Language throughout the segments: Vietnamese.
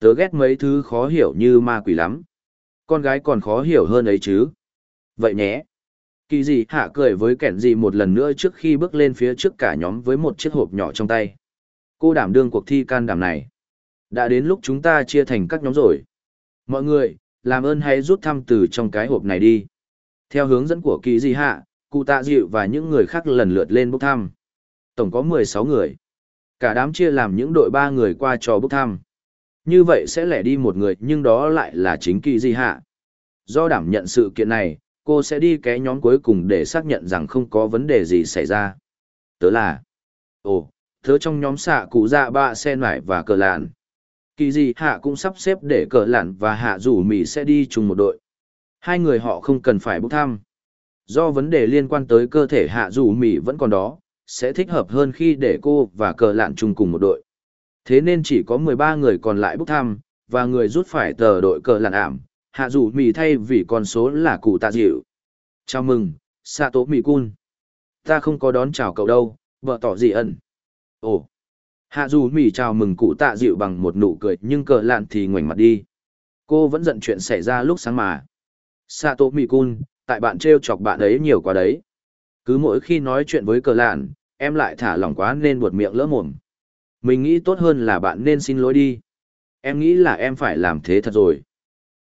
Tớ ghét mấy thứ khó hiểu như ma quỷ lắm. Con gái còn khó hiểu hơn ấy chứ. Vậy nhé. Kỳ dị hạ cười với kẻn gì một lần nữa trước khi bước lên phía trước cả nhóm với một chiếc hộp nhỏ trong tay. Cô đảm đương cuộc thi can đảm này. Đã đến lúc chúng ta chia thành các nhóm rồi. Mọi người, làm ơn hãy rút thăm từ trong cái hộp này đi. Theo hướng dẫn của kỳ dị hạ, cụ tạ dịu và những người khác lần lượt lên bốc thăm. Tổng có 16 người. Cả đám chia làm những đội 3 người qua trò bốc thăm. Như vậy sẽ lẻ đi một người nhưng đó lại là chính kỳ Di hạ. Do đảm nhận sự kiện này, cô sẽ đi cái nhóm cuối cùng để xác nhận rằng không có vấn đề gì xảy ra. Tớ là... Ồ, tớ trong nhóm xạ cụ dạ ba sen lại và cờ lạn. Kỳ Di hạ cũng sắp xếp để cờ lạn và hạ rủ mì sẽ đi chung một đội. Hai người họ không cần phải bốc thăm. Do vấn đề liên quan tới cơ thể hạ rủ mì vẫn còn đó, sẽ thích hợp hơn khi để cô và cờ lạn chung cùng một đội. Thế nên chỉ có 13 người còn lại bốc thăm, và người rút phải tờ đội cờ lạn ảm, hạ dù mì thay vì con số là cụ tạ dịu. Chào mừng, xạ tố mì cun. Ta không có đón chào cậu đâu, vợ tỏ gì ẩn. Ồ, hạ dù mì chào mừng cụ tạ dịu bằng một nụ cười nhưng cờ lạn thì ngoảnh mặt đi. Cô vẫn giận chuyện xảy ra lúc sáng mà. Xạ tố mì cun, tại bạn trêu chọc bạn ấy nhiều quá đấy. Cứ mỗi khi nói chuyện với cờ lạn, em lại thả lỏng quá nên buột miệng lỡ mồm. Mình nghĩ tốt hơn là bạn nên xin lỗi đi. Em nghĩ là em phải làm thế thật rồi.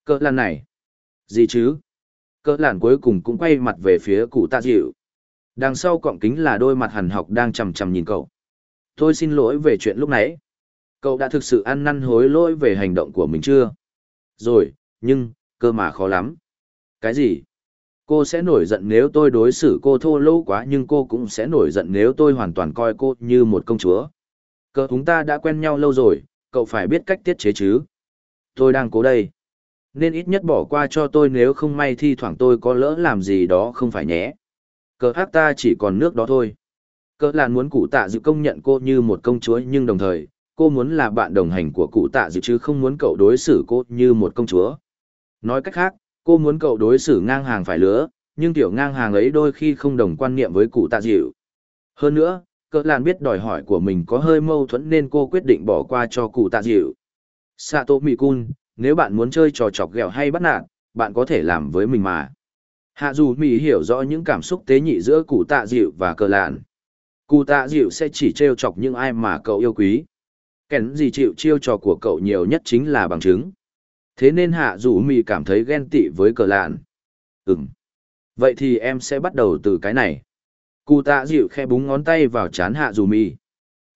Cỡ làn này. Gì chứ? Cỡ làn cuối cùng cũng quay mặt về phía cụ tạ dịu. Đằng sau cọng kính là đôi mặt hằn học đang chầm chầm nhìn cậu. Tôi xin lỗi về chuyện lúc nãy. Cậu đã thực sự ăn năn hối lỗi về hành động của mình chưa? Rồi, nhưng, cơ mà khó lắm. Cái gì? Cô sẽ nổi giận nếu tôi đối xử cô thô lỗ quá nhưng cô cũng sẽ nổi giận nếu tôi hoàn toàn coi cô như một công chúa. Cờ chúng ta đã quen nhau lâu rồi, cậu phải biết cách tiết chế chứ. Tôi đang cố đây. Nên ít nhất bỏ qua cho tôi nếu không may thi thoảng tôi có lỡ làm gì đó không phải nhé. Cờ hát ta chỉ còn nước đó thôi. Cờ làn muốn cụ tạ dự công nhận cô như một công chúa nhưng đồng thời, cô muốn là bạn đồng hành của cụ tạ dự chứ không muốn cậu đối xử cô như một công chúa. Nói cách khác, cô muốn cậu đối xử ngang hàng phải lứa, nhưng tiểu ngang hàng ấy đôi khi không đồng quan niệm với cụ tạ dịu. Hơn nữa, cỡ làn biết đòi hỏi của mình có hơi mâu thuẫn nên cô quyết định bỏ qua cho cụ tạ dịu. Sato Cun, nếu bạn muốn chơi trò chọc ghẹo hay bắt nạt, bạn có thể làm với mình mà. Hạ dù Mỹ hiểu rõ những cảm xúc tế nhị giữa cụ tạ dịu và cờ lạn. Cụ tạ dịu sẽ chỉ trêu chọc những ai mà cậu yêu quý. Kẻn gì chịu chiêu trò của cậu nhiều nhất chính là bằng chứng. Thế nên hạ dù Mỹ cảm thấy ghen tị với cờ lạn. m Vậy thì em sẽ bắt đầu từ cái này. Cụ tạ dịu khe búng ngón tay vào chán hạ dù mì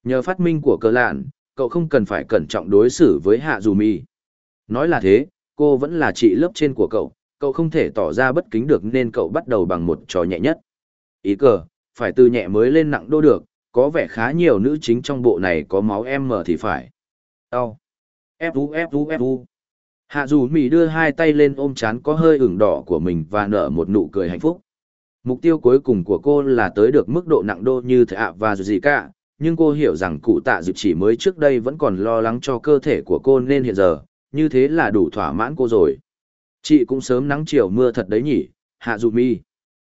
Nhờ phát minh của cờ lạn, cậu không cần phải cẩn trọng đối xử với hạ dù mì Nói là thế, cô vẫn là chị lớp trên của cậu, cậu không thể tỏ ra bất kính được nên cậu bắt đầu bằng một trò nhẹ nhất. Ý cờ, phải từ nhẹ mới lên nặng đô được, có vẻ khá nhiều nữ chính trong bộ này có máu em mờ thì phải. Đau. u ép u Hạ dù mì đưa hai tay lên ôm chán có hơi ửng đỏ của mình và nở một nụ cười hạnh phúc. Mục tiêu cuối cùng của cô là tới được mức độ nặng đô như thế ạ và gì cả, nhưng cô hiểu rằng cụ tạ dịp chỉ mới trước đây vẫn còn lo lắng cho cơ thể của cô nên hiện giờ, như thế là đủ thỏa mãn cô rồi. Chị cũng sớm nắng chiều mưa thật đấy nhỉ, hạ dù mi.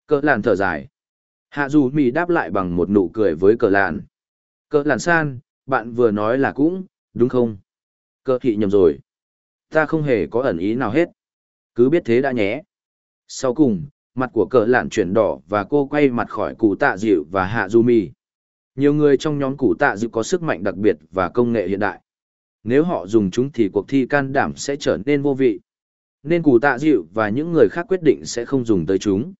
Cỡ làn thở dài. Hạ dù mi đáp lại bằng một nụ cười với cờ làn. Cỡ làn san, bạn vừa nói là cũng, đúng không? Cỡ thị nhầm rồi. Ta không hề có ẩn ý nào hết. Cứ biết thế đã nhé. Sau cùng, mặt của cờ lạn chuyển đỏ và cô quay mặt khỏi cụ tạ dịu và hạ du mi. Nhiều người trong nhóm cụ tạ dịu có sức mạnh đặc biệt và công nghệ hiện đại. Nếu họ dùng chúng thì cuộc thi can đảm sẽ trở nên vô vị. Nên cụ tạ dịu và những người khác quyết định sẽ không dùng tới chúng.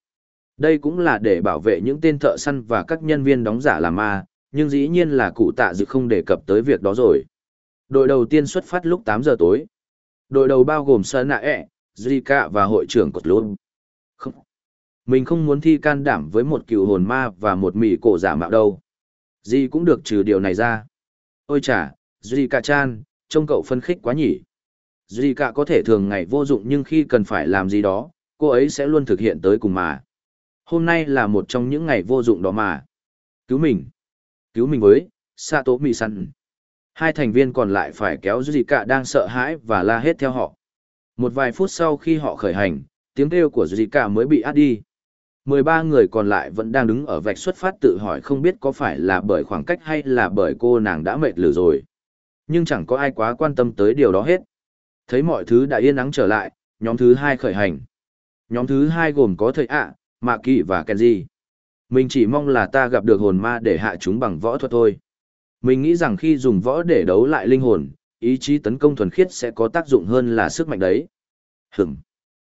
Đây cũng là để bảo vệ những tên thợ săn và các nhân viên đóng giả làm ma, nhưng dĩ nhiên là cụ tạ dịu không đề cập tới việc đó rồi. Đội đầu tiên xuất phát lúc 8 giờ tối. Đội đầu bao gồm Sơn Nạ ẹ, Zika và hội trưởng Cột Lôn. Mình không muốn thi can đảm với một cựu hồn ma và một mỉ cổ giả mạo đâu. Gì cũng được trừ điều này ra. Ôi chà, Zika chan, trông cậu phân khích quá nhỉ. Zika có thể thường ngày vô dụng nhưng khi cần phải làm gì đó, cô ấy sẽ luôn thực hiện tới cùng mà. Hôm nay là một trong những ngày vô dụng đó mà. Cứu mình. Cứu mình với, Sato Misan. Hai thành viên còn lại phải kéo Zika đang sợ hãi và la hết theo họ. Một vài phút sau khi họ khởi hành, tiếng kêu của Zika mới bị át đi. 13 người còn lại vẫn đang đứng ở vạch xuất phát tự hỏi không biết có phải là bởi khoảng cách hay là bởi cô nàng đã mệt lử rồi. Nhưng chẳng có ai quá quan tâm tới điều đó hết. Thấy mọi thứ đã yên ắng trở lại, nhóm thứ hai khởi hành. Nhóm thứ hai gồm có thầy ạ, Mạ Kỳ và Kenji. Mình chỉ mong là ta gặp được hồn ma để hạ chúng bằng võ thuật thôi. Mình nghĩ rằng khi dùng võ để đấu lại linh hồn, ý chí tấn công thuần khiết sẽ có tác dụng hơn là sức mạnh đấy. Hừm.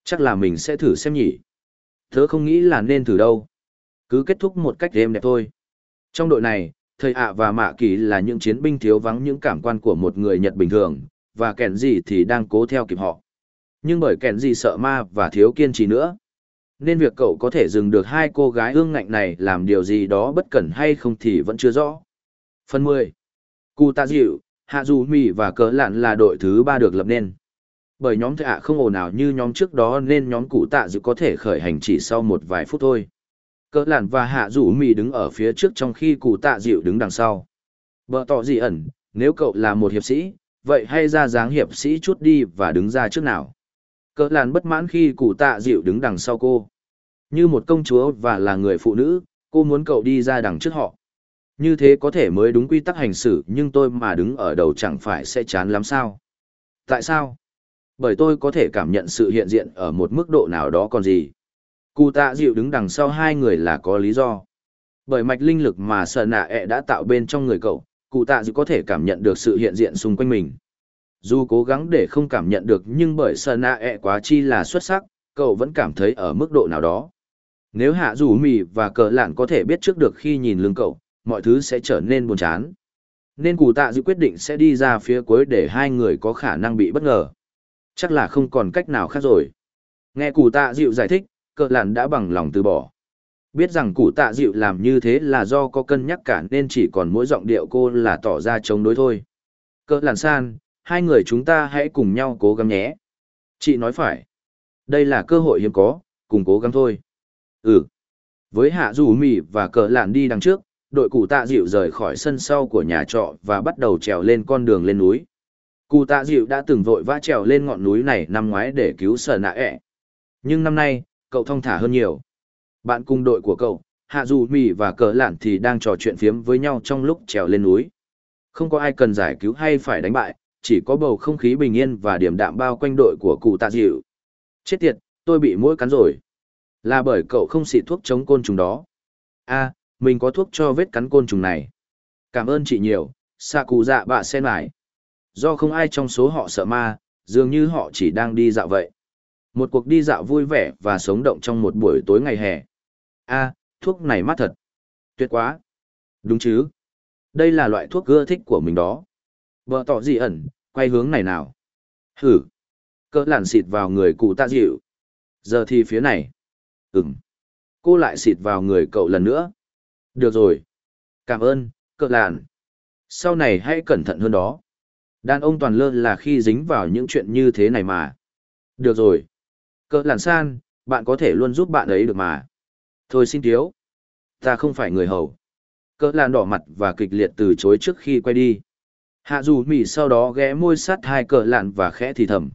Chắc là mình sẽ thử xem nhỉ. Tớ không nghĩ là nên thử đâu. Cứ kết thúc một cách êm đẹp thôi. Trong đội này, thầy ạ và mạ kỳ là những chiến binh thiếu vắng những cảm quan của một người Nhật bình thường, và kẻn gì thì đang cố theo kịp họ. Nhưng bởi kẻn gì sợ ma và thiếu kiên trì nữa. Nên việc cậu có thể dừng được hai cô gái ương ngạnh này làm điều gì đó bất cẩn hay không thì vẫn chưa rõ. Phần 10. Cụ tạ dịu, hạ dù mì và Cớ lạn là đội thứ ba được lập nên. Bởi nhóm thạ không ồn ào như nhóm trước đó nên nhóm cụ tạ dự có thể khởi hành chỉ sau một vài phút thôi. Cỡ lạn và hạ rủ mì đứng ở phía trước trong khi cụ tạ dịu đứng đằng sau. vợ tỏ gì ẩn, nếu cậu là một hiệp sĩ, vậy hay ra dáng hiệp sĩ chút đi và đứng ra trước nào. Cỡ lạn bất mãn khi cụ tạ dịu đứng đằng sau cô. Như một công chúa và là người phụ nữ, cô muốn cậu đi ra đằng trước họ. Như thế có thể mới đúng quy tắc hành xử nhưng tôi mà đứng ở đầu chẳng phải sẽ chán lắm sao. Tại sao? Bởi tôi có thể cảm nhận sự hiện diện ở một mức độ nào đó còn gì. Cụ tạ dịu đứng đằng sau hai người là có lý do. Bởi mạch linh lực mà sợ nạ ẹ đã tạo bên trong người cậu, cụ tạ dịu có thể cảm nhận được sự hiện diện xung quanh mình. Dù cố gắng để không cảm nhận được nhưng bởi sợ nạ ẹ quá chi là xuất sắc, cậu vẫn cảm thấy ở mức độ nào đó. Nếu hạ Dù mì và cờ lạn có thể biết trước được khi nhìn lưng cậu, mọi thứ sẽ trở nên buồn chán. Nên cụ tạ dịu quyết định sẽ đi ra phía cuối để hai người có khả năng bị bất ngờ. Chắc là không còn cách nào khác rồi. Nghe cụ tạ dịu giải thích, cờ lạn đã bằng lòng từ bỏ. Biết rằng cụ tạ dịu làm như thế là do có cân nhắc cả nên chỉ còn mỗi giọng điệu cô là tỏ ra chống đối thôi. Cờ lạn san, hai người chúng ta hãy cùng nhau cố gắng nhé. Chị nói phải. Đây là cơ hội hiếm có, cùng cố gắng thôi. Ừ. Với hạ dù mì và cờ lạn đi đằng trước, đội cụ tạ dịu rời khỏi sân sau của nhà trọ và bắt đầu trèo lên con đường lên núi. Cụ tạ dịu đã từng vội vã trèo lên ngọn núi này năm ngoái để cứu sở nạ ẹ. Nhưng năm nay, cậu thong thả hơn nhiều. Bạn cùng đội của cậu, hạ dù mì và cờ lạn thì đang trò chuyện phiếm với nhau trong lúc trèo lên núi. Không có ai cần giải cứu hay phải đánh bại, chỉ có bầu không khí bình yên và điểm đạm bao quanh đội của cụ tạ dịu. Chết tiệt, tôi bị mũi cắn rồi. Là bởi cậu không xịt thuốc chống côn trùng đó. a mình có thuốc cho vết cắn côn trùng này. Cảm ơn chị nhiều, xạ cụ dạ bạ sen mải. Do không ai trong số họ sợ ma, dường như họ chỉ đang đi dạo vậy. Một cuộc đi dạo vui vẻ và sống động trong một buổi tối ngày hè. a thuốc này mát thật. Tuyệt quá. Đúng chứ. Đây là loại thuốc ưa thích của mình đó. Vợ tỏ gì ẩn, quay hướng này nào. Hử. Cỡ làn xịt vào người cụ tạ dịu. Giờ thì phía này. Ừm. Cô lại xịt vào người cậu lần nữa. Được rồi. Cảm ơn, cỡ làn. Sau này hãy cẩn thận hơn đó. Đàn ông toàn lơ là khi dính vào những chuyện như thế này mà. Được rồi. Cỡ làn san, bạn có thể luôn giúp bạn ấy được mà. Thôi xin thiếu. Ta không phải người hầu. Cỡ làn đỏ mặt và kịch liệt từ chối trước khi quay đi. Hạ dù mỉ sau đó ghé môi sát hai cỡ làn và khẽ thì thầm.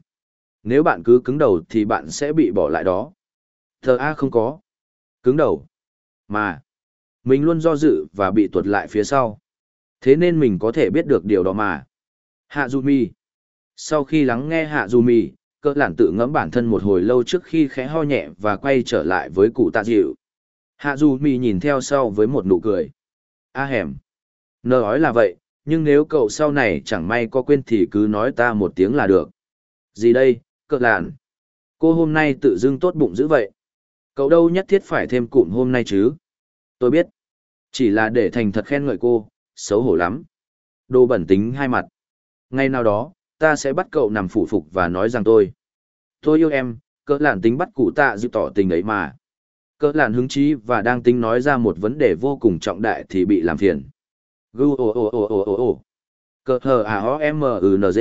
Nếu bạn cứ cứng đầu thì bạn sẽ bị bỏ lại đó. Thờ A không có. Cứng đầu. Mà. Mình luôn do dự và bị tuột lại phía sau. Thế nên mình có thể biết được điều đó mà. Hạ dù Mì. Sau khi lắng nghe Hạ dù Mì, cỡ lản tự ngẫm bản thân một hồi lâu trước khi khẽ ho nhẹ và quay trở lại với cụ tạ dịu. Hạ dù Mì nhìn theo sau với một nụ cười. A hẻm. Nói là vậy, nhưng nếu cậu sau này chẳng may có quên thì cứ nói ta một tiếng là được. Gì đây, cỡ lản? Cô hôm nay tự dưng tốt bụng dữ vậy. Cậu đâu nhất thiết phải thêm cụm hôm nay chứ. Tôi biết. Chỉ là để thành thật khen ngợi cô, xấu hổ lắm. Đồ bẩn tính hai mặt. Ngày nào đó, ta sẽ bắt cậu nằm phủ phục và nói rằng tôi. Tôi yêu em, cỡ lạn tính bắt cụ tạ dịu tỏ tình ấy mà. Cỡ lạn hứng chí và đang tính nói ra một vấn đề vô cùng trọng đại thì bị làm phiền. Gu ồ ồ ồ ồ ồ ồ. Cỡ hờ à ho m ừ n g.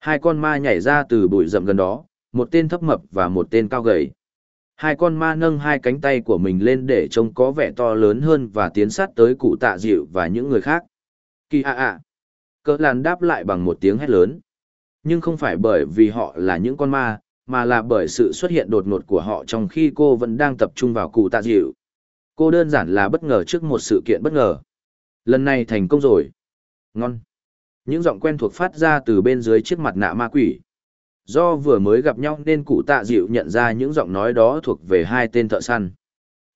Hai con ma nhảy ra từ bụi rậm gần đó, một tên thấp mập và một tên cao gầy. Hai con ma nâng hai cánh tay của mình lên để trông có vẻ to lớn hơn và tiến sát tới cụ tạ dịu và những người khác. Kỳ ạ ạ. Cỡ làn đáp lại bằng một tiếng hét lớn. Nhưng không phải bởi vì họ là những con ma, mà là bởi sự xuất hiện đột ngột của họ trong khi cô vẫn đang tập trung vào cụ tạ dịu. Cô đơn giản là bất ngờ trước một sự kiện bất ngờ. Lần này thành công rồi. Ngon. Những giọng quen thuộc phát ra từ bên dưới chiếc mặt nạ ma quỷ. Do vừa mới gặp nhau nên cụ tạ dịu nhận ra những giọng nói đó thuộc về hai tên thợ săn.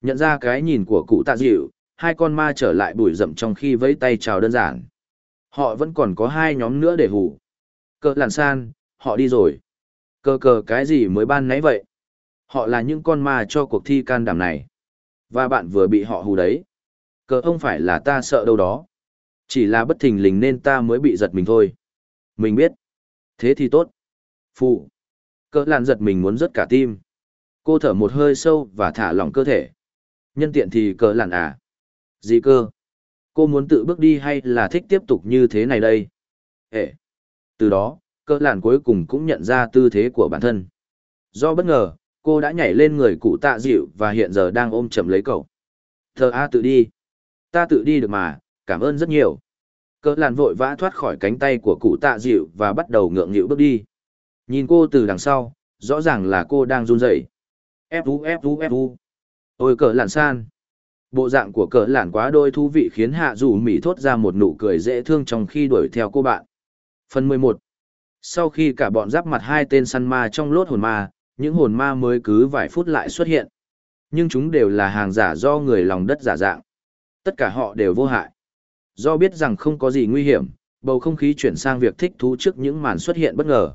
Nhận ra cái nhìn của cụ tạ dịu, hai con ma trở lại bụi rậm trong khi vẫy tay chào đơn giản. Họ vẫn còn có hai nhóm nữa để hủ. Cờ làn san, họ đi rồi. Cờ cờ cái gì mới ban nãy vậy? Họ là những con ma cho cuộc thi can đảm này. Và bạn vừa bị họ hù đấy. Cờ không phải là ta sợ đâu đó. Chỉ là bất thình lình nên ta mới bị giật mình thôi. Mình biết. Thế thì tốt. Phụ. Cờ làn giật mình muốn rớt cả tim. Cô thở một hơi sâu và thả lỏng cơ thể. Nhân tiện thì cờ làn à. Gì cơ? Cô muốn tự bước đi hay là thích tiếp tục như thế này đây? Ê! Từ đó, cơ làn cuối cùng cũng nhận ra tư thế của bản thân. Do bất ngờ, cô đã nhảy lên người cụ tạ dịu và hiện giờ đang ôm chầm lấy cậu. Thờ A tự đi. Ta tự đi được mà, cảm ơn rất nhiều. Cỡ làn vội vã thoát khỏi cánh tay của cụ tạ dịu và bắt đầu ngượng nghịu bước đi. Nhìn cô từ đằng sau, rõ ràng là cô đang run rẩy. Fu fu fu. Ôi cỡ làn san. Bộ dạng của cỡ lản quá đôi thú vị khiến hạ dù mỉ thốt ra một nụ cười dễ thương trong khi đuổi theo cô bạn. Phần 11 Sau khi cả bọn giáp mặt hai tên săn ma trong lốt hồn ma, những hồn ma mới cứ vài phút lại xuất hiện. Nhưng chúng đều là hàng giả do người lòng đất giả dạng. Tất cả họ đều vô hại. Do biết rằng không có gì nguy hiểm, bầu không khí chuyển sang việc thích thú trước những màn xuất hiện bất ngờ.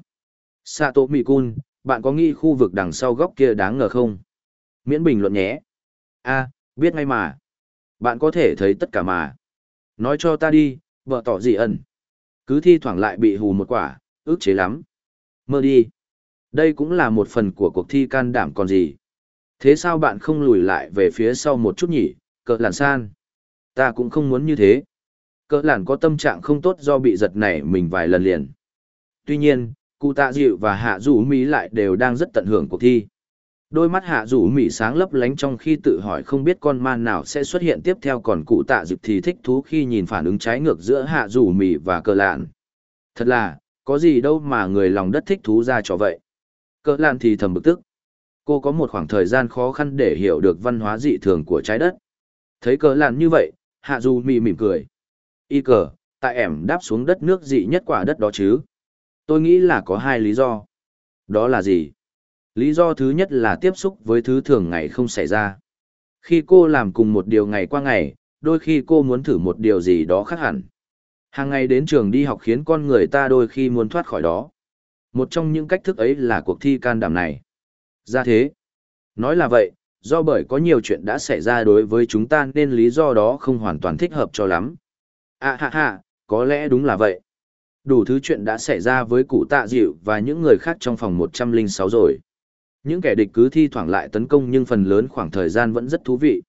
Sato Mikun, bạn có nghĩ khu vực đằng sau góc kia đáng ngờ không? Miễn bình luận nhé. a biết ngay mà. Bạn có thể thấy tất cả mà. Nói cho ta đi, vợ tỏ gì ẩn. Cứ thi thoảng lại bị hù một quả, ước chế lắm. Mơ đi. Đây cũng là một phần của cuộc thi can đảm còn gì. Thế sao bạn không lùi lại về phía sau một chút nhỉ, cỡ làn san? Ta cũng không muốn như thế. Cỡ làn có tâm trạng không tốt do bị giật nảy mình vài lần liền. Tuy nhiên, cụ tạ dịu và hạ dù mỹ lại đều đang rất tận hưởng cuộc thi. Đôi mắt hạ rủ mỹ sáng lấp lánh trong khi tự hỏi không biết con man nào sẽ xuất hiện tiếp theo còn cụ tạ dịp thì thích thú khi nhìn phản ứng trái ngược giữa hạ rủ mỹ và cờ lạn. Thật là, có gì đâu mà người lòng đất thích thú ra cho vậy. Cờ lạn thì thầm bực tức. Cô có một khoảng thời gian khó khăn để hiểu được văn hóa dị thường của trái đất. Thấy cờ lạn như vậy, hạ dù mỉ mỉm cười. Y cờ, tại ẻm đáp xuống đất nước dị nhất quả đất đó chứ. Tôi nghĩ là có hai lý do. Đó là gì? Lý do thứ nhất là tiếp xúc với thứ thường ngày không xảy ra. Khi cô làm cùng một điều ngày qua ngày, đôi khi cô muốn thử một điều gì đó khác hẳn. Hàng ngày đến trường đi học khiến con người ta đôi khi muốn thoát khỏi đó. Một trong những cách thức ấy là cuộc thi can đảm này. Ra thế. Nói là vậy, do bởi có nhiều chuyện đã xảy ra đối với chúng ta nên lý do đó không hoàn toàn thích hợp cho lắm. À ha ha, có lẽ đúng là vậy. Đủ thứ chuyện đã xảy ra với cụ tạ dịu và những người khác trong phòng 106 rồi. Những kẻ địch cứ thi thoảng lại tấn công nhưng phần lớn khoảng thời gian vẫn rất thú vị.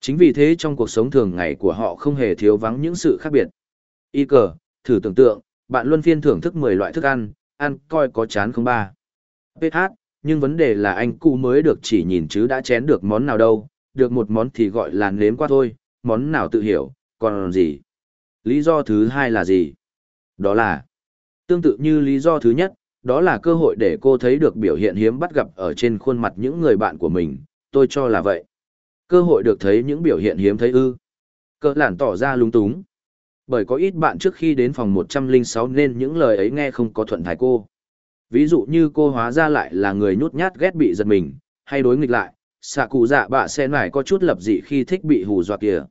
Chính vì thế trong cuộc sống thường ngày của họ không hề thiếu vắng những sự khác biệt. Y cờ, thử tưởng tượng, bạn luân phiên thưởng thức 10 loại thức ăn, ăn coi có chán không ba. PH, nhưng vấn đề là anh cụ mới được chỉ nhìn chứ đã chén được món nào đâu, được một món thì gọi là nếm qua thôi, món nào tự hiểu, còn gì. Lý do thứ hai là gì? Đó là, tương tự như lý do thứ nhất, đó là cơ hội để cô thấy được biểu hiện hiếm bắt gặp ở trên khuôn mặt những người bạn của mình, tôi cho là vậy. Cơ hội được thấy những biểu hiện hiếm thấy ư. Cơ lản tỏ ra lung túng. Bởi có ít bạn trước khi đến phòng 106 nên những lời ấy nghe không có thuận thái cô. Ví dụ như cô hóa ra lại là người nhút nhát ghét bị giật mình, hay đối nghịch lại, xạ cụ dạ bạ sen này có chút lập dị khi thích bị hù dọa kìa.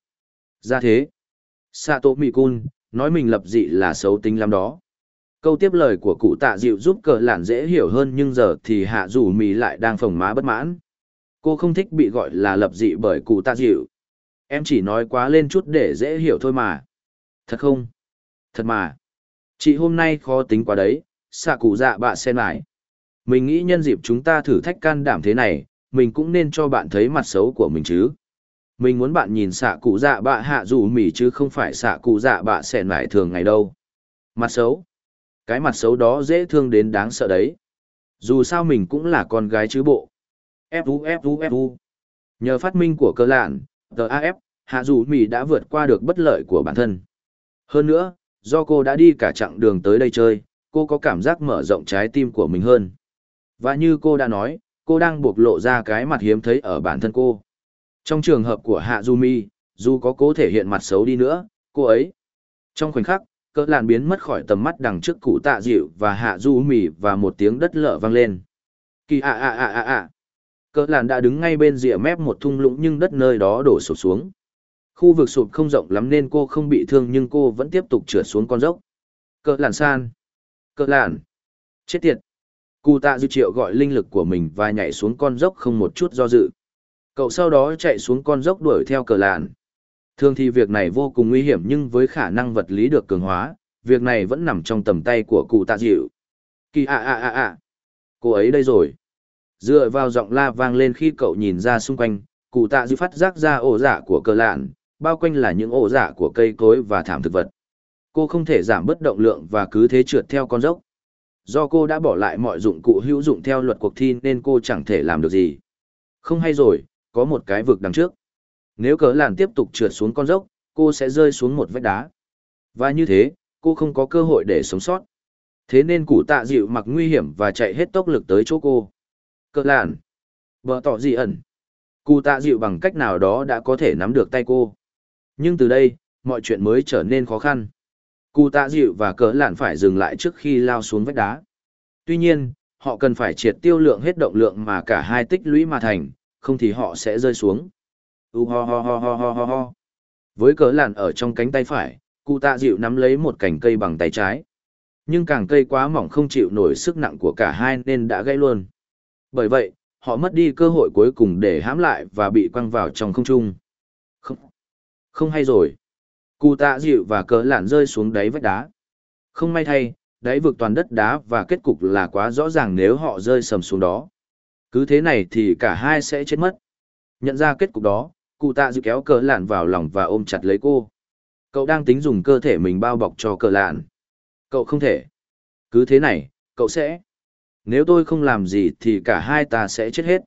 Ra thế, xạ tổ mì cun, nói mình lập dị là xấu tính lắm đó. Câu tiếp lời của cụ tạ dịu giúp cờ lạn dễ hiểu hơn nhưng giờ thì hạ dù mì lại đang phồng má bất mãn. Cô không thích bị gọi là lập dị bởi cụ tạ dịu. Em chỉ nói quá lên chút để dễ hiểu thôi mà. Thật không? Thật mà. Chị hôm nay khó tính quá đấy, xạ cụ dạ bạ xem lại. Mình nghĩ nhân dịp chúng ta thử thách can đảm thế này, mình cũng nên cho bạn thấy mặt xấu của mình chứ. Mình muốn bạn nhìn xạ cụ dạ bạ hạ dù mỉ chứ không phải xạ cụ dạ bạ sen lại thường ngày đâu. Mặt xấu. Cái mặt xấu đó dễ thương đến đáng sợ đấy. Dù sao mình cũng là con gái chứ bộ. Fu Fu Fu. Nhờ phát minh của cơ lạn, TAF, hạ dù mỉ đã vượt qua được bất lợi của bản thân. Hơn nữa, do cô đã đi cả chặng đường tới đây chơi, cô có cảm giác mở rộng trái tim của mình hơn. Và như cô đã nói, cô đang bộc lộ ra cái mặt hiếm thấy ở bản thân cô. Trong trường hợp của Hạ Du Mi, dù có cố thể hiện mặt xấu đi nữa, cô ấy. Trong khoảnh khắc, cỡ làn biến mất khỏi tầm mắt đằng trước cụ tạ dịu và hạ du mì và một tiếng đất lở vang lên. Kỳ ạ ạ ạ ạ ạ cỡ làn đã đứng ngay bên rìa mép một thung lũng nhưng đất nơi đó đổ sụp xuống. Khu vực sụp không rộng lắm nên cô không bị thương nhưng cô vẫn tiếp tục trượt xuống con dốc. Cỡ làn san. Cỡ làn. Chết tiệt. Cụ tạ dịu triệu gọi linh lực của mình và nhảy xuống con dốc không một chút do dự. Cậu sau đó chạy xuống con dốc đuổi theo cờ làn. Thường thì việc này vô cùng nguy hiểm nhưng với khả năng vật lý được cường hóa, việc này vẫn nằm trong tầm tay của cụ tạ dịu. Kỳ ạ ạ ạ ạ. Cô ấy đây rồi. Dựa vào giọng la vang lên khi cậu nhìn ra xung quanh, cụ tạ dịu phát giác ra ổ giả của cờ lạn, bao quanh là những ổ giả của cây cối và thảm thực vật. Cô không thể giảm bất động lượng và cứ thế trượt theo con dốc. Do cô đã bỏ lại mọi dụng cụ hữu dụng theo luật cuộc thi nên cô chẳng thể làm được gì. Không hay rồi, có một cái vực đằng trước. Nếu cỡ làn tiếp tục trượt xuống con dốc, cô sẽ rơi xuống một vách đá. Và như thế, cô không có cơ hội để sống sót. Thế nên cụ tạ dịu mặc nguy hiểm và chạy hết tốc lực tới chỗ cô. Cỡ làn. Vợ tỏ dị ẩn. Cụ tạ dịu bằng cách nào đó đã có thể nắm được tay cô. Nhưng từ đây, mọi chuyện mới trở nên khó khăn. Cụ tạ dịu và cỡ lạn phải dừng lại trước khi lao xuống vách đá. Tuy nhiên, họ cần phải triệt tiêu lượng hết động lượng mà cả hai tích lũy mà thành, không thì họ sẽ rơi xuống u ho ho ho ho ho ho ho. Với cớ lạn ở trong cánh tay phải, cụ tạ dịu nắm lấy một cành cây bằng tay trái. Nhưng càng cây quá mỏng không chịu nổi sức nặng của cả hai nên đã gãy luôn. Bởi vậy, họ mất đi cơ hội cuối cùng để hãm lại và bị quăng vào trong không trung. Không. Không hay rồi. Cụ tạ dịu và cớ lạn rơi xuống đáy vách đá. Không may thay, đáy vực toàn đất đá và kết cục là quá rõ ràng nếu họ rơi sầm xuống đó. Cứ thế này thì cả hai sẽ chết mất. Nhận ra kết cục đó cụ tạ dịu kéo cờ lạn vào lòng và ôm chặt lấy cô. Cậu đang tính dùng cơ thể mình bao bọc cho cờ lạn. Cậu không thể. Cứ thế này, cậu sẽ. Nếu tôi không làm gì thì cả hai ta sẽ chết hết.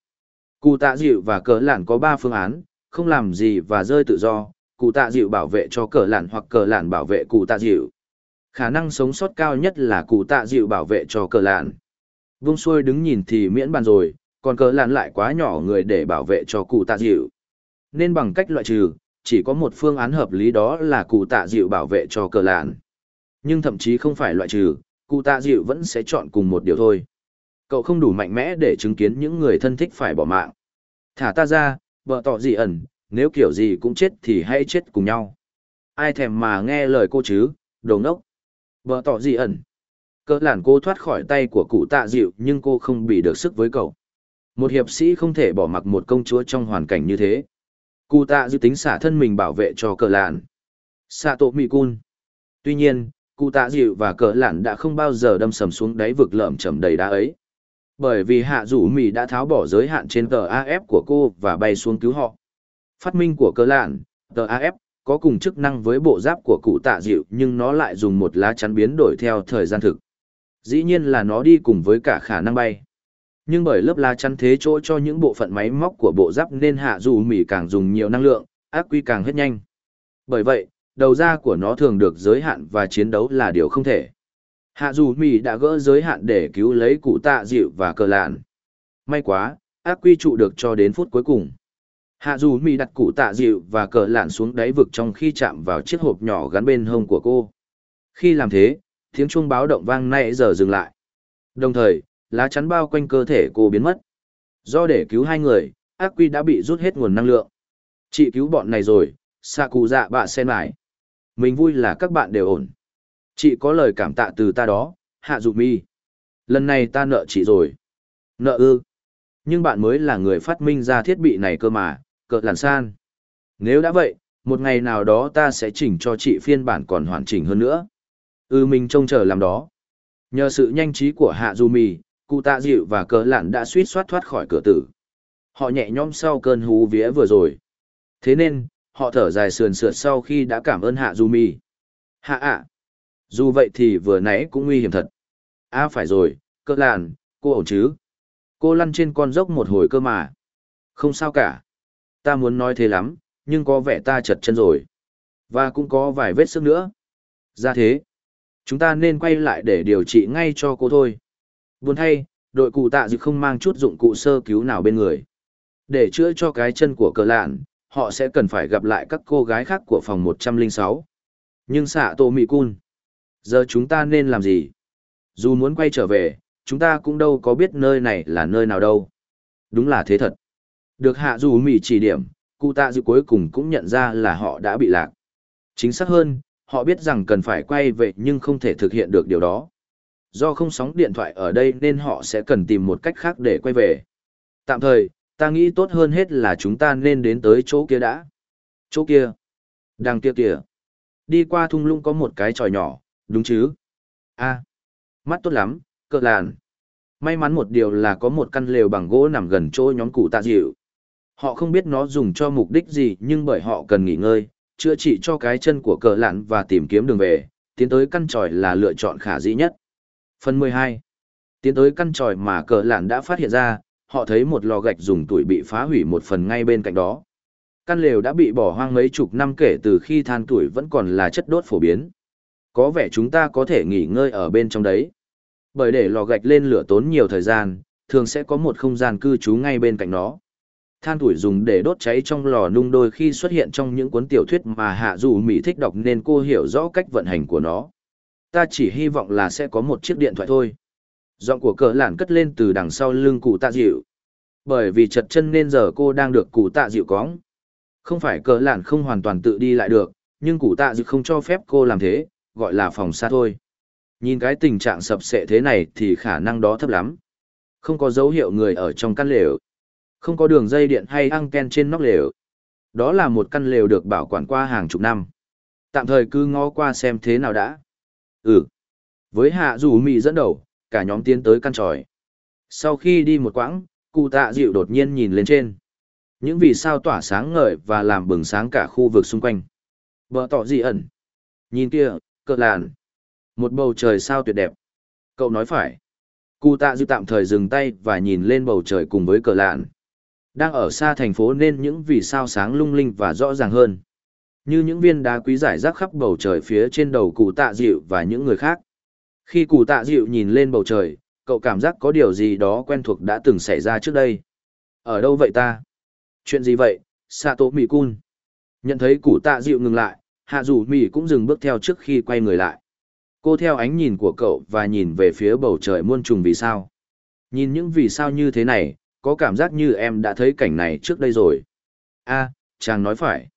Cụ tạ dịu và cờ lạn có ba phương án, không làm gì và rơi tự do. Cụ tạ dịu bảo vệ cho cờ lạn hoặc cờ lạn bảo vệ cụ tạ dịu. Khả năng sống sót cao nhất là cụ tạ dịu bảo vệ cho cờ lạn. Vung xuôi đứng nhìn thì miễn bàn rồi, còn cờ lạn lại quá nhỏ người để bảo vệ cho cụ tạ dịu nên bằng cách loại trừ, chỉ có một phương án hợp lý đó là cụ tạ dịu bảo vệ cho cờ lạn. Nhưng thậm chí không phải loại trừ, cụ tạ dịu vẫn sẽ chọn cùng một điều thôi. Cậu không đủ mạnh mẽ để chứng kiến những người thân thích phải bỏ mạng. Thả ta ra, vợ tỏ gì ẩn, nếu kiểu gì cũng chết thì hãy chết cùng nhau. Ai thèm mà nghe lời cô chứ, đồ ngốc. Vợ tỏ gì ẩn. Cỡ làn cô thoát khỏi tay của cụ tạ dịu nhưng cô không bị được sức với cậu. Một hiệp sĩ không thể bỏ mặc một công chúa trong hoàn cảnh như thế. Cụ tạ dự tính xả thân mình bảo vệ cho cờ lạn. Xạ tổ mỹ cun. Tuy nhiên, cụ tạ dịu và cờ lạn đã không bao giờ đâm sầm xuống đáy vực lợm chầm đầy đá ấy. Bởi vì hạ rủ mỹ đã tháo bỏ giới hạn trên tờ AF của cô và bay xuống cứu họ. Phát minh của cờ lạn, tờ AF, có cùng chức năng với bộ giáp của cụ tạ dịu nhưng nó lại dùng một lá chắn biến đổi theo thời gian thực. Dĩ nhiên là nó đi cùng với cả khả năng bay nhưng bởi lớp lá chắn thế chỗ cho những bộ phận máy móc của bộ giáp nên hạ dù mỉ càng dùng nhiều năng lượng, ác quy càng hết nhanh. Bởi vậy, đầu ra của nó thường được giới hạn và chiến đấu là điều không thể. Hạ dù mỉ đã gỡ giới hạn để cứu lấy cụ tạ dịu và cờ lạn. May quá, ác quy trụ được cho đến phút cuối cùng. Hạ dù mỉ đặt cụ tạ dịu và cờ lạn xuống đáy vực trong khi chạm vào chiếc hộp nhỏ gắn bên hông của cô. Khi làm thế, tiếng chuông báo động vang nay giờ dừng lại. Đồng thời lá chắn bao quanh cơ thể cô biến mất. Do để cứu hai người, ác quy đã bị rút hết nguồn năng lượng. Chị cứu bọn này rồi, xạ cụ dạ bạ sen lại. Mình vui là các bạn đều ổn. Chị có lời cảm tạ từ ta đó, hạ dụ mi. Lần này ta nợ chị rồi. Nợ ư. Nhưng bạn mới là người phát minh ra thiết bị này cơ mà, cợt làn san. Nếu đã vậy, một ngày nào đó ta sẽ chỉnh cho chị phiên bản còn hoàn chỉnh hơn nữa. Ừ mình trông chờ làm đó. Nhờ sự nhanh trí của Hạ Du Mi, cụ tạ dịu và cờ lạn đã suýt soát thoát khỏi cửa tử. Họ nhẹ nhõm sau cơn hú vía vừa rồi. Thế nên, họ thở dài sườn sượt sau khi đã cảm ơn Hạ Du Mi. Hạ ạ. Dù vậy thì vừa nãy cũng nguy hiểm thật. À phải rồi, cờ lạn, cô ổn chứ? Cô lăn trên con dốc một hồi cơ mà. Không sao cả. Ta muốn nói thế lắm, nhưng có vẻ ta chật chân rồi. Và cũng có vài vết sức nữa. Ra thế. Chúng ta nên quay lại để điều trị ngay cho cô thôi. Buồn thay, đội cụ tạ dự không mang chút dụng cụ sơ cứu nào bên người. Để chữa cho cái chân của cờ lạn, họ sẽ cần phải gặp lại các cô gái khác của phòng 106. Nhưng xạ tổ mị cun. Giờ chúng ta nên làm gì? Dù muốn quay trở về, chúng ta cũng đâu có biết nơi này là nơi nào đâu. Đúng là thế thật. Được hạ dù mị chỉ điểm, cụ tạ dự cuối cùng cũng nhận ra là họ đã bị lạc. Chính xác hơn, họ biết rằng cần phải quay về nhưng không thể thực hiện được điều đó. Do không sóng điện thoại ở đây nên họ sẽ cần tìm một cách khác để quay về. Tạm thời, ta nghĩ tốt hơn hết là chúng ta nên đến tới chỗ kia đã. Chỗ kia. Đằng kia kìa. Đi qua thung lũng có một cái tròi nhỏ, đúng chứ? a à. mắt tốt lắm, cỡ làn. May mắn một điều là có một căn lều bằng gỗ nằm gần chỗ nhóm cụ tạ dịu. Họ không biết nó dùng cho mục đích gì nhưng bởi họ cần nghỉ ngơi, chữa trị cho cái chân của cờ lạn và tìm kiếm đường về, tiến tới căn tròi là lựa chọn khả dĩ nhất. Phần 12 Tiến tới căn tròi mà cờ lặn đã phát hiện ra, họ thấy một lò gạch dùng tuổi bị phá hủy một phần ngay bên cạnh đó. Căn lều đã bị bỏ hoang mấy chục năm kể từ khi than tuổi vẫn còn là chất đốt phổ biến. Có vẻ chúng ta có thể nghỉ ngơi ở bên trong đấy. Bởi để lò gạch lên lửa tốn nhiều thời gian, thường sẽ có một không gian cư trú ngay bên cạnh nó. Than tuổi dùng để đốt cháy trong lò nung đôi khi xuất hiện trong những cuốn tiểu thuyết mà Hạ Dù Mỹ thích đọc nên cô hiểu rõ cách vận hành của nó. Ta chỉ hy vọng là sẽ có một chiếc điện thoại thôi. Giọng của cờ lản cất lên từ đằng sau lưng cụ tạ dịu. Bởi vì chật chân nên giờ cô đang được cụ tạ dịu cóng. Không phải cờ lản không hoàn toàn tự đi lại được, nhưng cụ tạ dịu không cho phép cô làm thế, gọi là phòng xa thôi. Nhìn cái tình trạng sập sệ thế này thì khả năng đó thấp lắm. Không có dấu hiệu người ở trong căn lều. Không có đường dây điện hay anten trên nóc lều. Đó là một căn lều được bảo quản qua hàng chục năm. Tạm thời cứ ngó qua xem thế nào đã. Ừ. Với hạ dù mị dẫn đầu, cả nhóm tiến tới căn tròi. Sau khi đi một quãng, cụ tạ dịu đột nhiên nhìn lên trên. Những vì sao tỏa sáng ngời và làm bừng sáng cả khu vực xung quanh. Bờ tỏ dị ẩn. Nhìn kia, cỡ làn. Một bầu trời sao tuyệt đẹp. Cậu nói phải. Cụ tạ dịu tạm thời dừng tay và nhìn lên bầu trời cùng với cờ lạn. Đang ở xa thành phố nên những vì sao sáng lung linh và rõ ràng hơn. Như những viên đá quý giải rác khắp bầu trời phía trên đầu cụ tạ dịu và những người khác. Khi cụ tạ dịu nhìn lên bầu trời, cậu cảm giác có điều gì đó quen thuộc đã từng xảy ra trước đây. Ở đâu vậy ta? Chuyện gì vậy, Sato Mì Cun? Nhận thấy cụ tạ dịu ngừng lại, hạ dù Mì cũng dừng bước theo trước khi quay người lại. Cô theo ánh nhìn của cậu và nhìn về phía bầu trời muôn trùng vì sao. Nhìn những vì sao như thế này, có cảm giác như em đã thấy cảnh này trước đây rồi. a chàng nói phải.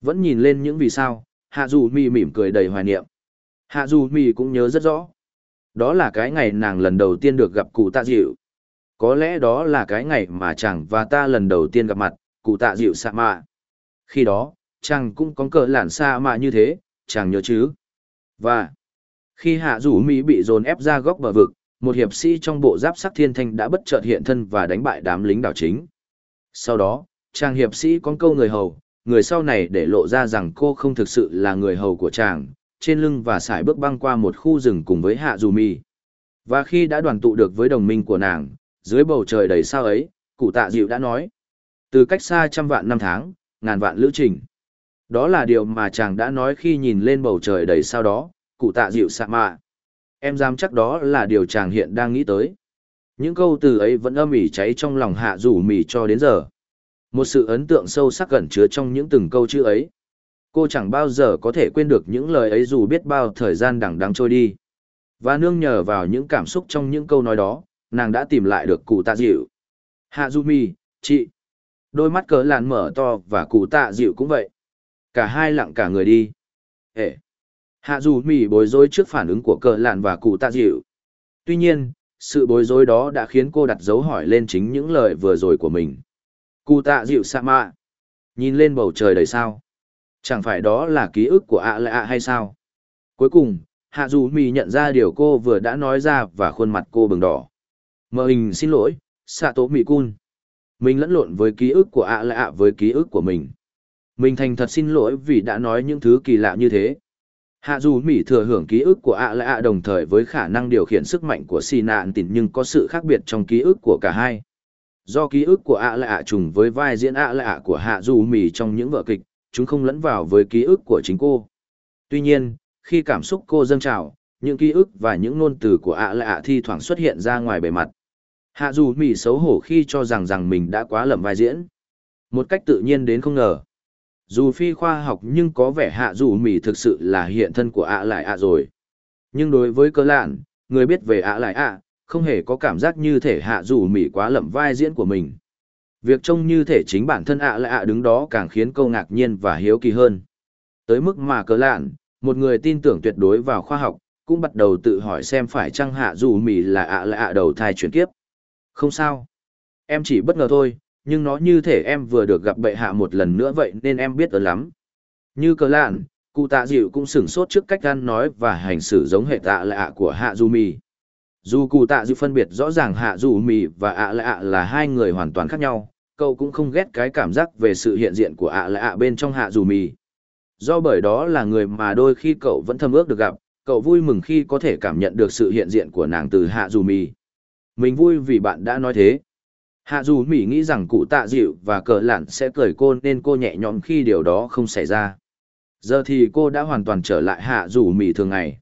Vẫn nhìn lên những vì sao, hạ dù mì mỉm cười đầy hoài niệm. Hạ dù mì cũng nhớ rất rõ. Đó là cái ngày nàng lần đầu tiên được gặp cụ tạ dịu. Có lẽ đó là cái ngày mà chàng và ta lần đầu tiên gặp mặt, cụ tạ dịu sa mạ. Khi đó, chàng cũng có cờ lản sa mạ như thế, chàng nhớ chứ. Và, khi hạ Dù Mì bị dồn ép ra góc bờ vực, một hiệp sĩ trong bộ giáp sắc thiên thanh đã bất chợt hiện thân và đánh bại đám lính đảo chính. Sau đó, chàng hiệp sĩ con câu người hầu, người sau này để lộ ra rằng cô không thực sự là người hầu của chàng, trên lưng và sải bước băng qua một khu rừng cùng với hạ dù Mi. Và khi đã đoàn tụ được với đồng minh của nàng, dưới bầu trời đầy sao ấy, cụ tạ dịu đã nói. Từ cách xa trăm vạn năm tháng, ngàn vạn lữ trình. Đó là điều mà chàng đã nói khi nhìn lên bầu trời đầy sao đó, cụ tạ dịu sạ mạ. Em dám chắc đó là điều chàng hiện đang nghĩ tới. Những câu từ ấy vẫn âm ỉ cháy trong lòng hạ rủ mì cho đến giờ. Một sự ấn tượng sâu sắc gần chứa trong những từng câu chữ ấy. Cô chẳng bao giờ có thể quên được những lời ấy dù biết bao thời gian đằng đằng trôi đi. Và nương nhờ vào những cảm xúc trong những câu nói đó, nàng đã tìm lại được cụ tạ dịu. Hạ du mi, chị. Đôi mắt cỡ làn mở to và cụ tạ dịu cũng vậy. Cả hai lặng cả người đi. Ê! hạ du mi bối rối trước phản ứng của cờ lạn và cụ tạ dịu tuy nhiên sự bối rối đó đã khiến cô đặt dấu hỏi lên chính những lời vừa rồi của mình cụ tạ dịu sa mạ. Nhìn lên bầu trời đầy sao. Chẳng phải đó là ký ức của ạ lạ ạ hay sao? Cuối cùng, hạ dù mì nhận ra điều cô vừa đã nói ra và khuôn mặt cô bừng đỏ. Mờ hình, xin lỗi xạ tố mì cun. Mình lẫn lộn với ký ức của ạ lạ ạ với ký ức của mình. Mình thành thật xin lỗi vì đã nói những thứ kỳ lạ như thế. Hạ dù mỹ thừa hưởng ký ức của ạ lạ ạ đồng thời với khả năng điều khiển sức mạnh của xì nạn tỉn nhưng có sự khác biệt trong ký ức của cả hai do ký ức của ạ lạ ạ trùng với vai diễn ạ lạ ạ của hạ dù mì trong những vở kịch chúng không lẫn vào với ký ức của chính cô. Tuy nhiên khi cảm xúc cô dâng trào những ký ức và những ngôn từ của ạ lạ ạ thi thoảng xuất hiện ra ngoài bề mặt. Hạ dù mì xấu hổ khi cho rằng rằng mình đã quá lầm vai diễn. Một cách tự nhiên đến không ngờ. Dù phi khoa học nhưng có vẻ hạ dù mì thực sự là hiện thân của ạ lại ạ rồi. Nhưng đối với cơ lạn, người biết về ạ lại ạ, không hề có cảm giác như thể hạ dù mỉ quá lậm vai diễn của mình. Việc trông như thể chính bản thân ạ lại ạ đứng đó càng khiến câu ngạc nhiên và hiếu kỳ hơn. Tới mức mà cớ lạn, một người tin tưởng tuyệt đối vào khoa học, cũng bắt đầu tự hỏi xem phải chăng hạ dù mỉ là ạ lại ạ đầu thai chuyển kiếp. Không sao. Em chỉ bất ngờ thôi, nhưng nó như thể em vừa được gặp bệ hạ một lần nữa vậy nên em biết ớn lắm. Như cờ lạn, cụ tạ dịu cũng sửng sốt trước cách ăn nói và hành xử giống hệ tạ lạ của hạ dù mỉ dù cụ tạ dịu phân biệt rõ ràng hạ Dù mì và ạ lạ là hai người hoàn toàn khác nhau, cậu cũng không ghét cái cảm giác về sự hiện diện của ạ lạ bên trong hạ Dù mì. Do bởi đó là người mà đôi khi cậu vẫn thầm ước được gặp, cậu vui mừng khi có thể cảm nhận được sự hiện diện của nàng từ hạ Dù mì. Mình vui vì bạn đã nói thế. Hạ dù Mỹ nghĩ rằng cụ tạ dịu và cờ lạn sẽ cười cô nên cô nhẹ nhõm khi điều đó không xảy ra. Giờ thì cô đã hoàn toàn trở lại hạ dù Mỹ thường ngày.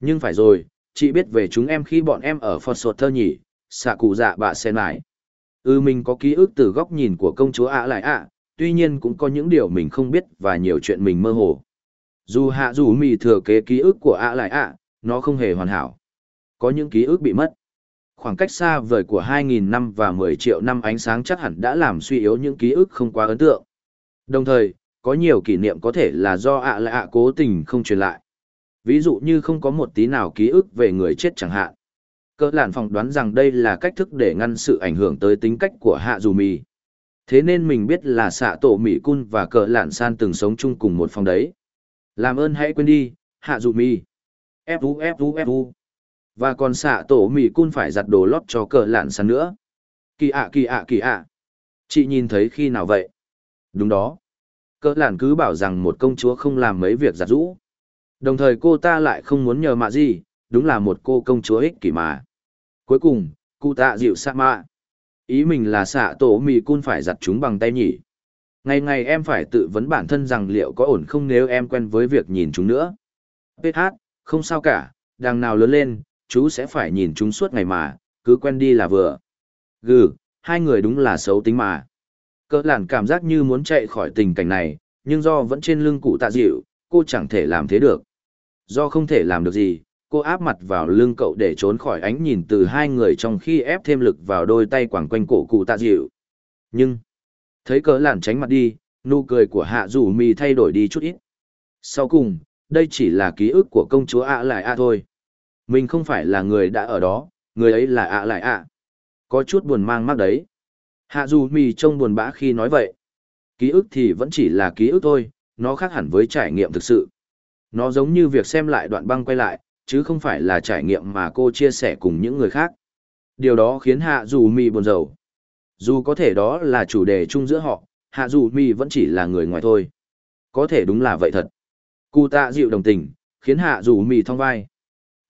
Nhưng phải rồi, chị biết về chúng em khi bọn em ở Phật Sột Thơ nhỉ, xạ cụ dạ bà sen lại. Ừ mình có ký ức từ góc nhìn của công chúa ạ lại ạ, tuy nhiên cũng có những điều mình không biết và nhiều chuyện mình mơ hồ. Dù hạ dù mì thừa kế ký ức của ạ lại ạ, nó không hề hoàn hảo. Có những ký ức bị mất khoảng cách xa vời của 2.000 năm và 10 triệu năm ánh sáng chắc hẳn đã làm suy yếu những ký ức không quá ấn tượng. Đồng thời, có nhiều kỷ niệm có thể là do ạ lại ạ cố tình không truyền lại. Ví dụ như không có một tí nào ký ức về người chết chẳng hạn. cỡ làn phỏng đoán rằng đây là cách thức để ngăn sự ảnh hưởng tới tính cách của hạ dù mì. Thế nên mình biết là xạ tổ Mỹ Cun và cờ lạn san từng sống chung cùng một phòng đấy. Làm ơn hãy quên đi, hạ dù mì. Fu Fu Fu. Và còn xạ tổ mỹ cun phải giặt đồ lót cho cờ lạn san nữa. Kỳ ạ kỳ ạ kỳ ạ. Chị nhìn thấy khi nào vậy? Đúng đó. Cờ lạn cứ bảo rằng một công chúa không làm mấy việc giặt rũ. Đồng thời cô ta lại không muốn nhờ mạ gì, đúng là một cô công chúa ích kỷ mà. Cuối cùng, cụ tạ dịu xạ mạ. Ý mình là xạ tổ mì cun phải giặt chúng bằng tay nhỉ. Ngày ngày em phải tự vấn bản thân rằng liệu có ổn không nếu em quen với việc nhìn chúng nữa. PH, không sao cả, đằng nào lớn lên, chú sẽ phải nhìn chúng suốt ngày mà, cứ quen đi là vừa. Gừ, hai người đúng là xấu tính mà. Cỡ làn cảm giác như muốn chạy khỏi tình cảnh này, nhưng do vẫn trên lưng cụ tạ dịu, cô chẳng thể làm thế được. Do không thể làm được gì, cô áp mặt vào lưng cậu để trốn khỏi ánh nhìn từ hai người trong khi ép thêm lực vào đôi tay quẳng quanh cổ cụ tạ dịu. Nhưng, thấy cỡ làn tránh mặt đi, nụ cười của hạ rủ mì thay đổi đi chút ít. Sau cùng, đây chỉ là ký ức của công chúa ạ lại a thôi. Mình không phải là người đã ở đó, người ấy là ạ lại ạ. Có chút buồn mang mắc đấy. Hạ dù mì trông buồn bã khi nói vậy. Ký ức thì vẫn chỉ là ký ức thôi, nó khác hẳn với trải nghiệm thực sự. Nó giống như việc xem lại đoạn băng quay lại, chứ không phải là trải nghiệm mà cô chia sẻ cùng những người khác. Điều đó khiến hạ dù mì buồn rầu. Dù có thể đó là chủ đề chung giữa họ, hạ dù mì vẫn chỉ là người ngoài thôi. Có thể đúng là vậy thật. Cụ tạ dịu đồng tình, khiến hạ dù mì thong vai.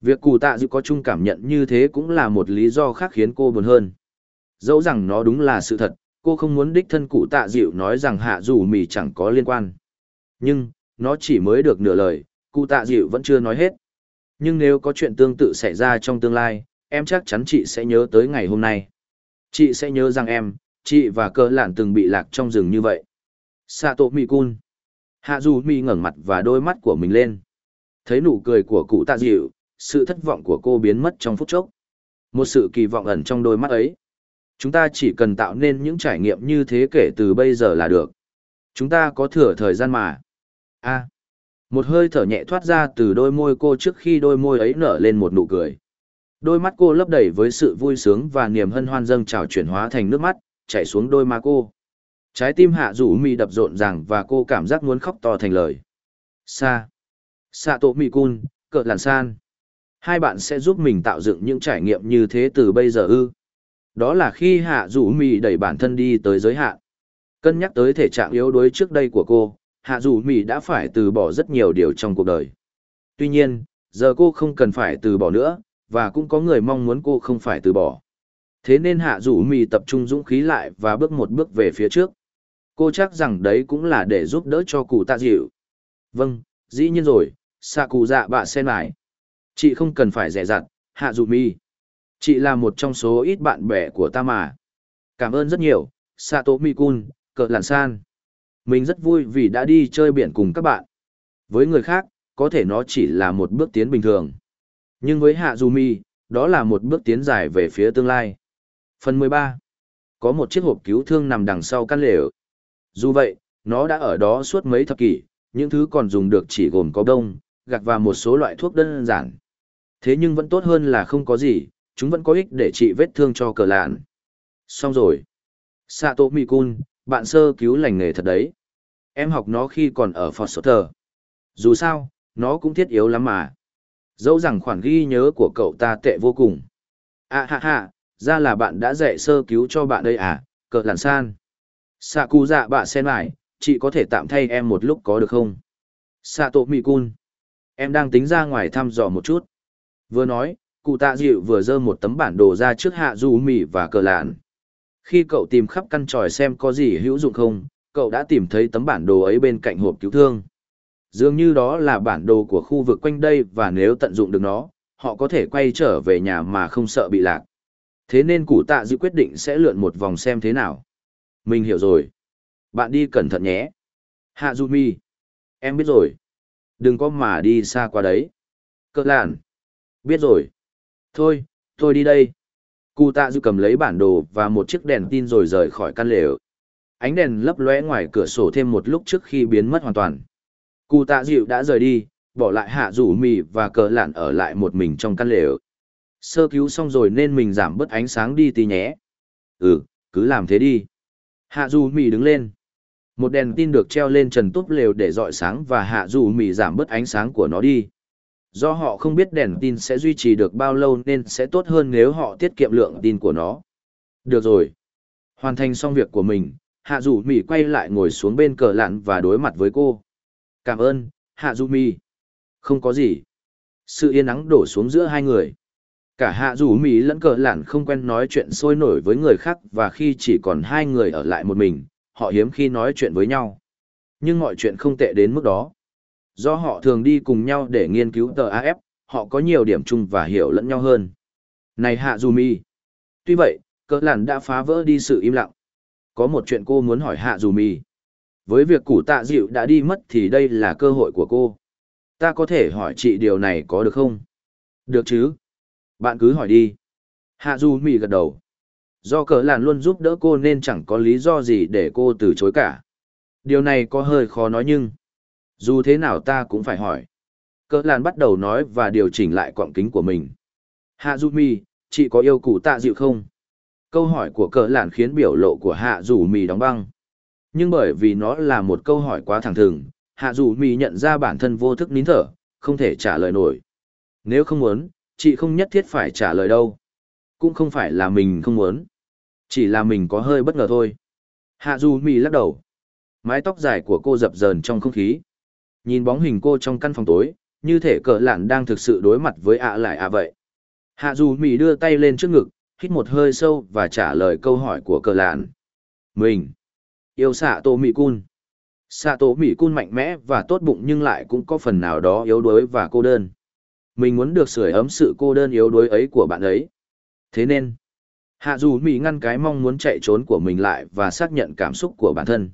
Việc cụ tạ dịu có chung cảm nhận như thế cũng là một lý do khác khiến cô buồn hơn. Dẫu rằng nó đúng là sự thật, cô không muốn đích thân cụ tạ dịu nói rằng hạ dù mì chẳng có liên quan. Nhưng, nó chỉ mới được nửa lời, cụ tạ dịu vẫn chưa nói hết. Nhưng nếu có chuyện tương tự xảy ra trong tương lai, em chắc chắn chị sẽ nhớ tới ngày hôm nay. Chị sẽ nhớ rằng em, chị và cơ lạn từng bị lạc trong rừng như vậy. Sato Mikun. Hạ dù mi ngẩng mặt và đôi mắt của mình lên. Thấy nụ cười của cụ tạ dịu, sự thất vọng của cô biến mất trong phút chốc. Một sự kỳ vọng ẩn trong đôi mắt ấy. Chúng ta chỉ cần tạo nên những trải nghiệm như thế kể từ bây giờ là được. Chúng ta có thừa thời gian mà a một hơi thở nhẹ thoát ra từ đôi môi cô trước khi đôi môi ấy nở lên một nụ cười. Đôi mắt cô lấp đầy với sự vui sướng và niềm hân hoan dâng trào chuyển hóa thành nước mắt, chảy xuống đôi má cô. Trái tim hạ rủ mi đập rộn ràng và cô cảm giác muốn khóc to thành lời. Sa. Sa tổ mi cun, cỡ làn san. Hai bạn sẽ giúp mình tạo dựng những trải nghiệm như thế từ bây giờ ư. Đó là khi hạ rủ Mi đẩy bản thân đi tới giới hạn. Cân nhắc tới thể trạng yếu đuối trước đây của cô, hạ dù mỹ đã phải từ bỏ rất nhiều điều trong cuộc đời. Tuy nhiên, giờ cô không cần phải từ bỏ nữa, và cũng có người mong muốn cô không phải từ bỏ. Thế nên hạ dù mỹ tập trung dũng khí lại và bước một bước về phía trước. Cô chắc rằng đấy cũng là để giúp đỡ cho cụ tạ dịu. Vâng, dĩ nhiên rồi, xạ cụ dạ bạ sen lại. Chị không cần phải rẻ dặt hạ dù mi. Chị là một trong số ít bạn bè của ta mà. Cảm ơn rất nhiều, Sato Mikun, cợt làn san. Mình rất vui vì đã đi chơi biển cùng các bạn. Với người khác, có thể nó chỉ là một bước tiến bình thường. Nhưng với Hạ Du Mi, đó là một bước tiến dài về phía tương lai. Phần 13. Có một chiếc hộp cứu thương nằm đằng sau căn lều. Dù vậy, nó đã ở đó suốt mấy thập kỷ, những thứ còn dùng được chỉ gồm có đông, gạc và một số loại thuốc đơn giản. Thế nhưng vẫn tốt hơn là không có gì, chúng vẫn có ích để trị vết thương cho cờ lạn. Xong rồi. Sato Mikun, bạn sơ cứu lành nghề thật đấy. Em học nó khi còn ở Foster. Dù sao, nó cũng thiết yếu lắm mà. Dẫu rằng khoản ghi nhớ của cậu ta tệ vô cùng. À ha ha, ra là bạn đã dạy sơ cứu cho bạn đây à, cờ làn san. Sạ cụ dạ bạ sen lại, chị có thể tạm thay em một lúc có được không? Sato Mikun. Em đang tính ra ngoài thăm dò một chút. Vừa nói, cụ tạ dịu vừa dơ một tấm bản đồ ra trước hạ du mì và cờ lạn. Khi cậu tìm khắp căn tròi xem có gì hữu dụng không, cậu đã tìm thấy tấm bản đồ ấy bên cạnh hộp cứu thương. Dường như đó là bản đồ của khu vực quanh đây và nếu tận dụng được nó, họ có thể quay trở về nhà mà không sợ bị lạc. Thế nên củ tạ dự quyết định sẽ lượn một vòng xem thế nào. Mình hiểu rồi. Bạn đi cẩn thận nhé. Hạ Du Mi. Em biết rồi. Đừng có mà đi xa qua đấy. Cỡ làn. Biết rồi. Thôi, tôi đi đây. Cụ tạ dư cầm lấy bản đồ và một chiếc đèn tin rồi rời khỏi căn lều. Ánh đèn lấp lóe ngoài cửa sổ thêm một lúc trước khi biến mất hoàn toàn. Cụ tạ dịu đã rời đi, bỏ lại hạ rủ mì và cờ lạn ở lại một mình trong căn lều. Sơ cứu xong rồi nên mình giảm bớt ánh sáng đi tí nhé. Ừ, cứ làm thế đi. Hạ rủ mì đứng lên. Một đèn tin được treo lên trần túp lều để dọi sáng và hạ rủ mì giảm bớt ánh sáng của nó đi. Do họ không biết đèn tin sẽ duy trì được bao lâu nên sẽ tốt hơn nếu họ tiết kiệm lượng tin của nó. Được rồi. Hoàn thành xong việc của mình, Hạ Dù Mì quay lại ngồi xuống bên cờ lặn và đối mặt với cô. Cảm ơn, Hạ Dù Mì. Không có gì. Sự yên ắng đổ xuống giữa hai người. Cả Hạ Dù mỹ lẫn cờ lặn không quen nói chuyện sôi nổi với người khác và khi chỉ còn hai người ở lại một mình, họ hiếm khi nói chuyện với nhau. Nhưng mọi chuyện không tệ đến mức đó. Do họ thường đi cùng nhau để nghiên cứu tờ AF, họ có nhiều điểm chung và hiểu lẫn nhau hơn. Này Hạ Dù Mi. Tuy vậy, cỡ làn đã phá vỡ đi sự im lặng. Có một chuyện cô muốn hỏi Hạ Dù Mi. Với việc củ tạ dịu đã đi mất thì đây là cơ hội của cô. Ta có thể hỏi chị điều này có được không? Được chứ. Bạn cứ hỏi đi. Hạ Dù Mi gật đầu. Do cỡ làn luôn giúp đỡ cô nên chẳng có lý do gì để cô từ chối cả. Điều này có hơi khó nói nhưng... Dù thế nào ta cũng phải hỏi. Cỡ làn bắt đầu nói và điều chỉnh lại quọng kính của mình. Hạ Du Mi, chị có yêu cụ tạ dịu không? Câu hỏi của cỡ làn khiến biểu lộ của Hạ Du Mi đóng băng. Nhưng bởi vì nó là một câu hỏi quá thẳng thừng, Hạ Du Mi nhận ra bản thân vô thức nín thở, không thể trả lời nổi. Nếu không muốn, chị không nhất thiết phải trả lời đâu. Cũng không phải là mình không muốn. Chỉ là mình có hơi bất ngờ thôi. Hạ Du Mi lắc đầu. Mái tóc dài của cô dập dờn trong không khí. Nhìn bóng hình cô trong căn phòng tối, như thể cờ lạn đang thực sự đối mặt với ạ lại ạ vậy. Hạ dù Mỹ đưa tay lên trước ngực, hít một hơi sâu và trả lời câu hỏi của cờ lạn. Mình yêu xạ tổ Mỹ cun. Xạ tổ Mỹ cun mạnh mẽ và tốt bụng nhưng lại cũng có phần nào đó yếu đuối và cô đơn. Mình muốn được sưởi ấm sự cô đơn yếu đuối ấy của bạn ấy. Thế nên, Hạ dù Mỹ ngăn cái mong muốn chạy trốn của mình lại và xác nhận cảm xúc của bản thân.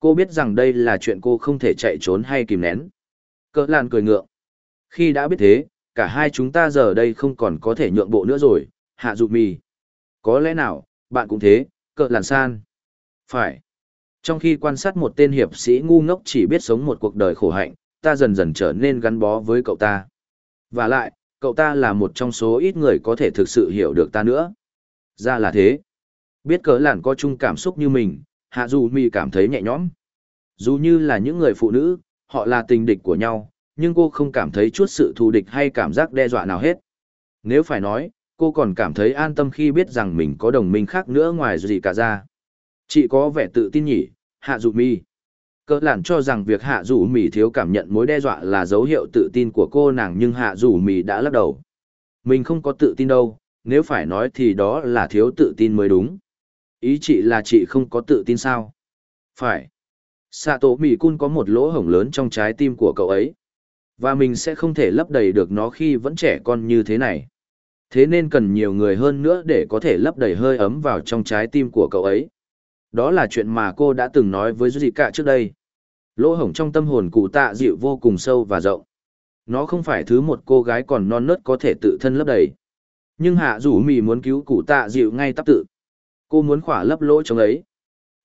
Cô biết rằng đây là chuyện cô không thể chạy trốn hay kìm nén. Cỡ làn cười ngượng. Khi đã biết thế, cả hai chúng ta giờ đây không còn có thể nhượng bộ nữa rồi, hạ dụ mì. Có lẽ nào, bạn cũng thế, cỡ làn san. Phải. Trong khi quan sát một tên hiệp sĩ ngu ngốc chỉ biết sống một cuộc đời khổ hạnh, ta dần dần trở nên gắn bó với cậu ta. Và lại, cậu ta là một trong số ít người có thể thực sự hiểu được ta nữa. Ra là thế. Biết cỡ làn có chung cảm xúc như mình, hạ dù mi cảm thấy nhẹ nhõm. Dù như là những người phụ nữ, họ là tình địch của nhau, nhưng cô không cảm thấy chút sự thù địch hay cảm giác đe dọa nào hết. Nếu phải nói, cô còn cảm thấy an tâm khi biết rằng mình có đồng minh khác nữa ngoài gì cả ra. Chị có vẻ tự tin nhỉ, hạ dù mi. Cỡ lản cho rằng việc hạ dù mì thiếu cảm nhận mối đe dọa là dấu hiệu tự tin của cô nàng nhưng hạ dù mì đã lắc đầu. Mình không có tự tin đâu, nếu phải nói thì đó là thiếu tự tin mới đúng. Ý chị là chị không có tự tin sao? Phải. Sạ tổ Mỉ cun có một lỗ hổng lớn trong trái tim của cậu ấy. Và mình sẽ không thể lấp đầy được nó khi vẫn trẻ con như thế này. Thế nên cần nhiều người hơn nữa để có thể lấp đầy hơi ấm vào trong trái tim của cậu ấy. Đó là chuyện mà cô đã từng nói với Duy Cả trước đây. Lỗ hổng trong tâm hồn cụ tạ dịu vô cùng sâu và rộng. nó không phải thứ một cô gái còn non nớt có thể tự thân lấp đầy. Nhưng hạ rủ mì muốn cứu cụ tạ dịu ngay tắp tự. Cô muốn khỏa lấp lỗ chống ấy.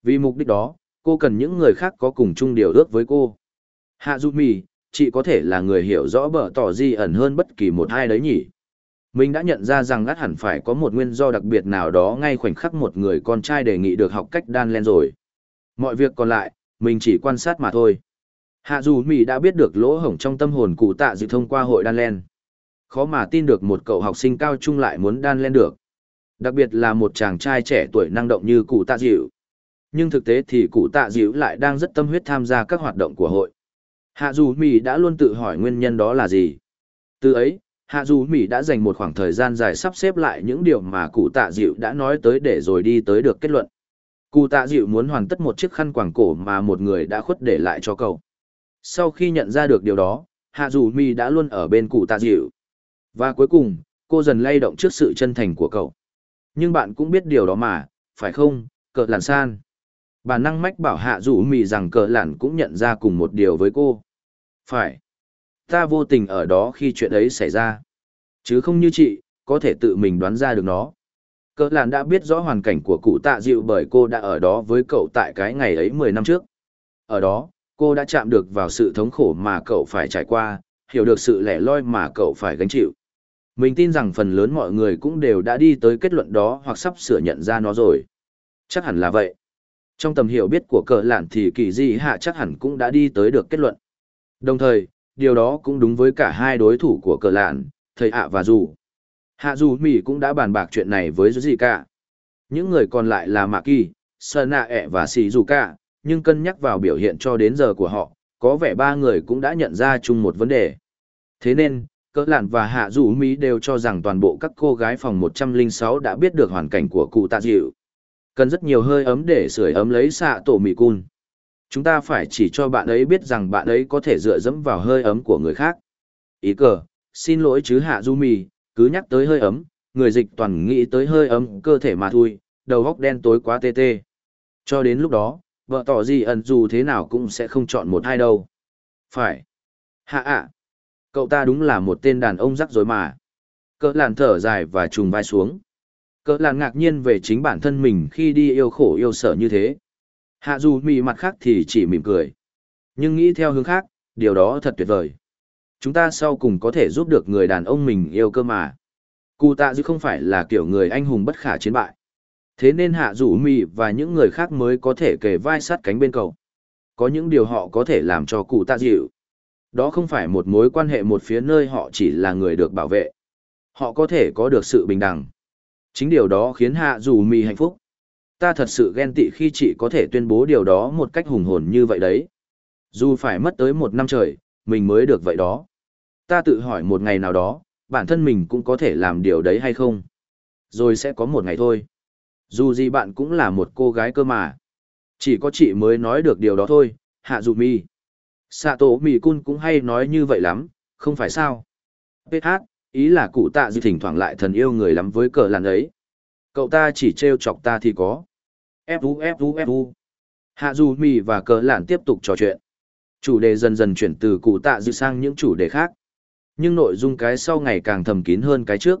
Vì mục đích đó, cô cần những người khác có cùng chung điều ước với cô. Hạ Dụ mì, chị có thể là người hiểu rõ bở tỏ di ẩn hơn bất kỳ một ai đấy nhỉ. Mình đã nhận ra rằng ắt hẳn phải có một nguyên do đặc biệt nào đó ngay khoảnh khắc một người con trai đề nghị được học cách đan len rồi. Mọi việc còn lại, mình chỉ quan sát mà thôi. Hạ dù Mỹ đã biết được lỗ hổng trong tâm hồn cụ tạ dự thông qua hội đan len. Khó mà tin được một cậu học sinh cao trung lại muốn đan len được. Đặc biệt là một chàng trai trẻ tuổi năng động như cụ tạ dịu. Nhưng thực tế thì cụ tạ dịu lại đang rất tâm huyết tham gia các hoạt động của hội. Hạ dù Mỹ đã luôn tự hỏi nguyên nhân đó là gì. Từ ấy, Hạ dù Mỹ đã dành một khoảng thời gian dài sắp xếp lại những điều mà cụ tạ dịu đã nói tới để rồi đi tới được kết luận. Cụ tạ dịu muốn hoàn tất một chiếc khăn quàng cổ mà một người đã khuất để lại cho cậu. Sau khi nhận ra được điều đó, Hạ dù Mỹ đã luôn ở bên cụ tạ dịu. Và cuối cùng, cô dần lay động trước sự chân thành của cậu. Nhưng bạn cũng biết điều đó mà, phải không, cờ làn san. bà năng mách bảo Hạ rủ mì rằng cờ làn cũng nhận ra cùng một điều với cô. Phải ta vô tình ở đó khi chuyện ấy xảy ra. Chứ không như chị, có thể tự mình đoán ra được nó. Cờ làn đã biết rõ hoàn cảnh của cụ tạ dịu bởi cô đã ở đó với cậu tại cái ngày ấy 10 năm trước. Ở đó, cô đã chạm được vào sự thống khổ mà cậu phải trải qua, hiểu được sự lẻ loi mà cậu phải gánh chịu. Mình tin rằng phần lớn mọi người cũng đều đã đi tới kết luận đó hoặc sắp sửa nhận ra nó rồi. Chắc hẳn là vậy. Trong tầm hiểu biết của cờ lạn thì kỳ di hạ chắc hẳn cũng đã đi tới được kết luận. Đồng thời, điều đó cũng đúng với cả hai đối thủ của cờ lạn, thầy ạ và dù. Hạ dù Mỹ cũng đã bàn bạc chuyện này với gì cả. Những người còn lại là Mạc Kỳ, Sơn Nạ ẹ e và Sì Dù Cả, nhưng cân nhắc vào biểu hiện cho đến giờ của họ, có vẻ ba người cũng đã nhận ra chung một vấn đề. Thế nên, cỡ lạn và hạ dù Mỹ đều cho rằng toàn bộ các cô gái phòng 106 đã biết được hoàn cảnh của cụ tạ dịu. Cần rất nhiều hơi ấm để sưởi ấm lấy xạ tổ mì cun. Chúng ta phải chỉ cho bạn ấy biết rằng bạn ấy có thể dựa dẫm vào hơi ấm của người khác. Ý cờ, xin lỗi chứ hạ du mì, cứ nhắc tới hơi ấm, người dịch toàn nghĩ tới hơi ấm cơ thể mà thôi, đầu góc đen tối quá tê tê. Cho đến lúc đó, vợ tỏ gì ẩn dù thế nào cũng sẽ không chọn một hai đâu. Phải. Hạ ạ. Cậu ta đúng là một tên đàn ông rắc rối mà. Cỡ làn thở dài và trùng vai xuống. Cỡ làn ngạc nhiên về chính bản thân mình khi đi yêu khổ yêu sở như thế. Hạ dù mì mặt khác thì chỉ mỉm cười. Nhưng nghĩ theo hướng khác, điều đó thật tuyệt vời. Chúng ta sau cùng có thể giúp được người đàn ông mình yêu cơ mà. Cụ tạ dư không phải là kiểu người anh hùng bất khả chiến bại. Thế nên hạ dù mì và những người khác mới có thể kề vai sát cánh bên cậu. Có những điều họ có thể làm cho cụ tạ dịu. Đó không phải một mối quan hệ một phía nơi họ chỉ là người được bảo vệ. Họ có thể có được sự bình đẳng. Chính điều đó khiến hạ dù mì hạnh phúc. Ta thật sự ghen tị khi chị có thể tuyên bố điều đó một cách hùng hồn như vậy đấy. Dù phải mất tới một năm trời, mình mới được vậy đó. Ta tự hỏi một ngày nào đó, bản thân mình cũng có thể làm điều đấy hay không. Rồi sẽ có một ngày thôi. Dù gì bạn cũng là một cô gái cơ mà. Chỉ có chị mới nói được điều đó thôi, hạ dù mi. Sato mì cun cũng hay nói như vậy lắm, không phải sao. PH, ý là cụ tạ dư thỉnh thoảng lại thần yêu người lắm với cờ làn ấy. Cậu ta chỉ trêu chọc ta thì có. Fu Fu Fu. Hạ dù mì và cờ lạn tiếp tục trò chuyện. Chủ đề dần dần chuyển từ cụ tạ dư sang những chủ đề khác. Nhưng nội dung cái sau ngày càng thầm kín hơn cái trước.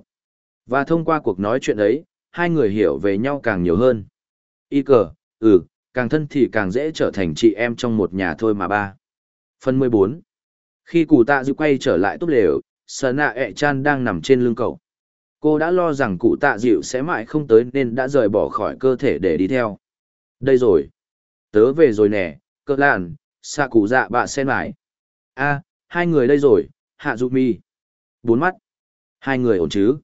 Và thông qua cuộc nói chuyện ấy, hai người hiểu về nhau càng nhiều hơn. Y cờ, ừ, càng thân thì càng dễ trở thành chị em trong một nhà thôi mà ba. Phần 14 Khi cụ tạ dịu quay trở lại túp lều, Sở nạ ẹ chan đang nằm trên lưng cậu. Cô đã lo rằng cụ tạ dịu sẽ mãi không tới nên đã rời bỏ khỏi cơ thể để đi theo. Đây rồi. Tớ về rồi nè, cơ làn, xạ cụ dạ bạ sen mãi. a hai người đây rồi, hạ dụ mi. Bốn mắt. Hai người ổn chứ.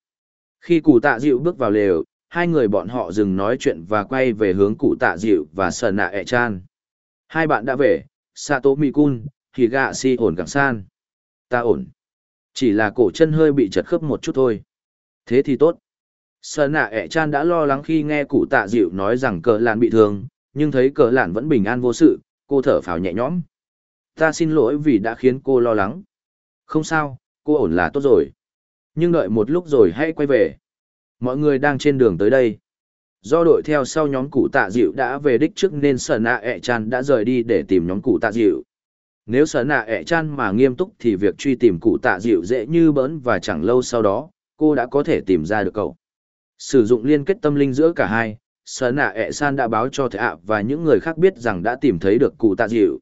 Khi cụ tạ dịu bước vào lều, hai người bọn họ dừng nói chuyện và quay về hướng cụ tạ dịu và sờ nạ ẹ chan. Hai bạn đã về, Sato Mikun, si ổn càng san. Ta ổn. Chỉ là cổ chân hơi bị chật khớp một chút thôi. Thế thì tốt. Sở nạ ẹ chan đã lo lắng khi nghe cụ tạ dịu nói rằng cờ lạn bị thương, nhưng thấy cờ lạn vẫn bình an vô sự, cô thở phào nhẹ nhõm. Ta xin lỗi vì đã khiến cô lo lắng. Không sao, cô ổn là tốt rồi. Nhưng đợi một lúc rồi hãy quay về. Mọi người đang trên đường tới đây. Do đội theo sau nhóm cụ tạ dịu đã về đích trước nên sở nạ ẹ chan đã rời đi để tìm nhóm cụ tạ dịu. Nếu sở nạ ẹ chan mà nghiêm túc thì việc truy tìm cụ tạ dịu dễ như bỡn và chẳng lâu sau đó, cô đã có thể tìm ra được cậu. Sử dụng liên kết tâm linh giữa cả hai, sở nạ ẹ san đã báo cho thầy ạ và những người khác biết rằng đã tìm thấy được cụ tạ dịu.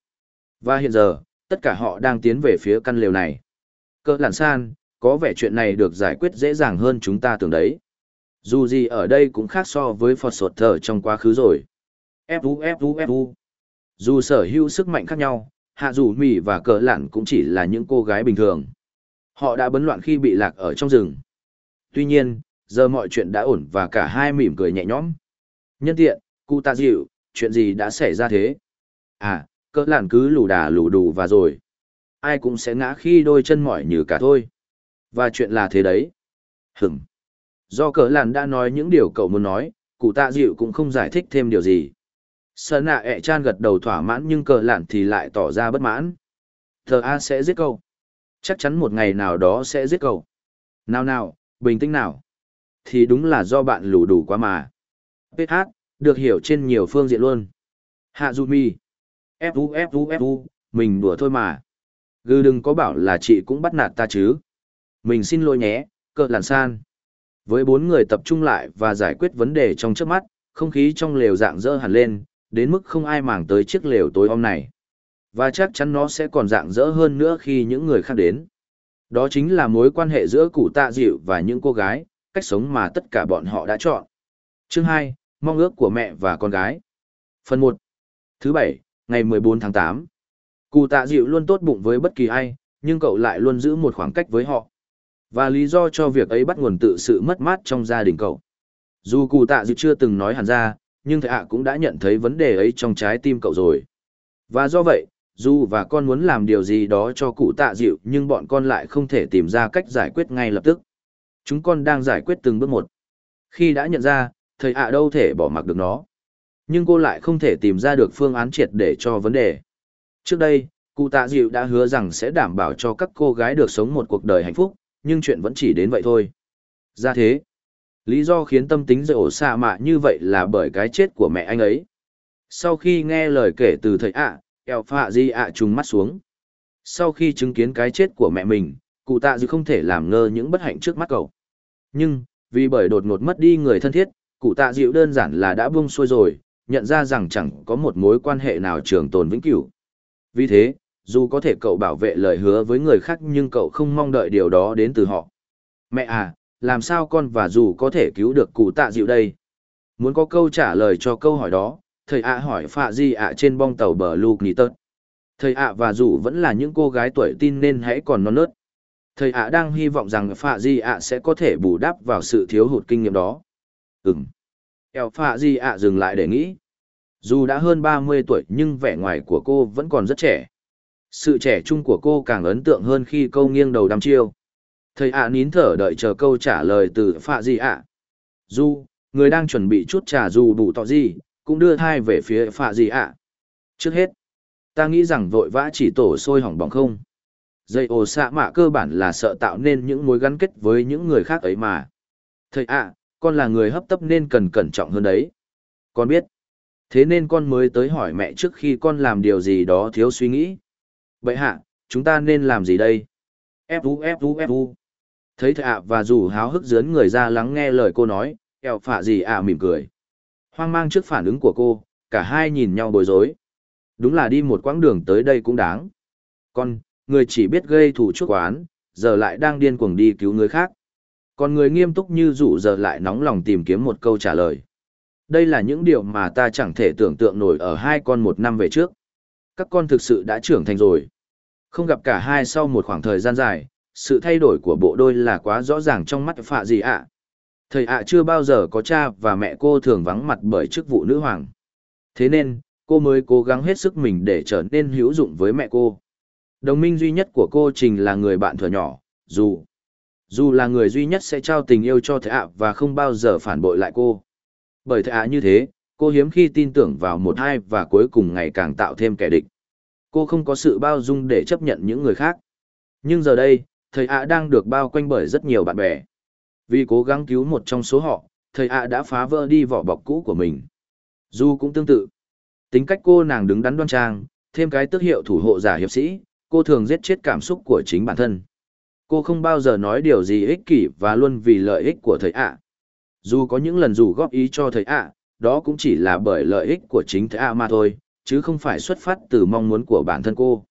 Và hiện giờ, tất cả họ đang tiến về phía căn lều này. Cơ lản san, có vẻ chuyện này được giải quyết dễ dàng hơn chúng ta tưởng đấy. Dù gì ở đây cũng khác so với Phật sột thở trong quá khứ rồi. Fu Fu Fu. Dù sở hữu sức mạnh khác nhau, hạ dù mì và cờ lạn cũng chỉ là những cô gái bình thường. Họ đã bấn loạn khi bị lạc ở trong rừng. Tuy nhiên, giờ mọi chuyện đã ổn và cả hai mỉm cười nhẹ nhõm. Nhân tiện, cụ tạ dịu, chuyện gì đã xảy ra thế? À, cỡ làn cứ lù đà lù đù và rồi. Ai cũng sẽ ngã khi đôi chân mỏi như cả thôi. Và chuyện là thế đấy. Hửm. Do cỡ làn đã nói những điều cậu muốn nói, cụ tạ dịu cũng không giải thích thêm điều gì sợ nạ ẹ chan gật đầu thỏa mãn nhưng cờ lạn thì lại tỏ ra bất mãn. Thờ A sẽ giết cậu, Chắc chắn một ngày nào đó sẽ giết cậu. Nào nào, bình tĩnh nào. Thì đúng là do bạn lù đủ quá mà. PH, được hiểu trên nhiều phương diện luôn. Hạ du mi. Fu Fu Fu, mình đùa thôi mà. Gư đừng có bảo là chị cũng bắt nạt ta chứ. Mình xin lỗi nhé, cờ làn san. Với bốn người tập trung lại và giải quyết vấn đề trong trước mắt, không khí trong lều dạng dơ hẳn lên, đến mức không ai màng tới chiếc lều tối om này. Và chắc chắn nó sẽ còn dạng dỡ hơn nữa khi những người khác đến. Đó chính là mối quan hệ giữa cụ tạ dịu và những cô gái, cách sống mà tất cả bọn họ đã chọn. Chương 2, mong ước của mẹ và con gái. Phần 1. Thứ bảy, ngày 14 tháng 8. Cụ tạ dịu luôn tốt bụng với bất kỳ ai, nhưng cậu lại luôn giữ một khoảng cách với họ. Và lý do cho việc ấy bắt nguồn tự sự mất mát trong gia đình cậu. Dù cụ tạ dịu chưa từng nói hẳn ra, nhưng thầy ạ cũng đã nhận thấy vấn đề ấy trong trái tim cậu rồi. Và do vậy, dù và con muốn làm điều gì đó cho cụ tạ dịu nhưng bọn con lại không thể tìm ra cách giải quyết ngay lập tức. Chúng con đang giải quyết từng bước một. Khi đã nhận ra, thầy ạ đâu thể bỏ mặc được nó. Nhưng cô lại không thể tìm ra được phương án triệt để cho vấn đề. Trước đây, cụ tạ dịu đã hứa rằng sẽ đảm bảo cho các cô gái được sống một cuộc đời hạnh phúc, nhưng chuyện vẫn chỉ đến vậy thôi. Ra thế, Lý do khiến tâm tính dậy ổ xạ mạ như vậy là bởi cái chết của mẹ anh ấy. Sau khi nghe lời kể từ thầy ạ, à, eo phạ di ạ trùng mắt xuống. Sau khi chứng kiến cái chết của mẹ mình, cụ tạ dư không thể làm ngơ những bất hạnh trước mắt cậu. Nhưng, vì bởi đột ngột mất đi người thân thiết, cụ tạ dịu đơn giản là đã buông xuôi rồi, nhận ra rằng chẳng có một mối quan hệ nào trường tồn vĩnh cửu. Vì thế, dù có thể cậu bảo vệ lời hứa với người khác nhưng cậu không mong đợi điều đó đến từ họ. Mẹ à, làm sao con và dù có thể cứu được cụ tạ dịu đây? Muốn có câu trả lời cho câu hỏi đó, thầy ạ hỏi phạ di ạ trên bong tàu bờ Luke Nittet. Thầy ạ và dù vẫn là những cô gái tuổi tin nên hãy còn non nớt. Thầy ạ đang hy vọng rằng phạ di ạ sẽ có thể bù đắp vào sự thiếu hụt kinh nghiệm đó. Ừm. Eo phạ di ạ dừng lại để nghĩ. Dù đã hơn ba mươi tuổi nhưng vẻ ngoài của cô vẫn còn rất trẻ. Sự trẻ trung của cô càng ấn tượng hơn khi câu nghiêng đầu đăm chiêu. Thầy ạ nín thở đợi chờ câu trả lời từ phạ gì ạ. Du, người đang chuẩn bị chút trà dù đủ tọ gì, cũng đưa thai về phía phạ gì ạ. Trước hết, ta nghĩ rằng vội vã chỉ tổ sôi hỏng bỏng không. Dây ồ xạ mạ cơ bản là sợ tạo nên những mối gắn kết với những người khác ấy mà. Thầy ạ, con là người hấp tấp nên cần cẩn trọng hơn đấy. Con biết. Thế nên con mới tới hỏi mẹ trước khi con làm điều gì đó thiếu suy nghĩ. Vậy hạ, chúng ta nên làm gì đây? Fu Fu Fu thấy thạ à và dù háo hức dướn người ra lắng nghe lời cô nói, kẹo phạ gì ạ mỉm cười. Hoang mang trước phản ứng của cô, cả hai nhìn nhau bối rối. Đúng là đi một quãng đường tới đây cũng đáng. Con, người chỉ biết gây thù chuốc quán giờ lại đang điên cuồng đi cứu người khác. Còn người nghiêm túc như rủ giờ lại nóng lòng tìm kiếm một câu trả lời. Đây là những điều mà ta chẳng thể tưởng tượng nổi ở hai con một năm về trước. Các con thực sự đã trưởng thành rồi. Không gặp cả hai sau một khoảng thời gian dài sự thay đổi của bộ đôi là quá rõ ràng trong mắt phạ gì ạ. Thầy ạ chưa bao giờ có cha và mẹ cô thường vắng mặt bởi chức vụ nữ hoàng. Thế nên, cô mới cố gắng hết sức mình để trở nên hữu dụng với mẹ cô. Đồng minh duy nhất của cô Trình là người bạn thừa nhỏ, dù dù là người duy nhất sẽ trao tình yêu cho thầy ạ và không bao giờ phản bội lại cô. Bởi thầy ạ như thế, cô hiếm khi tin tưởng vào một hai và cuối cùng ngày càng tạo thêm kẻ địch. Cô không có sự bao dung để chấp nhận những người khác. Nhưng giờ đây, thầy ạ đang được bao quanh bởi rất nhiều bạn bè. Vì cố gắng cứu một trong số họ, thầy ạ đã phá vỡ đi vỏ bọc cũ của mình. Du cũng tương tự. Tính cách cô nàng đứng đắn đoan trang, thêm cái tước hiệu thủ hộ giả hiệp sĩ, cô thường giết chết cảm xúc của chính bản thân. Cô không bao giờ nói điều gì ích kỷ và luôn vì lợi ích của thầy ạ. Dù có những lần dù góp ý cho thầy ạ, đó cũng chỉ là bởi lợi ích của chính thầy ạ mà thôi, chứ không phải xuất phát từ mong muốn của bản thân cô.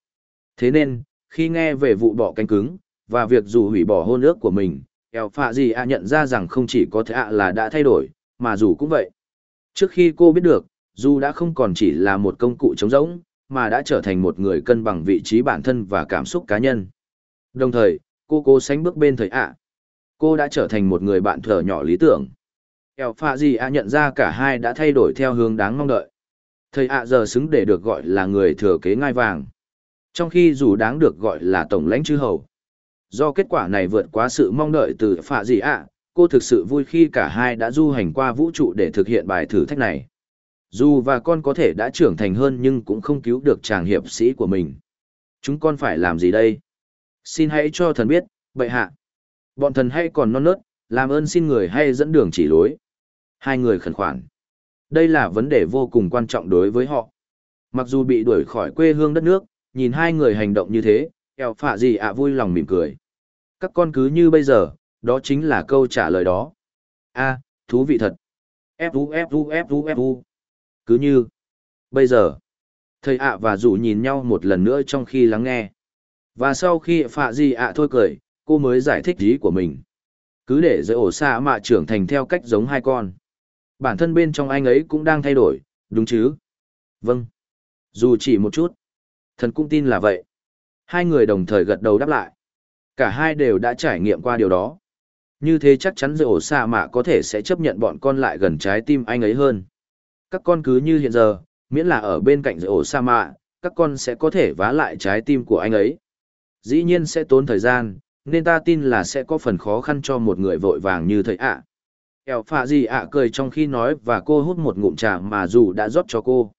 Thế nên, khi nghe về vụ bỏ cánh cứng, và việc dù hủy bỏ hôn ước của mình, eo phạ gì ạ nhận ra rằng không chỉ có thể ạ là đã thay đổi, mà dù cũng vậy. Trước khi cô biết được, dù đã không còn chỉ là một công cụ trống rỗng, mà đã trở thành một người cân bằng vị trí bản thân và cảm xúc cá nhân. Đồng thời, cô cố sánh bước bên thời ạ. Cô đã trở thành một người bạn thở nhỏ lý tưởng. Eo phạ gì ạ nhận ra cả hai đã thay đổi theo hướng đáng mong đợi. Thầy ạ giờ xứng để được gọi là người thừa kế ngai vàng. Trong khi dù đáng được gọi là tổng lãnh chư hầu. Do kết quả này vượt quá sự mong đợi từ phạ gì ạ, cô thực sự vui khi cả hai đã du hành qua vũ trụ để thực hiện bài thử thách này. Dù và con có thể đã trưởng thành hơn nhưng cũng không cứu được chàng hiệp sĩ của mình. Chúng con phải làm gì đây? Xin hãy cho thần biết, bệ hạ. Bọn thần hay còn non nớt, làm ơn xin người hay dẫn đường chỉ lối. Hai người khẩn khoản. Đây là vấn đề vô cùng quan trọng đối với họ. Mặc dù bị đuổi khỏi quê hương đất nước, nhìn hai người hành động như thế, eo phạ gì ạ vui lòng mỉm cười. Các con cứ như bây giờ, đó chính là câu trả lời đó. a thú vị thật. Fu Fu Fu Fu. Cứ như. Bây giờ. Thầy ạ và rủ nhìn nhau một lần nữa trong khi lắng nghe. Và sau khi phạ gì ạ thôi cười, cô mới giải thích ý của mình. Cứ để giới ổ xa mạ trưởng thành theo cách giống hai con. Bản thân bên trong anh ấy cũng đang thay đổi, đúng chứ? Vâng. Dù chỉ một chút. Thần cũng tin là vậy. Hai người đồng thời gật đầu đáp lại. Cả hai đều đã trải nghiệm qua điều đó. Như thế chắc chắn giữa ổ xạ mạ có thể sẽ chấp nhận bọn con lại gần trái tim anh ấy hơn. Các con cứ như hiện giờ, miễn là ở bên cạnh giữa ổ xạ mạ, các con sẽ có thể vá lại trái tim của anh ấy. Dĩ nhiên sẽ tốn thời gian, nên ta tin là sẽ có phần khó khăn cho một người vội vàng như thầy ạ. À. Eo phạ gì ạ cười trong khi nói và cô hút một ngụm trà mà dù đã rót cho cô.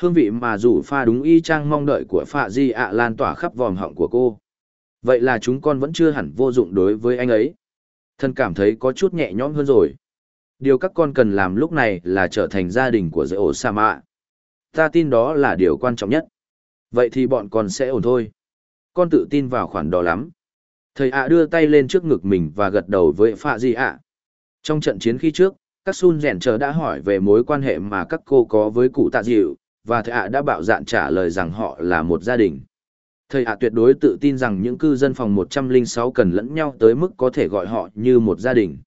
Hương vị mà dù pha đúng y chang mong đợi của phạ di ạ lan tỏa khắp vòm họng của cô. Vậy là chúng con vẫn chưa hẳn vô dụng đối với anh ấy. Thân cảm thấy có chút nhẹ nhõm hơn rồi. Điều các con cần làm lúc này là trở thành gia đình của dạy ổ sa mạ. Ta tin đó là điều quan trọng nhất. Vậy thì bọn con sẽ ổn thôi. Con tự tin vào khoản đó lắm. Thầy ạ đưa tay lên trước ngực mình và gật đầu với phạ di ạ. Trong trận chiến khi trước, các sun rèn chờ đã hỏi về mối quan hệ mà các cô có với cụ tạ dịu, và thầy ạ đã bạo dạn trả lời rằng họ là một gia đình. Thầy ạ tuyệt đối tự tin rằng những cư dân phòng 106 cần lẫn nhau tới mức có thể gọi họ như một gia đình.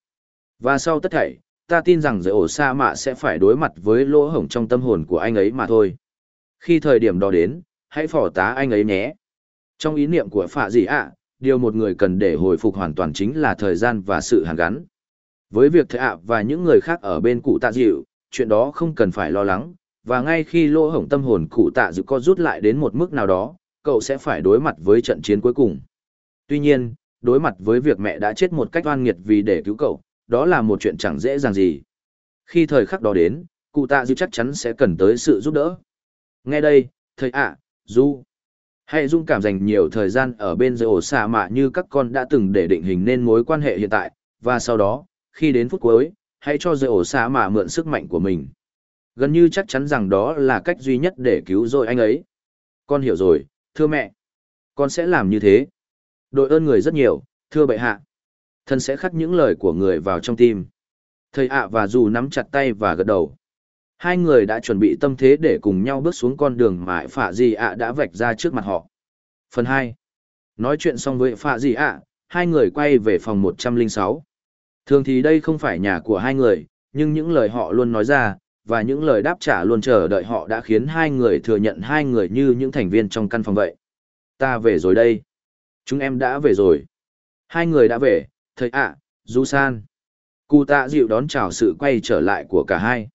Và sau tất thảy, ta tin rằng giới ổ sa mạ sẽ phải đối mặt với lỗ hổng trong tâm hồn của anh ấy mà thôi. Khi thời điểm đó đến, hãy phỏ tá anh ấy nhé. Trong ý niệm của phạ gì ạ, điều một người cần để hồi phục hoàn toàn chính là thời gian và sự hàn gắn. Với việc thầy ạ và những người khác ở bên cụ tạ dịu, chuyện đó không cần phải lo lắng, và ngay khi lỗ hổng tâm hồn cụ tạ dự có rút lại đến một mức nào đó, cậu sẽ phải đối mặt với trận chiến cuối cùng. Tuy nhiên, đối mặt với việc mẹ đã chết một cách oan nghiệt vì để cứu cậu, đó là một chuyện chẳng dễ dàng gì. Khi thời khắc đó đến, cụ tạ dự chắc chắn sẽ cần tới sự giúp đỡ. Nghe đây, thầy ạ, Du. Hãy dung cảm dành nhiều thời gian ở bên giới ổ xà mạ như các con đã từng để định hình nên mối quan hệ hiện tại, và sau đó, khi đến phút cuối, hãy cho giới ổ xà mạ mượn sức mạnh của mình. Gần như chắc chắn rằng đó là cách duy nhất để cứu rồi anh ấy. Con hiểu rồi, thưa mẹ. Con sẽ làm như thế. Đội ơn người rất nhiều, thưa bệ hạ. Thân sẽ khắc những lời của người vào trong tim. Thầy ạ và dù nắm chặt tay và gật đầu. Hai người đã chuẩn bị tâm thế để cùng nhau bước xuống con đường mà phạ gì ạ đã vạch ra trước mặt họ. Phần hai Nói chuyện xong với phạ gì ạ, hai người quay về phòng một trăm linh sáu. Thường thì đây không phải nhà của hai người, nhưng những lời họ luôn nói ra, và những lời đáp trả luôn chờ đợi họ đã khiến hai người thừa nhận hai người như những thành viên trong căn phòng vậy. Ta về rồi đây. Chúng em đã về rồi. Hai người đã về, thầy ạ, Du San. Cụ tạ dịu đón chào sự quay trở lại của cả hai.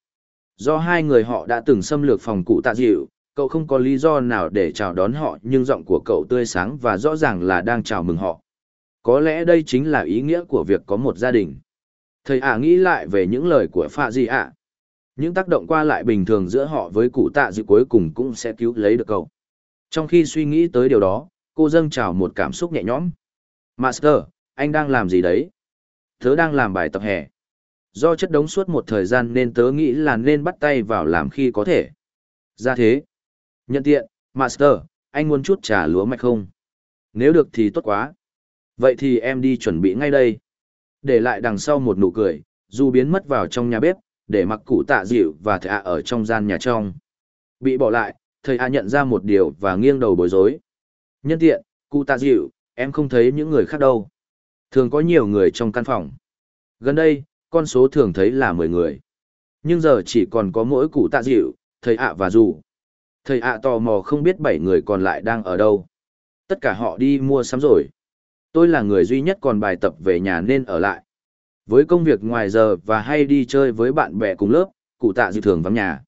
Do hai người họ đã từng xâm lược phòng cụ tạ dịu, cậu không có lý do nào để chào đón họ nhưng giọng của cậu tươi sáng và rõ ràng là đang chào mừng họ. Có lẽ đây chính là ý nghĩa của việc có một gia đình. Thầy à, nghĩ lại về những lời của Phạ Di ạ. Những tác động qua lại bình thường giữa họ với cụ tạ dự cuối cùng cũng sẽ cứu lấy được cậu. Trong khi suy nghĩ tới điều đó, cô dâng chào một cảm xúc nhẹ nhõm. Master, anh đang làm gì đấy? Tớ đang làm bài tập hè. Do chất đống suốt một thời gian nên tớ nghĩ là nên bắt tay vào làm khi có thể. Ra thế. Nhận tiện, Master, anh muốn chút trà lúa mạch không? Nếu được thì tốt quá. Vậy thì em đi chuẩn bị ngay đây. Để lại đằng sau một nụ cười, dù biến mất vào trong nhà bếp, để mặc cụ tạ dịu và thầy ạ ở trong gian nhà trong. Bị bỏ lại, thầy ạ nhận ra một điều và nghiêng đầu bối rối. Nhân tiện, cụ tạ dịu, em không thấy những người khác đâu. Thường có nhiều người trong căn phòng. Gần đây, con số thường thấy là 10 người. Nhưng giờ chỉ còn có mỗi cụ tạ dịu, thầy ạ và dù. Thầy ạ tò mò không biết 7 người còn lại đang ở đâu. Tất cả họ đi mua sắm rồi. Tôi là người duy nhất còn bài tập về nhà nên ở lại. Với công việc ngoài giờ và hay đi chơi với bạn bè cùng lớp, cụ tạ dịu thường vắng nhà.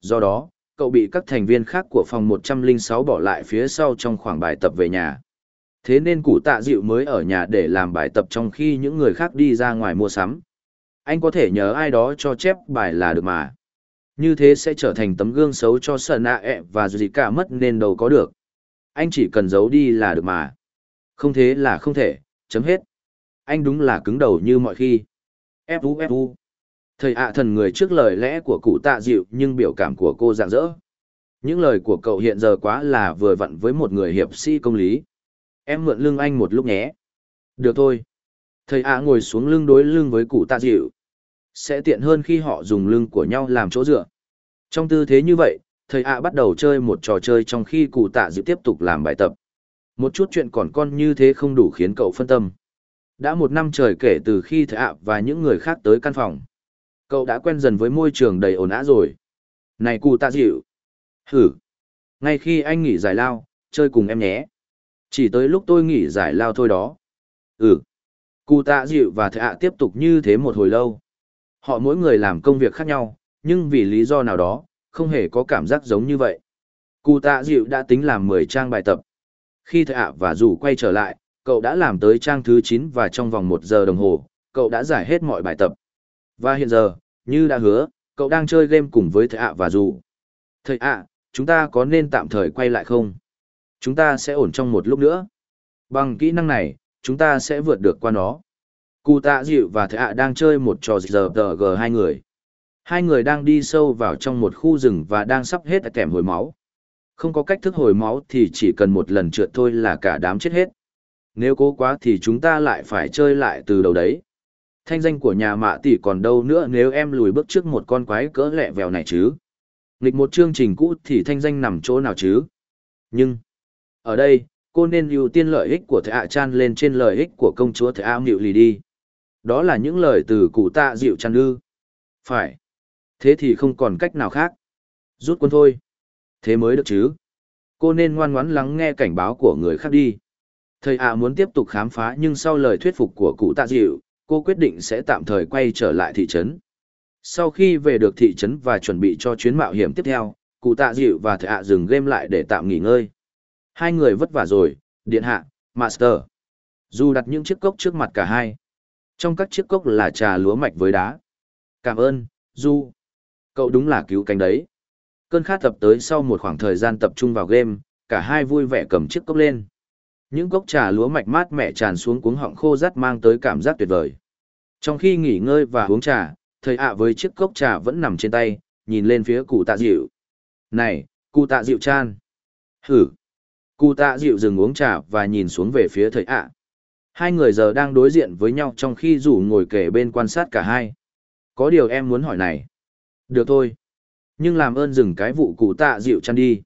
Do đó, cậu bị các thành viên khác của phòng 106 bỏ lại phía sau trong khoảng bài tập về nhà. Thế nên cụ tạ dịu mới ở nhà để làm bài tập trong khi những người khác đi ra ngoài mua sắm. Anh có thể nhớ ai đó cho chép bài là được mà. Như thế sẽ trở thành tấm gương xấu cho sợ nạ ẹ e và gì cả mất nên đâu có được. Anh chỉ cần giấu đi là được mà. Không thế là không thể, chấm hết. Anh đúng là cứng đầu như mọi khi. Fu fu. Thầy ạ thần người trước lời lẽ của cụ tạ dịu nhưng biểu cảm của cô rạng rỡ. Những lời của cậu hiện giờ quá là vừa vặn với một người hiệp sĩ công lý. Em mượn lưng anh một lúc nhé. Được thôi. Thầy ạ ngồi xuống lưng đối lưng với cụ tạ dịu. Sẽ tiện hơn khi họ dùng lưng của nhau làm chỗ dựa. Trong tư thế như vậy, thầy ạ bắt đầu chơi một trò chơi trong khi cụ tạ dịu tiếp tục làm bài tập. Một chút chuyện còn con như thế không đủ khiến cậu phân tâm. Đã một năm trời kể từ khi thầy ạ và những người khác tới căn phòng. Cậu đã quen dần với môi trường đầy ồn ào rồi. Này cụ tạ dịu. Hử. Ngay khi anh nghỉ giải lao, chơi cùng em nhé. Chỉ tới lúc tôi nghỉ giải lao thôi đó. Ừ. Cụ tạ dịu và thợ ạ tiếp tục như thế một hồi lâu. Họ mỗi người làm công việc khác nhau, nhưng vì lý do nào đó, không hề có cảm giác giống như vậy. Cụ tạ dịu đã tính làm 10 trang bài tập. Khi thợ ạ và dù quay trở lại, cậu đã làm tới trang thứ 9 và trong vòng 1 giờ đồng hồ, cậu đã giải hết mọi bài tập. Và hiện giờ, như đã hứa, cậu đang chơi game cùng với Thầy ạ và dù. Thầy ạ, chúng ta có nên tạm thời quay lại không? Chúng ta sẽ ổn trong một lúc nữa. Bằng kỹ năng này, chúng ta sẽ vượt được qua nó. Cụ tạ dịu và thầy ạ đang chơi một trò giờ tờ g hai người. Hai người đang đi sâu vào trong một khu rừng và đang sắp hết kèm hồi máu. Không có cách thức hồi máu thì chỉ cần một lần trượt thôi là cả đám chết hết. Nếu cố quá thì chúng ta lại phải chơi lại từ đầu đấy. Thanh danh của nhà mạ tỷ còn đâu nữa nếu em lùi bước trước một con quái cỡ lẹ vèo này chứ. Nghịch một chương trình cũ thì thanh danh nằm chỗ nào chứ. Nhưng, ở đây, cô nên ưu tiên lợi ích của thệ ạ chan lên trên lợi ích của công chúa thệ ạ mịu lì đi. Đó là những lời từ cụ tạ dịu chăn ư. Phải. Thế thì không còn cách nào khác. Rút quân thôi. Thế mới được chứ. Cô nên ngoan ngoãn lắng nghe cảnh báo của người khác đi. Thầy ạ muốn tiếp tục khám phá nhưng sau lời thuyết phục của cụ tạ dịu, cô quyết định sẽ tạm thời quay trở lại thị trấn. Sau khi về được thị trấn và chuẩn bị cho chuyến mạo hiểm tiếp theo, cụ tạ dịu và thầy ạ dừng game lại để tạm nghỉ ngơi. Hai người vất vả rồi, điện hạ, master. Dù đặt những chiếc cốc trước mặt cả hai. Trong các chiếc cốc là trà lúa mạch với đá. Cảm ơn, Du. Cậu đúng là cứu cánh đấy. Cơn khát tập tới sau một khoảng thời gian tập trung vào game, cả hai vui vẻ cầm chiếc cốc lên. Những cốc trà lúa mạch mát mẻ tràn xuống cuống họng khô rát mang tới cảm giác tuyệt vời. Trong khi nghỉ ngơi và uống trà, thầy ạ với chiếc cốc trà vẫn nằm trên tay, nhìn lên phía cụ tạ dịu. Này, cụ tạ dịu chan. Hử. Cụ tạ dịu dừng uống trà và nhìn xuống về phía thầy ạ. Hai người giờ đang đối diện với nhau trong khi rủ ngồi kể bên quan sát cả hai. Có điều em muốn hỏi này. Được thôi. Nhưng làm ơn dừng cái vụ cụ tạ dịu chăn đi.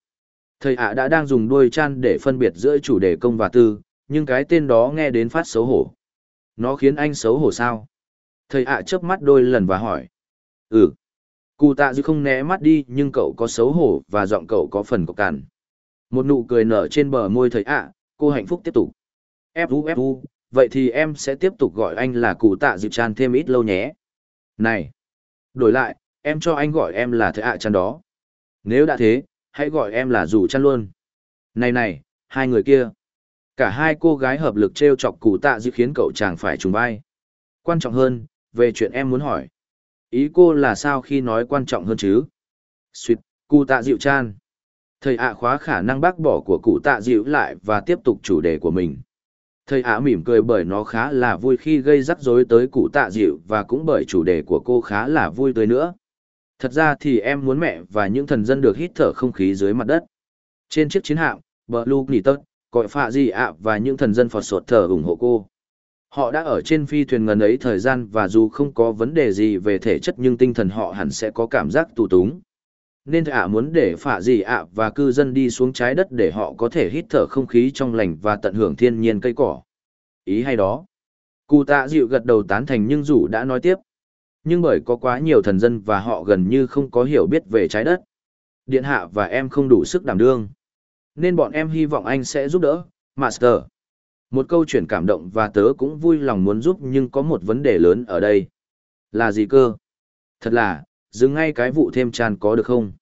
Thầy ạ đã đang dùng đuôi chăn để phân biệt giữa chủ đề công và tư, nhưng cái tên đó nghe đến phát xấu hổ. Nó khiến anh xấu hổ sao? Thầy ạ chớp mắt đôi lần và hỏi. Ừ. Cụ tạ dư không né mắt đi nhưng cậu có xấu hổ và giọng cậu có phần cộc cằn. Một nụ cười nở trên bờ môi thầy ạ, cô hạnh phúc tiếp tục. Fu fu, vậy thì em sẽ tiếp tục gọi anh là cụ tạ dư chan thêm ít lâu nhé. Này! Đổi lại, em cho anh gọi em là thầy ạ chan đó. Nếu đã thế, hãy gọi em là dù chăn luôn. Này này, hai người kia. Cả hai cô gái hợp lực treo chọc cụ tạ dịu khiến cậu chàng phải trùng vai. Quan trọng hơn, về chuyện em muốn hỏi. Ý cô là sao khi nói quan trọng hơn chứ? Xuyệt, cụ tạ dịu chan. Thầy ạ khóa khả năng bác bỏ của cụ tạ dịu lại và tiếp tục chủ đề của mình. Thầy ạ mỉm cười bởi nó khá là vui khi gây rắc rối tới cụ tạ dịu và cũng bởi chủ đề của cô khá là vui tới nữa. Thật ra thì em muốn mẹ và những thần dân được hít thở không khí dưới mặt đất. Trên chiếc chiến hạm, Blue Knitter, nỉ cõi phạ gì ạ và những thần dân phọt sột thở ủng hộ cô. Họ đã ở trên phi thuyền ngần ấy thời gian và dù không có vấn đề gì về thể chất nhưng tinh thần họ hẳn sẽ có cảm giác tù túng. Nên ạ muốn để phạ gì ạ và cư dân đi xuống trái đất để họ có thể hít thở không khí trong lành và tận hưởng thiên nhiên cây cỏ. Ý hay đó. Cụ tạ dịu gật đầu tán thành nhưng dù đã nói tiếp. Nhưng bởi có quá nhiều thần dân và họ gần như không có hiểu biết về trái đất. Điện hạ và em không đủ sức đảm đương. Nên bọn em hy vọng anh sẽ giúp đỡ, Master. Một câu chuyện cảm động và tớ cũng vui lòng muốn giúp nhưng có một vấn đề lớn ở đây. Là gì cơ? Thật là, dừng ngay cái vụ thêm tràn có được không?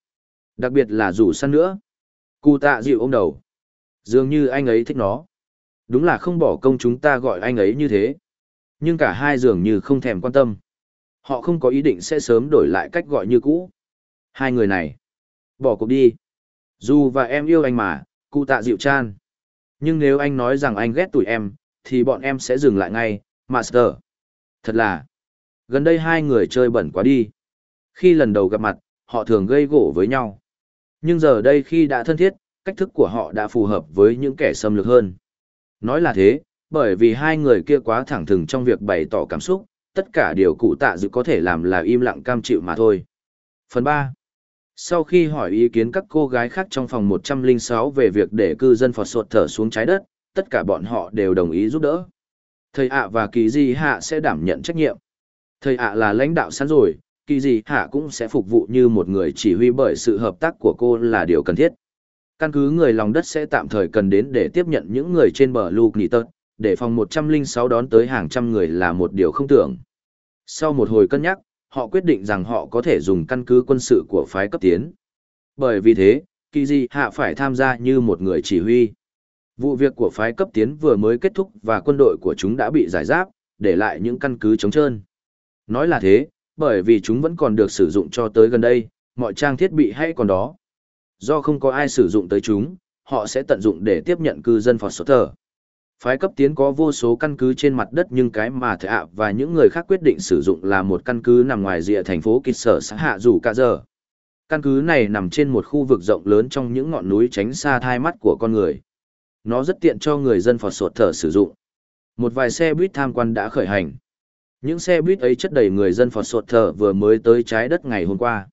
Đặc biệt là rủ săn nữa. Cụ tạ dịu ôm đầu. Dường như anh ấy thích nó. Đúng là không bỏ công chúng ta gọi anh ấy như thế. Nhưng cả hai dường như không thèm quan tâm. Họ không có ý định sẽ sớm đổi lại cách gọi như cũ. Hai người này. Bỏ cuộc đi. Dù và em yêu anh mà, cụ tạ dịu chan. Nhưng nếu anh nói rằng anh ghét tụi em, thì bọn em sẽ dừng lại ngay, Master. Thật là, gần đây hai người chơi bẩn quá đi. Khi lần đầu gặp mặt, họ thường gây gỗ với nhau. Nhưng giờ đây khi đã thân thiết, cách thức của họ đã phù hợp với những kẻ xâm lược hơn. Nói là thế, bởi vì hai người kia quá thẳng thừng trong việc bày tỏ cảm xúc, tất cả điều cụ tạ dự có thể làm là im lặng cam chịu mà thôi. Phần 3 sau khi hỏi ý kiến các cô gái khác trong phòng 106 về việc để cư dân Phật sột thở xuống trái đất, tất cả bọn họ đều đồng ý giúp đỡ. Thầy ạ và kỳ di hạ sẽ đảm nhận trách nhiệm. Thầy ạ là lãnh đạo sẵn rồi, kỳ di hạ cũng sẽ phục vụ như một người chỉ huy bởi sự hợp tác của cô là điều cần thiết. Căn cứ người lòng đất sẽ tạm thời cần đến để tiếp nhận những người trên bờ Luke Nittot, để phòng 106 đón tới hàng trăm người là một điều không tưởng. Sau một hồi cân nhắc, họ quyết định rằng họ có thể dùng căn cứ quân sự của phái cấp tiến. Bởi vì thế, kỳ di hạ phải tham gia như một người chỉ huy. Vụ việc của phái cấp tiến vừa mới kết thúc và quân đội của chúng đã bị giải giáp, để lại những căn cứ trống trơn. Nói là thế, bởi vì chúng vẫn còn được sử dụng cho tới gần đây, mọi trang thiết bị hay còn đó. Do không có ai sử dụng tới chúng, họ sẽ tận dụng để tiếp nhận cư dân Phật thở. Phái cấp tiến có vô số căn cứ trên mặt đất nhưng cái mà thệ ạ và những người khác quyết định sử dụng là một căn cứ nằm ngoài rìa thành phố Kịch Sở xã Hạ Dù Cả Giờ. Căn cứ này nằm trên một khu vực rộng lớn trong những ngọn núi tránh xa thai mắt của con người. Nó rất tiện cho người dân phò sột thở sử dụng. Một vài xe buýt tham quan đã khởi hành. Những xe buýt ấy chất đầy người dân phò sột thở vừa mới tới trái đất ngày hôm qua.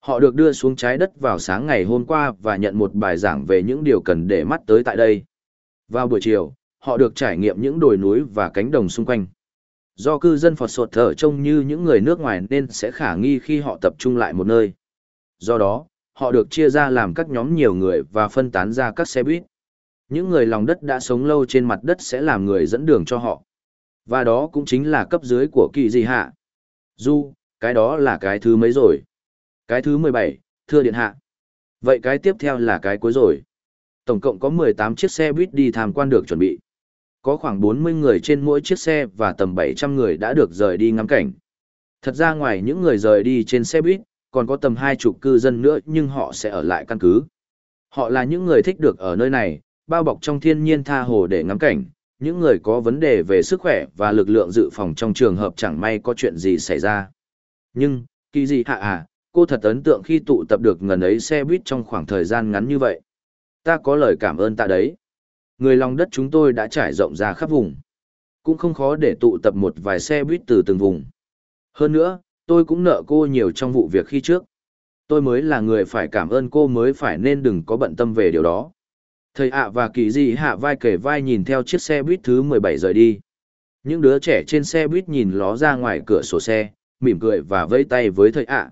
Họ được đưa xuống trái đất vào sáng ngày hôm qua và nhận một bài giảng về những điều cần để mắt tới tại đây. Vào buổi chiều, họ được trải nghiệm những đồi núi và cánh đồng xung quanh. Do cư dân Phật sột thở trông như những người nước ngoài nên sẽ khả nghi khi họ tập trung lại một nơi. Do đó, họ được chia ra làm các nhóm nhiều người và phân tán ra các xe buýt. Những người lòng đất đã sống lâu trên mặt đất sẽ làm người dẫn đường cho họ. Và đó cũng chính là cấp dưới của kỳ di hạ. Du, cái đó là cái thứ mấy rồi? Cái thứ 17, thưa điện hạ. Vậy cái tiếp theo là cái cuối rồi. Tổng cộng có 18 chiếc xe buýt đi tham quan được chuẩn bị có khoảng 40 người trên mỗi chiếc xe và tầm 700 người đã được rời đi ngắm cảnh. Thật ra ngoài những người rời đi trên xe buýt, còn có tầm hai chục cư dân nữa nhưng họ sẽ ở lại căn cứ. Họ là những người thích được ở nơi này, bao bọc trong thiên nhiên tha hồ để ngắm cảnh, những người có vấn đề về sức khỏe và lực lượng dự phòng trong trường hợp chẳng may có chuyện gì xảy ra. Nhưng, kỳ gì hạ à, cô thật ấn tượng khi tụ tập được ngần ấy xe buýt trong khoảng thời gian ngắn như vậy. Ta có lời cảm ơn ta đấy. Người lòng đất chúng tôi đã trải rộng ra khắp vùng. Cũng không khó để tụ tập một vài xe buýt từ từng vùng. Hơn nữa, tôi cũng nợ cô nhiều trong vụ việc khi trước. Tôi mới là người phải cảm ơn cô mới phải nên đừng có bận tâm về điều đó. Thầy ạ và kỳ dị hạ vai kể vai nhìn theo chiếc xe buýt thứ 17 rời đi. Những đứa trẻ trên xe buýt nhìn ló ra ngoài cửa sổ xe, mỉm cười và vây tay với thầy ạ.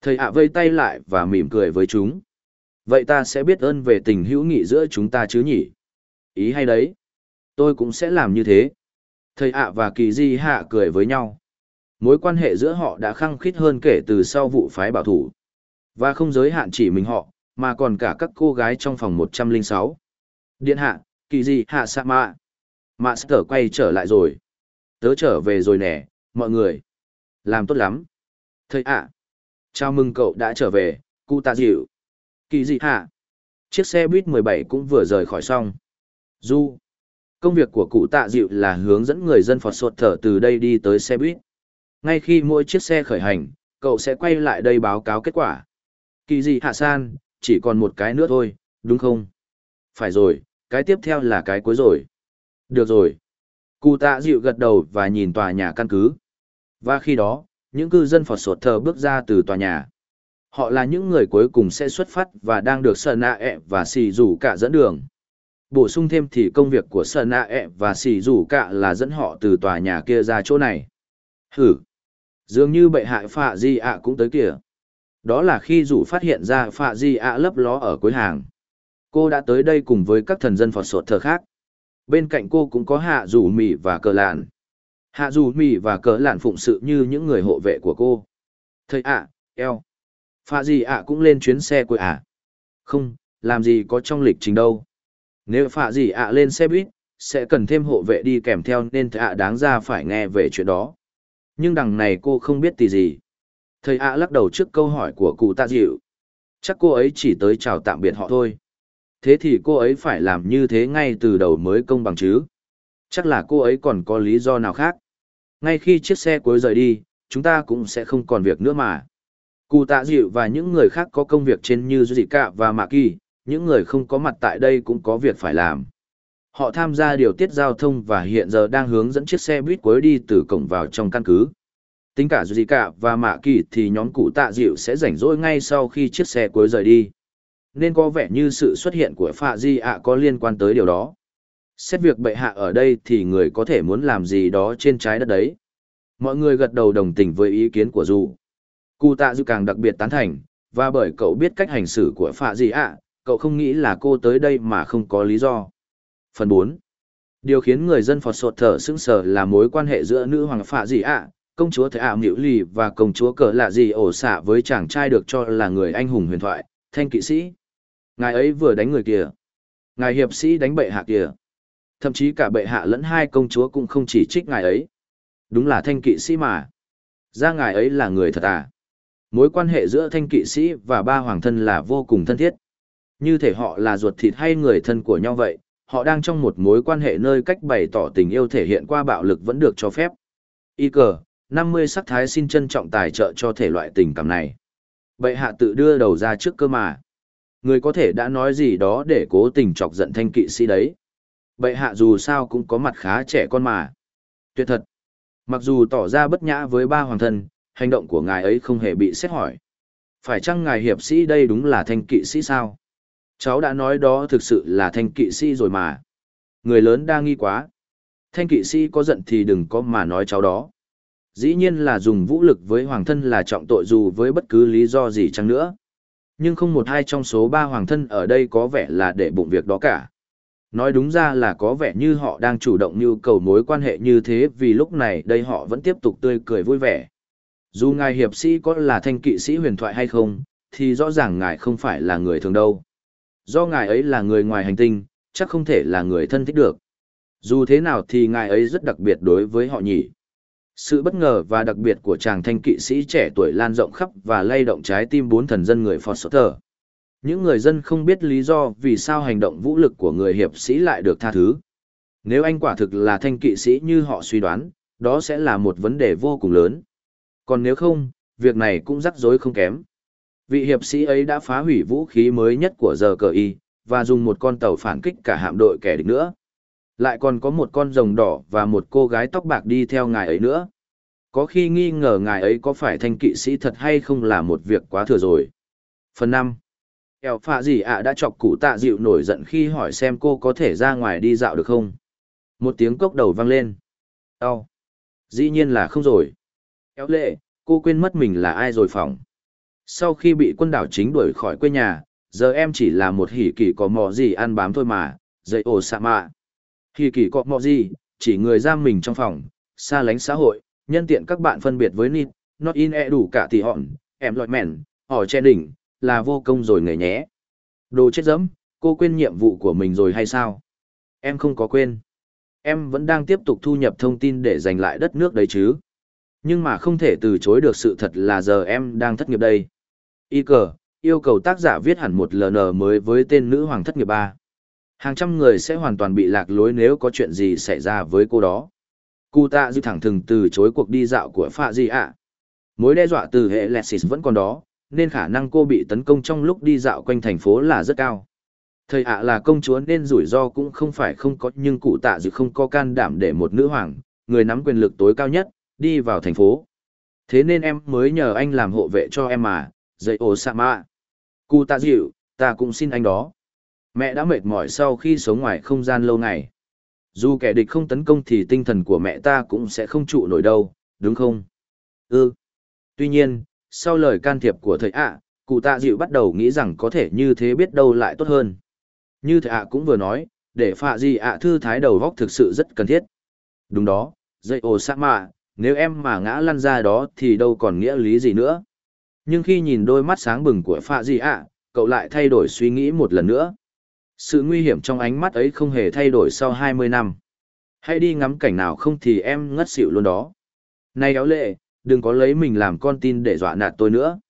Thầy ạ vây tay lại và mỉm cười với chúng. Vậy ta sẽ biết ơn về tình hữu nghị giữa chúng ta chứ nhỉ? Ý hay đấy. Tôi cũng sẽ làm như thế. Thầy ạ và kỳ di hạ cười với nhau. Mối quan hệ giữa họ đã khăng khít hơn kể từ sau vụ phái bảo thủ. Và không giới hạn chỉ mình họ, mà còn cả các cô gái trong phòng 106. Điện hạ, kỳ di hạ sa mạ. mạ Master quay trở lại rồi. Tớ trở về rồi nè, mọi người. Làm tốt lắm. Thầy ạ. Chào mừng cậu đã trở về, cụ tạ dịu. Kỳ dị hạ. Chiếc xe buýt 17 cũng vừa rời khỏi xong. Du. Công việc của cụ tạ dịu là hướng dẫn người dân Phật sột thở từ đây đi tới xe buýt. Ngay khi mỗi chiếc xe khởi hành, cậu sẽ quay lại đây báo cáo kết quả. Kỳ gì hạ san, chỉ còn một cái nữa thôi, đúng không? Phải rồi, cái tiếp theo là cái cuối rồi. Được rồi. Cụ tạ dịu gật đầu và nhìn tòa nhà căn cứ. Và khi đó, những cư dân Phật sột thở bước ra từ tòa nhà. Họ là những người cuối cùng sẽ xuất phát và đang được Sơn Nạ ẹ e và xì rủ cả dẫn đường. Bổ sung thêm thì công việc của sợ Nạ ẹ e và xì rủ cạ là dẫn họ từ tòa nhà kia ra chỗ này. Hử! Dường như bệ hạ phạ di ạ cũng tới kìa. Đó là khi rủ phát hiện ra phạ di ạ lấp ló ở cuối hàng. Cô đã tới đây cùng với các thần dân Phật sột thờ khác. Bên cạnh cô cũng có hạ rủ mì và cờ lạn. Hạ rủ mì và cờ lạn phụng sự như những người hộ vệ của cô. Thầy ạ, eo. Phạ Di ạ cũng lên chuyến xe của ạ. Không, làm gì có trong lịch trình đâu. Nếu phạ gì ạ lên xe buýt, sẽ cần thêm hộ vệ đi kèm theo nên thầy ạ đáng ra phải nghe về chuyện đó. Nhưng đằng này cô không biết gì gì. Thầy ạ lắc đầu trước câu hỏi của cụ tạ dịu. Chắc cô ấy chỉ tới chào tạm biệt họ thôi. Thế thì cô ấy phải làm như thế ngay từ đầu mới công bằng chứ. Chắc là cô ấy còn có lý do nào khác. Ngay khi chiếc xe cuối rời đi, chúng ta cũng sẽ không còn việc nữa mà. Cụ tạ dịu và những người khác có công việc trên như Dị Cạ và Mạ Kỳ, những người không có mặt tại đây cũng có việc phải làm. Họ tham gia điều tiết giao thông và hiện giờ đang hướng dẫn chiếc xe buýt cuối đi từ cổng vào trong căn cứ. Tính cả Zika và Mạ Kỳ thì nhóm cụ tạ dịu sẽ rảnh rỗi ngay sau khi chiếc xe cuối rời đi. Nên có vẻ như sự xuất hiện của Phạ Di ạ có liên quan tới điều đó. Xét việc bệ hạ ở đây thì người có thể muốn làm gì đó trên trái đất đấy. Mọi người gật đầu đồng tình với ý kiến của dù. Cụ tạ dịu càng đặc biệt tán thành, và bởi cậu biết cách hành xử của Phạ Di ạ, cậu không nghĩ là cô tới đây mà không có lý do. Phần 4. Điều khiến người dân Phật sột thở sững sờ là mối quan hệ giữa nữ hoàng Phạ Di ạ, công chúa Thế ạ Nhiễu Lì và công chúa cờ lạ gì ổ xạ với chàng trai được cho là người anh hùng huyền thoại, thanh kỵ sĩ. Ngài ấy vừa đánh người kia. Ngài hiệp sĩ đánh bệ hạ kia. Thậm chí cả bệ hạ lẫn hai công chúa cũng không chỉ trích ngài ấy. Đúng là thanh kỵ sĩ mà. Ra ngài ấy là người thật à. Mối quan hệ giữa thanh kỵ sĩ và ba hoàng thân là vô cùng thân thiết. Như thể họ là ruột thịt hay người thân của nhau vậy, họ đang trong một mối quan hệ nơi cách bày tỏ tình yêu thể hiện qua bạo lực vẫn được cho phép. Y cờ, 50 sắc thái xin trân trọng tài trợ cho thể loại tình cảm này. Bệ hạ tự đưa đầu ra trước cơ mà. Người có thể đã nói gì đó để cố tình chọc giận thanh kỵ sĩ đấy. Bệ hạ dù sao cũng có mặt khá trẻ con mà. Tuyệt thật. Mặc dù tỏ ra bất nhã với ba hoàng thân, hành động của ngài ấy không hề bị xét hỏi. Phải chăng ngài hiệp sĩ đây đúng là thanh kỵ sĩ sao? Cháu đã nói đó thực sự là thanh kỵ sĩ rồi mà. Người lớn đa nghi quá. Thanh kỵ sĩ có giận thì đừng có mà nói cháu đó. Dĩ nhiên là dùng vũ lực với hoàng thân là trọng tội dù với bất cứ lý do gì chăng nữa nhưng không một hai trong số ba hoàng thân ở đây có vẻ là để bụng việc đó cả. Nói đúng ra là có vẻ như họ đang chủ động nhu cầu mối quan hệ như thế vì lúc này đây họ vẫn tiếp tục tươi cười vui vẻ. Dù ngài hiệp sĩ có là thanh kỵ sĩ huyền thoại hay không, thì rõ ràng ngài không phải là người thường đâu. Do ngài ấy là người ngoài hành tinh, chắc không thể là người thân thích được. Dù thế nào thì ngài ấy rất đặc biệt đối với họ nhỉ. Sự bất ngờ và đặc biệt của chàng thanh kỵ sĩ trẻ tuổi lan rộng khắp và lay động trái tim bốn thần dân người Foster. Những người dân không biết lý do vì sao hành động vũ lực của người hiệp sĩ lại được tha thứ. Nếu anh quả thực là thanh kỵ sĩ như họ suy đoán, đó sẽ là một vấn đề vô cùng lớn. Còn nếu không, việc này cũng rắc rối không kém. Vị hiệp sĩ ấy đã phá hủy vũ khí mới nhất của giờ cờ y, và dùng một con tàu phản kích cả hạm đội kẻ địch nữa. Lại còn có một con rồng đỏ và một cô gái tóc bạc đi theo ngài ấy nữa. Có khi nghi ngờ ngài ấy có phải thanh kỵ sĩ thật hay không là một việc quá thừa rồi. Phần năm, Eo phạ gì ạ đã chọc cụ tạ dịu nổi giận khi hỏi xem cô có thể ra ngoài đi dạo được không. Một tiếng cốc đầu vang lên. Đau. Dĩ nhiên là không rồi. Eo lệ, cô quên mất mình là ai rồi phỏng. Sau khi bị quân đảo chính đuổi khỏi quê nhà, giờ em chỉ là một hỉ kỳ có mò gì ăn bám thôi mà, dậy ồ xạ mạ. Hỉ kỳ có mò gì, chỉ người giam mình trong phòng, xa lánh xã hội, nhân tiện các bạn phân biệt với nít, not in e đủ cả tỷ hòn, em lọt mèn, ở che đỉnh, là vô công rồi nghề nhé. Đồ chết dẫm, cô quên nhiệm vụ của mình rồi hay sao? Em không có quên. Em vẫn đang tiếp tục thu nhập thông tin để giành lại đất nước đấy chứ. Nhưng mà không thể từ chối được sự thật là giờ em đang thất nghiệp đây. Y cờ, yêu cầu tác giả viết hẳn một LN mới với tên nữ hoàng thất nghiệp ba. Hàng trăm người sẽ hoàn toàn bị lạc lối nếu có chuyện gì xảy ra với cô đó. Cụ tạ dư thẳng thừng từ chối cuộc đi dạo của Phạ Di ạ. Mối đe dọa từ hệ Lexis vẫn còn đó, nên khả năng cô bị tấn công trong lúc đi dạo quanh thành phố là rất cao. Thầy ạ là công chúa nên rủi ro cũng không phải không có nhưng cụ tạ dự không có can đảm để một nữ hoàng, người nắm quyền lực tối cao nhất, đi vào thành phố. Thế nên em mới nhờ anh làm hộ vệ cho em mà, dạy ổ sa mạ. Cụ tạ dịu, ta cũng xin anh đó. Mẹ đã mệt mỏi sau khi sống ngoài không gian lâu ngày. Dù kẻ địch không tấn công thì tinh thần của mẹ ta cũng sẽ không trụ nổi đâu, đúng không? Ừ. Tuy nhiên, sau lời can thiệp của thầy ạ, cụ tạ dịu bắt đầu nghĩ rằng có thể như thế biết đâu lại tốt hơn. Như thầy ạ cũng vừa nói, để phạ gì ạ thư thái đầu góc thực sự rất cần thiết. Đúng đó, dây ồ sa mạ, nếu em mà ngã lăn ra đó thì đâu còn nghĩa lý gì nữa. Nhưng khi nhìn đôi mắt sáng bừng của phạ Di ạ, cậu lại thay đổi suy nghĩ một lần nữa. Sự nguy hiểm trong ánh mắt ấy không hề thay đổi sau 20 năm. Hãy đi ngắm cảnh nào không thì em ngất xỉu luôn đó. Này éo lệ, đừng có lấy mình làm con tin để dọa nạt tôi nữa.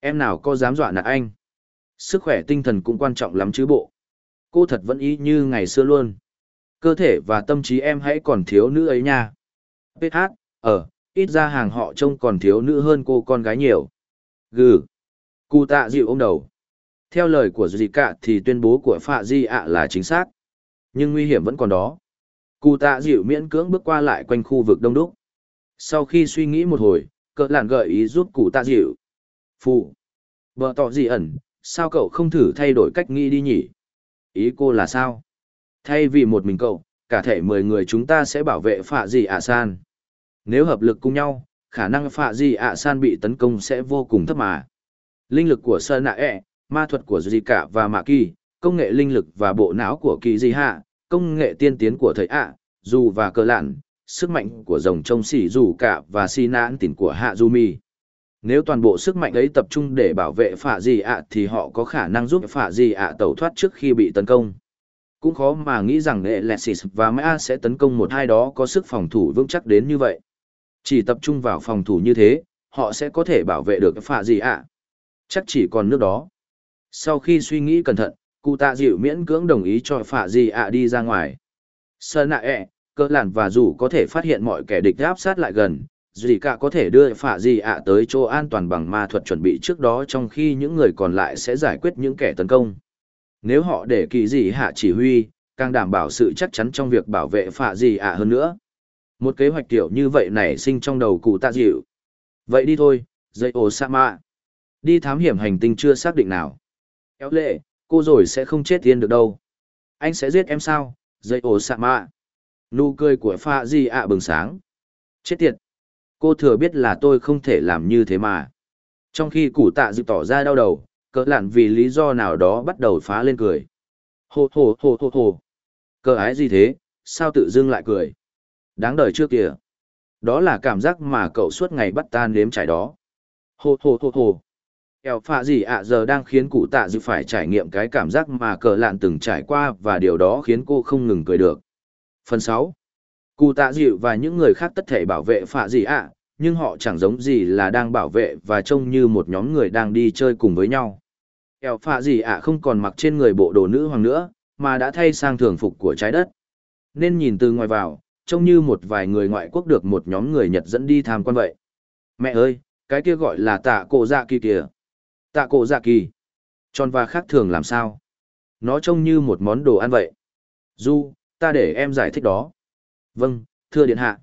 Em nào có dám dọa nạt anh. Sức khỏe tinh thần cũng quan trọng lắm chứ bộ. Cô thật vẫn ý như ngày xưa luôn. Cơ thể và tâm trí em hãy còn thiếu nữ ấy nha. PH, ở, ờ, ít ra hàng họ trông còn thiếu nữ hơn cô con gái nhiều. Gừ. Cụ tạ dịu ôm đầu. Theo lời của Dì Cạ thì tuyên bố của Phạ Di ạ là chính xác. Nhưng nguy hiểm vẫn còn đó. Cụ tạ dịu miễn cưỡng bước qua lại quanh khu vực đông đúc. Sau khi suy nghĩ một hồi, cỡ làn gợi ý giúp cụ tạ dịu. Phụ. Vợ tỏ gì ẩn, sao cậu không thử thay đổi cách nghĩ đi nhỉ? Ý cô là sao? Thay vì một mình cậu, cả thể mười người chúng ta sẽ bảo vệ Phạ Di ạ san. Nếu hợp lực cùng nhau, khả năng Phạ Di ạ san bị tấn công sẽ vô cùng thấp mà. Linh lực của Sơn Nạ ẹ, ma thuật của Di Cả và Mạ Kỳ, công nghệ linh lực và bộ não của Kỳ Di Hạ, công nghệ tiên tiến của thầy ạ, dù và cơ lạn, sức mạnh của rồng trông xỉ dù cả và si nãn tỉnh của Hạ Du Mi. Nếu toàn bộ sức mạnh ấy tập trung để bảo vệ phạ gì ạ thì họ có khả năng giúp phạ gì ạ tẩu thoát trước khi bị tấn công. Cũng khó mà nghĩ rằng Alexis và Mã sẽ tấn công một hai đó có sức phòng thủ vững chắc đến như vậy. Chỉ tập trung vào phòng thủ như thế, họ sẽ có thể bảo vệ được phạ gì ạ. Chắc chỉ còn nước đó. Sau khi suy nghĩ cẩn thận, cụ tạ dịu miễn cưỡng đồng ý cho phạ gì ạ đi ra ngoài. Sơn nạ ẹ, cơ làn và dù có thể phát hiện mọi kẻ địch áp sát lại gần, dì cả có thể đưa phạ gì ạ tới chỗ an toàn bằng ma thuật chuẩn bị trước đó trong khi những người còn lại sẽ giải quyết những kẻ tấn công. Nếu họ để kỳ gì hạ chỉ huy, càng đảm bảo sự chắc chắn trong việc bảo vệ phạ gì ạ hơn nữa. Một kế hoạch kiểu như vậy nảy sinh trong đầu cụ tạ dịu. Vậy đi thôi, dây ổ sa mạ. Đi thám hiểm hành tinh chưa xác định nào. Kéo lệ, cô rồi sẽ không chết tiên được đâu. Anh sẽ giết em sao, dây ổ sa mạ. Nụ cười của pha di ạ bừng sáng. Chết tiệt. Cô thừa biết là tôi không thể làm như thế mà. Trong khi cụ tạ dịu tỏ ra đau đầu, cỡ lạn vì lý do nào đó bắt đầu phá lên cười. Hồ hồ hồ hồ hồ. Cỡ ái gì thế, sao tự dưng lại cười? Đáng đời trước kìa. Đó là cảm giác mà cậu suốt ngày bắt ta nếm trải đó. Hồ hồ hồ hồ. Eo phạ gì ạ giờ đang khiến cụ tạ dự phải trải nghiệm cái cảm giác mà cờ lạn từng trải qua và điều đó khiến cô không ngừng cười được. Phần 6. Cụ tạ dịu và những người khác tất thể bảo vệ phạ gì ạ, nhưng họ chẳng giống gì là đang bảo vệ và trông như một nhóm người đang đi chơi cùng với nhau. Eo phạ gì ạ không còn mặc trên người bộ đồ nữ hoàng nữa, mà đã thay sang thường phục của trái đất. Nên nhìn từ ngoài vào, trông như một vài người ngoại quốc được một nhóm người Nhật dẫn đi tham quan vậy. Mẹ ơi, cái kia gọi là tạ cổ dạ kỳ kìa. Tạ cổ dạ kỳ. Tròn và khác thường làm sao? Nó trông như một món đồ ăn vậy. Du, ta để em giải thích đó. Vâng, thưa điện hạ.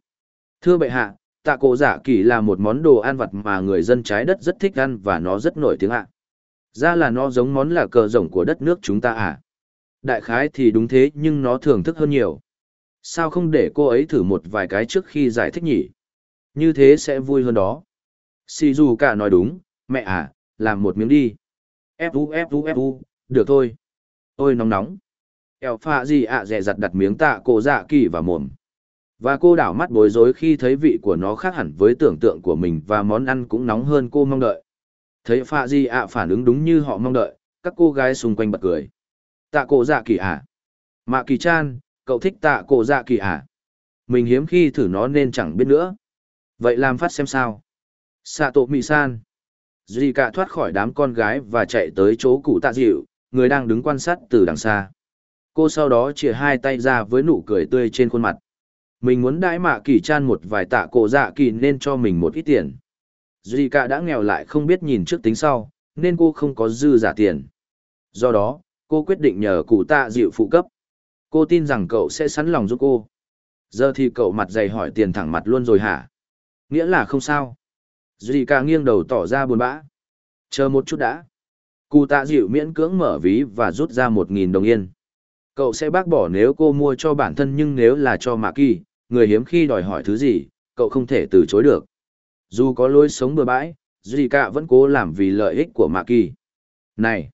Thưa bệ hạ, tạ cổ dạ kỳ là một món đồ ăn vặt mà người dân trái đất rất thích ăn và nó rất nổi tiếng ạ. Ra là nó giống món là cờ rồng của đất nước chúng ta à? Đại khái thì đúng thế nhưng nó thưởng thức hơn nhiều. Sao không để cô ấy thử một vài cái trước khi giải thích nhỉ? Như thế sẽ vui hơn đó. Si dù cả nói đúng, mẹ à, làm một miếng đi. Fu fu fu, được thôi. Ôi nóng nóng. Eo pha gì ạ à dè dặt đặt miếng tạ cổ dạ kỳ vào mồm. Và cô đảo mắt bối rối khi thấy vị của nó khác hẳn với tưởng tượng của mình và món ăn cũng nóng hơn cô mong đợi. Thấy pha gì ạ phản ứng đúng như họ mong đợi, các cô gái xung quanh bật cười. Tạ cổ dạ kỳ à? Mạ kỳ chan, cậu thích tạ cổ dạ kỳ à? Mình hiếm khi thử nó nên chẳng biết nữa. Vậy làm phát xem sao. Sạ tổ mì san. Duy cả thoát khỏi đám con gái và chạy tới chỗ cụ tạ dịu, người đang đứng quan sát từ đằng xa. Cô sau đó chìa hai tay ra với nụ cười tươi trên khuôn mặt. Mình muốn đãi mạ kỳ chan một vài tạ cổ dạ kỳ nên cho mình một ít tiền. Duy cả đã nghèo lại không biết nhìn trước tính sau, nên cô không có dư giả tiền. Do đó, cô quyết định nhờ cụ tạ dịu phụ cấp. Cô tin rằng cậu sẽ sẵn lòng giúp cô. Giờ thì cậu mặt dày hỏi tiền thẳng mặt luôn rồi hả? Nghĩa là không sao. Duy ca nghiêng đầu tỏ ra buồn bã. Chờ một chút đã. Cụ tạ dịu miễn cưỡng mở ví và rút ra một nghìn đồng yên. Cậu sẽ bác bỏ nếu cô mua cho bản thân nhưng nếu là cho Mạ Kỳ, người hiếm khi đòi hỏi thứ gì, cậu không thể từ chối được. Dù có lối sống bừa bãi, Duy ca vẫn cố làm vì lợi ích của Mạ Kỳ. Này!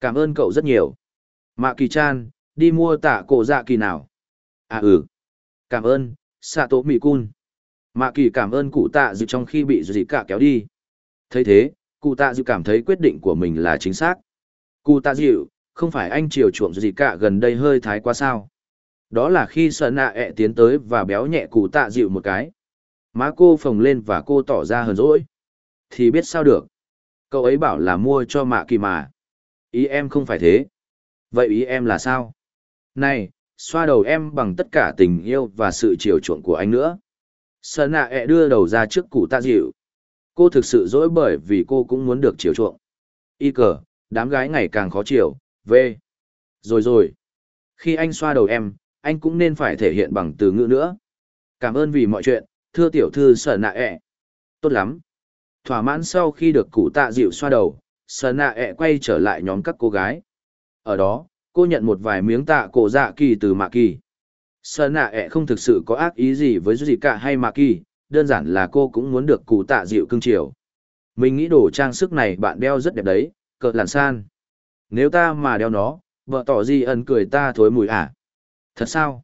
Cảm ơn cậu rất nhiều. Mạ Kỳ chan, đi mua tạ cổ dạ kỳ nào? À ừ. Cảm ơn, xạ tổ mỹ Cun. Mạ Kỳ cảm ơn cụ tạ dịu trong khi bị dì cả kéo đi. thấy thế, cụ tạ dịu cảm thấy quyết định của mình là chính xác. Cụ tạ dịu, không phải anh chiều chuộng dì cả gần đây hơi thái quá sao. Đó là khi sợ nạ ẹ tiến tới và béo nhẹ cụ tạ dịu một cái. Má cô phồng lên và cô tỏ ra hờn dỗi. Thì biết sao được. Cậu ấy bảo là mua cho mạ kỳ mà. Ý em không phải thế. Vậy ý em là sao? Này, xoa đầu em bằng tất cả tình yêu và sự chiều chuộng của anh nữa. Sợ nạ ẹ đưa đầu ra trước cụ tạ dịu, Cô thực sự dỗi bởi vì cô cũng muốn được chiều chuộng. Y cờ, đám gái ngày càng khó chiều, v. Rồi rồi. Khi anh xoa đầu em, anh cũng nên phải thể hiện bằng từ ngữ nữa. Cảm ơn vì mọi chuyện, thưa tiểu thư sở nạ ẹ. Tốt lắm. Thỏa mãn sau khi được cụ tạ dịu xoa đầu, sở nạ ẹ quay trở lại nhóm các cô gái. Ở đó, cô nhận một vài miếng tạ cổ dạ kỳ từ mạ kỳ. sợ nạ ẹ không thực sự có ác ý gì với gì cả hay mạ kỳ, đơn giản là cô cũng muốn được cụ tạ dịu cưng chiều. Mình nghĩ đồ trang sức này bạn đeo rất đẹp đấy, cợt làn san. Nếu ta mà đeo nó, vợ tỏ gì ẩn cười ta thối mùi à? Thật sao?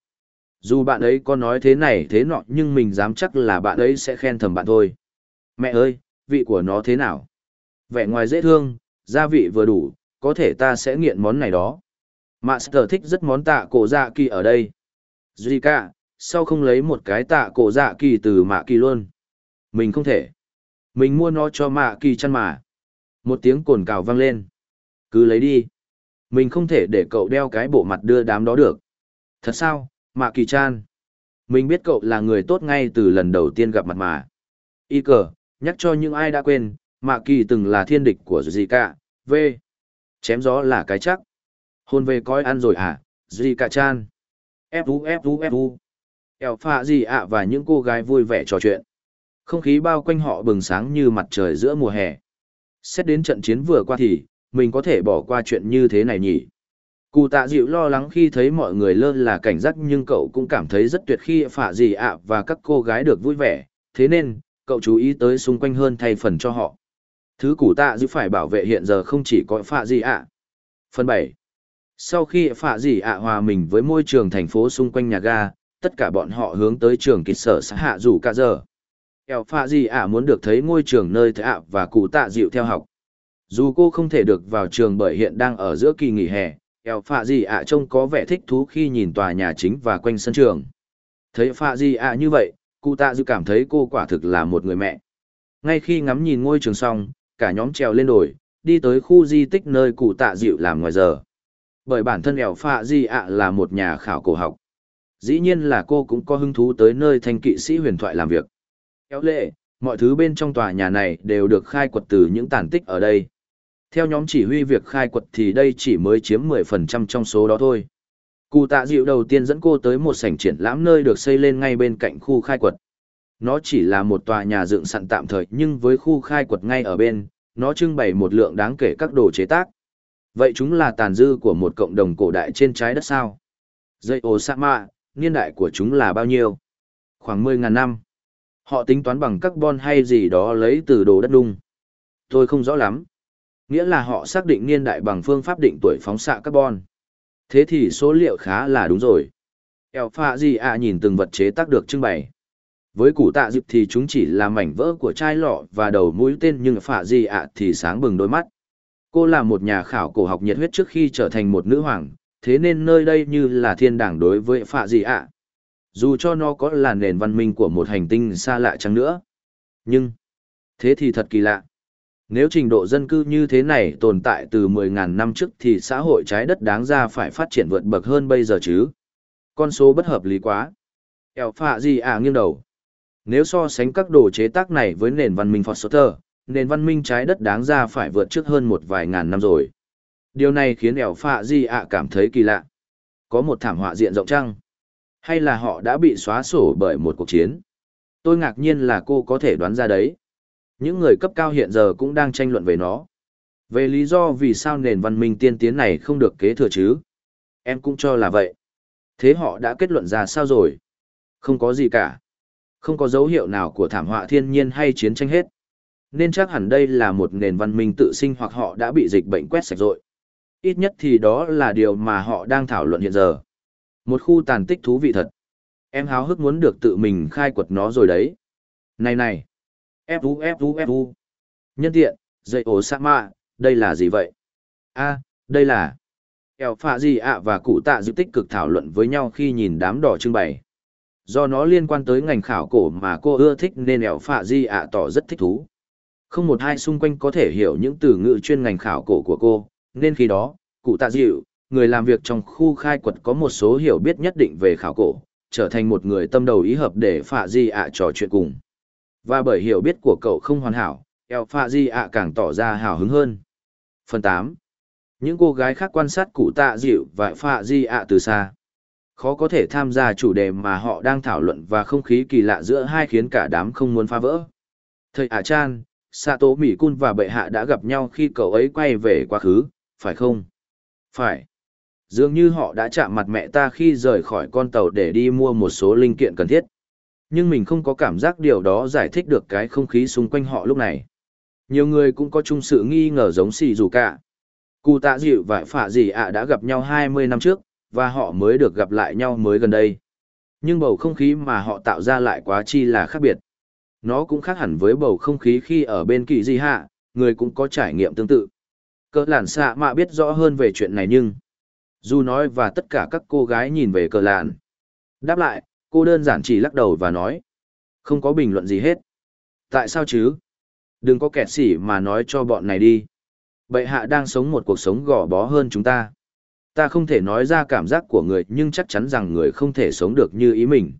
Dù bạn ấy có nói thế này thế nọ nhưng mình dám chắc là bạn ấy sẽ khen thầm bạn thôi. Mẹ ơi, vị của nó thế nào? Vẻ ngoài dễ thương, gia vị vừa đủ, có thể ta sẽ nghiện món này đó. Master thích rất món tạ cổ dạ kỳ ở đây. Zika, sao không lấy một cái tạ cổ dạ kỳ từ mạ kỳ luôn. Mình không thể. Mình mua nó cho mạ kỳ chăn mà. Một tiếng cồn cào vang lên. Cứ lấy đi. Mình không thể để cậu đeo cái bộ mặt đưa đám đó được. Thật sao mạ kỳ chan? Mình biết cậu là người tốt ngay từ lần đầu tiên gặp mặt mà. Y cờ nhắc cho những ai đã quên mạ kỳ từng là thiên địch của dì v. Chém gió là cái chắc hôn về coi ăn rồi à dì cả chan? Fu fu fu eo pha gì ạ và những cô gái vui vẻ trò chuyện. Không khí bao quanh họ bừng sáng như mặt trời giữa mùa hè. Xét đến trận chiến vừa qua thì, mình có thể bỏ qua chuyện như thế này nhỉ? Cụ tạ dịu lo lắng khi thấy mọi người lơ là cảnh giác nhưng cậu cũng cảm thấy rất tuyệt khi phạ gì ạ và các cô gái được vui vẻ. Thế nên, cậu chú ý tới xung quanh hơn thay phần cho họ. Thứ cụ tạ dịu phải bảo vệ hiện giờ không chỉ có phạ gì ạ. Phần bảy sau khi phạ gì ạ hòa mình với môi trường thành phố xung quanh nhà ga tất cả bọn họ hướng tới trường kịch sở xã hạ dù cả giờ. Eo pha gì ạ muốn được thấy ngôi trường nơi Thạ và cụ tạ dịu theo học. Dù cô không thể được vào trường bởi hiện đang ở giữa kỳ nghỉ hè, eo pha gì ạ trông có vẻ thích thú khi nhìn tòa nhà chính và quanh sân trường. Thấy pha gì ạ như vậy, cụ tạ dịu cảm thấy cô quả thực là một người mẹ. Ngay khi ngắm nhìn ngôi trường xong, cả nhóm trèo lên đồi, đi tới khu di tích nơi cụ tạ dịu làm ngoài giờ. Bởi bản thân ẻo phạ gì ạ là một nhà khảo cổ học dĩ nhiên là cô cũng có hứng thú tới nơi thanh kỵ sĩ huyền thoại làm việc. Kéo lệ, mọi thứ bên trong tòa nhà này đều được khai quật từ những tàn tích ở đây. Theo nhóm chỉ huy việc khai quật thì đây chỉ mới chiếm 10% trong số đó thôi. Cụ tạ dịu đầu tiên dẫn cô tới một sảnh triển lãm nơi được xây lên ngay bên cạnh khu khai quật. Nó chỉ là một tòa nhà dựng sẵn tạm thời nhưng với khu khai quật ngay ở bên, nó trưng bày một lượng đáng kể các đồ chế tác. Vậy chúng là tàn dư của một cộng đồng cổ đại trên trái đất sao? Dây ồ sa mạ, niên đại của chúng là bao nhiêu? Khoảng 10.000 năm. Họ tính toán bằng carbon hay gì đó lấy từ đồ đất đung. Tôi không rõ lắm. Nghĩa là họ xác định niên đại bằng phương pháp định tuổi phóng xạ carbon. Thế thì số liệu khá là đúng rồi. Eo pha gì ạ nhìn từng vật chế tác được trưng bày. Với củ tạ dịp thì chúng chỉ là mảnh vỡ của chai lọ và đầu mũi tên nhưng phạ gì ạ thì sáng bừng đôi mắt. Cô là một nhà khảo cổ học nhiệt huyết trước khi trở thành một nữ hoàng, thế nên nơi đây như là thiên đàng đối với phạ gì ạ. Dù cho nó có là nền văn minh của một hành tinh xa lạ chăng nữa. Nhưng, thế thì thật kỳ lạ. Nếu trình độ dân cư như thế này tồn tại từ 10.000 năm trước thì xã hội trái đất đáng ra phải phát triển vượt bậc hơn bây giờ chứ. Con số bất hợp lý quá. Eo phạ gì à nghiêng đầu. Nếu so sánh các đồ chế tác này với nền văn minh Foster, nền văn minh trái đất đáng ra phải vượt trước hơn một vài ngàn năm rồi. Điều này khiến ẻo phạ di ạ cảm thấy kỳ lạ. Có một thảm họa diện rộng trăng? Hay là họ đã bị xóa sổ bởi một cuộc chiến? Tôi ngạc nhiên là cô có thể đoán ra đấy. Những người cấp cao hiện giờ cũng đang tranh luận về nó. Về lý do vì sao nền văn minh tiên tiến này không được kế thừa chứ? Em cũng cho là vậy. Thế họ đã kết luận ra sao rồi? Không có gì cả. Không có dấu hiệu nào của thảm họa thiên nhiên hay chiến tranh hết. Nên chắc hẳn đây là một nền văn minh tự sinh hoặc họ đã bị dịch bệnh quét sạch rồi. Ít nhất thì đó là điều mà họ đang thảo luận hiện giờ. Một khu tàn tích thú vị thật. Em háo hức muốn được tự mình khai quật nó rồi đấy. Này này. Fu Fu Fu. Nhân tiện, dây ổ sa mạ, đây là gì vậy? a đây là... Eo phạ gì ạ và cụ tạ dự tích cực thảo luận với nhau khi nhìn đám đỏ trưng bày. Do nó liên quan tới ngành khảo cổ mà cô ưa thích nên eo phạ gì ạ tỏ rất thích thú. Không một ai xung quanh có thể hiểu những từ ngữ chuyên ngành khảo cổ của cô, nên khi đó, cụ tạ dịu, người làm việc trong khu khai quật có một số hiểu biết nhất định về khảo cổ, trở thành một người tâm đầu ý hợp để phạ di ạ trò chuyện cùng. Và bởi hiểu biết của cậu không hoàn hảo, eo phạ di ạ càng tỏ ra hào hứng hơn. Phần 8. Những cô gái khác quan sát cụ tạ dịu và phạ di ạ từ xa. Khó có thể tham gia chủ đề mà họ đang thảo luận và không khí kỳ lạ giữa hai khiến cả đám không muốn phá vỡ. Thầy ạ chan, Sato Mỹ Cun và bệ hạ đã gặp nhau khi cậu ấy quay về quá khứ, phải không? Phải. Dường như họ đã chạm mặt mẹ ta khi rời khỏi con tàu để đi mua một số linh kiện cần thiết. Nhưng mình không có cảm giác điều đó giải thích được cái không khí xung quanh họ lúc này. Nhiều người cũng có chung sự nghi ngờ giống xì dù cả. Cụ tạ dịu và phả dì ạ đã gặp nhau 20 năm trước, và họ mới được gặp lại nhau mới gần đây. Nhưng bầu không khí mà họ tạo ra lại quá chi là khác biệt. Nó cũng khác hẳn với bầu không khí khi ở bên kỳ di hạ, người cũng có trải nghiệm tương tự. Cỡ làn xạ mạ biết rõ hơn về chuyện này nhưng... Dù nói và tất cả các cô gái nhìn về cờ làn. Đáp lại, cô đơn giản chỉ lắc đầu và nói. Không có bình luận gì hết. Tại sao chứ? Đừng có kẹt xỉ mà nói cho bọn này đi. Bệ hạ đang sống một cuộc sống gò bó hơn chúng ta. Ta không thể nói ra cảm giác của người nhưng chắc chắn rằng người không thể sống được như ý mình.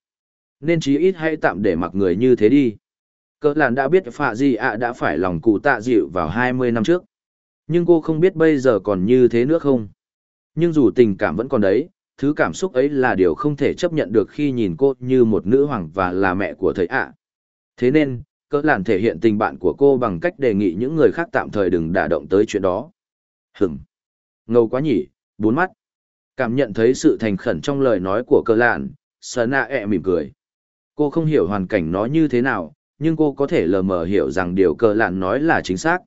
Nên chí ít hãy tạm để mặc người như thế đi. Cỡ làn đã biết phạ gì ạ đã phải lòng cụ tạ dịu vào 20 năm trước. Nhưng cô không biết bây giờ còn như thế nữa không. Nhưng dù tình cảm vẫn còn đấy, thứ cảm xúc ấy là điều không thể chấp nhận được khi nhìn cô như một nữ hoàng và là mẹ của thầy ạ. Thế nên, cỡ làn thể hiện tình bạn của cô bằng cách đề nghị những người khác tạm thời đừng đả động tới chuyện đó. Hửm! Ngầu quá nhỉ, bốn mắt. Cảm nhận thấy sự thành khẩn trong lời nói của cỡ làn, sờ nạ ẹ mỉm cười. Cô không hiểu hoàn cảnh nó như thế nào, nhưng cô có thể lờ mờ hiểu rằng điều cờ lạn nói là chính xác.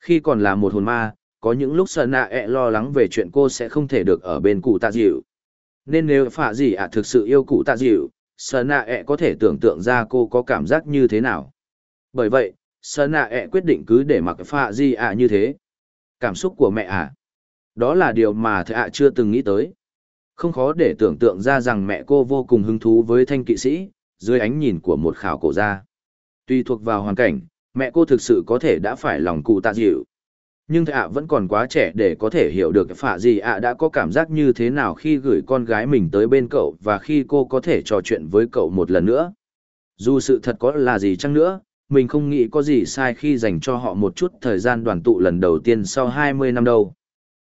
Khi còn là một hồn ma, có những lúc sợ nạ ẹ lo lắng về chuyện cô sẽ không thể được ở bên cụ tạ dịu. Nên nếu phạ gì ạ thực sự yêu cụ tạ dịu, sợ nạ ẹ có thể tưởng tượng ra cô có cảm giác như thế nào. Bởi vậy, sợ nạ ẹ quyết định cứ để mặc phạ gì ạ như thế. Cảm xúc của mẹ ạ. Đó là điều mà thầy ạ chưa từng nghĩ tới. Không khó để tưởng tượng ra rằng mẹ cô vô cùng hứng thú với thanh kỵ sĩ, dưới ánh nhìn của một khảo cổ gia. Tùy thuộc vào hoàn cảnh, mẹ cô thực sự có thể đã phải lòng cụ tạ dịu. Nhưng thầy ạ vẫn còn quá trẻ để có thể hiểu được phạ gì ạ đã có cảm giác như thế nào khi gửi con gái mình tới bên cậu và khi cô có thể trò chuyện với cậu một lần nữa. Dù sự thật có là gì chăng nữa, mình không nghĩ có gì sai khi dành cho họ một chút thời gian đoàn tụ lần đầu tiên sau 20 năm đâu.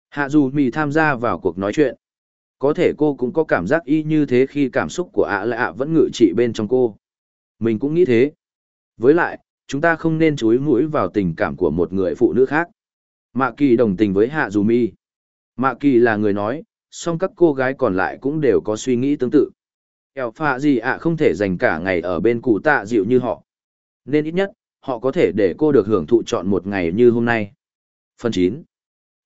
Hạ dù mì tham gia vào cuộc nói chuyện. Có thể cô cũng có cảm giác y như thế khi cảm xúc của ạ là ạ vẫn ngự trị bên trong cô. Mình cũng nghĩ thế. Với lại, chúng ta không nên chúi mũi vào tình cảm của một người phụ nữ khác. Mạ kỳ đồng tình với Hạ Dù Mi. Mạ kỳ là người nói, song các cô gái còn lại cũng đều có suy nghĩ tương tự. Eo phạ gì ạ không thể dành cả ngày ở bên cụ tạ dịu như họ. Nên ít nhất, họ có thể để cô được hưởng thụ chọn một ngày như hôm nay. Phần 9.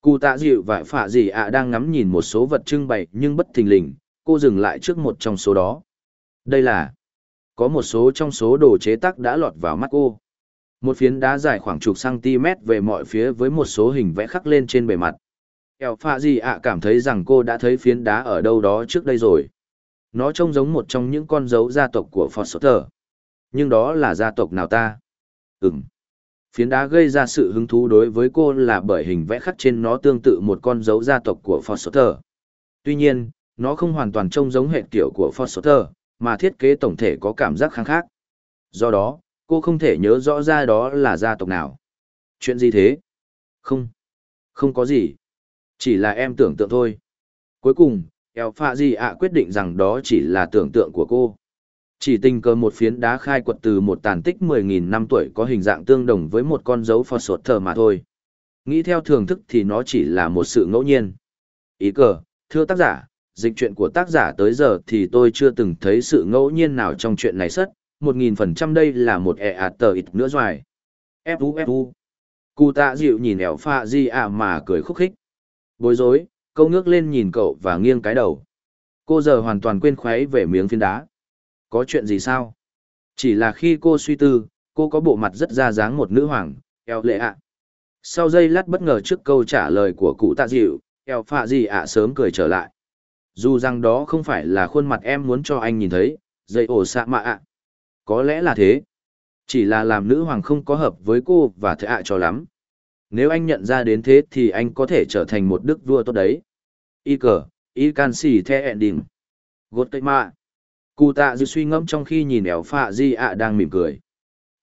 Cụ tạ dịu và phạ gì ạ đang ngắm nhìn một số vật trưng bày nhưng bất thình lình, cô dừng lại trước một trong số đó. Đây là có một số trong số đồ chế tác đã lọt vào mắt cô. Một phiến đá dài khoảng chục cm về mọi phía với một số hình vẽ khắc lên trên bề mặt. Eo Phạ Di ạ cảm thấy rằng cô đã thấy phiến đá ở đâu đó trước đây rồi. Nó trông giống một trong những con dấu gia tộc của Foster. Nhưng đó là gia tộc nào ta? Ừm. Phiến đá gây ra sự hứng thú đối với cô là bởi hình vẽ khắc trên nó tương tự một con dấu gia tộc của Foster. Tuy nhiên, nó không hoàn toàn trông giống hệ kiểu của Foster, mà thiết kế tổng thể có cảm giác kháng khác. Do đó, cô không thể nhớ rõ ra đó là gia tộc nào. Chuyện gì thế? Không. Không có gì. Chỉ là em tưởng tượng thôi. Cuối cùng, eo pha Di ạ quyết định rằng đó chỉ là tưởng tượng của cô. Chỉ tình cờ một phiến đá khai quật từ một tàn tích 10.000 năm tuổi có hình dạng tương đồng với một con dấu phò sột thờ mà thôi. Nghĩ theo thường thức thì nó chỉ là một sự ngẫu nhiên. Ý cờ, thưa tác giả, dịch chuyện của tác giả tới giờ thì tôi chưa từng thấy sự ngẫu nhiên nào trong chuyện này sất, một nghìn phần trăm đây là một ẻ ạt tờ ít nữa doài. Fu fu. Cụ tạ dịu nhìn ẻo pha di ạ mà cười khúc khích. Bối rối, câu ngước lên nhìn cậu và nghiêng cái đầu. Cô giờ hoàn toàn quên khuấy về miếng phiến đá. Có chuyện gì sao? Chỉ là khi cô suy tư, cô có bộ mặt rất ra dáng một nữ hoàng, eo lệ ạ. Sau giây lát bất ngờ trước câu trả lời của cụ tạ dịu, eo phạ gì ạ sớm cười trở lại. Dù rằng đó không phải là khuôn mặt em muốn cho anh nhìn thấy, dây ổ xạ mạ ạ. Có lẽ là thế. Chỉ là làm nữ hoàng không có hợp với cô và thế ạ cho lắm. Nếu anh nhận ra đến thế thì anh có thể trở thành một đức vua tốt đấy. Y cờ, y can xì the ending. Gột cây mạ. Cụ tạ dư suy ngẫm trong khi nhìn ẻo phạ di ạ đang mỉm cười.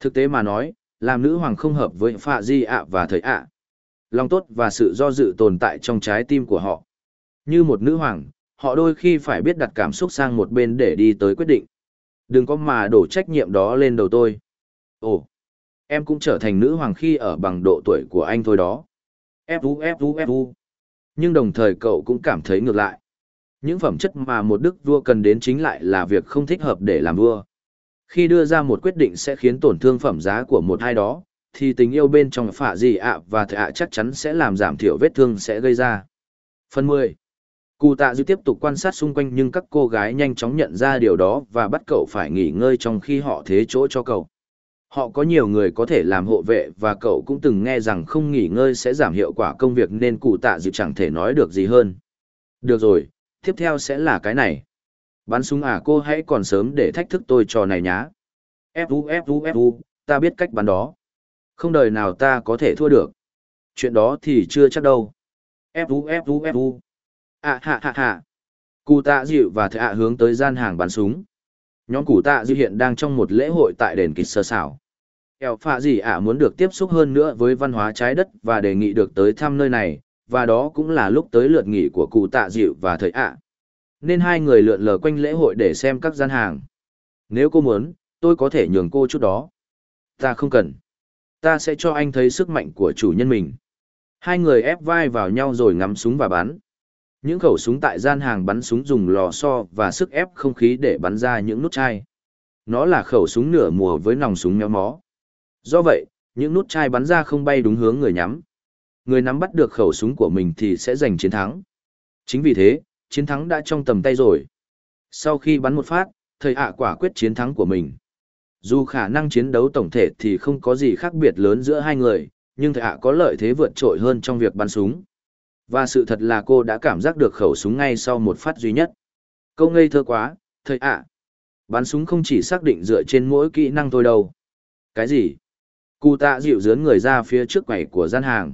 Thực tế mà nói, làm nữ hoàng không hợp với phạ di ạ và thời ạ. Lòng tốt và sự do dự tồn tại trong trái tim của họ. Như một nữ hoàng, họ đôi khi phải biết đặt cảm xúc sang một bên để đi tới quyết định. Đừng có mà đổ trách nhiệm đó lên đầu tôi. Ồ, em cũng trở thành nữ hoàng khi ở bằng độ tuổi của anh thôi đó. Fu Fu Fu. Nhưng đồng thời cậu cũng cảm thấy ngược lại. Những phẩm chất mà một đức vua cần đến chính lại là việc không thích hợp để làm vua. Khi đưa ra một quyết định sẽ khiến tổn thương phẩm giá của một ai đó, thì tình yêu bên trong phả gì ạ và thệ ạ chắc chắn sẽ làm giảm thiểu vết thương sẽ gây ra. Phần 10. Cụ tạ dư tiếp tục quan sát xung quanh nhưng các cô gái nhanh chóng nhận ra điều đó và bắt cậu phải nghỉ ngơi trong khi họ thế chỗ cho cậu. Họ có nhiều người có thể làm hộ vệ và cậu cũng từng nghe rằng không nghỉ ngơi sẽ giảm hiệu quả công việc nên cụ tạ dịu chẳng thể nói được gì hơn. Được rồi, tiếp theo sẽ là cái này. Bắn súng à cô hãy còn sớm để thách thức tôi trò này nhá. Fu Fu Fu, ta biết cách bắn đó. Không đời nào ta có thể thua được. Chuyện đó thì chưa chắc đâu. Fu Fu Fu. À hạ hạ hạ. Cụ tạ dịu và thạ hướng tới gian hàng bắn súng. Nhóm cụ tạ dịu hiện đang trong một lễ hội tại đền kịch sơ xảo. Eo phạ gì ạ muốn được tiếp xúc hơn nữa với văn hóa trái đất và đề nghị được tới thăm nơi này, và đó cũng là lúc tới lượt nghỉ của cụ tạ dịu và thầy ạ. Nên hai người lượn lờ quanh lễ hội để xem các gian hàng. Nếu cô muốn, tôi có thể nhường cô chút đó. Ta không cần. Ta sẽ cho anh thấy sức mạnh của chủ nhân mình. Hai người ép vai vào nhau rồi ngắm súng và bắn. Những khẩu súng tại gian hàng bắn súng dùng lò xo và sức ép không khí để bắn ra những nút chai. Nó là khẩu súng nửa mùa với nòng súng méo mó. Do vậy, những nút chai bắn ra không bay đúng hướng người nhắm. Người nắm bắt được khẩu súng của mình thì sẽ giành chiến thắng. Chính vì thế, chiến thắng đã trong tầm tay rồi. Sau khi bắn một phát, thầy ạ quả quyết chiến thắng của mình. Dù khả năng chiến đấu tổng thể thì không có gì khác biệt lớn giữa hai người, nhưng thầy ạ có lợi thế vượt trội hơn trong việc bắn súng. Và sự thật là cô đã cảm giác được khẩu súng ngay sau một phát duy nhất. Câu ngây thơ quá, thầy ạ. Bắn súng không chỉ xác định dựa trên mỗi kỹ năng thôi đâu. Cái gì? Cụ tạ dịu dướn người ra phía trước quầy của gian hàng.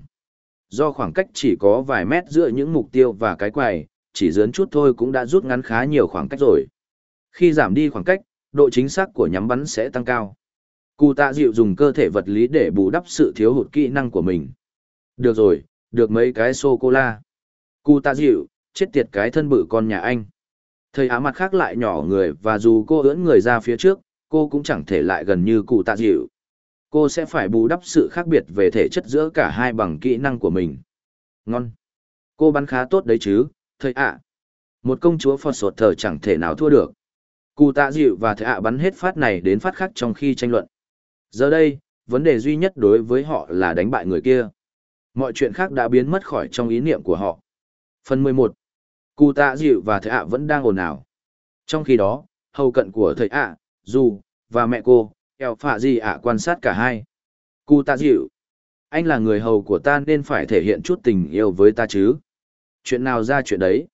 Do khoảng cách chỉ có vài mét giữa những mục tiêu và cái quầy, chỉ dướn chút thôi cũng đã rút ngắn khá nhiều khoảng cách rồi. Khi giảm đi khoảng cách, độ chính xác của nhắm bắn sẽ tăng cao. Cụ tạ dịu dùng cơ thể vật lý để bù đắp sự thiếu hụt kỹ năng của mình. Được rồi, được mấy cái sô-cô-la. Cụ tạ dịu, chết tiệt cái thân bự con nhà anh. Thầy á mặt khác lại nhỏ người và dù cô ưỡn người ra phía trước, cô cũng chẳng thể lại gần như cụ tạ dịu. Cô sẽ phải bù đắp sự khác biệt về thể chất giữa cả hai bằng kỹ năng của mình. Ngon. Cô bắn khá tốt đấy chứ, thầy ạ. Một công chúa phọt sột thờ chẳng thể nào thua được. Cụ tạ dịu và thầy ạ bắn hết phát này đến phát khác trong khi tranh luận. Giờ đây, vấn đề duy nhất đối với họ là đánh bại người kia. Mọi chuyện khác đã biến mất khỏi trong ý niệm của họ. Phần 11. Cụ tạ dịu và thầy ạ vẫn đang ồn ào. Trong khi đó, hầu cận của thầy ạ, dù, và mẹ cô, eo phạ gì ạ quan sát cả hai. Cụ tạ dịu. Anh là người hầu của ta nên phải thể hiện chút tình yêu với ta chứ. Chuyện nào ra chuyện đấy.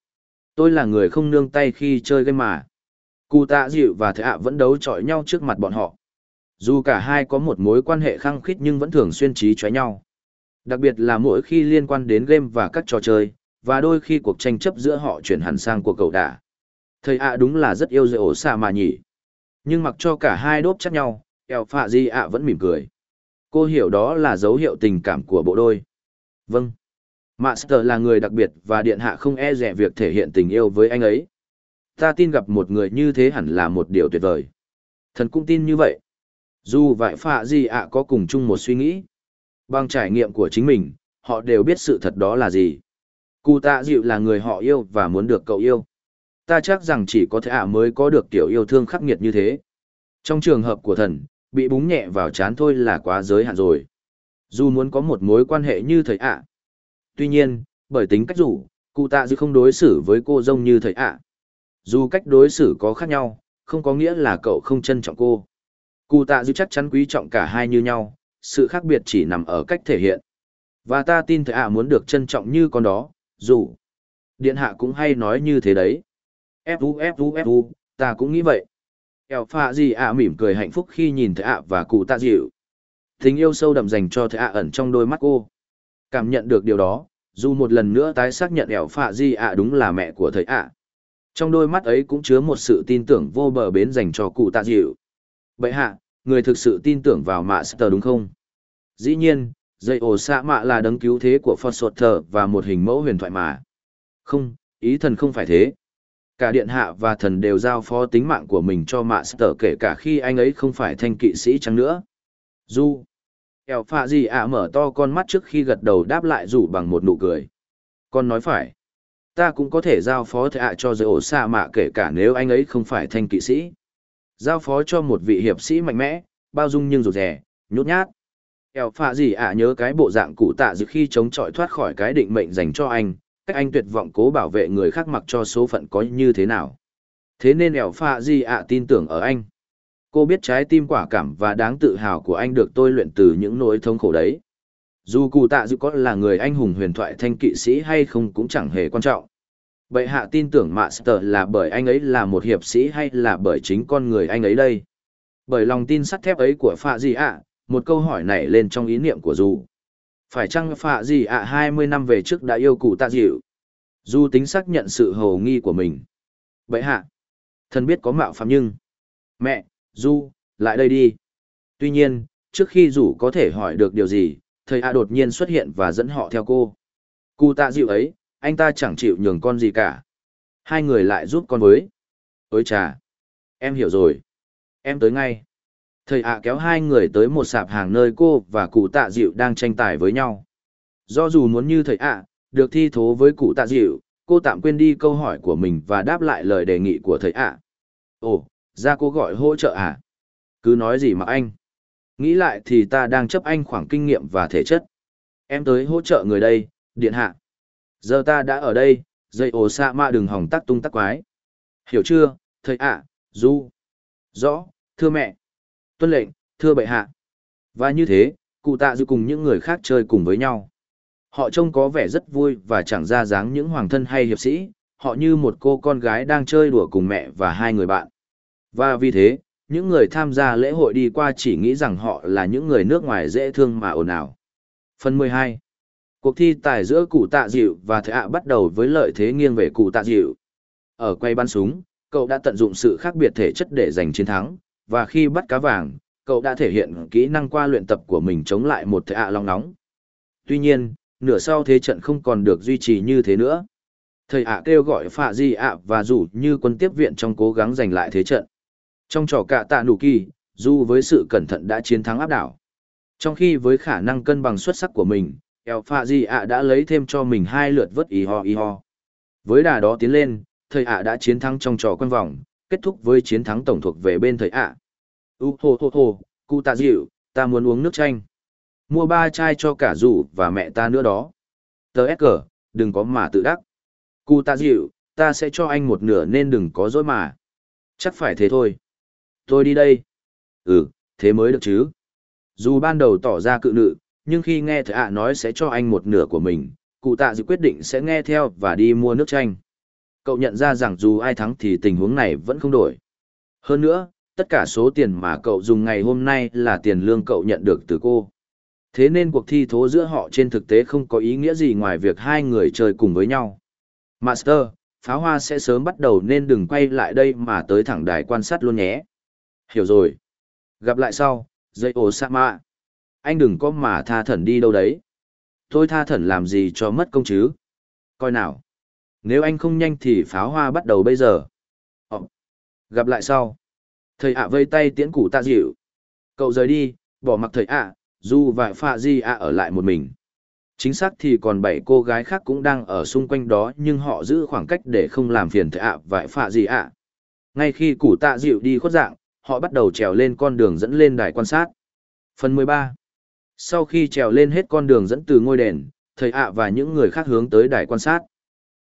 Tôi là người không nương tay khi chơi game mà. Cụ tạ dịu và thầy ạ vẫn đấu chọi nhau trước mặt bọn họ. Dù cả hai có một mối quan hệ khăng khít nhưng vẫn thường xuyên trí chói nhau. Đặc biệt là mỗi khi liên quan đến game và các trò chơi, và đôi khi cuộc tranh chấp giữa họ chuyển hẳn sang cuộc cầu đả. Thầy ạ đúng là rất yêu dễ ổ xạ mà nhỉ. Nhưng mặc cho cả hai đốp chắc nhau, eo phạ di ạ vẫn mỉm cười. Cô hiểu đó là dấu hiệu tình cảm của bộ đôi. Vâng. Master là người đặc biệt và điện hạ không e rẻ việc thể hiện tình yêu với anh ấy. Ta tin gặp một người như thế hẳn là một điều tuyệt vời. Thần cũng tin như vậy. Dù vậy phạ gì ạ có cùng chung một suy nghĩ. Bằng trải nghiệm của chính mình, họ đều biết sự thật đó là gì. Cụ tạ dịu là người họ yêu và muốn được cậu yêu. Ta chắc rằng chỉ có thể ạ mới có được kiểu yêu thương khắc nghiệt như thế. Trong trường hợp của thần, bị búng nhẹ vào chán thôi là quá giới hạn rồi. Dù muốn có một mối quan hệ như thầy ạ. Tuy nhiên, bởi tính cách rủ, cụ tạ dịu không đối xử với cô dông như thầy ạ. Dù cách đối xử có khác nhau, không có nghĩa là cậu không trân trọng cô. Cụ tạ dịu chắc chắn quý trọng cả hai như nhau, sự khác biệt chỉ nằm ở cách thể hiện. Và ta tin thầy ạ muốn được trân trọng như con đó, dù. Điện hạ cũng hay nói như thế đấy. Fu fu fu, ta cũng nghĩ vậy. Eo pha gì ạ mỉm cười hạnh phúc khi nhìn thầy ạ và cụ tạ dịu. Tình yêu sâu đậm dành cho thầy ạ ẩn trong đôi mắt cô. Cảm nhận được điều đó, dù một lần nữa tái xác nhận ẻo phạ di ạ đúng là mẹ của thầy ạ. Trong đôi mắt ấy cũng chứa một sự tin tưởng vô bờ bến dành cho cụ tạ dịu. Bậy hạ, người thực sự tin tưởng vào mạ Master đúng không? Dĩ nhiên, dây ổ xạ mạ là đấng cứu thế của Foster và một hình mẫu huyền thoại mà. Không, ý thần không phải thế. Cả điện hạ và thần đều giao phó tính mạng của mình cho mạ Master kể cả khi anh ấy không phải thanh kỵ sĩ chăng nữa. Du. Eo phạ gì ạ mở to con mắt trước khi gật đầu đáp lại rủ bằng một nụ cười. Con nói phải. Ta cũng có thể giao phó thệ ạ cho dây ổ xạ mạ kể cả nếu anh ấy không phải thanh kỵ sĩ. Giao phó cho một vị hiệp sĩ mạnh mẽ, bao dung nhưng rụt rẻ, nhút nhát. Eo phạ gì ạ nhớ cái bộ dạng cụ tạ dự khi chống chọi thoát khỏi cái định mệnh dành cho anh, cách anh tuyệt vọng cố bảo vệ người khác mặc cho số phận có như thế nào. Thế nên eo phạ gì ạ tin tưởng ở anh. Cô biết trái tim quả cảm và đáng tự hào của anh được tôi luyện từ những nỗi thống khổ đấy. Dù cụ tạ dự có là người anh hùng huyền thoại thanh kỵ sĩ hay không cũng chẳng hề quan trọng. Bệ hạ tin tưởng Master là bởi anh ấy là một hiệp sĩ hay là bởi chính con người anh ấy đây? Bởi lòng tin sắt thép ấy của Phạ Dị ạ, một câu hỏi nảy lên trong ý niệm của dù. Phải chăng Phạ Gì ạ 20 năm về trước đã yêu cụ tạ dịu? Dù tính xác nhận sự hồ nghi của mình. Bệ hạ, thần biết có mạo phạm nhưng... Mẹ, Du, lại đây đi. Tuy nhiên, trước khi dù có thể hỏi được điều gì, thầy A đột nhiên xuất hiện và dẫn họ theo cô. Cụ tạ dịu ấy, anh ta chẳng chịu nhường con gì cả. Hai người lại giúp con với. Ôi chà, em hiểu rồi. Em tới ngay. Thầy ạ kéo hai người tới một sạp hàng nơi cô và cụ tạ dịu đang tranh tài với nhau. Do dù muốn như thầy ạ, được thi thố với cụ tạ dịu, cô tạm quên đi câu hỏi của mình và đáp lại lời đề nghị của thầy ạ. Ồ, ra cô gọi hỗ trợ à? Cứ nói gì mà anh? Nghĩ lại thì ta đang chấp anh khoảng kinh nghiệm và thể chất. Em tới hỗ trợ người đây, điện hạ. Giờ ta đã ở đây, dây ổ xạ mạ đừng hỏng tắc tung tắc quái. Hiểu chưa, thầy ạ, du. Rõ, thưa mẹ. Tuân lệnh, thưa bệ hạ. Và như thế, cụ tạ dư cùng những người khác chơi cùng với nhau. Họ trông có vẻ rất vui và chẳng ra dáng những hoàng thân hay hiệp sĩ, họ như một cô con gái đang chơi đùa cùng mẹ và hai người bạn. Và vì thế, những người tham gia lễ hội đi qua chỉ nghĩ rằng họ là những người nước ngoài dễ thương mà ồn ào. Phần 12 Cuộc thi tài giữa cụ tạ dịu và thệ ạ bắt đầu với lợi thế nghiêng về cụ tạ dịu. Ở quay bắn súng, cậu đã tận dụng sự khác biệt thể chất để giành chiến thắng, và khi bắt cá vàng, cậu đã thể hiện kỹ năng qua luyện tập của mình chống lại một thệ ạ long nóng. Tuy nhiên, nửa sau thế trận không còn được duy trì như thế nữa. Thầy ạ kêu gọi phạ di ạ và rủ như quân tiếp viện trong cố gắng giành lại thế trận. Trong trò cạ tạ nụ kỳ, Du với sự cẩn thận đã chiến thắng áp đảo. Trong khi với khả năng cân bằng xuất sắc của mình, El phạ Di ạ đã lấy thêm cho mình hai lượt vớt y ho y ho. Với đà đó tiến lên, thầy ạ đã chiến thắng trong trò quân vòng, kết thúc với chiến thắng tổng thuộc về bên thầy ạ. U hồ hồ hồ, cụ tạ dịu, ta muốn uống nước chanh. Mua ba chai cho cả rủ và mẹ ta nữa đó. Tờ S cờ, đừng có mà tự đắc. Cụ tạ dịu, ta sẽ cho anh một nửa nên đừng có dối mà. Chắc phải thế thôi. Tôi đi đây. Ừ, thế mới được chứ. Dù ban đầu tỏ ra cự nữ, nhưng khi nghe thợ ạ nói sẽ cho anh một nửa của mình, cụ tạ dự quyết định sẽ nghe theo và đi mua nước chanh. Cậu nhận ra rằng dù ai thắng thì tình huống này vẫn không đổi. Hơn nữa, tất cả số tiền mà cậu dùng ngày hôm nay là tiền lương cậu nhận được từ cô. Thế nên cuộc thi thố giữa họ trên thực tế không có ý nghĩa gì ngoài việc hai người chơi cùng với nhau. Master, pháo hoa sẽ sớm bắt đầu nên đừng quay lại đây mà tới thẳng đài quan sát luôn nhé. Hiểu rồi. Gặp lại sau, dây ổ sa mạ. Anh đừng có mà tha thần đi đâu đấy. Tôi tha thần làm gì cho mất công chứ? Coi nào. Nếu anh không nhanh thì pháo hoa bắt đầu bây giờ. Ồ. Gặp lại sau. Thầy ạ vây tay tiễn củ tạ dịu. Cậu rời đi, bỏ mặc thầy ạ, dù và phạ di ạ ở lại một mình. Chính xác thì còn bảy cô gái khác cũng đang ở xung quanh đó nhưng họ giữ khoảng cách để không làm phiền thầy ạ và phạ di ạ. Ngay khi củ tạ dịu đi khuất dạng, họ bắt đầu trèo lên con đường dẫn lên đài quan sát. Phần 13 sau khi trèo lên hết con đường dẫn từ ngôi đền, thầy ạ và những người khác hướng tới đài quan sát.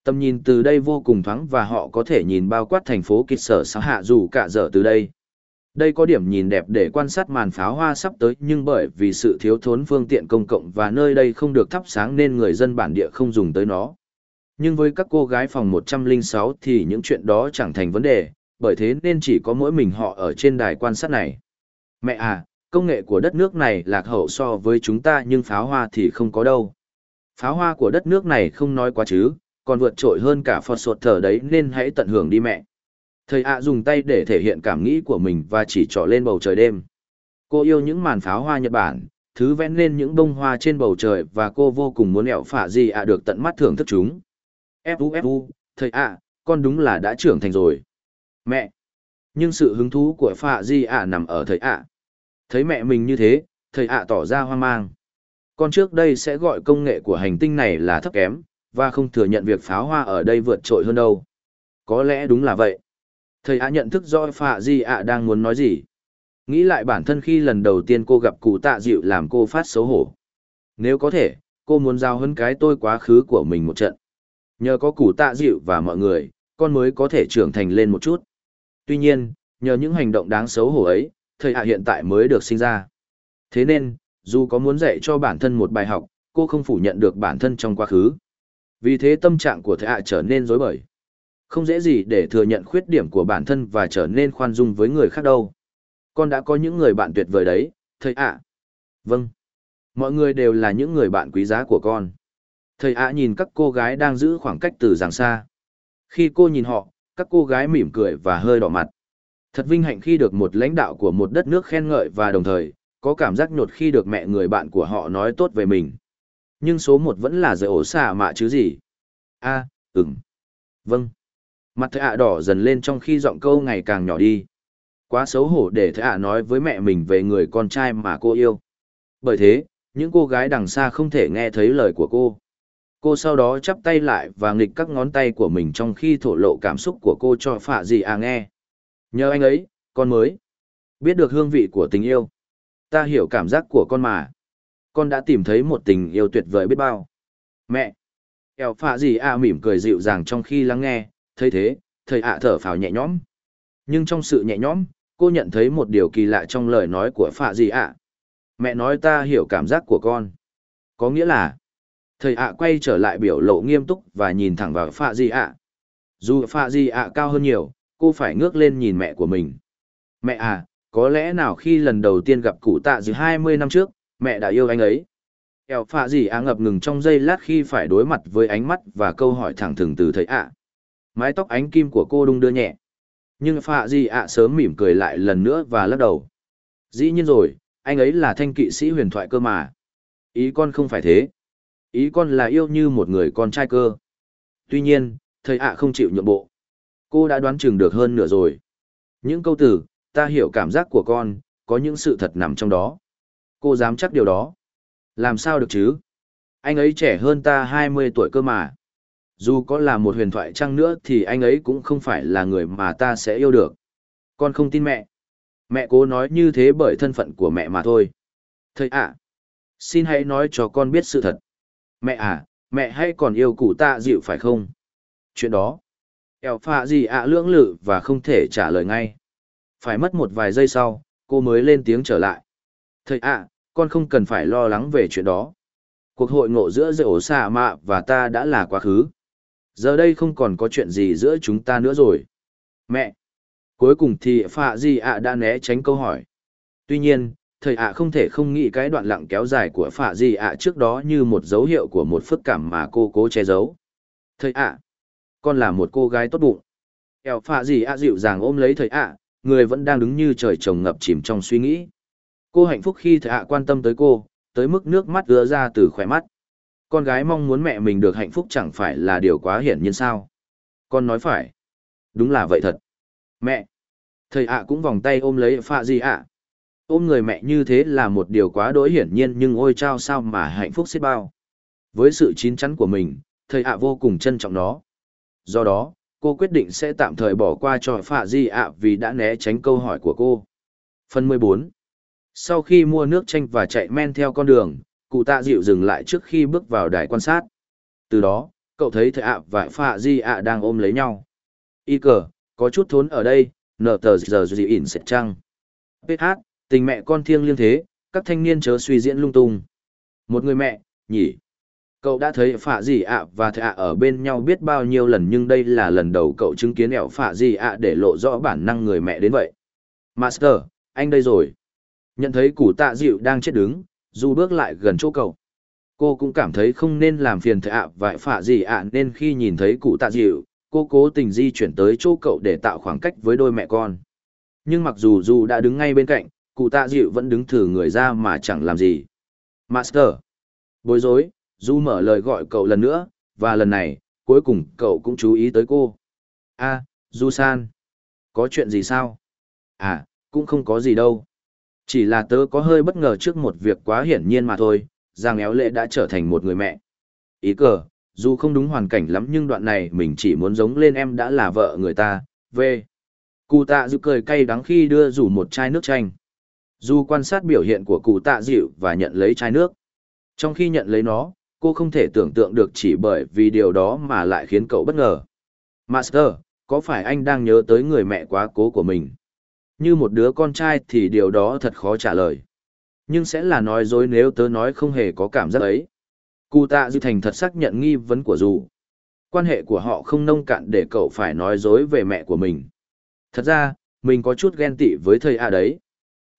Tầm nhìn từ đây vô cùng thoáng và họ có thể nhìn bao quát thành phố kịch sở xã hạ dù cả giờ từ đây. Đây có điểm nhìn đẹp để quan sát màn pháo hoa sắp tới nhưng bởi vì sự thiếu thốn phương tiện công cộng và nơi đây không được thắp sáng nên người dân bản địa không dùng tới nó. Nhưng với các cô gái phòng 106 thì những chuyện đó chẳng thành vấn đề, bởi thế nên chỉ có mỗi mình họ ở trên đài quan sát này. Mẹ à, công nghệ của đất nước này lạc hậu so với chúng ta nhưng pháo hoa thì không có đâu. Pháo hoa của đất nước này không nói quá chứ, còn vượt trội hơn cả Phật sột thở đấy nên hãy tận hưởng đi mẹ. Thầy ạ dùng tay để thể hiện cảm nghĩ của mình và chỉ trỏ lên bầu trời đêm. Cô yêu những màn pháo hoa Nhật Bản, thứ vẽ lên những bông hoa trên bầu trời và cô vô cùng muốn ẹo phả gì ạ được tận mắt thưởng thức chúng. Fu fu, thầy ạ, con đúng là đã trưởng thành rồi. Mẹ! Nhưng sự hứng thú của phạ di ạ nằm ở thầy ạ. Thấy mẹ mình như thế, thầy ạ tỏ ra hoang mang. Con trước đây sẽ gọi công nghệ của hành tinh này là thấp kém, và không thừa nhận việc pháo hoa ở đây vượt trội hơn đâu. Có lẽ đúng là vậy. Thầy ạ nhận thức rõ phạ di ạ đang muốn nói gì. Nghĩ lại bản thân khi lần đầu tiên cô gặp cụ tạ dịu làm cô phát xấu hổ. Nếu có thể, cô muốn giao hơn cái tôi quá khứ của mình một trận. Nhờ có cụ tạ dịu và mọi người, con mới có thể trưởng thành lên một chút. Tuy nhiên, nhờ những hành động đáng xấu hổ ấy, thầy hạ hiện tại mới được sinh ra. Thế nên, dù có muốn dạy cho bản thân một bài học, cô không phủ nhận được bản thân trong quá khứ. Vì thế tâm trạng của thầy hạ trở nên rối bời. Không dễ gì để thừa nhận khuyết điểm của bản thân và trở nên khoan dung với người khác đâu. Con đã có những người bạn tuyệt vời đấy, thầy ạ. Vâng. Mọi người đều là những người bạn quý giá của con. Thầy ạ nhìn các cô gái đang giữ khoảng cách từ giảng xa. Khi cô nhìn họ, các cô gái mỉm cười và hơi đỏ mặt. Thật vinh hạnh khi được một lãnh đạo của một đất nước khen ngợi và đồng thời, có cảm giác nhột khi được mẹ người bạn của họ nói tốt về mình. Nhưng số một vẫn là giới ổ xạ mạ chứ gì. a à, ừm. Vâng. Mặt thầy ạ đỏ dần lên trong khi giọng câu ngày càng nhỏ đi. Quá xấu hổ để thầy ạ nói với mẹ mình về người con trai mà cô yêu. Bởi thế, những cô gái đằng xa không thể nghe thấy lời của cô cô sau đó chắp tay lại và nghịch các ngón tay của mình trong khi thổ lộ cảm xúc của cô cho phạ gì à nghe nhờ anh ấy con mới biết được hương vị của tình yêu. Ta hiểu cảm giác của con mà. Con đã tìm thấy một tình yêu tuyệt vời biết bao. Mẹ eo phạ gì à mỉm cười dịu dàng trong khi lắng nghe. Thấy thế thầy ạ thở phào nhẹ nhõm. Nhưng trong sự nhẹ nhõm cô nhận thấy một điều kỳ lạ trong lời nói của phạ gì ạ. Mẹ nói ta hiểu cảm giác của con. Có nghĩa là Thầy ạ quay trở lại biểu lộ nghiêm túc và nhìn thẳng vào Phạ gì ạ. Dù Phạ gì ạ cao hơn nhiều, cô phải ngước lên nhìn mẹ của mình. Mẹ à, có lẽ nào khi lần đầu tiên gặp cụ tạ dư 20 năm trước, mẹ đã yêu anh ấy. Eo Phạ Di á ngập ngừng trong giây lát khi phải đối mặt với ánh mắt và câu hỏi thẳng thừng từ thầy ạ. Mái tóc ánh kim của cô đung đưa nhẹ. Nhưng Phạ Di ạ sớm mỉm cười lại lần nữa và lắc đầu. Dĩ nhiên rồi, anh ấy là thanh kỵ sĩ huyền thoại cơ mà. Ý con không phải thế Ý con là yêu như một người con trai cơ. Tuy nhiên, thầy ạ không chịu nhượng bộ. Cô đã đoán chừng được hơn nửa rồi. Những câu từ, ta hiểu cảm giác của con, có những sự thật nằm trong đó. Cô dám chắc điều đó. Làm sao được chứ? Anh ấy trẻ hơn ta 20 tuổi cơ mà. Dù có là một huyền thoại chăng nữa thì anh ấy cũng không phải là người mà ta sẽ yêu được. Con không tin mẹ. Mẹ cố nói như thế bởi thân phận của mẹ mà thôi. Thầy ạ, xin hãy nói cho con biết sự thật. Mẹ à, mẹ hay còn yêu cụ tạ dịu phải không? Chuyện đó. Eo phạ gì ạ lưỡng lự và không thể trả lời ngay. Phải mất một vài giây sau, cô mới lên tiếng trở lại. Thầy ạ, con không cần phải lo lắng về chuyện đó. Cuộc hội ngộ giữa dạy ổ xạ mạ và ta đã là quá khứ. Giờ đây không còn có chuyện gì giữa chúng ta nữa rồi. Mẹ! Cuối cùng thì phạ gì ạ đã né tránh câu hỏi. Tuy nhiên, thầy ạ không thể không nghĩ cái đoạn lặng kéo dài của phạ gì ạ trước đó như một dấu hiệu của một phức cảm mà cô cố che giấu thầy ạ con là một cô gái tốt bụng eo phạ gì ạ dịu dàng ôm lấy thầy ạ người vẫn đang đứng như trời trồng ngập chìm trong suy nghĩ cô hạnh phúc khi thầy ạ quan tâm tới cô tới mức nước mắt ứa ra từ khỏe mắt Con gái mong muốn mẹ mình được hạnh phúc chẳng phải là điều quá hiển nhiên sao. Con nói phải. Đúng là vậy thật. Mẹ. Thầy ạ cũng vòng tay ôm lấy phạ gì ạ. Ôm người mẹ như thế là một điều quá đỗi hiển nhiên nhưng ôi chao sao mà hạnh phúc xếp bao. Với sự chín chắn của mình, thầy ạ vô cùng trân trọng nó. Do đó, cô quyết định sẽ tạm thời bỏ qua cho phạ di ạ vì đã né tránh câu hỏi của cô. Phần 14 Sau khi mua nước chanh và chạy men theo con đường, cụ tạ dịu dừng lại trước khi bước vào đài quan sát. Từ đó, cậu thấy thợ ạ và phạ di ạ đang ôm lấy nhau. Y cờ, có chút thốn ở đây, nở tờ giờ gì ỉn sệt trăng. PH, tình mẹ con thiêng liêng thế, các thanh niên chớ suy diễn lung tung. Một người mẹ, nhỉ. Cậu đã thấy phạ gì ạ và thạ ở bên nhau biết bao nhiêu lần nhưng đây là lần đầu cậu chứng kiến ẻo phạ gì ạ để lộ rõ bản năng người mẹ đến vậy. Master, anh đây rồi. Nhận thấy củ tạ dịu đang chết đứng, dù bước lại gần chỗ cậu. Cô cũng cảm thấy không nên làm phiền thạ và phạ gì ạ nên khi nhìn thấy cụ tạ dịu, cô cố tình di chuyển tới chỗ cậu để tạo khoảng cách với đôi mẹ con. Nhưng mặc dù dù đã đứng ngay bên cạnh, cụ tạ dịu vẫn đứng thử người ra mà chẳng làm gì. Master. Bối rối, Du mở lời gọi cậu lần nữa, và lần này, cuối cùng cậu cũng chú ý tới cô. a à, Du San. Có chuyện gì sao? À, cũng không có gì đâu. Chỉ là tớ có hơi bất ngờ trước một việc quá hiển nhiên mà thôi, Giang éo lệ đã trở thành một người mẹ. Ý cờ, dù không đúng hoàn cảnh lắm nhưng đoạn này mình chỉ muốn giống lên em đã là vợ người ta, v. Cụ tạ dịu cười cay đắng khi đưa rủ một chai nước chanh. Du quan sát biểu hiện của cụ tạ dịu và nhận lấy chai nước. Trong khi nhận lấy nó, cô không thể tưởng tượng được chỉ bởi vì điều đó mà lại khiến cậu bất ngờ. Master, có phải anh đang nhớ tới người mẹ quá cố của mình? Như một đứa con trai thì điều đó thật khó trả lời. Nhưng sẽ là nói dối nếu tớ nói không hề có cảm giác ấy. Cụ tạ dư thành thật xác nhận nghi vấn của dù. Quan hệ của họ không nông cạn để cậu phải nói dối về mẹ của mình. Thật ra, mình có chút ghen tị với thầy A đấy.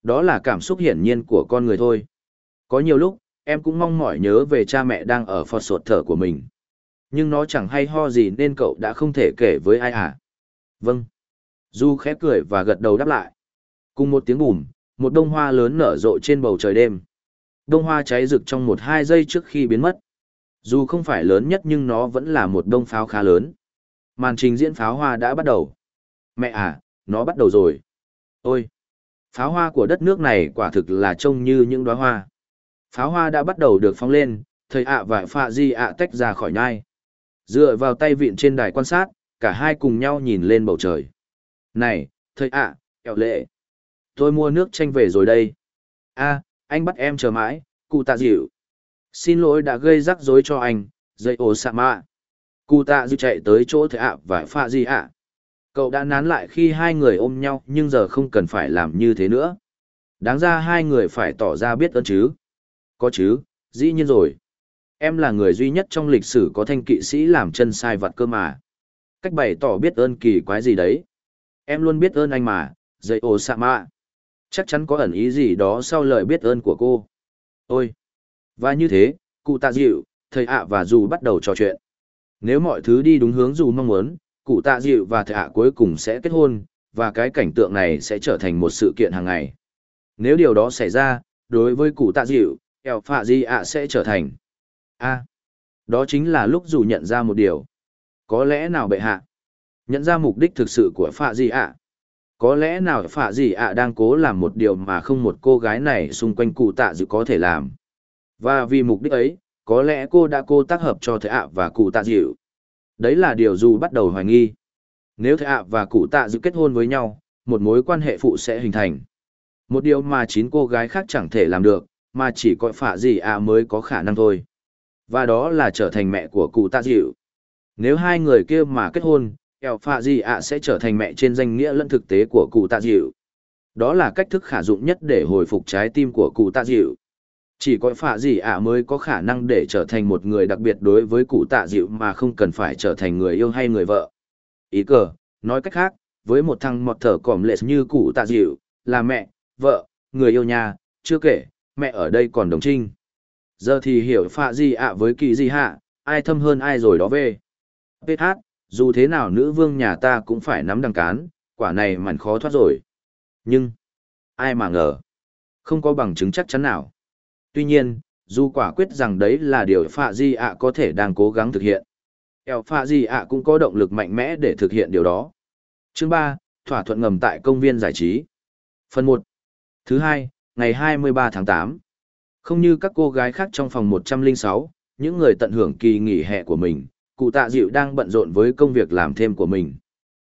Đó là cảm xúc hiển nhiên của con người thôi. Có nhiều lúc, em cũng mong mỏi nhớ về cha mẹ đang ở phọt sột thở của mình. Nhưng nó chẳng hay ho gì nên cậu đã không thể kể với ai à. Vâng. Du khẽ cười và gật đầu đáp lại. Cùng một tiếng bùm, một đông hoa lớn nở rộ trên bầu trời đêm. Đông hoa cháy rực trong một hai giây trước khi biến mất. Dù không phải lớn nhất nhưng nó vẫn là một đông pháo khá lớn. Màn trình diễn pháo hoa đã bắt đầu. Mẹ à, nó bắt đầu rồi. Ôi! Pháo hoa của đất nước này quả thực là trông như những đóa hoa. Pháo hoa đã bắt đầu được phóng lên, thầy ạ và phạ di ạ tách ra khỏi nhai. Dựa vào tay vịn trên đài quan sát, cả hai cùng nhau nhìn lên bầu trời. Này, thầy ạ, kẹo lệ. Tôi mua nước chanh về rồi đây. a anh bắt em chờ mãi, cụ tạ dịu. Xin lỗi đã gây rắc rối cho anh, dây ổ sạ mạ. Cụ tạ dịu chạy tới chỗ thầy ạ và phạ di ạ. Cậu đã nán lại khi hai người ôm nhau nhưng giờ không cần phải làm như thế nữa. Đáng ra hai người phải tỏ ra biết ơn chứ. Có chứ, dĩ nhiên rồi. Em là người duy nhất trong lịch sử có thanh kỵ sĩ làm chân sai vặt cơ mà. Cách bày tỏ biết ơn kỳ quái gì đấy. Em luôn biết ơn anh mà, dậy ồ sạ mạ. Chắc chắn có ẩn ý gì đó sau lời biết ơn của cô. Ôi! Và như thế, cụ tạ dịu, thầy ạ và dù bắt đầu trò chuyện. Nếu mọi thứ đi đúng hướng dù mong muốn, cụ tạ dịu và thầy ạ cuối cùng sẽ kết hôn, và cái cảnh tượng này sẽ trở thành một sự kiện hàng ngày. Nếu điều đó xảy ra, đối với cụ tạ dịu, eo phạ di ạ sẽ trở thành. A, đó chính là lúc dù nhận ra một điều. Có lẽ nào bệ hạ? Nhận ra mục đích thực sự của phạ di ạ. Có lẽ nào phạ di ạ đang cố làm một điều mà không một cô gái này xung quanh cụ tạ dự có thể làm? Và vì mục đích ấy, có lẽ cô đã cô tác hợp cho Thế ạ và cụ tạ dịu đấy là điều dù bắt đầu hoài nghi. Nếu Thế ạ và cụ tạ dự kết hôn với nhau, một mối quan hệ phụ sẽ hình thành. Một điều mà chín cô gái khác chẳng thể làm được mà chỉ có phả gì ạ mới có khả năng thôi. Và đó là trở thành mẹ của cụ tạ dịu. Nếu hai người kia mà kết hôn, eo phạ gì ạ sẽ trở thành mẹ trên danh nghĩa lẫn thực tế của cụ tạ dịu. Đó là cách thức khả dụng nhất để hồi phục trái tim của cụ tạ dịu. Chỉ có phạ gì ạ mới có khả năng để trở thành một người đặc biệt đối với cụ tạ dịu mà không cần phải trở thành người yêu hay người vợ. Ý cờ, nói cách khác, với một thằng mọt thở còm lệ như cụ tạ dịu, là mẹ, vợ, người yêu nhà, chưa kể, mẹ ở đây còn đồng trinh. Giờ thì hiểu phạ gì ạ với kỳ gì hạ, ai thâm hơn ai rồi đó về. Bết hát, dù thế nào nữ vương nhà ta cũng phải nắm đằng cán, quả này mặn khó thoát rồi. Nhưng, ai mà ngờ, không có bằng chứng chắc chắn nào. Tuy nhiên, dù quả quyết rằng đấy là điều phạ di ạ có thể đang cố gắng thực hiện. Eo phạ di ạ cũng có động lực mạnh mẽ để thực hiện điều đó. Chương 3, thỏa thuận ngầm tại công viên giải trí. Phần 1. Thứ hai, ngày 23 tháng 8. Không như các cô gái khác trong phòng 106, những người tận hưởng kỳ nghỉ hè của mình, cụ tạ dịu đang bận rộn với công việc làm thêm của mình.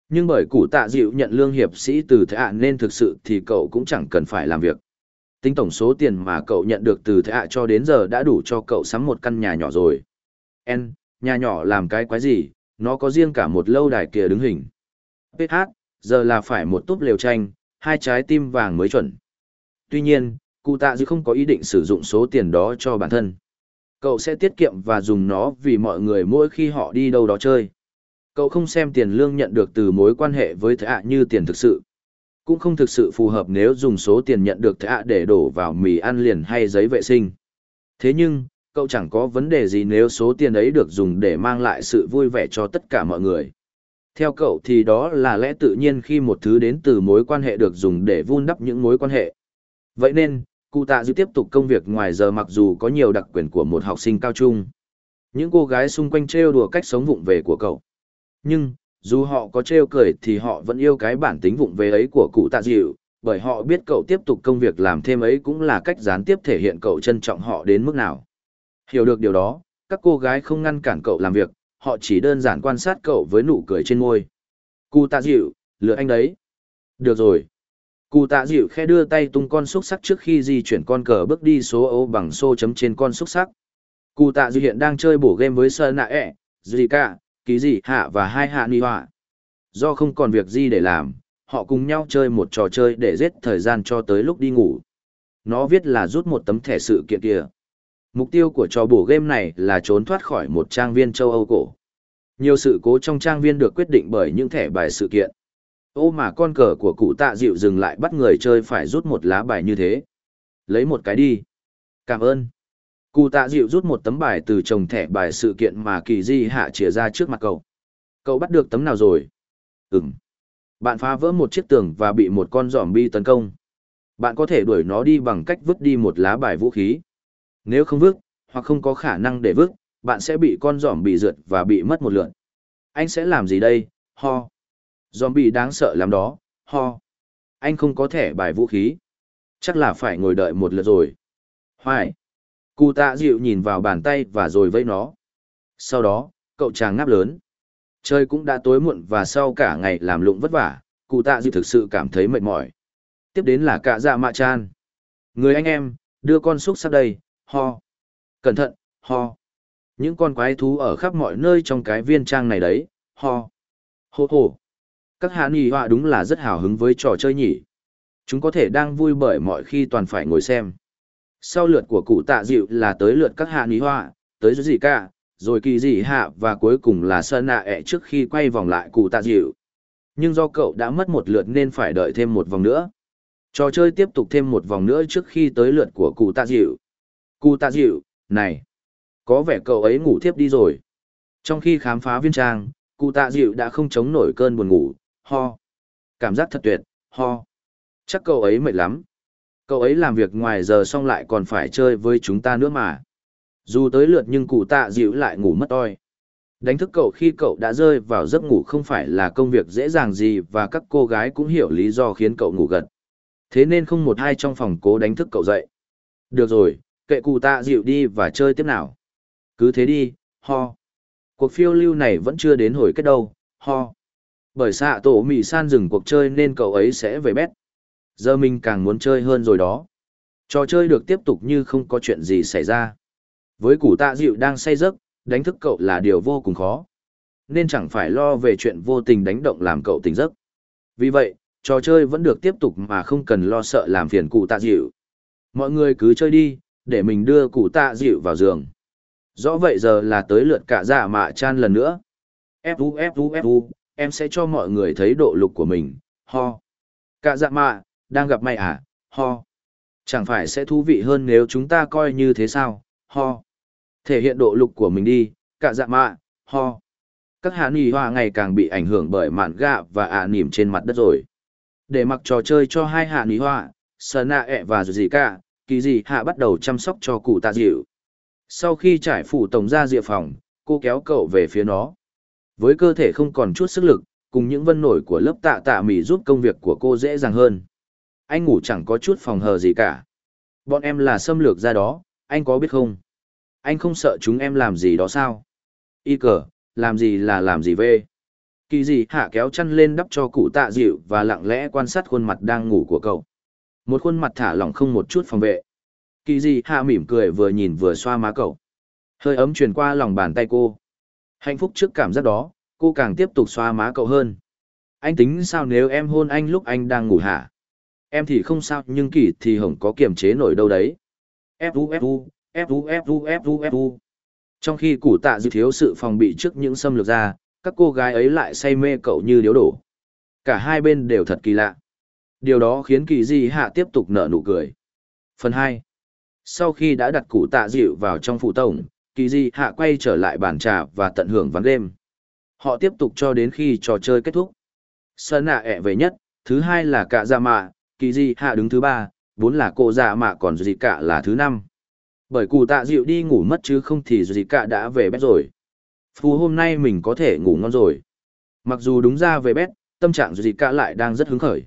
Nhưng bởi cụ tạ dịu nhận lương hiệp sĩ từ thế ạ nên thực sự thì cậu cũng chẳng cần phải làm việc. Tính tổng số tiền mà cậu nhận được từ thế ạ cho đến giờ đã đủ cho cậu sắm một căn nhà nhỏ rồi. En, nhà nhỏ làm cái quái gì, nó có riêng cả một lâu đài kia đứng hình. PH, giờ là phải một túp lều tranh, hai trái tim vàng mới chuẩn. Tuy nhiên, cụ tạ dư không có ý định sử dụng số tiền đó cho bản thân. Cậu sẽ tiết kiệm và dùng nó vì mọi người mỗi khi họ đi đâu đó chơi. Cậu không xem tiền lương nhận được từ mối quan hệ với thạ như tiền thực sự. Cũng không thực sự phù hợp nếu dùng số tiền nhận được thạ để đổ vào mì ăn liền hay giấy vệ sinh. Thế nhưng, cậu chẳng có vấn đề gì nếu số tiền ấy được dùng để mang lại sự vui vẻ cho tất cả mọi người. Theo cậu thì đó là lẽ tự nhiên khi một thứ đến từ mối quan hệ được dùng để vun đắp những mối quan hệ. Vậy nên, cụ tạ Dịu tiếp tục công việc ngoài giờ mặc dù có nhiều đặc quyền của một học sinh cao trung. Những cô gái xung quanh trêu đùa cách sống vụng về của cậu. Nhưng, dù họ có trêu cười thì họ vẫn yêu cái bản tính vụng về ấy của cụ tạ dịu, bởi họ biết cậu tiếp tục công việc làm thêm ấy cũng là cách gián tiếp thể hiện cậu trân trọng họ đến mức nào. Hiểu được điều đó, các cô gái không ngăn cản cậu làm việc, họ chỉ đơn giản quan sát cậu với nụ cười trên môi. Cụ tạ dịu, lựa anh đấy. Được rồi. Cụ tạ dịu khe đưa tay tung con xúc sắc trước khi di chuyển con cờ bước đi số ô bằng xô chấm trên con xúc sắc. Cụ tạ dịu hiện đang chơi bổ game với Sơn Nạ e, ẹ, Zika, Ký Dị Hạ và hai Hạ Ni Họa. Do không còn việc gì để làm, họ cùng nhau chơi một trò chơi để giết thời gian cho tới lúc đi ngủ. Nó viết là rút một tấm thẻ sự kiện kia. Mục tiêu của trò bổ game này là trốn thoát khỏi một trang viên châu Âu cổ. Nhiều sự cố trong trang viên được quyết định bởi những thẻ bài sự kiện. Ô mà con cờ của cụ tạ dịu dừng lại bắt người chơi phải rút một lá bài như thế. Lấy một cái đi. Cảm ơn. Cụ tạ dịu rút một tấm bài từ chồng thẻ bài sự kiện mà kỳ di hạ chìa ra trước mặt cậu. Cậu bắt được tấm nào rồi? Ừm. Bạn phá vỡ một chiếc tường và bị một con giỏm bi tấn công. Bạn có thể đuổi nó đi bằng cách vứt đi một lá bài vũ khí. Nếu không vứt, hoặc không có khả năng để vứt, bạn sẽ bị con giỏm bị rượt và bị mất một lượn. Anh sẽ làm gì đây? Ho. Zombie đáng sợ lắm đó, ho. Anh không có thẻ bài vũ khí. Chắc là phải ngồi đợi một lượt rồi. Hoài. Cụ tạ dịu nhìn vào bàn tay và rồi vẫy nó. Sau đó, cậu chàng ngáp lớn. Trời cũng đã tối muộn và sau cả ngày làm lụng vất vả, cụ tạ dịu thực sự cảm thấy mệt mỏi. Tiếp đến là cả dạ mạ chan. Người anh em, đưa con xúc sắp đây, ho. Cẩn thận, ho. Những con quái thú ở khắp mọi nơi trong cái viên trang này đấy, ho. Hô hô. Các hạ nhì họa đúng là rất hào hứng với trò chơi nhỉ. Chúng có thể đang vui bởi mọi khi toàn phải ngồi xem. Sau lượt của cụ tạ dịu là tới lượt các hạ nhì họa, tới gì cả, rồi kỳ dị hạ và cuối cùng là sơn nạ ẹ trước khi quay vòng lại cụ tạ dịu. Nhưng do cậu đã mất một lượt nên phải đợi thêm một vòng nữa. Trò chơi tiếp tục thêm một vòng nữa trước khi tới lượt của cụ tạ dịu. Cụ tạ dịu, này, có vẻ cậu ấy ngủ thiếp đi rồi. Trong khi khám phá viên trang, cụ tạ dịu đã không chống nổi cơn buồn ngủ, ho. Cảm giác thật tuyệt, ho. Chắc cậu ấy mệt lắm. Cậu ấy làm việc ngoài giờ xong lại còn phải chơi với chúng ta nữa mà. Dù tới lượt nhưng cụ tạ dịu lại ngủ mất oi. Đánh thức cậu khi cậu đã rơi vào giấc ngủ không phải là công việc dễ dàng gì và các cô gái cũng hiểu lý do khiến cậu ngủ gật. Thế nên không một ai trong phòng cố đánh thức cậu dậy. Được rồi, kệ cụ tạ dịu đi và chơi tiếp nào. Cứ thế đi, ho. Cuộc phiêu lưu này vẫn chưa đến hồi kết đâu, ho. Bởi xạ tổ mì san dừng cuộc chơi nên cậu ấy sẽ về bét. Giờ mình càng muốn chơi hơn rồi đó. Trò chơi được tiếp tục như không có chuyện gì xảy ra. Với củ tạ dịu đang say giấc, đánh thức cậu là điều vô cùng khó. Nên chẳng phải lo về chuyện vô tình đánh động làm cậu tỉnh giấc. Vì vậy, trò chơi vẫn được tiếp tục mà không cần lo sợ làm phiền cụ tạ dịu. Mọi người cứ chơi đi, để mình đưa cụ tạ dịu vào giường. Rõ vậy giờ là tới lượt cả dạ mạ chan lần nữa. Fu Fu Fu, em sẽ cho mọi người thấy độ lục của mình, ho. Cả dạ mạ, đang gặp may à, ho. Chẳng phải sẽ thú vị hơn nếu chúng ta coi như thế sao, ho. Thể hiện độ lục của mình đi, cả dạ mạ, ho. Các hạ nì hoa ngày càng bị ảnh hưởng bởi mạn gạ và ả nỉm trên mặt đất rồi. Để mặc trò chơi cho hai hạ nì hoa, Sơn Nạ ẹ e và gì cả, kỳ dị hạ bắt đầu chăm sóc cho cụ tạ dịu. Sau khi trải phủ tổng ra dịa phòng, cô kéo cậu về phía nó. Với cơ thể không còn chút sức lực, cùng những vân nổi của lớp tạ tạ mì giúp công việc của cô dễ dàng hơn. Anh ngủ chẳng có chút phòng hờ gì cả. Bọn em là xâm lược ra đó, anh có biết không? Anh không sợ chúng em làm gì đó sao? Y cờ, làm gì là làm gì về? Kỳ gì hạ kéo chăn lên đắp cho cụ tạ dịu và lặng lẽ quan sát khuôn mặt đang ngủ của cậu. Một khuôn mặt thả lỏng không một chút phòng vệ. Kỳ gì hạ mỉm cười vừa nhìn vừa xoa má cậu. Hơi ấm truyền qua lòng bàn tay cô. Hạnh phúc trước cảm giác đó, cô càng tiếp tục xoa má cậu hơn. Anh tính sao nếu em hôn anh lúc anh đang ngủ hả? Em thì không sao nhưng kỳ thì hổng có kiềm chế nổi đâu đấy. Fu fu, fu fu fu fu. Trong khi củ tạ dư thiếu sự phòng bị trước những xâm lược ra, các cô gái ấy lại say mê cậu như điếu đổ. Cả hai bên đều thật kỳ lạ. Điều đó khiến kỳ di hạ tiếp tục nở nụ cười. Phần 2. Sau khi đã đặt củ tạ dịu vào trong phụ tổng, kỳ di hạ quay trở lại bàn trà và tận hưởng ván đêm. Họ tiếp tục cho đến khi trò chơi kết thúc. Sơn nạ ẹ về nhất, thứ hai là cả dạ mạ, kỳ di hạ đứng thứ ba, bốn là cô dạ mạ còn gì cả là thứ năm. Bởi cụ tạ dịu đi ngủ mất chứ không thì gì cả đã về bếp rồi. Phù hôm nay mình có thể ngủ ngon rồi. Mặc dù đúng ra về bếp, tâm trạng gì cả lại đang rất hứng khởi.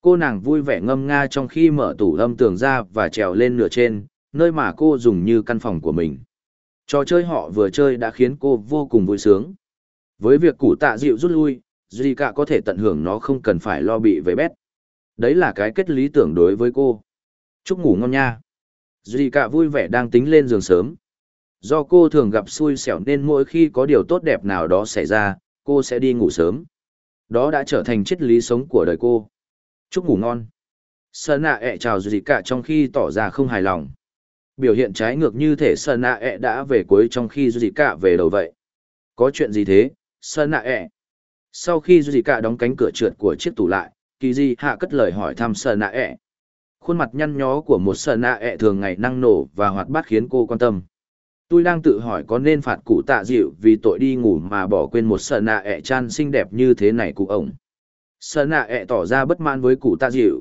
Cô nàng vui vẻ ngâm nga trong khi mở tủ âm tường ra và trèo lên nửa trên, nơi mà cô dùng như căn phòng của mình. Trò chơi họ vừa chơi đã khiến cô vô cùng vui sướng. Với việc củ tạ dịu rút lui, Duy cả có thể tận hưởng nó không cần phải lo bị về bét. Đấy là cái kết lý tưởng đối với cô. Chúc ngủ ngon nha. Duy cả vui vẻ đang tính lên giường sớm. Do cô thường gặp xui xẻo nên mỗi khi có điều tốt đẹp nào đó xảy ra, cô sẽ đi ngủ sớm. Đó đã trở thành triết lý sống của đời cô. Chúc ngủ ngon. Sơn nạ ẹ chào Duy cả trong khi tỏ ra không hài lòng. Biểu hiện trái ngược như thể Sơn nạ ẹ đã về cuối trong khi Duy cả về đầu vậy. Có chuyện gì thế, Sơn nạ ẹ? Sau khi Duy cả đóng cánh cửa trượt của chiếc tủ lại, kỳ di hạ cất lời hỏi thăm Sơn nạ ẹ. Khuôn mặt nhăn nhó của một Sơn nạ ẹ thường ngày năng nổ và hoạt bát khiến cô quan tâm tôi đang tự hỏi có nên phạt cụ tạ dịu vì tội đi ngủ mà bỏ quên một Sơn nạ ẹ chan xinh đẹp như thế này cụ ổng Sơn nạ ẹ tỏ ra bất mãn với cụ tạ dịu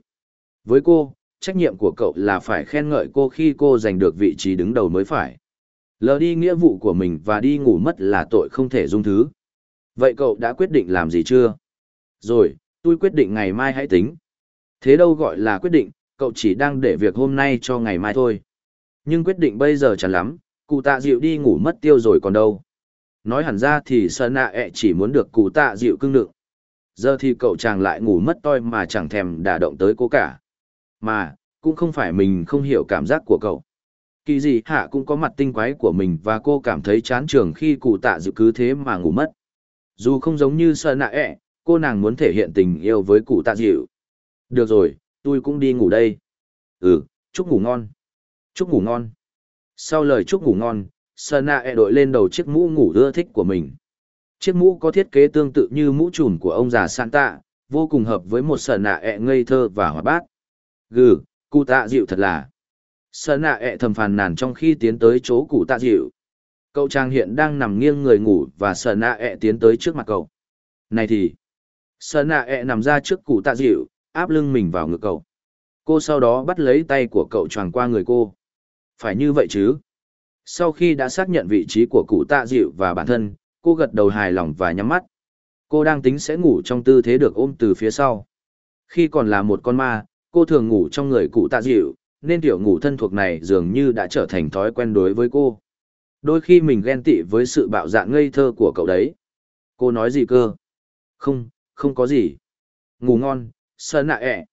với cô trách nhiệm của cậu là phải khen ngợi cô khi cô giành được vị trí đứng đầu mới phải. Lờ đi nghĩa vụ của mình và đi ngủ mất là tội không thể dung thứ. Vậy cậu đã quyết định làm gì chưa? Rồi, tôi quyết định ngày mai hãy tính. Thế đâu gọi là quyết định, cậu chỉ đang để việc hôm nay cho ngày mai thôi. Nhưng quyết định bây giờ chẳng lắm, cụ tạ dịu đi ngủ mất tiêu rồi còn đâu. Nói hẳn ra thì sơn nạ ẹ chỉ muốn được cụ tạ dịu cưng được. giờ thì cậu chàng lại ngủ mất toi mà chẳng thèm đả động tới cô cả mà cũng không phải mình không hiểu cảm giác của cậu. Kỳ dị hạ cũng có mặt tinh quái của mình và cô cảm thấy chán trường khi cụ tạ dịu cứ thế mà ngủ mất. Dù không giống như sợ nạ ẹ cô nàng muốn thể hiện tình yêu với cụ tạ dịu. Được rồi tôi cũng đi ngủ đây. Ừ chúc ngủ ngon. Chúc ngủ ngon. Sau lời chúc ngủ ngon, Sana e đội lên đầu chiếc mũ ngủ ưa thích của mình. Chiếc mũ có thiết kế tương tự như mũ trùm của ông già Santa, vô cùng hợp với một Sana e ngây thơ và hoạt bát. Gừ, cụ tạ dịu thật là. sợ nạ ẹ thầm phàn nàn trong khi tiến tới chỗ cụ tạ dịu. Cậu trang hiện đang nằm nghiêng người ngủ và sợ nạ ẹ tiến tới trước mặt cậu. Này thì, sợ nạ ẹ nằm ra trước cụ tạ dịu, áp lưng mình vào ngực cậu. Cô sau đó bắt lấy tay của cậu choàng qua người cô. Phải như vậy chứ? Sau khi đã xác nhận vị trí của cụ tạ dịu và bản thân, cô gật đầu hài lòng và nhắm mắt. Cô đang tính sẽ ngủ trong tư thế được ôm từ phía sau. Khi còn là một con ma, cô thường ngủ trong người cụ tạ dịu, nên tiểu ngủ thân thuộc này dường như đã trở thành thói quen đối với cô. Đôi khi mình ghen tị với sự bạo dạn ngây thơ của cậu đấy. Cô nói gì cơ? Không, không có gì. Ngủ ngon, sơn nạ ẹ.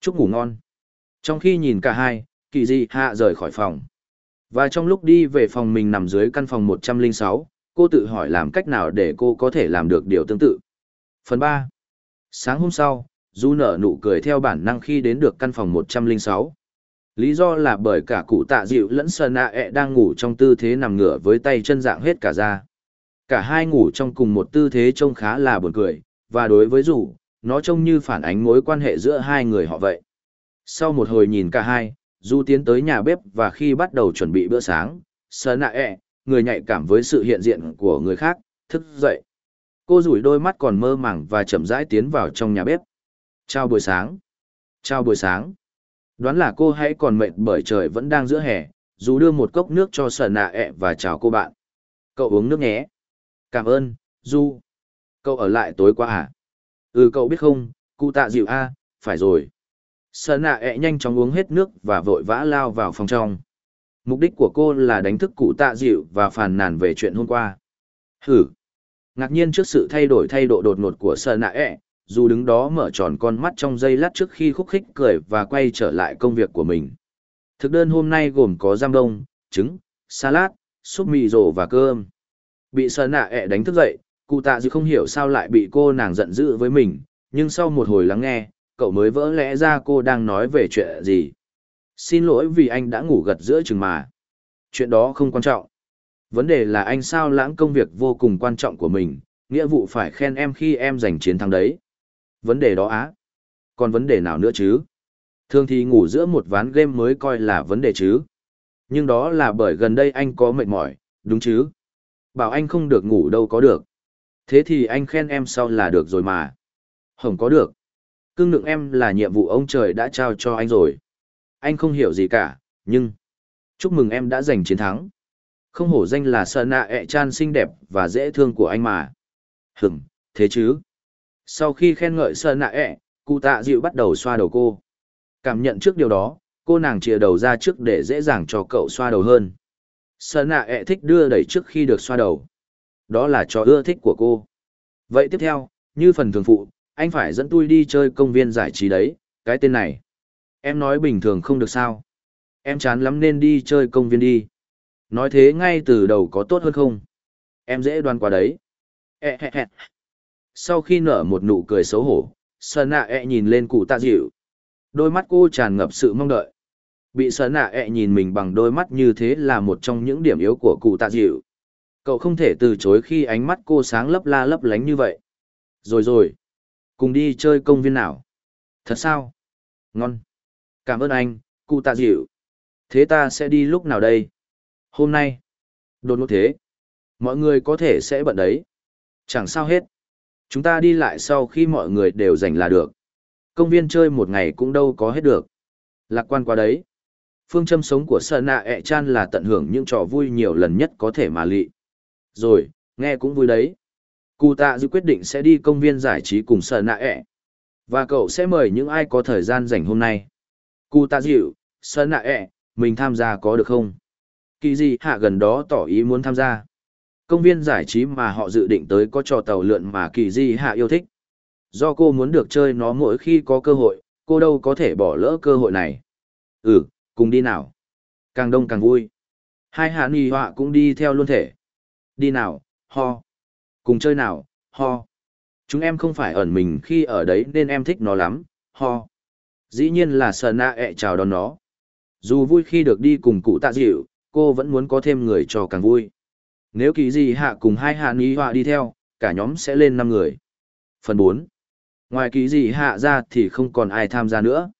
Chúc ngủ ngon. Trong khi nhìn cả hai, kỳ dị hạ rời khỏi phòng. Và trong lúc đi về phòng mình nằm dưới căn phòng 106, cô tự hỏi làm cách nào để cô có thể làm được điều tương tự. Phần 3. Sáng hôm sau, Du nở nụ cười theo bản năng khi đến được căn phòng 106. Lý do là bởi cả cụ tạ dịu lẫn sờ nạ ẹ đang ngủ trong tư thế nằm ngửa với tay chân dạng hết cả ra. Cả hai ngủ trong cùng một tư thế trông khá là buồn cười, và đối với dù, nó trông như phản ánh mối quan hệ giữa hai người họ vậy. Sau một hồi nhìn cả hai, Du tiến tới nhà bếp và khi bắt đầu chuẩn bị bữa sáng, sờ nạ ẹ, người nhạy cảm với sự hiện diện của người khác, thức dậy. Cô rủi đôi mắt còn mơ màng và chậm rãi tiến vào trong nhà bếp. Chào buổi sáng. Chào buổi sáng. Đoán là cô hãy còn mệt bởi trời vẫn đang giữa hè, dù đưa một cốc nước cho sở nạ ẹ và chào cô bạn. Cậu uống nước nhé. Cảm ơn, Du. Cậu ở lại tối qua à? Ừ cậu biết không, cụ tạ dịu a phải rồi. Sở nạ ẹ nhanh chóng uống hết nước và vội vã lao vào phòng trong. Mục đích của cô là đánh thức cụ tạ dịu và phàn nàn về chuyện hôm qua. Hử. Ngạc nhiên trước sự thay đổi thay độ đột ngột của sở nạ ẹ, dù đứng đó mở tròn con mắt trong giây lát trước khi khúc khích cười và quay trở lại công việc của mình. Thực đơn hôm nay gồm có giam đông, trứng, salad, súp mì rổ và cơm. Bị sờ nạ ẹ đánh thức dậy, cụ tạ dư không hiểu sao lại bị cô nàng giận dữ với mình, nhưng sau một hồi lắng nghe, cậu mới vỡ lẽ ra cô đang nói về chuyện gì. Xin lỗi vì anh đã ngủ gật giữa chừng mà. Chuyện đó không quan trọng. Vấn đề là anh sao lãng công việc vô cùng quan trọng của mình, nghĩa vụ phải khen em khi em giành chiến thắng đấy. Vấn đề đó á. Còn vấn đề nào nữa chứ? Thường thì ngủ giữa một ván game mới coi là vấn đề chứ. Nhưng đó là bởi gần đây anh có mệt mỏi, đúng chứ? Bảo anh không được ngủ đâu có được. Thế thì anh khen em sau là được rồi mà. Hồng có được. Cưng nựng em là nhiệm vụ ông trời đã trao cho anh rồi. Anh không hiểu gì cả, nhưng... Chúc mừng em đã giành chiến thắng. Không hổ danh là Sơn Nạ ẹ chan xinh đẹp và dễ thương của anh mà. Hửm, thế chứ? Sau khi khen ngợi Sơn Nạ ẹ, cụ tạ dịu bắt đầu xoa đầu cô. Cảm nhận trước điều đó, cô nàng chìa đầu ra trước để dễ dàng cho cậu xoa đầu hơn. Sơn nạ ẹ thích đưa đẩy trước khi được xoa đầu. Đó là trò ưa thích của cô. Vậy tiếp theo, như phần thường phụ, anh phải dẫn tôi đi chơi công viên giải trí đấy, cái tên này. Em nói bình thường không được sao. Em chán lắm nên đi chơi công viên đi. Nói thế ngay từ đầu có tốt hơn không? Em dễ đoán qua đấy. E -he -he. Sau khi nở một nụ cười xấu hổ, Sơn nạ e ẹ nhìn lên cụ tạ dịu, Đôi mắt cô tràn ngập sự mong đợi. Bị sở nạ ẹ nhìn mình bằng đôi mắt như thế là một trong những điểm yếu của cụ tạ dịu. Cậu không thể từ chối khi ánh mắt cô sáng lấp la lấp lánh như vậy. Rồi rồi. Cùng đi chơi công viên nào. Thật sao? Ngon. Cảm ơn anh, cụ tạ dịu. Thế ta sẽ đi lúc nào đây? Hôm nay. Đột ngột thế. Mọi người có thể sẽ bận đấy. Chẳng sao hết. Chúng ta đi lại sau khi mọi người đều rảnh là được. Công viên chơi một ngày cũng đâu có hết được. Lạc quan qua đấy. Phương châm sống của Sơn Nạ ẹ chan là tận hưởng những trò vui nhiều lần nhất có thể mà lị. Rồi, nghe cũng vui đấy. Cụ tạ dư quyết định sẽ đi công viên giải trí cùng Sơn Nạ ẹ. E. Và cậu sẽ mời những ai có thời gian rảnh hôm nay. Cụ tạ dịu, Sơn Nạ ẹ, e, mình tham gia có được không? Kỳ gì hạ gần đó tỏ ý muốn tham gia. Công viên giải trí mà họ dự định tới có trò tàu lượn mà kỳ di hạ yêu thích. Do cô muốn được chơi nó mỗi khi có cơ hội, cô đâu có thể bỏ lỡ cơ hội này. Ừ, cùng đi nào. Càng đông càng vui. Hai hạ nì họa cũng đi theo luôn thể. Đi nào, ho. Cùng chơi nào, ho. Chúng em không phải ẩn mình khi ở đấy nên em thích nó lắm, ho. Dĩ nhiên là sờ nạ ẹ chào đón nó. Dù vui khi được đi cùng cụ tạ dịu, cô vẫn muốn có thêm người cho càng vui. Nếu kỳ gì hạ cùng hai hạ ni họa đi theo, cả nhóm sẽ lên năm người. Phần bốn Ngoài kỳ gì hạ ra thì không còn ai tham gia nữa.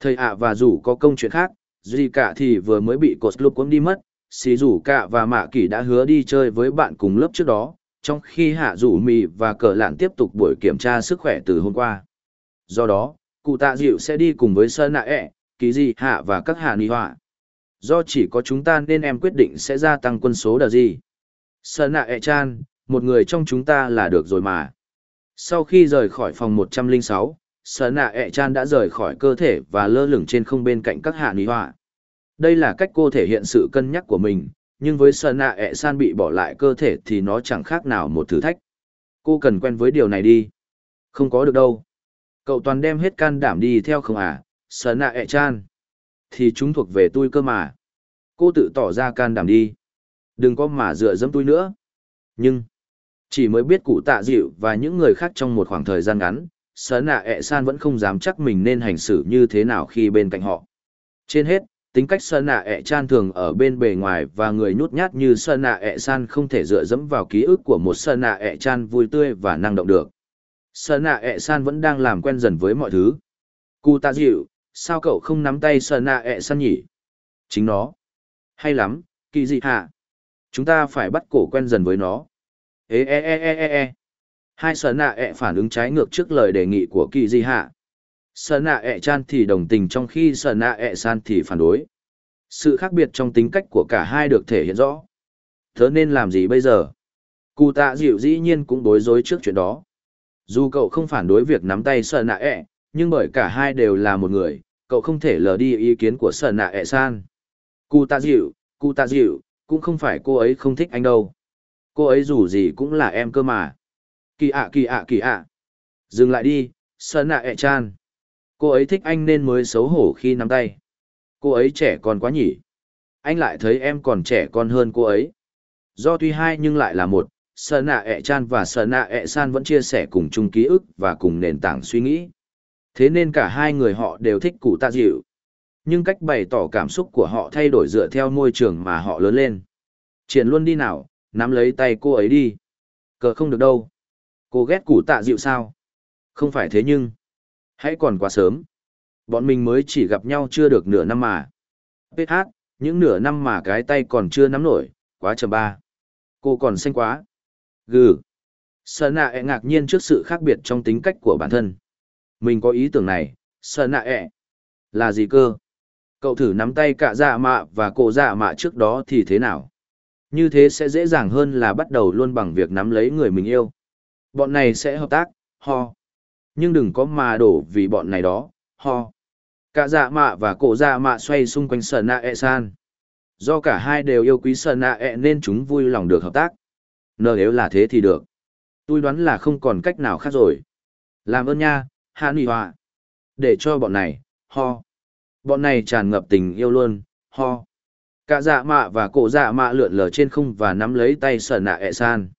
Thầy ạ và rủ có công chuyện khác, gì cả thì vừa mới bị cột lúc cũng đi mất, xì rủ cả và mạ kỳ đã hứa đi chơi với bạn cùng lớp trước đó, trong khi hạ rủ mì và cờ lạn tiếp tục buổi kiểm tra sức khỏe từ hôm qua. Do đó, cụ tạ dịu sẽ đi cùng với sơn nạ ẹ, kỳ gì hạ và các hạ ni họa. Do chỉ có chúng ta nên em quyết định sẽ gia tăng quân số đờ gì. Sở nạ ẹ chan, một người trong chúng ta là được rồi mà. Sau khi rời khỏi phòng 106, sở nạ ẹ chan đã rời khỏi cơ thể và lơ lửng trên không bên cạnh các hạ ní họa. Đây là cách cô thể hiện sự cân nhắc của mình, nhưng với sở nạ ẹ san bị bỏ lại cơ thể thì nó chẳng khác nào một thử thách. Cô cần quen với điều này đi. Không có được đâu. Cậu toàn đem hết can đảm đi theo không à, sở nạ ẹ chan. Thì chúng thuộc về tôi cơ mà. Cô tự tỏ ra can đảm đi. Đừng có mà dựa dẫm tôi nữa. Nhưng, chỉ mới biết cụ tạ dịu và những người khác trong một khoảng thời gian ngắn, sở nạ ẹ san vẫn không dám chắc mình nên hành xử như thế nào khi bên cạnh họ. Trên hết, tính cách sơn nạ ẹ chan thường ở bên bề ngoài và người nhút nhát như sơn nạ ẹ san không thể dựa dẫm vào ký ức của một sơn nạ ẹ chan vui tươi và năng động được. Sơn nạ ẹ san vẫn đang làm quen dần với mọi thứ. Cụ tạ dịu sao cậu không nắm tay sơn nạ ẹ san nhỉ? Chính nó. Hay lắm kỳ dị hạ chúng ta phải bắt cổ quen dần với nó ê ê ê ê ê ê hai sở nạ ẹ phản ứng trái ngược trước lời đề nghị của kỳ di hạ Sở nạ ẹ chan thì đồng tình trong khi sở nạ ẹ san thì phản đối. Sự khác biệt trong tính cách của cả hai được thể hiện rõ. Thế nên làm gì bây giờ? Cụ tạ dịu dĩ nhiên cũng bối rối trước chuyện đó. Dù cậu không phản đối việc nắm tay sở nạ ẹ, nhưng bởi cả hai đều là một người, cậu không thể lờ đi ý kiến của sở nạ ẹ san. Cụ tạ dịu, cụ tạ dịu, cũng không phải cô ấy không thích anh đâu. Cô ấy dù gì cũng là em cơ mà. Kỳ ạ kỳ ạ kỳ ạ. Dừng lại đi, sơn ạ ẹ chan. Cô ấy thích anh nên mới xấu hổ khi nắm tay. Cô ấy trẻ con quá nhỉ. Anh lại thấy em còn trẻ con hơn cô ấy. Do tuy hai nhưng lại là một, sơn ạ ẹ chan và sơn ạ ẹ san vẫn chia sẻ cùng chung ký ức và cùng nền tảng suy nghĩ. Thế nên cả hai người họ đều thích cụ tạ dịu. Nhưng cách bày tỏ cảm xúc của họ thay đổi dựa theo môi trường mà họ lớn lên. Triển luôn đi nào, nắm lấy tay cô ấy đi. Cờ không được đâu. Cô ghét củ tạ dịu sao? Không phải thế nhưng. Hãy còn quá sớm. Bọn mình mới chỉ gặp nhau chưa được nửa năm mà. PH, những nửa năm mà cái tay còn chưa nắm nổi, quá chờ ba. Cô còn xanh quá. Gừ. Sở nạ ẹ ngạc nhiên trước sự khác biệt trong tính cách của bản thân. Mình có ý tưởng này, sở nạ ẹ. Là gì cơ? Cậu thử nắm tay cả dạ mạ và cổ dạ mạ trước đó thì thế nào? Như thế sẽ dễ dàng hơn là bắt đầu luôn bằng việc nắm lấy người mình yêu. Bọn này sẽ hợp tác, ho. Nhưng đừng có mà đổ vì bọn này đó, ho. Cả dạ mạ và cổ dạ mạ xoay xung quanh sở nạ e san. Do cả hai đều yêu quý sở nạ e nên chúng vui lòng được hợp tác. Nờ nếu là thế thì được. Tôi đoán là không còn cách nào khác rồi. Làm ơn nha, hạ nghị hòa. Để cho bọn này, ho. Bọn này tràn ngập tình yêu luôn, ho. Cả dạ mạ và cổ dạ mạ lượn lờ trên không và nắm lấy tay sở nạ ẹ san.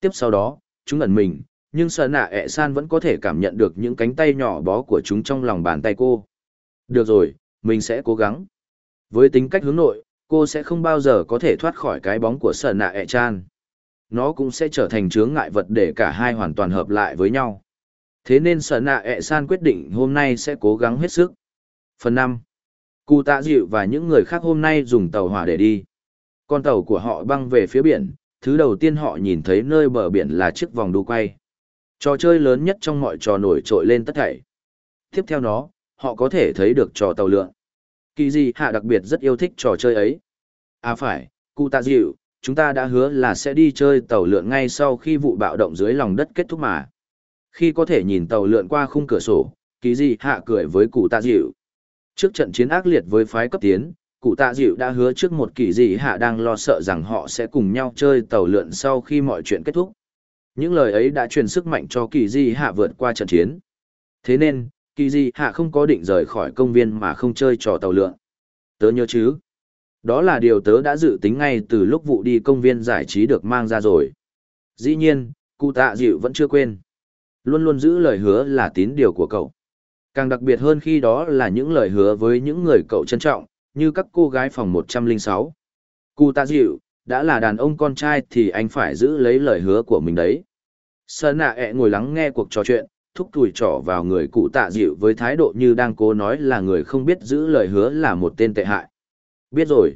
Tiếp sau đó, chúng ẩn mình, nhưng sở nạ ẹ san vẫn có thể cảm nhận được những cánh tay nhỏ bó của chúng trong lòng bàn tay cô. Được rồi, mình sẽ cố gắng. Với tính cách hướng nội, cô sẽ không bao giờ có thể thoát khỏi cái bóng của sở nạ ẹ chan. Nó cũng sẽ trở thành chướng ngại vật để cả hai hoàn toàn hợp lại với nhau. Thế nên sở nạ ẹ san quyết định hôm nay sẽ cố gắng hết sức. Phần năm, Cụ tạ dịu và những người khác hôm nay dùng tàu hỏa để đi. Con tàu của họ băng về phía biển, thứ đầu tiên họ nhìn thấy nơi bờ biển là chiếc vòng đu quay. Trò chơi lớn nhất trong mọi trò nổi trội lên tất thảy. Tiếp theo nó, họ có thể thấy được trò tàu lượn. Kỳ gì hạ đặc biệt rất yêu thích trò chơi ấy. À phải, cụ tạ dịu, chúng ta đã hứa là sẽ đi chơi tàu lượn ngay sau khi vụ bạo động dưới lòng đất kết thúc mà. Khi có thể nhìn tàu lượn qua khung cửa sổ, kỳ gì hạ cười với cụ tạ dịu. Trước trận chiến ác liệt với phái cấp tiến, cụ tạ dịu đã hứa trước một kỳ dị hạ đang lo sợ rằng họ sẽ cùng nhau chơi tàu lượn sau khi mọi chuyện kết thúc. Những lời ấy đã truyền sức mạnh cho kỳ dị hạ vượt qua trận chiến. Thế nên, kỳ dị hạ không có định rời khỏi công viên mà không chơi trò tàu lượn. Tớ nhớ chứ? Đó là điều tớ đã dự tính ngay từ lúc vụ đi công viên giải trí được mang ra rồi. Dĩ nhiên, cụ tạ dịu vẫn chưa quên. Luôn luôn giữ lời hứa là tín điều của cậu. Càng đặc biệt hơn khi đó là những lời hứa với những người cậu trân trọng, như các cô gái phòng 106. Cụ tạ dịu, đã là đàn ông con trai thì anh phải giữ lấy lời hứa của mình đấy. Sơn nạ ẹ ngồi lắng nghe cuộc trò chuyện, thúc tuổi trỏ vào người cụ tạ dịu với thái độ như đang cố nói là người không biết giữ lời hứa là một tên tệ hại. Biết rồi.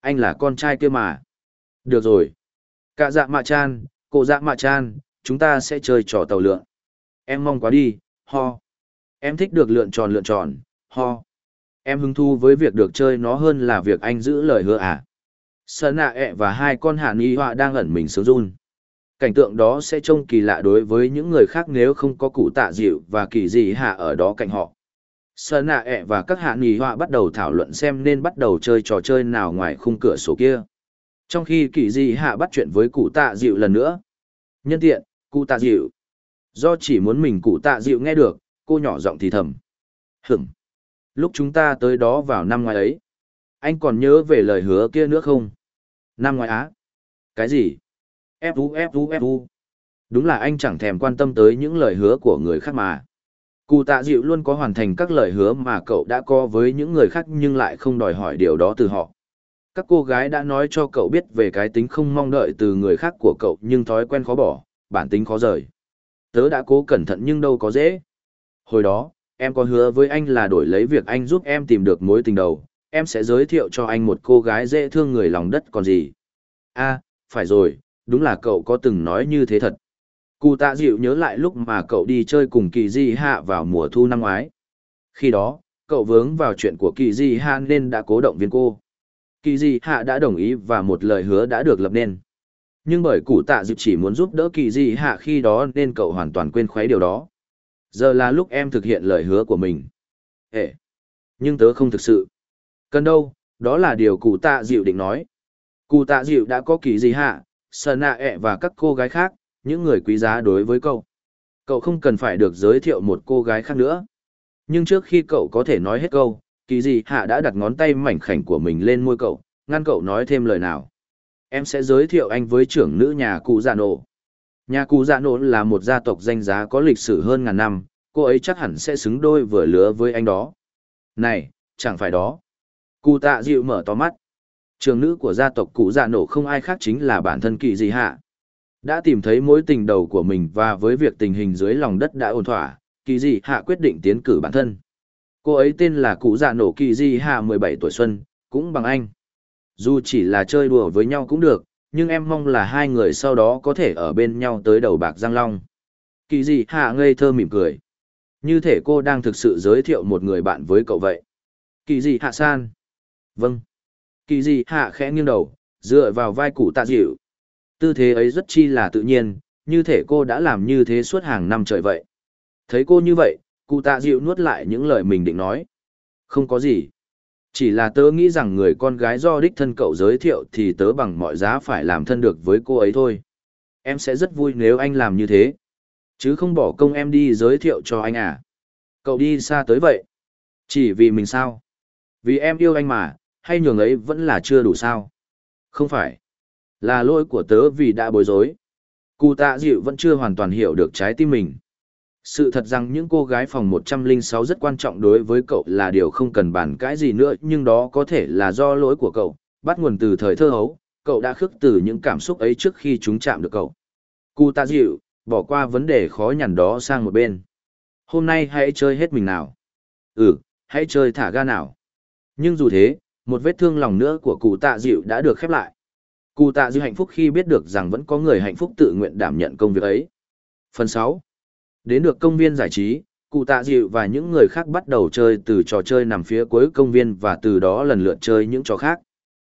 Anh là con trai kia mà. Được rồi. Cả dạ mạ chan, cô dạ mạ chan, chúng ta sẽ chơi trò tàu lượn. Em mong quá đi, ho. Em thích được lượn tròn lượn tròn, ho. Em hứng thú với việc được chơi nó hơn là việc anh giữ lời hứa à. Sơn nạ ẹ và hai con hạ ni họa đang ẩn mình sướng run. Cảnh tượng đó sẽ trông kỳ lạ đối với những người khác nếu không có cụ tạ dịu và kỳ dị hạ ở đó cạnh họ. Sơn nạ ẹ và các hạ ni họa bắt đầu thảo luận xem nên bắt đầu chơi trò chơi nào ngoài khung cửa sổ kia. Trong khi kỳ dị hạ bắt chuyện với cụ tạ dịu lần nữa. Nhân tiện, cụ tạ dịu. Do chỉ muốn mình cụ tạ dịu nghe được, cô nhỏ giọng thì thầm. Hửng. Lúc chúng ta tới đó vào năm ngoài ấy, anh còn nhớ về lời hứa kia nữa không? Năm ngoài á? Cái gì? Fu ép Fu. Đúng là anh chẳng thèm quan tâm tới những lời hứa của người khác mà. Cụ tạ dịu luôn có hoàn thành các lời hứa mà cậu đã có với những người khác nhưng lại không đòi hỏi điều đó từ họ. Các cô gái đã nói cho cậu biết về cái tính không mong đợi từ người khác của cậu nhưng thói quen khó bỏ, bản tính khó rời. Tớ đã cố cẩn thận nhưng đâu có dễ. Hồi đó, em có hứa với anh là đổi lấy việc anh giúp em tìm được mối tình đầu, em sẽ giới thiệu cho anh một cô gái dễ thương người lòng đất còn gì. a phải rồi, đúng là cậu có từng nói như thế thật. Cụ tạ dịu nhớ lại lúc mà cậu đi chơi cùng kỳ di hạ vào mùa thu năm ngoái. Khi đó, cậu vướng vào chuyện của kỳ di hạ nên đã cố động viên cô. Kỳ di hạ đã đồng ý và một lời hứa đã được lập nên. Nhưng bởi cụ tạ dịu chỉ muốn giúp đỡ kỳ di hạ khi đó nên cậu hoàn toàn quên khuấy điều đó. Giờ là lúc em thực hiện lời hứa của mình. Ê! Nhưng tớ không thực sự. Cần đâu, đó là điều cụ tạ dịu định nói. Cụ tạ dịu đã có kỳ gì hạ, sờ nạ ẹ và các cô gái khác, những người quý giá đối với cậu. Cậu không cần phải được giới thiệu một cô gái khác nữa. Nhưng trước khi cậu có thể nói hết câu, kỳ gì hạ đã đặt ngón tay mảnh khảnh của mình lên môi cậu, ngăn cậu nói thêm lời nào. Em sẽ giới thiệu anh với trưởng nữ nhà cụ già nổ. Nhà cụ Dạ nổ là một gia tộc danh giá có lịch sử hơn ngàn năm, cô ấy chắc hẳn sẽ xứng đôi vừa lứa với anh đó. Này, chẳng phải đó. Cụ tạ dịu mở to mắt. Trường nữ của gia tộc cụ Dạ nổ không ai khác chính là bản thân kỳ dị hạ. Đã tìm thấy mối tình đầu của mình và với việc tình hình dưới lòng đất đã ổn thỏa, kỳ dị hạ quyết định tiến cử bản thân. Cô ấy tên là cụ dạ nổ kỳ dị hạ 17 tuổi xuân, cũng bằng anh. Dù chỉ là chơi đùa với nhau cũng được, nhưng em mong là hai người sau đó có thể ở bên nhau tới đầu bạc giang long. Kỳ dị hạ ngây thơ mỉm cười. Như thể cô đang thực sự giới thiệu một người bạn với cậu vậy. Kỳ dị hạ san. Vâng. Kỳ dị hạ khẽ nghiêng đầu, dựa vào vai cụ tạ dịu. Tư thế ấy rất chi là tự nhiên, như thể cô đã làm như thế suốt hàng năm trời vậy. Thấy cô như vậy, cụ tạ dịu nuốt lại những lời mình định nói. Không có gì. Chỉ là tớ nghĩ rằng người con gái do đích thân cậu giới thiệu thì tớ bằng mọi giá phải làm thân được với cô ấy thôi. Em sẽ rất vui nếu anh làm như thế. Chứ không bỏ công em đi giới thiệu cho anh à. Cậu đi xa tới vậy. Chỉ vì mình sao? Vì em yêu anh mà, hay nhường ấy vẫn là chưa đủ sao? Không phải. Là lỗi của tớ vì đã bối rối. Cụ tạ dịu vẫn chưa hoàn toàn hiểu được trái tim mình. Sự thật rằng những cô gái phòng 106 rất quan trọng đối với cậu là điều không cần bàn cãi gì nữa nhưng đó có thể là do lỗi của cậu, bắt nguồn từ thời thơ hấu, cậu đã khước từ những cảm xúc ấy trước khi chúng chạm được cậu. Cụ tạ dịu, bỏ qua vấn đề khó nhằn đó sang một bên. Hôm nay hãy chơi hết mình nào. Ừ, hãy chơi thả ga nào. Nhưng dù thế, một vết thương lòng nữa của cụ tạ dịu đã được khép lại. Cụ tạ dịu hạnh phúc khi biết được rằng vẫn có người hạnh phúc tự nguyện đảm nhận công việc ấy. Phần 6 Đến được công viên giải trí, cụ tạ dịu và những người khác bắt đầu chơi từ trò chơi nằm phía cuối công viên và từ đó lần lượt chơi những trò khác.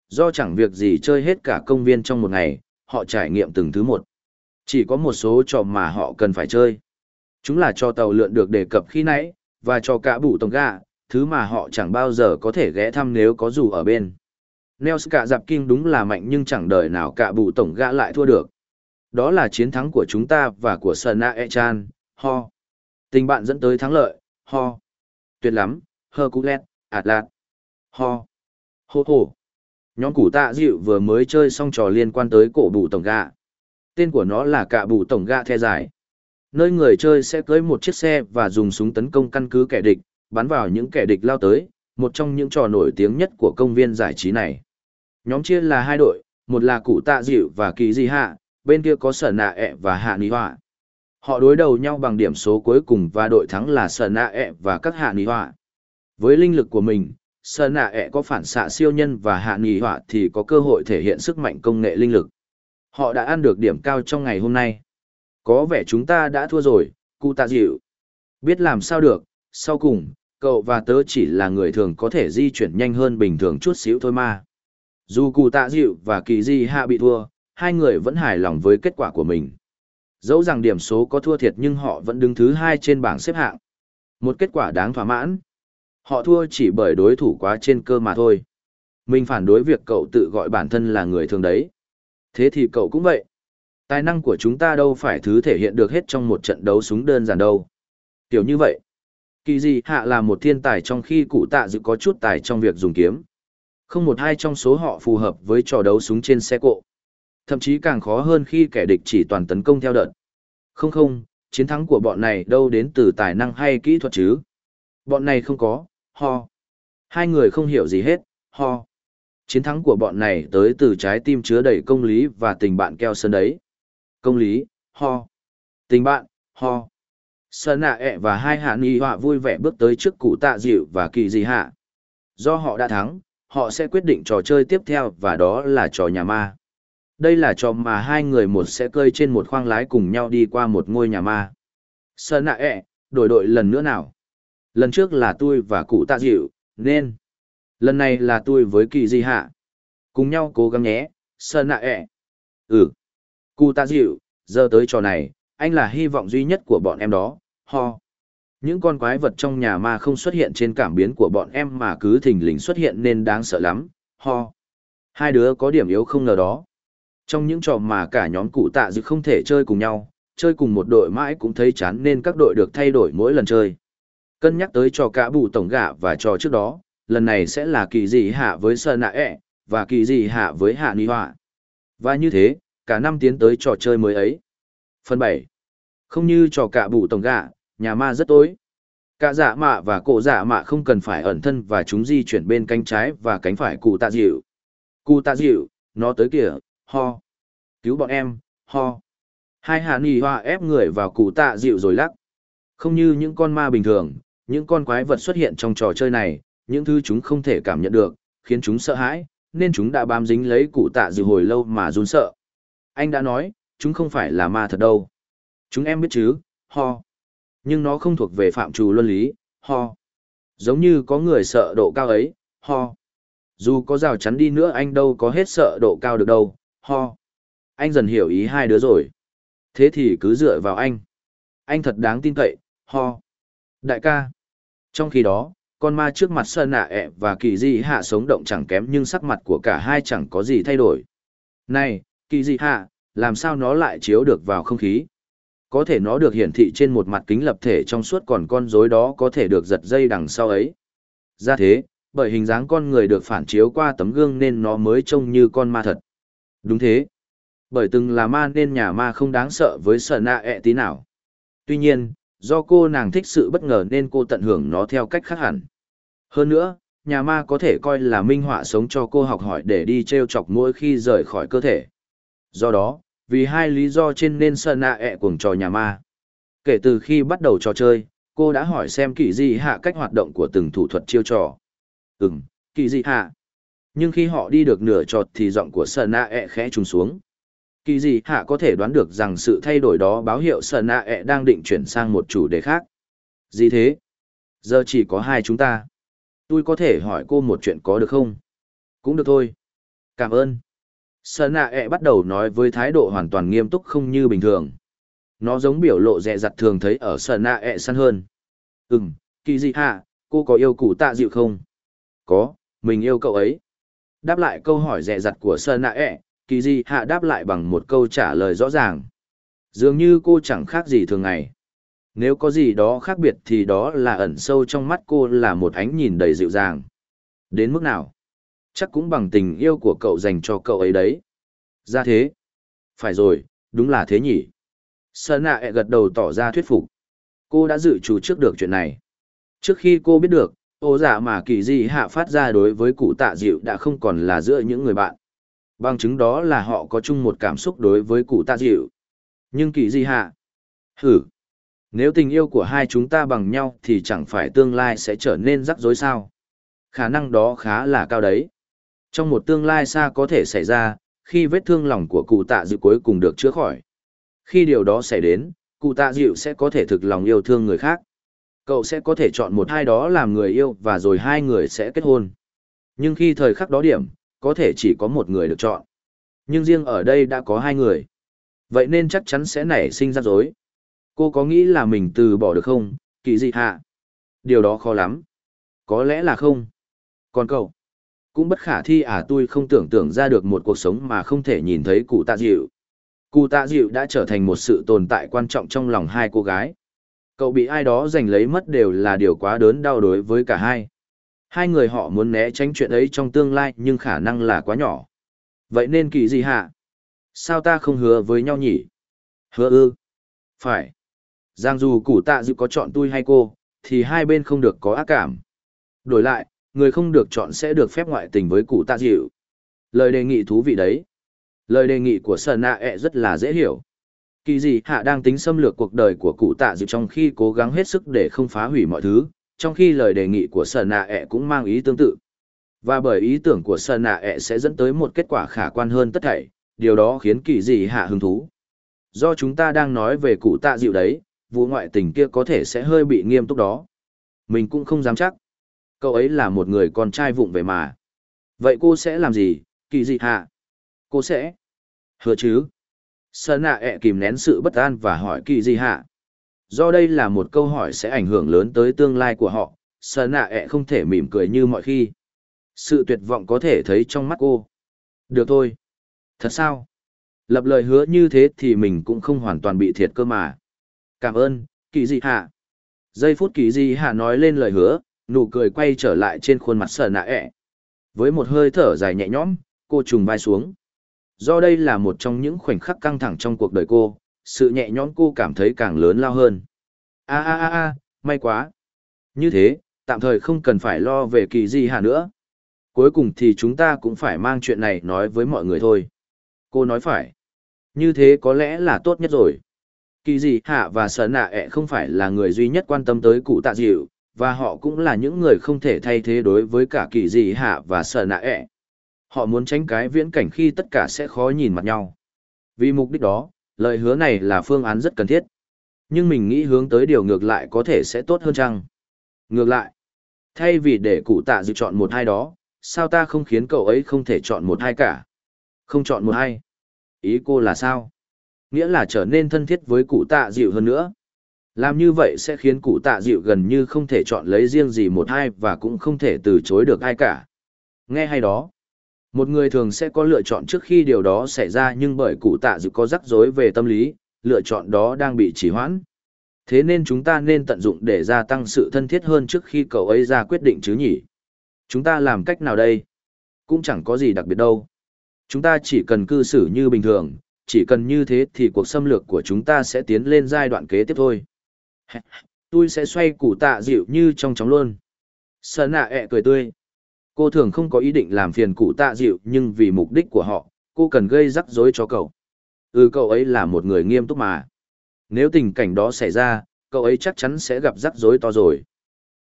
Do chẳng việc gì chơi hết cả công viên trong một ngày, họ trải nghiệm từng thứ một. Chỉ có một số trò mà họ cần phải chơi. Chúng là trò tàu lượn được đề cập khi nãy, và trò cả bụ tổng gà, thứ mà họ chẳng bao giờ có thể ghé thăm nếu có dù ở bên. Nels cả dạp kinh đúng là mạnh nhưng chẳng đời nào cả bù tổng gã lại thua được. Đó là chiến thắng của chúng ta và của Sana Echan, ho. Tình bạn dẫn tới thắng lợi, ho. Tuyệt lắm, hơ cú lẹt, ạt lạt, ho. Hô hô. Nhóm củ tạ dịu vừa mới chơi xong trò liên quan tới cổ bù tổng gạ. Tên của nó là cạ bù tổng gạ the dài. Nơi người chơi sẽ cưới một chiếc xe và dùng súng tấn công căn cứ kẻ địch, bắn vào những kẻ địch lao tới, một trong những trò nổi tiếng nhất của công viên giải trí này. Nhóm chia là hai đội, một là cụ tạ dịu và kỳ di hạ, bên kia có sở nạ ẹ và hạ ni họa. Họ đối đầu nhau bằng điểm số cuối cùng và đội thắng là sở nạ ẹ và các hạ ní họa. Với linh lực của mình, sở nạ ẹ có phản xạ siêu nhân và hạ ní họa thì có cơ hội thể hiện sức mạnh công nghệ linh lực. Họ đã ăn được điểm cao trong ngày hôm nay. Có vẻ chúng ta đã thua rồi, cụ tạ dịu. Biết làm sao được, sau cùng, cậu và tớ chỉ là người thường có thể di chuyển nhanh hơn bình thường chút xíu thôi mà. Dù cụ tạ dịu và kỳ di hạ bị thua, hai người vẫn hài lòng với kết quả của mình. Dẫu rằng điểm số có thua thiệt nhưng họ vẫn đứng thứ hai trên bảng xếp hạng. Một kết quả đáng thỏa mãn. Họ thua chỉ bởi đối thủ quá trên cơ mà thôi. Mình phản đối việc cậu tự gọi bản thân là người thường đấy. Thế thì cậu cũng vậy. Tài năng của chúng ta đâu phải thứ thể hiện được hết trong một trận đấu súng đơn giản đâu. Kiểu như vậy. Kỳ dị hạ là một thiên tài trong khi cụ tạ dự có chút tài trong việc dùng kiếm. Không một hai trong số họ phù hợp với trò đấu súng trên xe cộ. Thậm chí càng khó hơn khi kẻ địch chỉ toàn tấn công theo đợt. Không không, chiến thắng của bọn này đâu đến từ tài năng hay kỹ thuật chứ. Bọn này không có, ho. Hai người không hiểu gì hết, ho. Chiến thắng của bọn này tới từ trái tim chứa đầy công lý và tình bạn keo sơn đấy. Công lý, ho. Tình bạn, ho. Sơn nạ ẹ và hai hạ nghi họa vui vẻ bước tới trước cụ tạ dịu và kỳ dị hạ. Do họ đã thắng, họ sẽ quyết định trò chơi tiếp theo và đó là trò nhà ma. Đây là trò mà hai người một sẽ cơi trên một khoang lái cùng nhau đi qua một ngôi nhà ma. Sơ nạ ẹ, đổi đội lần nữa nào. Lần trước là tôi và cụ tạ dịu, nên. Lần này là tôi với kỳ di hạ. Cùng nhau cố gắng nhé, sơ nạ ẹ. Ừ. Cụ tạ dịu, giờ tới trò này, anh là hy vọng duy nhất của bọn em đó, ho. Những con quái vật trong nhà ma không xuất hiện trên cảm biến của bọn em mà cứ thình lình xuất hiện nên đáng sợ lắm, ho. Hai đứa có điểm yếu không ngờ đó. Trong những trò mà cả nhóm cụ tạ dự không thể chơi cùng nhau, chơi cùng một đội mãi cũng thấy chán nên các đội được thay đổi mỗi lần chơi. Cân nhắc tới trò cả bù tổng gạ và trò trước đó, lần này sẽ là kỳ dị hạ với sơ nạ ẹ, và kỳ dị hạ với hạ ni họa. Và như thế, cả năm tiến tới trò chơi mới ấy. Phần 7. Không như trò cả bù tổng gạ, nhà ma rất tối. Cả dạ mạ và cổ dạ mạ không cần phải ẩn thân và chúng di chuyển bên cánh trái và cánh phải cụ tạ dịu. Cụ tạ dịu, nó tới kìa, ho. Cứu bọn em, ho. Hai hạ nì hoa ép người vào cụ tạ dịu rồi lắc. Không như những con ma bình thường, những con quái vật xuất hiện trong trò chơi này, những thứ chúng không thể cảm nhận được, khiến chúng sợ hãi, nên chúng đã bám dính lấy cụ tạ dịu hồi lâu mà run sợ. Anh đã nói, chúng không phải là ma thật đâu. Chúng em biết chứ, ho. Nhưng nó không thuộc về phạm trù luân lý, ho. Giống như có người sợ độ cao ấy, ho. Dù có rào chắn đi nữa anh đâu có hết sợ độ cao được đâu, ho. Anh dần hiểu ý hai đứa rồi. Thế thì cứ dựa vào anh. Anh thật đáng tin cậy, ho. Đại ca. Trong khi đó, con ma trước mặt sơn nạ ẹ và kỳ di hạ sống động chẳng kém nhưng sắc mặt của cả hai chẳng có gì thay đổi. Này, kỳ di hạ, làm sao nó lại chiếu được vào không khí? Có thể nó được hiển thị trên một mặt kính lập thể trong suốt còn con rối đó có thể được giật dây đằng sau ấy. Ra thế, bởi hình dáng con người được phản chiếu qua tấm gương nên nó mới trông như con ma thật. Đúng thế. Bởi từng là ma nên nhà ma không đáng sợ với sợ nạ ẹ tí nào. Tuy nhiên, do cô nàng thích sự bất ngờ nên cô tận hưởng nó theo cách khác hẳn. Hơn nữa, nhà ma có thể coi là minh họa sống cho cô học hỏi để đi t r e o chọc mỗi khi rời khỏi cơ thể. Do đó, vì hai lý do trên nên sợ nạ ẹ cuồng trò nhà ma. Kể từ khi bắt đầu trò chơi, cô đã hỏi xem kỳ di hạ cách hoạt động của từng thủ thuật chiêu trò. Ừm, kỳ di hạ. Nhưng khi họ đi được nửa trọt thì giọng của sợ nạ ẹ e khẽ trùng xuống. Kỳ gì hạ có thể đoán được rằng sự thay đổi đó báo hiệu sợ nạ ẹ e đang định chuyển sang một chủ đề khác. Gì thế? Giờ chỉ có hai chúng ta. Tôi có thể hỏi cô một chuyện có được không? Cũng được thôi. Cảm ơn. sợ nạ ẹ e bắt đầu nói với thái độ hoàn toàn nghiêm túc không như bình thường. Nó giống biểu lộ dẹ dặt thường thấy ở sợ nạ ẹ săn hơn. Ừ, kỳ gì hạ, cô có yêu cụ tạ dịu không? Có, mình yêu cậu ấy. Đáp lại câu hỏi dè dặt của sở nạ ẹ, kỳ di hạ đáp lại bằng một câu trả lời rõ ràng. Dường như cô chẳng khác gì thường ngày. Nếu có gì đó khác biệt thì đó là ẩn sâu trong mắt cô là một ánh nhìn đầy dịu dàng. Đến mức nào? Chắc cũng bằng tình yêu của cậu dành cho cậu ấy đấy. Ra thế. Phải rồi, đúng là thế nhỉ. Sơn nạ gật đầu tỏ ra thuyết phục. Cô đã dự trù trước được chuyện này. Trước khi cô biết được, ô giả mà kỳ di hạ phát ra đối với cụ tạ dịu đã không còn là giữa những người bạn. Bằng chứng đó là họ có chung một cảm xúc đối với cụ tạ dịu. Nhưng kỳ di hạ. Hử. Nếu tình yêu của hai chúng ta bằng nhau thì chẳng phải tương lai sẽ trở nên rắc rối sao. Khả năng đó khá là cao đấy. Trong một tương lai xa có thể xảy ra, khi vết thương lòng của cụ tạ dịu cuối cùng được chữa khỏi. Khi điều đó xảy đến, cụ tạ dịu sẽ có thể thực lòng yêu thương người khác. Cậu sẽ có thể chọn một hai đó làm người yêu và rồi hai người sẽ kết hôn. Nhưng khi thời khắc đó điểm, có thể chỉ có một người được chọn. Nhưng riêng ở đây đã có hai người. Vậy nên chắc chắn sẽ nảy sinh rắc rối. Cô có nghĩ là mình từ bỏ được không, kỳ dị hạ? Điều đó khó lắm. Có lẽ là không. Còn cậu? cũng bất khả thi à tôi không tưởng tượng ra được một cuộc sống mà không thể nhìn thấy cụ tạ dịu. Cụ tạ dịu đã trở thành một sự tồn tại quan trọng trong lòng hai cô gái. Cậu bị ai đó giành lấy mất đều là điều quá đớn đau đối với cả hai. Hai người họ muốn né tránh chuyện ấy trong tương lai nhưng khả năng là quá nhỏ. Vậy nên kỳ gì hả? Sao ta không hứa với nhau nhỉ? Hứa ư? Phải. Giang dù cụ tạ dự có chọn tôi hay cô, thì hai bên không được có ác cảm. Đổi lại, người không được chọn sẽ được phép ngoại tình với cụ tạ dịu. Lời đề nghị thú vị đấy. Lời đề nghị của Sơn Na e rất là dễ hiểu. Kỳ dị hạ đang tính xâm lược cuộc đời của cụ tạ dịu trong khi cố gắng hết sức để không phá hủy mọi thứ, trong khi lời đề nghị của Sơn Nạ ẹ cũng mang ý tương tự. Và bởi ý tưởng của Sơn Nạ ẹ sẽ dẫn tới một kết quả khả quan hơn tất thảy, điều đó khiến kỳ dị hạ hứng thú. Do chúng ta đang nói về cụ tạ dịu đấy, vụ ngoại tình kia có thể sẽ hơi bị nghiêm túc đó. Mình cũng không dám chắc. Cậu ấy là một người con trai vụng về mà. Vậy cô sẽ làm gì, kỳ dị hạ? Cô sẽ? Hứa chứ? Sơn nạ ẹ kìm nén sự bất an và hỏi kỳ Di hạ. Do đây là một câu hỏi sẽ ảnh hưởng lớn tới tương lai của họ, Sơn nạ ẹ không thể mỉm cười như mọi khi. Sự tuyệt vọng có thể thấy trong mắt cô. Được thôi. Thật sao? Lập lời hứa như thế thì mình cũng không hoàn toàn bị thiệt cơ mà. Cảm ơn, kỳ Di hạ. Giây phút kỳ Di hạ nói lên lời hứa, nụ cười quay trở lại trên khuôn mặt sờ nạ ẹ. Với một hơi thở dài nhẹ nhõm, cô trùng vai xuống. Do đây là một trong những khoảnh khắc căng thẳng trong cuộc đời cô, sự nhẹ nhõm cô cảm thấy càng lớn lao hơn. A a a a, may quá. Như thế, tạm thời không cần phải lo về kỳ gì hạ nữa. Cuối cùng thì chúng ta cũng phải mang chuyện này nói với mọi người thôi. Cô nói phải. Như thế có lẽ là tốt nhất rồi. Kỳ gì hạ và sở nạ ẹ không phải là người duy nhất quan tâm tới cụ tạ dịu, và họ cũng là những người không thể thay thế đối với cả kỳ gì hạ và sở nạ ẹ. Họ muốn tránh cái viễn cảnh khi tất cả sẽ khó nhìn mặt nhau. Vì mục đích đó, lời hứa này là phương án rất cần thiết. Nhưng mình nghĩ hướng tới điều ngược lại có thể sẽ tốt hơn chăng? Ngược lại, thay vì để cụ tạ dự chọn một hai đó, sao ta không khiến cậu ấy không thể chọn một hai cả? Không chọn một hai. Ý cô là sao? Nghĩa là trở nên thân thiết với cụ tạ dịu hơn nữa. Làm như vậy sẽ khiến cụ tạ dịu gần như không thể chọn lấy riêng gì một hai và cũng không thể từ chối được ai cả. Nghe hay đó. Một người thường sẽ có lựa chọn trước khi điều đó xảy ra nhưng bởi cụ tạ dự có rắc rối về tâm lý, lựa chọn đó đang bị trì hoãn. Thế nên chúng ta nên tận dụng để gia tăng sự thân thiết hơn trước khi cậu ấy ra quyết định chứ nhỉ. Chúng ta làm cách nào đây? Cũng chẳng có gì đặc biệt đâu. Chúng ta chỉ cần cư xử như bình thường, chỉ cần như thế thì cuộc xâm lược của chúng ta sẽ tiến lên giai đoạn kế tiếp thôi. Tôi sẽ xoay củ tạ dịu như trong chóng luôn. Sơn nạ ẹ cười tươi. Cô thường không có ý định làm phiền cụ tạ dịu nhưng vì mục đích của họ, cô cần gây rắc rối cho cậu. Ừ cậu ấy là một người nghiêm túc mà. Nếu tình cảnh đó xảy ra, cậu ấy chắc chắn sẽ gặp rắc rối to rồi.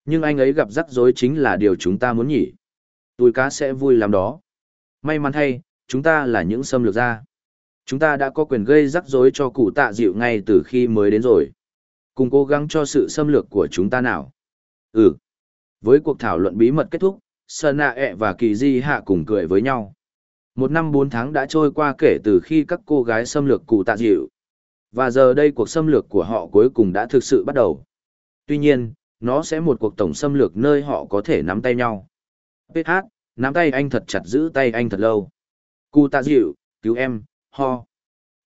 Nhưng anh ấy gặp rắc rối chính là điều chúng ta muốn nhỉ. Tôi cá sẽ vui lắm đó. May mắn thay, chúng ta là những xâm lược gia. Chúng ta đã có quyền gây rắc rối cho cụ tạ dịu ngay từ khi mới đến rồi. Cùng cố gắng cho sự xâm lược của chúng ta nào. Ừ. Với cuộc thảo luận bí mật kết thúc, Sơn Nạ e ẹ và Kỳ Di Hạ cùng cười với nhau. Một năm bốn tháng đã trôi qua kể từ khi các cô gái xâm lược cụ tạ dịu. Và giờ đây cuộc xâm lược của họ cuối cùng đã thực sự bắt đầu. Tuy nhiên, nó sẽ một cuộc tổng xâm lược nơi họ có thể nắm tay nhau. PH, nắm tay anh thật chặt giữ tay anh thật lâu. Cụ tạ dịu, cứu em, ho.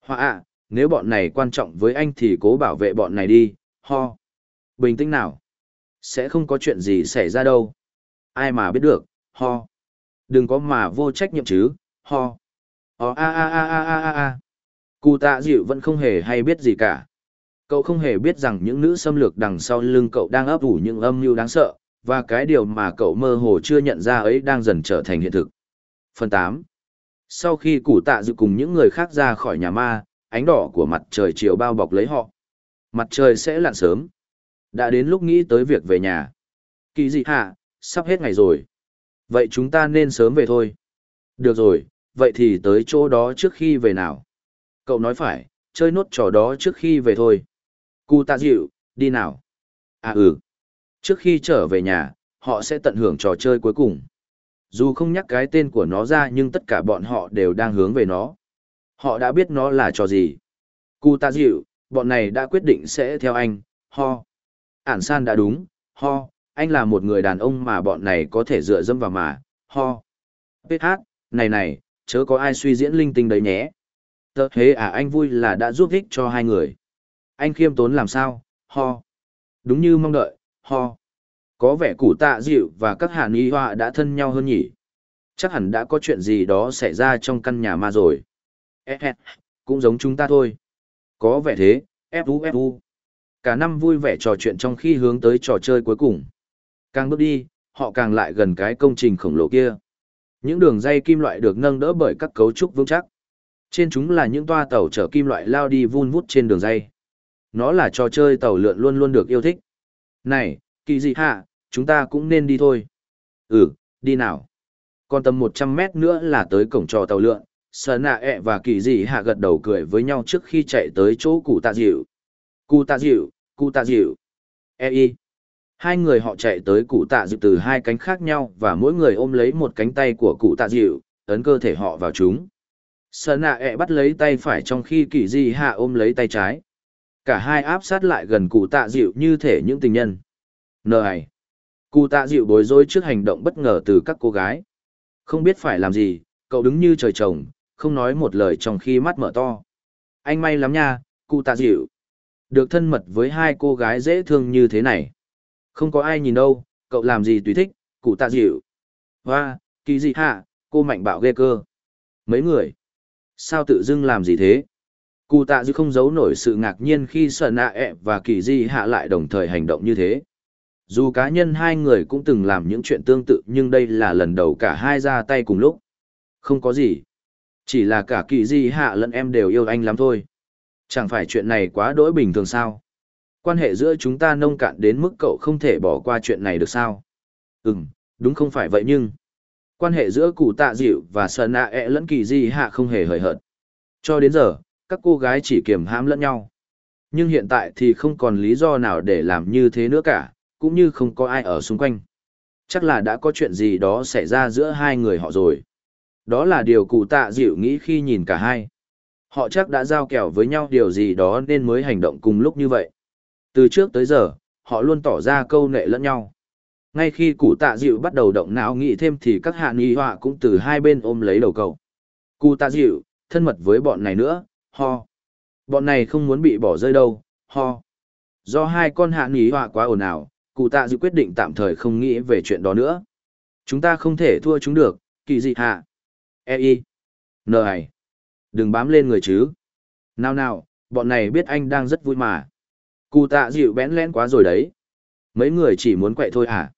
Hoa ạ, nếu bọn này quan trọng với anh thì cố bảo vệ bọn này đi, ho. Bình tĩnh nào. Sẽ không có chuyện gì xảy ra đâu. Ai mà biết được, ho. Đừng có mà vô trách nhiệm chứ, ho. Ho a a a a a a a. Cụ tạ dịu vẫn không hề hay biết gì cả. Cậu không hề biết rằng những nữ xâm lược đằng sau lưng cậu đang ấp ủ những âm mưu đáng sợ, và cái điều mà cậu mơ hồ chưa nhận ra ấy đang dần trở thành hiện thực. Phần 8 Sau khi củ tạ dự cùng những người khác ra khỏi nhà ma, ánh đỏ của mặt trời chiều bao bọc lấy họ. Mặt trời sẽ lặn sớm. Đã đến lúc nghĩ tới việc về nhà. Kỳ dị hạ, sắp hết ngày rồi. Vậy chúng ta nên sớm về thôi. Được rồi, vậy thì tới chỗ đó trước khi về nào. Cậu nói phải, chơi nốt trò đó trước khi về thôi. Cụ tạ dịu, đi nào. À ừ. Trước khi trở về nhà, họ sẽ tận hưởng trò chơi cuối cùng. Dù không nhắc cái tên của nó ra nhưng tất cả bọn họ đều đang hướng về nó. Họ đã biết nó là trò gì. Cụ tạ dịu, bọn này đã quyết định sẽ theo anh, ho. Ản san đã đúng, ho, anh là một người đàn ông mà bọn này có thể dựa dâm vào mà, ho. PH, này này, chớ có ai suy diễn linh tinh đấy nhé. Tớ thế à anh vui là đã giúp ích cho hai người. Anh khiêm tốn làm sao, ho. Đúng như mong đợi, ho. Có vẻ củ tạ dịu và các hàn y họa đã thân nhau hơn nhỉ. Chắc hẳn đã có chuyện gì đó xảy ra trong căn nhà ma rồi. cũng giống chúng ta thôi. Có vẻ thế, fu fu. Cả năm vui vẻ trò chuyện trong khi hướng tới trò chơi cuối cùng. Càng bước đi, họ càng lại gần cái công trình khổng lồ kia. Những đường dây kim loại được nâng đỡ bởi các cấu trúc vững chắc. Trên chúng là những toa tàu chở kim loại lao đi vun vút trên đường dây. Nó là trò chơi tàu lượn luôn luôn được yêu thích. Này, kỳ dị hạ, chúng ta cũng nên đi thôi. Ừ, đi nào. Còn tầm 100 mét nữa là tới cổng trò tàu lượn, Sở nạ ẹ và kỳ dị hạ gật đầu cười với nhau trước khi chạy tới chỗ cụ tạ dịu. Cụ tạ dịu, cụ tạ dịu. E y. Hai người họ chạy tới cụ tạ dịu từ hai cánh khác nhau và mỗi người ôm lấy một cánh tay của cụ tạ dịu, ấn cơ thể họ vào chúng. Sơn nạ ẹ e bắt lấy tay phải trong khi kỳ di hạ ôm lấy tay trái. Cả hai áp sát lại gần cụ tạ dịu như thể những tình nhân. Này! Cụ tạ dịu bối rối trước hành động bất ngờ từ các cô gái. Không biết phải làm gì, cậu đứng như trời trồng, không nói một lời trong khi mắt mở to. Anh may lắm nha, cụ tạ dịu. Được thân mật với hai cô gái dễ thương như thế này. Không có ai nhìn đâu, cậu làm gì tùy thích, cụ tạ dịu. Hoa, kỳ gì hạ, cô mạnh bạo ghê cơ. Mấy người. Sao tự dưng làm gì thế? Cụ tạ dịu không giấu nổi sự ngạc nhiên khi sợ nạ ẹ e và kỳ di hạ lại đồng thời hành động như thế. Dù cá nhân hai người cũng từng làm những chuyện tương tự nhưng đây là lần đầu cả hai ra tay cùng lúc. Không có gì. Chỉ là cả kỳ di hạ lẫn em đều yêu anh lắm thôi. Chẳng phải chuyện này quá đỗi bình thường sao? Quan hệ giữa chúng ta nông cạn đến mức cậu không thể bỏ qua chuyện này được sao? Ừm, đúng không phải vậy nhưng... Quan hệ giữa cụ tạ dịu và sợ nạ ẹ lẫn kỳ di hạ không hề hời hợt. Cho đến giờ, các cô gái chỉ kiềm hãm lẫn nhau. Nhưng hiện tại thì không còn lý do nào để làm như thế nữa cả, cũng như không có ai ở xung quanh. Chắc là đã có chuyện gì đó xảy ra giữa hai người họ rồi. Đó là điều cụ tạ dịu nghĩ khi nhìn cả hai. Họ chắc đã giao kèo với nhau điều gì đó nên mới hành động cùng lúc như vậy. Từ trước tới giờ, họ luôn tỏ ra câu nệ lẫn nhau. Ngay khi cụ tạ dịu bắt đầu động não nghĩ thêm thì các hạ nghi họa cũng từ hai bên ôm lấy đầu cậu. Cụ tạ dịu, thân mật với bọn này nữa, ho. Bọn này không muốn bị bỏ rơi đâu, ho. Do hai con hạ nghi họa quá ồn ào, cụ tạ dịu quyết định tạm thời không nghĩ về chuyện đó nữa. Chúng ta không thể thua chúng được, kỳ dị hạ. E y. N này. Đừng bám lên người chứ. Nào nào, bọn này biết anh đang rất vui mà. Cụ tạ dịu bén lén quá rồi đấy. Mấy người chỉ muốn quậy thôi à?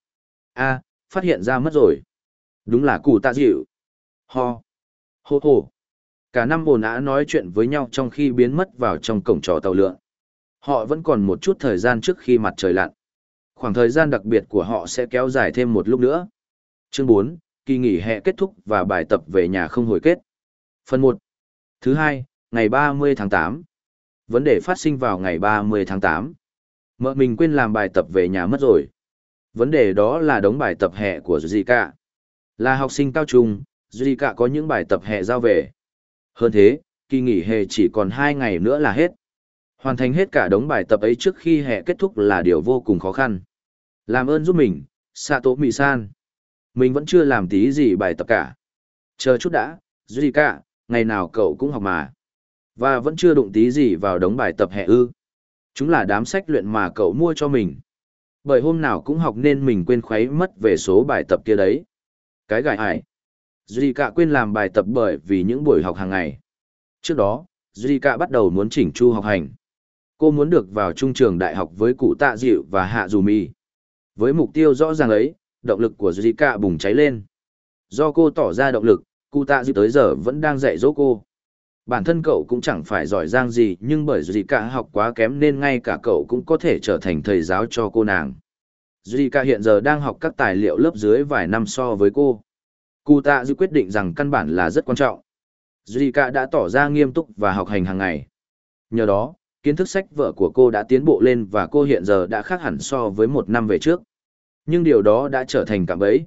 a phát hiện ra mất rồi. Đúng là cụ tạ dịu. Ho. Hô hô. Cả năm bồn á nói chuyện với nhau trong khi biến mất vào trong cổng trò tàu lượn. Họ vẫn còn một chút thời gian trước khi mặt trời lặn. Khoảng thời gian đặc biệt của họ sẽ kéo dài thêm một lúc nữa. Chương 4, kỳ nghỉ hè kết thúc và bài tập về nhà không hồi kết. Phần 1. Thứ hai, ngày 30 tháng 8. Vấn đề phát sinh vào ngày 30 tháng 8. Mợ mình quên làm bài tập về nhà mất rồi. Vấn đề đó là đống bài tập hè của Zika. Là học sinh cao trung, Zika có những bài tập hè giao về. Hơn thế, kỳ nghỉ hè chỉ còn 2 ngày nữa là hết. Hoàn thành hết cả đống bài tập ấy trước khi hè kết thúc là điều vô cùng khó khăn. Làm ơn giúp mình, Sato Misan. Mình vẫn chưa làm tí gì bài tập cả. Chờ chút đã, Zika, ngày nào cậu cũng học mà. Và vẫn chưa đụng tí gì vào đống bài tập hệ ư. Chúng là đám sách luyện mà cậu mua cho mình. Bởi hôm nào cũng học nên mình quên khuấy mất về số bài tập kia đấy. Cái gài ải. Zika quên làm bài tập bởi vì những buổi học hàng ngày. Trước đó, Zika bắt đầu muốn chỉnh chu học hành. Cô muốn được vào trung trường đại học với cụ tạ dịu và hạ dù mì. Với mục tiêu rõ ràng ấy, động lực của Zika bùng cháy lên. Do cô tỏ ra động lực, cụ tạ dịu tới giờ vẫn đang dạy dỗ cô. Bản thân cậu cũng chẳng phải giỏi giang gì nhưng bởi Zika học quá kém nên ngay cả cậu cũng có thể trở thành thầy giáo cho cô nàng. Zika hiện giờ đang học các tài liệu lớp dưới vài năm so với cô. Cụ tạ dư quyết định rằng căn bản là rất quan trọng. Zika đã tỏ ra nghiêm túc và học hành hàng ngày. Nhờ đó, kiến thức sách vở của cô đã tiến bộ lên và cô hiện giờ đã khác hẳn so với một năm về trước. Nhưng điều đó đã trở thành cạm bẫy.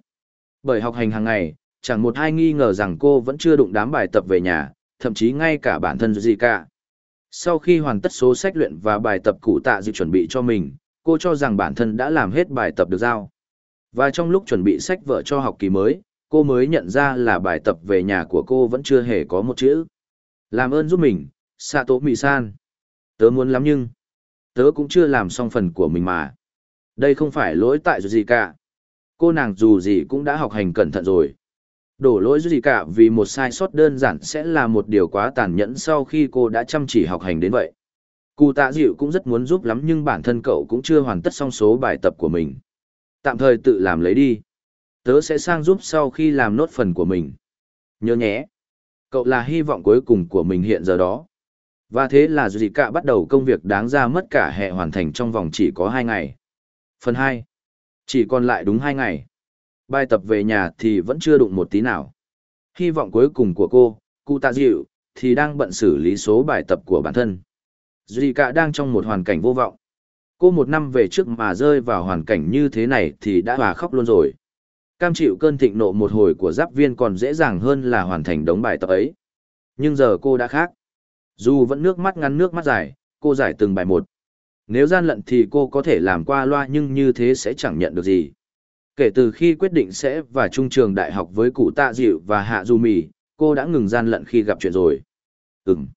Bởi học hành hàng ngày, chẳng một ai nghi ngờ rằng cô vẫn chưa đụng đám bài tập về nhà, thậm chí ngay cả bản thân gì cả. Sau khi hoàn tất số sách luyện và bài tập cụ tạ dự chuẩn bị cho mình, cô cho rằng bản thân đã làm hết bài tập được giao. Và trong lúc chuẩn bị sách vở cho học kỳ mới, cô mới nhận ra là bài tập về nhà của cô vẫn chưa hề có một chữ. Làm ơn giúp mình, Sato San. Tớ muốn lắm nhưng, tớ cũng chưa làm xong phần của mình mà. Đây không phải lỗi tại gì cả. Cô nàng dù gì cũng đã học hành cẩn thận rồi. Đổ lỗi gì cả vì một sai sót đơn giản sẽ là một điều quá tàn nhẫn sau khi cô đã chăm chỉ học hành đến vậy. Cụ tạ dịu cũng rất muốn giúp lắm nhưng bản thân cậu cũng chưa hoàn tất xong số bài tập của mình. Tạm thời tự làm lấy đi. Tớ sẽ sang giúp sau khi làm nốt phần của mình. Nhớ nhé. Cậu là hy vọng cuối cùng của mình hiện giờ đó. Và thế là gì Cả bắt đầu công việc đáng ra mất cả hệ hoàn thành trong vòng chỉ có 2 ngày. Phần 2. Chỉ còn lại đúng 2 ngày. Bài tập về nhà thì vẫn chưa đụng một tí nào. Hy vọng cuối cùng của cô, cụ tạ dịu, thì đang bận xử lý số bài tập của bản thân. Zika Cả đang trong một hoàn cảnh vô vọng. Cô một năm về trước mà rơi vào hoàn cảnh như thế này thì đã hòa khóc luôn rồi. Cam chịu cơn thịnh nộ một hồi của giáp viên còn dễ dàng hơn là hoàn thành đống bài tập ấy. Nhưng giờ cô đã khác. Dù vẫn nước mắt ngắn nước mắt dài, cô giải từng bài một. Nếu gian lận thì cô có thể làm qua loa nhưng như thế sẽ chẳng nhận được gì. Kể từ khi quyết định sẽ vào trung trường đại học với cụ tạ dịu và hạ du mì, cô đã ngừng gian lận khi gặp chuyện rồi. Ừm.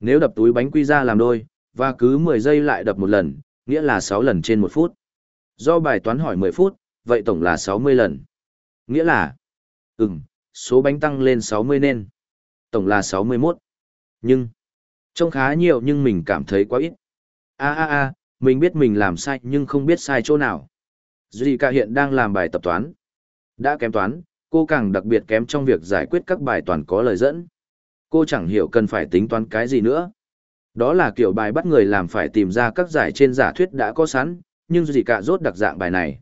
Nếu đập túi bánh quy ra làm đôi, và cứ 10 giây lại đập một lần, nghĩa là 6 lần trên một phút. Do bài toán hỏi 10 phút, vậy tổng là 60 lần. Nghĩa là, ừm, số bánh tăng lên 60 nên. Tổng là 61. Nhưng, trông khá nhiều nhưng mình cảm thấy quá ít. a a a mình biết mình làm sai nhưng không biết sai chỗ nào. Zika hiện đang làm bài tập toán. Đã kém toán, cô càng đặc biệt kém trong việc giải quyết các bài toán có lời dẫn. Cô chẳng hiểu cần phải tính toán cái gì nữa. Đó là kiểu bài bắt người làm phải tìm ra các giải trên giả thuyết đã có sẵn, nhưng Zika rốt đặc dạng bài này.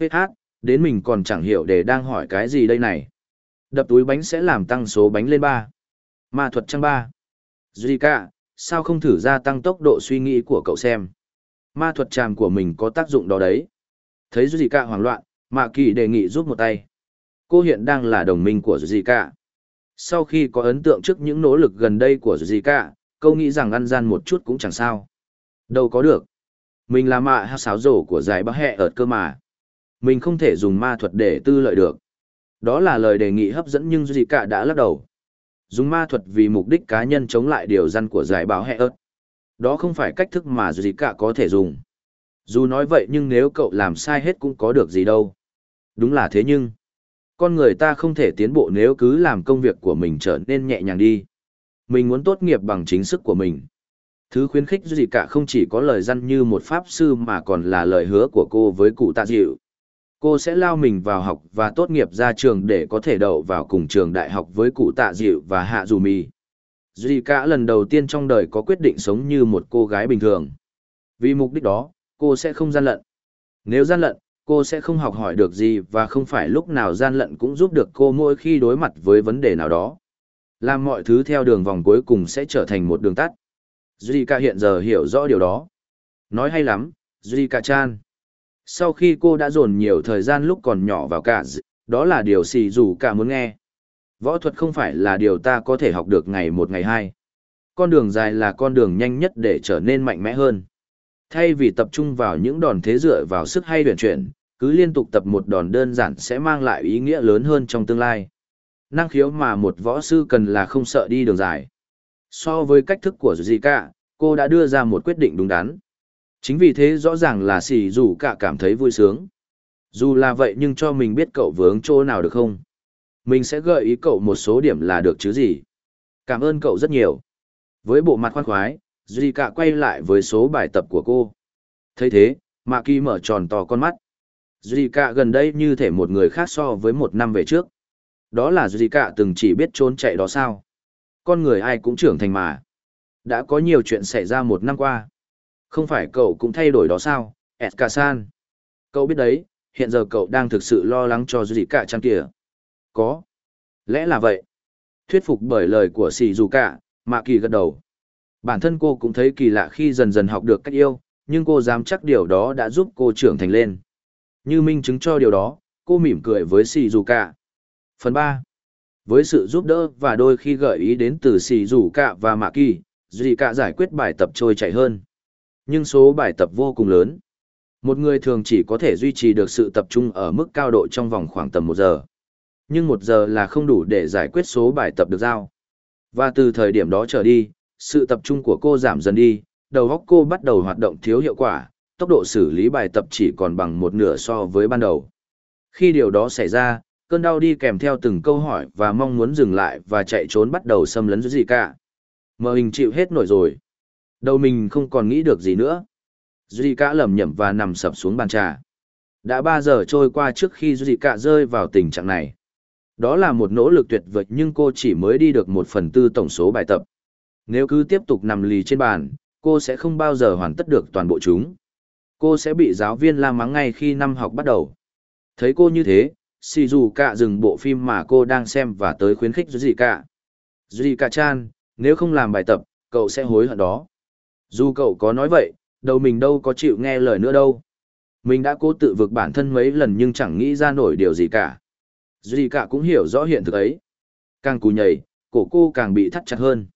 PH, đến mình còn chẳng hiểu để đang hỏi cái gì đây này. Đập túi bánh sẽ làm tăng số bánh lên 3. Ma thuật trang 3. Zika, sao không thử gia tăng tốc độ suy nghĩ của cậu xem? Ma thuật tràm của mình có tác dụng đó đấy. Thấy Zika hoảng loạn, Mạ Kỳ đề nghị giúp một tay. Cô hiện đang là đồng minh của Zika. Sau khi có ấn tượng trước những nỗ lực gần đây của Zika, câu nghĩ rằng ăn gian một chút cũng chẳng sao. Đâu có được. Mình là mạ hát sáo rổ của giải bác hẹ ợt cơ mà. Mình không thể dùng ma thuật để tư lợi được. Đó là lời đề nghị hấp dẫn nhưng Zika đã lắc đầu. Dùng ma thuật vì mục đích cá nhân chống lại điều răn của giải báo hẹ ớt. Đó không phải cách thức mà Zika có thể dùng. Dù nói vậy nhưng nếu cậu làm sai hết cũng có được gì đâu. Đúng là thế nhưng, con người ta không thể tiến bộ nếu cứ làm công việc của mình trở nên nhẹ nhàng đi. Mình muốn tốt nghiệp bằng chính sức của mình. Thứ khuyến khích gì cả không chỉ có lời dân như một pháp sư mà còn là lời hứa của cô với cụ tạ dịu. Cô sẽ lao mình vào học và tốt nghiệp ra trường để có thể đậu vào cùng trường đại học với cụ tạ dịu và hạ dù mì. Duy cả lần đầu tiên trong đời có quyết định sống như một cô gái bình thường. Vì mục đích đó, cô sẽ không gian lận. Nếu gian lận, cô sẽ không học hỏi được gì và không phải lúc nào gian lận cũng giúp được cô mỗi khi đối mặt với vấn đề nào đó. Làm mọi thứ theo đường vòng cuối cùng sẽ trở thành một đường tắt. Zika hiện giờ hiểu rõ điều đó. Nói hay lắm, Zika chan. Sau khi cô đã dồn nhiều thời gian lúc còn nhỏ vào cả đó là điều xì dù cả muốn nghe. Võ thuật không phải là điều ta có thể học được ngày một ngày hai. Con đường dài là con đường nhanh nhất để trở nên mạnh mẽ hơn. Thay vì tập trung vào những đòn thế dựa vào sức hay huyền chuyển, cứ liên tục tập một đòn đơn giản sẽ mang lại ý nghĩa lớn hơn trong tương lai. Năng khiếu mà một võ sư cần là không sợ đi đường dài. So với cách thức của Zika, cô đã đưa ra một quyết định đúng đắn. Chính vì thế rõ ràng là xì dù cả cảm thấy vui sướng. Dù là vậy nhưng cho mình biết cậu vướng chỗ nào được không? Mình sẽ gợi ý cậu một số điểm là được chứ gì. Cảm ơn cậu rất nhiều. Với bộ mặt khoan khoái, Zika quay lại với số bài tập của cô. thấy thế, Mạ Kỳ mở tròn to con mắt. Zika gần đây như thể một người khác so với một năm về trước. Đó là Zika từng chỉ biết trốn chạy đó sao. Con người ai cũng trưởng thành mà. Đã có nhiều chuyện xảy ra một năm qua. Không phải cậu cũng thay đổi đó sao, Eskasan. Cậu biết đấy, hiện giờ cậu đang thực sự lo lắng cho Zika chăng kìa. Có. Lẽ là vậy. Thuyết phục bởi lời của Shizuka, Mạ Kỳ gật đầu. Bản thân cô cũng thấy kỳ lạ khi dần dần học được cách yêu, nhưng cô dám chắc điều đó đã giúp cô trưởng thành lên. Như minh chứng cho điều đó, cô mỉm cười với Shizuka. Phần 3. Với sự giúp đỡ và đôi khi gợi ý đến từ Shizuka và Maki, Zika giải quyết bài tập trôi chảy hơn. Nhưng số bài tập vô cùng lớn. Một người thường chỉ có thể duy trì được sự tập trung ở mức cao độ trong vòng khoảng tầm một giờ. Nhưng một giờ là không đủ để giải quyết số bài tập được giao. Và từ thời điểm đó trở đi, sự tập trung của cô giảm dần đi, đầu óc cô bắt đầu hoạt động thiếu hiệu quả, tốc độ xử lý bài tập chỉ còn bằng một nửa so với ban đầu. Khi điều đó xảy ra, cơn đau đi kèm theo từng câu hỏi và mong muốn dừng lại và chạy trốn bắt đầu xâm lấn gì cả. Mờ hình chịu hết nổi rồi. Đầu mình không còn nghĩ được gì nữa. Duy cả lầm nhầm và nằm sập xuống bàn trà. Đã ba giờ trôi qua trước khi Duy cả rơi vào tình trạng này. Đó là một nỗ lực tuyệt vời nhưng cô chỉ mới đi được một phần tư tổng số bài tập. Nếu cứ tiếp tục nằm lì trên bàn, cô sẽ không bao giờ hoàn tất được toàn bộ chúng. Cô sẽ bị giáo viên la mắng ngay khi năm học bắt đầu. Thấy cô như thế, xì dù cả dừng bộ phim mà cô đang xem và tới khuyến khích gì cả. Duy cả chan, nếu không làm bài tập, cậu sẽ hối hận đó. Dù cậu có nói vậy, đầu mình đâu có chịu nghe lời nữa đâu. Mình đã cố tự vực bản thân mấy lần nhưng chẳng nghĩ ra nổi điều gì cả. Duy cả cũng hiểu rõ hiện thực ấy. Càng cù nhảy, cổ cô càng bị thắt chặt hơn.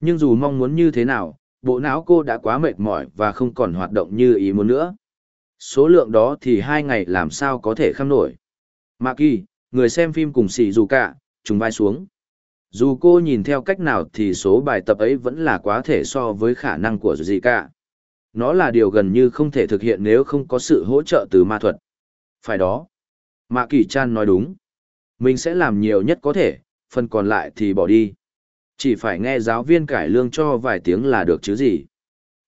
Nhưng dù mong muốn như thế nào, bộ não cô đã quá mệt mỏi và không còn hoạt động như ý muốn nữa. Số lượng đó thì hai ngày làm sao có thể khăm nổi. Mạ kỳ, người xem phim cùng xì dù cả, trùng vai xuống. Dù cô nhìn theo cách nào thì số bài tập ấy vẫn là quá thể so với khả năng của gì cả. Nó là điều gần như không thể thực hiện nếu không có sự hỗ trợ từ ma thuật. Phải đó. Mạ kỳ chan nói đúng. Mình sẽ làm nhiều nhất có thể, phần còn lại thì bỏ đi. Chỉ phải nghe giáo viên cải lương cho vài tiếng là được chứ gì.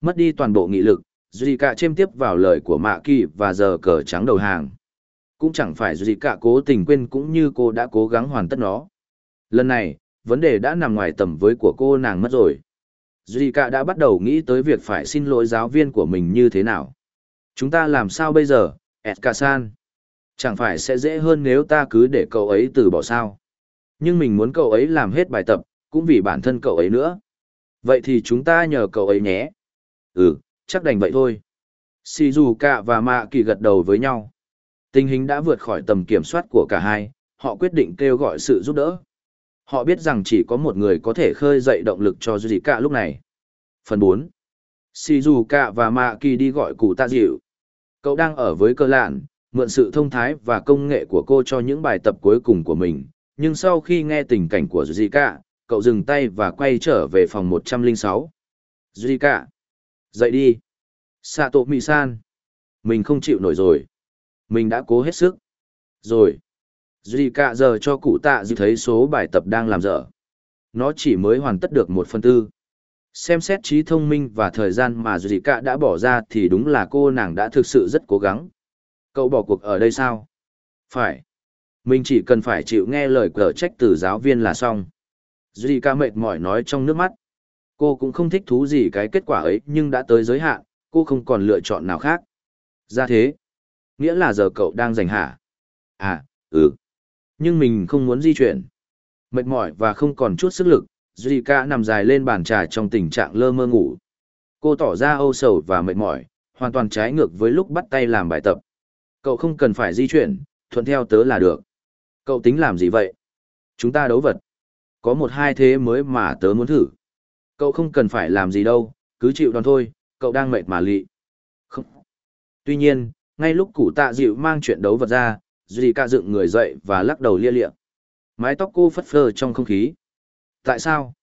Mất đi toàn bộ nghị lực, Duy cả chêm tiếp vào lời của Mạ Kỳ và giờ cờ trắng đầu hàng. Cũng chẳng phải Duy cả cố tình quên cũng như cô đã cố gắng hoàn tất nó. Lần này, vấn đề đã nằm ngoài tầm với của cô nàng mất rồi. Duy cả đã bắt đầu nghĩ tới việc phải xin lỗi giáo viên của mình như thế nào. Chúng ta làm sao bây giờ, Edka-san? Chẳng phải sẽ dễ hơn nếu ta cứ để cậu ấy từ bỏ sao? Nhưng mình muốn cậu ấy làm hết bài tập, cũng vì bản thân cậu ấy nữa. Vậy thì chúng ta nhờ cậu ấy nhé. Ừ, chắc đành vậy thôi. Shizuka và Mạ Kỳ gật đầu với nhau. Tình hình đã vượt khỏi tầm kiểm soát của cả hai, họ quyết định kêu gọi sự giúp đỡ. Họ biết rằng chỉ có một người có thể khơi dậy động lực cho Zika lúc này. Phần 4. Shizuka và Mạ Kỳ đi gọi cụ tạ dịu. Cậu đang ở với cơ lạn, mượn sự thông thái và công nghệ của cô cho những bài tập cuối cùng của mình. Nhưng sau khi nghe tình cảnh của Zika, cậu dừng tay và quay trở về phòng 106. Zika. Dậy đi. Sato mì san. Mình không chịu nổi rồi. Mình đã cố hết sức. Rồi. Duy cả giờ cho cụ tạ dịu thấy số bài tập đang làm dở. Nó chỉ mới hoàn tất được một phần tư. Xem xét trí thông minh và thời gian mà Duy cả đã bỏ ra thì đúng là cô nàng đã thực sự rất cố gắng. Cậu bỏ cuộc ở đây sao? Phải. Mình chỉ cần phải chịu nghe lời cờ trách từ giáo viên là xong. Zika mệt mỏi nói trong nước mắt. Cô cũng không thích thú gì cái kết quả ấy nhưng đã tới giới hạn, cô không còn lựa chọn nào khác. Ra thế. Nghĩa là giờ cậu đang giành hả? À, ừ. Nhưng mình không muốn di chuyển. Mệt mỏi và không còn chút sức lực, Zika nằm dài lên bàn trà trong tình trạng lơ mơ ngủ. Cô tỏ ra âu sầu và mệt mỏi, hoàn toàn trái ngược với lúc bắt tay làm bài tập. Cậu không cần phải di chuyển, thuận theo tớ là được. Cậu tính làm gì vậy? Chúng ta đấu vật. Có một hai thế mới mà tớ muốn thử. Cậu không cần phải làm gì đâu, cứ chịu đòn thôi, cậu đang mệt mà lị. Không. Tuy nhiên, ngay lúc củ tạ dịu mang chuyện đấu vật ra, Duy ca dựng người dậy và lắc đầu lia lịa. Mái tóc cô phất phơ trong không khí. Tại sao?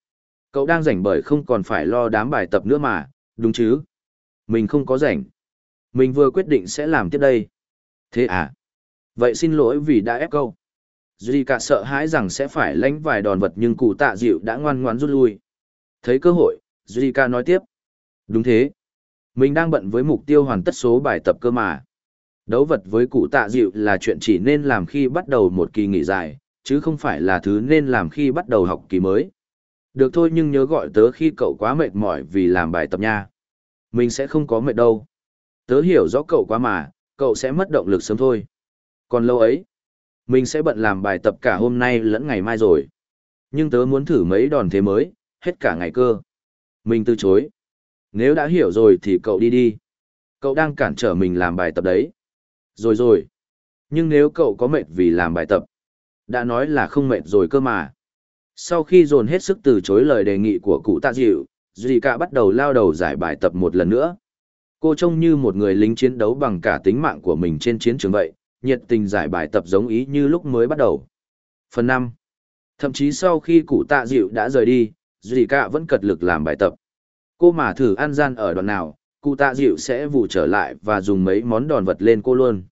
Cậu đang rảnh bởi không còn phải lo đám bài tập nữa mà, đúng chứ? Mình không có rảnh. Mình vừa quyết định sẽ làm tiếp đây. Thế à? Vậy xin lỗi vì đã ép câu. Duy cả sợ hãi rằng sẽ phải lánh vài đòn vật nhưng cụ tạ dịu đã ngoan ngoãn rút lui. Thấy cơ hội, Duy cả nói tiếp. Đúng thế. Mình đang bận với mục tiêu hoàn tất số bài tập cơ mà. Đấu vật với cụ tạ dịu là chuyện chỉ nên làm khi bắt đầu một kỳ nghỉ dài, chứ không phải là thứ nên làm khi bắt đầu học kỳ mới. Được thôi nhưng nhớ gọi tớ khi cậu quá mệt mỏi vì làm bài tập nha. Mình sẽ không có mệt đâu. Tớ hiểu rõ cậu quá mà, cậu sẽ mất động lực sớm thôi. Còn lâu ấy, mình sẽ bận làm bài tập cả hôm nay lẫn ngày mai rồi. Nhưng tớ muốn thử mấy đòn thế mới, hết cả ngày cơ. Mình từ chối. Nếu đã hiểu rồi thì cậu đi đi. Cậu đang cản trở mình làm bài tập đấy. Rồi rồi. Nhưng nếu cậu có mệt vì làm bài tập, đã nói là không mệt rồi cơ mà. Sau khi dồn hết sức từ chối lời đề nghị của cụ tạ dịu, Duy Cả bắt đầu lao đầu giải bài tập một lần nữa. Cô trông như một người lính chiến đấu bằng cả tính mạng của mình trên chiến trường vậy, nhiệt tình giải bài tập giống ý như lúc mới bắt đầu. Phần 5. Thậm chí sau khi cụ tạ dịu đã rời đi, Dì Cả vẫn cật lực làm bài tập. Cô mà thử ăn gian ở đoạn nào, cụ tạ dịu sẽ vụ trở lại và dùng mấy món đòn vật lên cô luôn.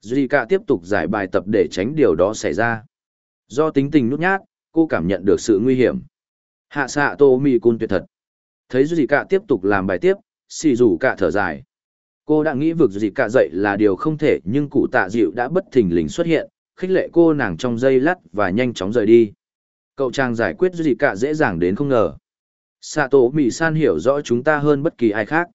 Dì Cả tiếp tục giải bài tập để tránh điều đó xảy ra. Do tính tình nút nhát, cô cảm nhận được sự nguy hiểm. Hạ xạ tô mì cun tuyệt thật. Thấy Dì Cả tiếp tục làm bài tiếp, xì rủ cả thở dài. Cô đã nghĩ vực gì Cả dậy là điều không thể nhưng cụ tạ dịu đã bất thình lình xuất hiện, khích lệ cô nàng trong dây lắt và nhanh chóng rời đi. Cậu chàng giải quyết gì Cả dễ dàng đến không ngờ. xạ tổ mỹ San hiểu rõ chúng ta hơn bất kỳ ai khác.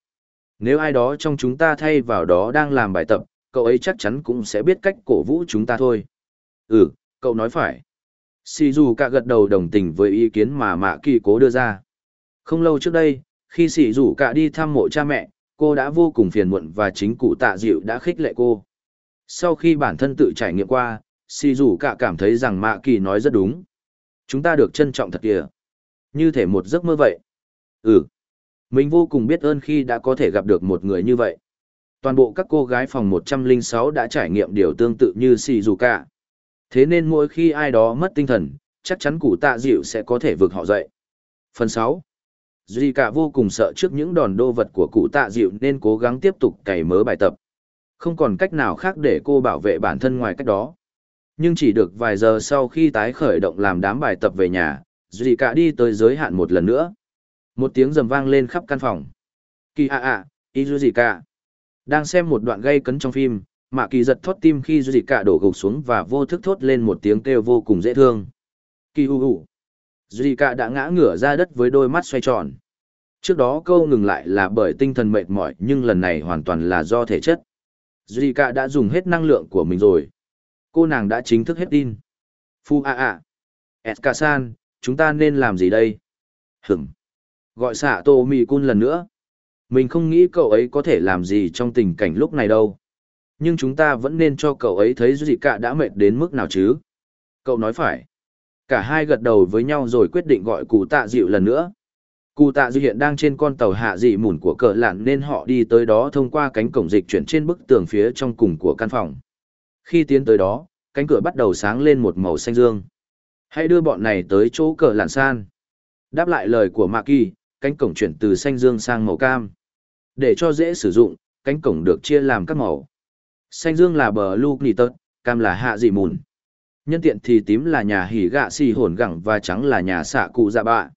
Nếu ai đó trong chúng ta thay vào đó đang làm bài tập, cậu ấy chắc chắn cũng sẽ biết cách cổ vũ chúng ta thôi. Ừ, cậu nói phải. Shizuka gật đầu đồng tình với ý kiến mà Mạ Kỳ cố đưa ra. Không lâu trước đây, khi Sỉ Dụ cả đi thăm mộ cha mẹ, Cô đã vô cùng phiền muộn và chính cụ tạ dịu đã khích lệ cô. Sau khi bản thân tự trải nghiệm qua, si dù cả cảm thấy rằng mạ kỳ nói rất đúng. Chúng ta được trân trọng thật kìa. Như thể một giấc mơ vậy. Ừ. Mình vô cùng biết ơn khi đã có thể gặp được một người như vậy. Toàn bộ các cô gái phòng 106 đã trải nghiệm điều tương tự như si dù cả. Thế nên mỗi khi ai đó mất tinh thần, chắc chắn cụ tạ dịu sẽ có thể vực họ dậy. Phần 6 Duy cả vô cùng sợ trước những đòn đô vật của cụ tạ dịu nên cố gắng tiếp tục cày mớ bài tập. Không còn cách nào khác để cô bảo vệ bản thân ngoài cách đó. Nhưng chỉ được vài giờ sau khi tái khởi động làm đám bài tập về nhà, Duy cả đi tới giới hạn một lần nữa. Một tiếng rầm vang lên khắp căn phòng. Kỳ ạ ạ, Izuzika. Đang xem một đoạn gây cấn trong phim, Mạ Kỳ giật thót tim khi Izuzika đổ gục xuống và vô thức thốt lên một tiếng kêu vô cùng dễ thương. Kỳ hù Duy cả đã ngã ngửa ra đất với đôi mắt xoay tròn. Trước đó câu ngừng lại là bởi tinh thần mệt mỏi nhưng lần này hoàn toàn là do thể chất. Zika đã dùng hết năng lượng của mình rồi. Cô nàng đã chính thức hết tin. Phu a a. Eskasan, chúng ta nên làm gì đây? Hửm. Gọi xạ tô mì cun lần nữa. Mình không nghĩ cậu ấy có thể làm gì trong tình cảnh lúc này đâu. Nhưng chúng ta vẫn nên cho cậu ấy thấy Zika đã mệt đến mức nào chứ. Cậu nói phải. Cả hai gật đầu với nhau rồi quyết định gọi cụ tạ dịu lần nữa. Cụ tạ dịu hiện đang trên con tàu hạ dị mùn của cờ lạn nên họ đi tới đó thông qua cánh cổng dịch chuyển trên bức tường phía trong cùng của căn phòng. Khi tiến tới đó, cánh cửa bắt đầu sáng lên một màu xanh dương. Hãy đưa bọn này tới chỗ cờ lạn san. Đáp lại lời của Mạc Kỳ, cánh cổng chuyển từ xanh dương sang màu cam. Để cho dễ sử dụng, cánh cổng được chia làm các màu. Xanh dương là bờ lu tớt, cam là hạ dị mùn nhân tiện thì tím là nhà hỉ gạ xì hồn gẳng và trắng là nhà xạ cụ dạ bạ.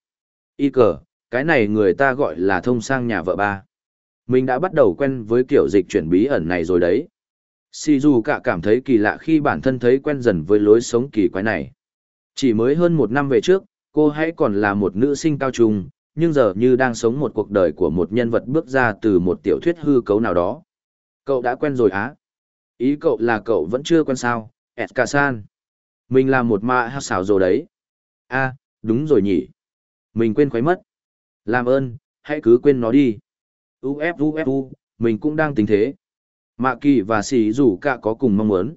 Y cờ, cái này người ta gọi là thông sang nhà vợ ba. Mình đã bắt đầu quen với kiểu dịch chuyển bí ẩn này rồi đấy. Xì dù cả cảm thấy kỳ lạ khi bản thân thấy quen dần với lối sống kỳ quái này. Chỉ mới hơn một năm về trước, cô hãy còn là một nữ sinh cao trung, nhưng giờ như đang sống một cuộc đời của một nhân vật bước ra từ một tiểu thuyết hư cấu nào đó. Cậu đã quen rồi á? Ý cậu là cậu vẫn chưa quen sao? Edkasan mình là một mạ hát xảo rồi đấy. a đúng rồi nhỉ. Mình quên khuấy mất. Làm ơn, hãy cứ quên nó đi. Uf uf mình cũng đang tính thế. Mạ kỳ và xì dù cả có cùng mong muốn.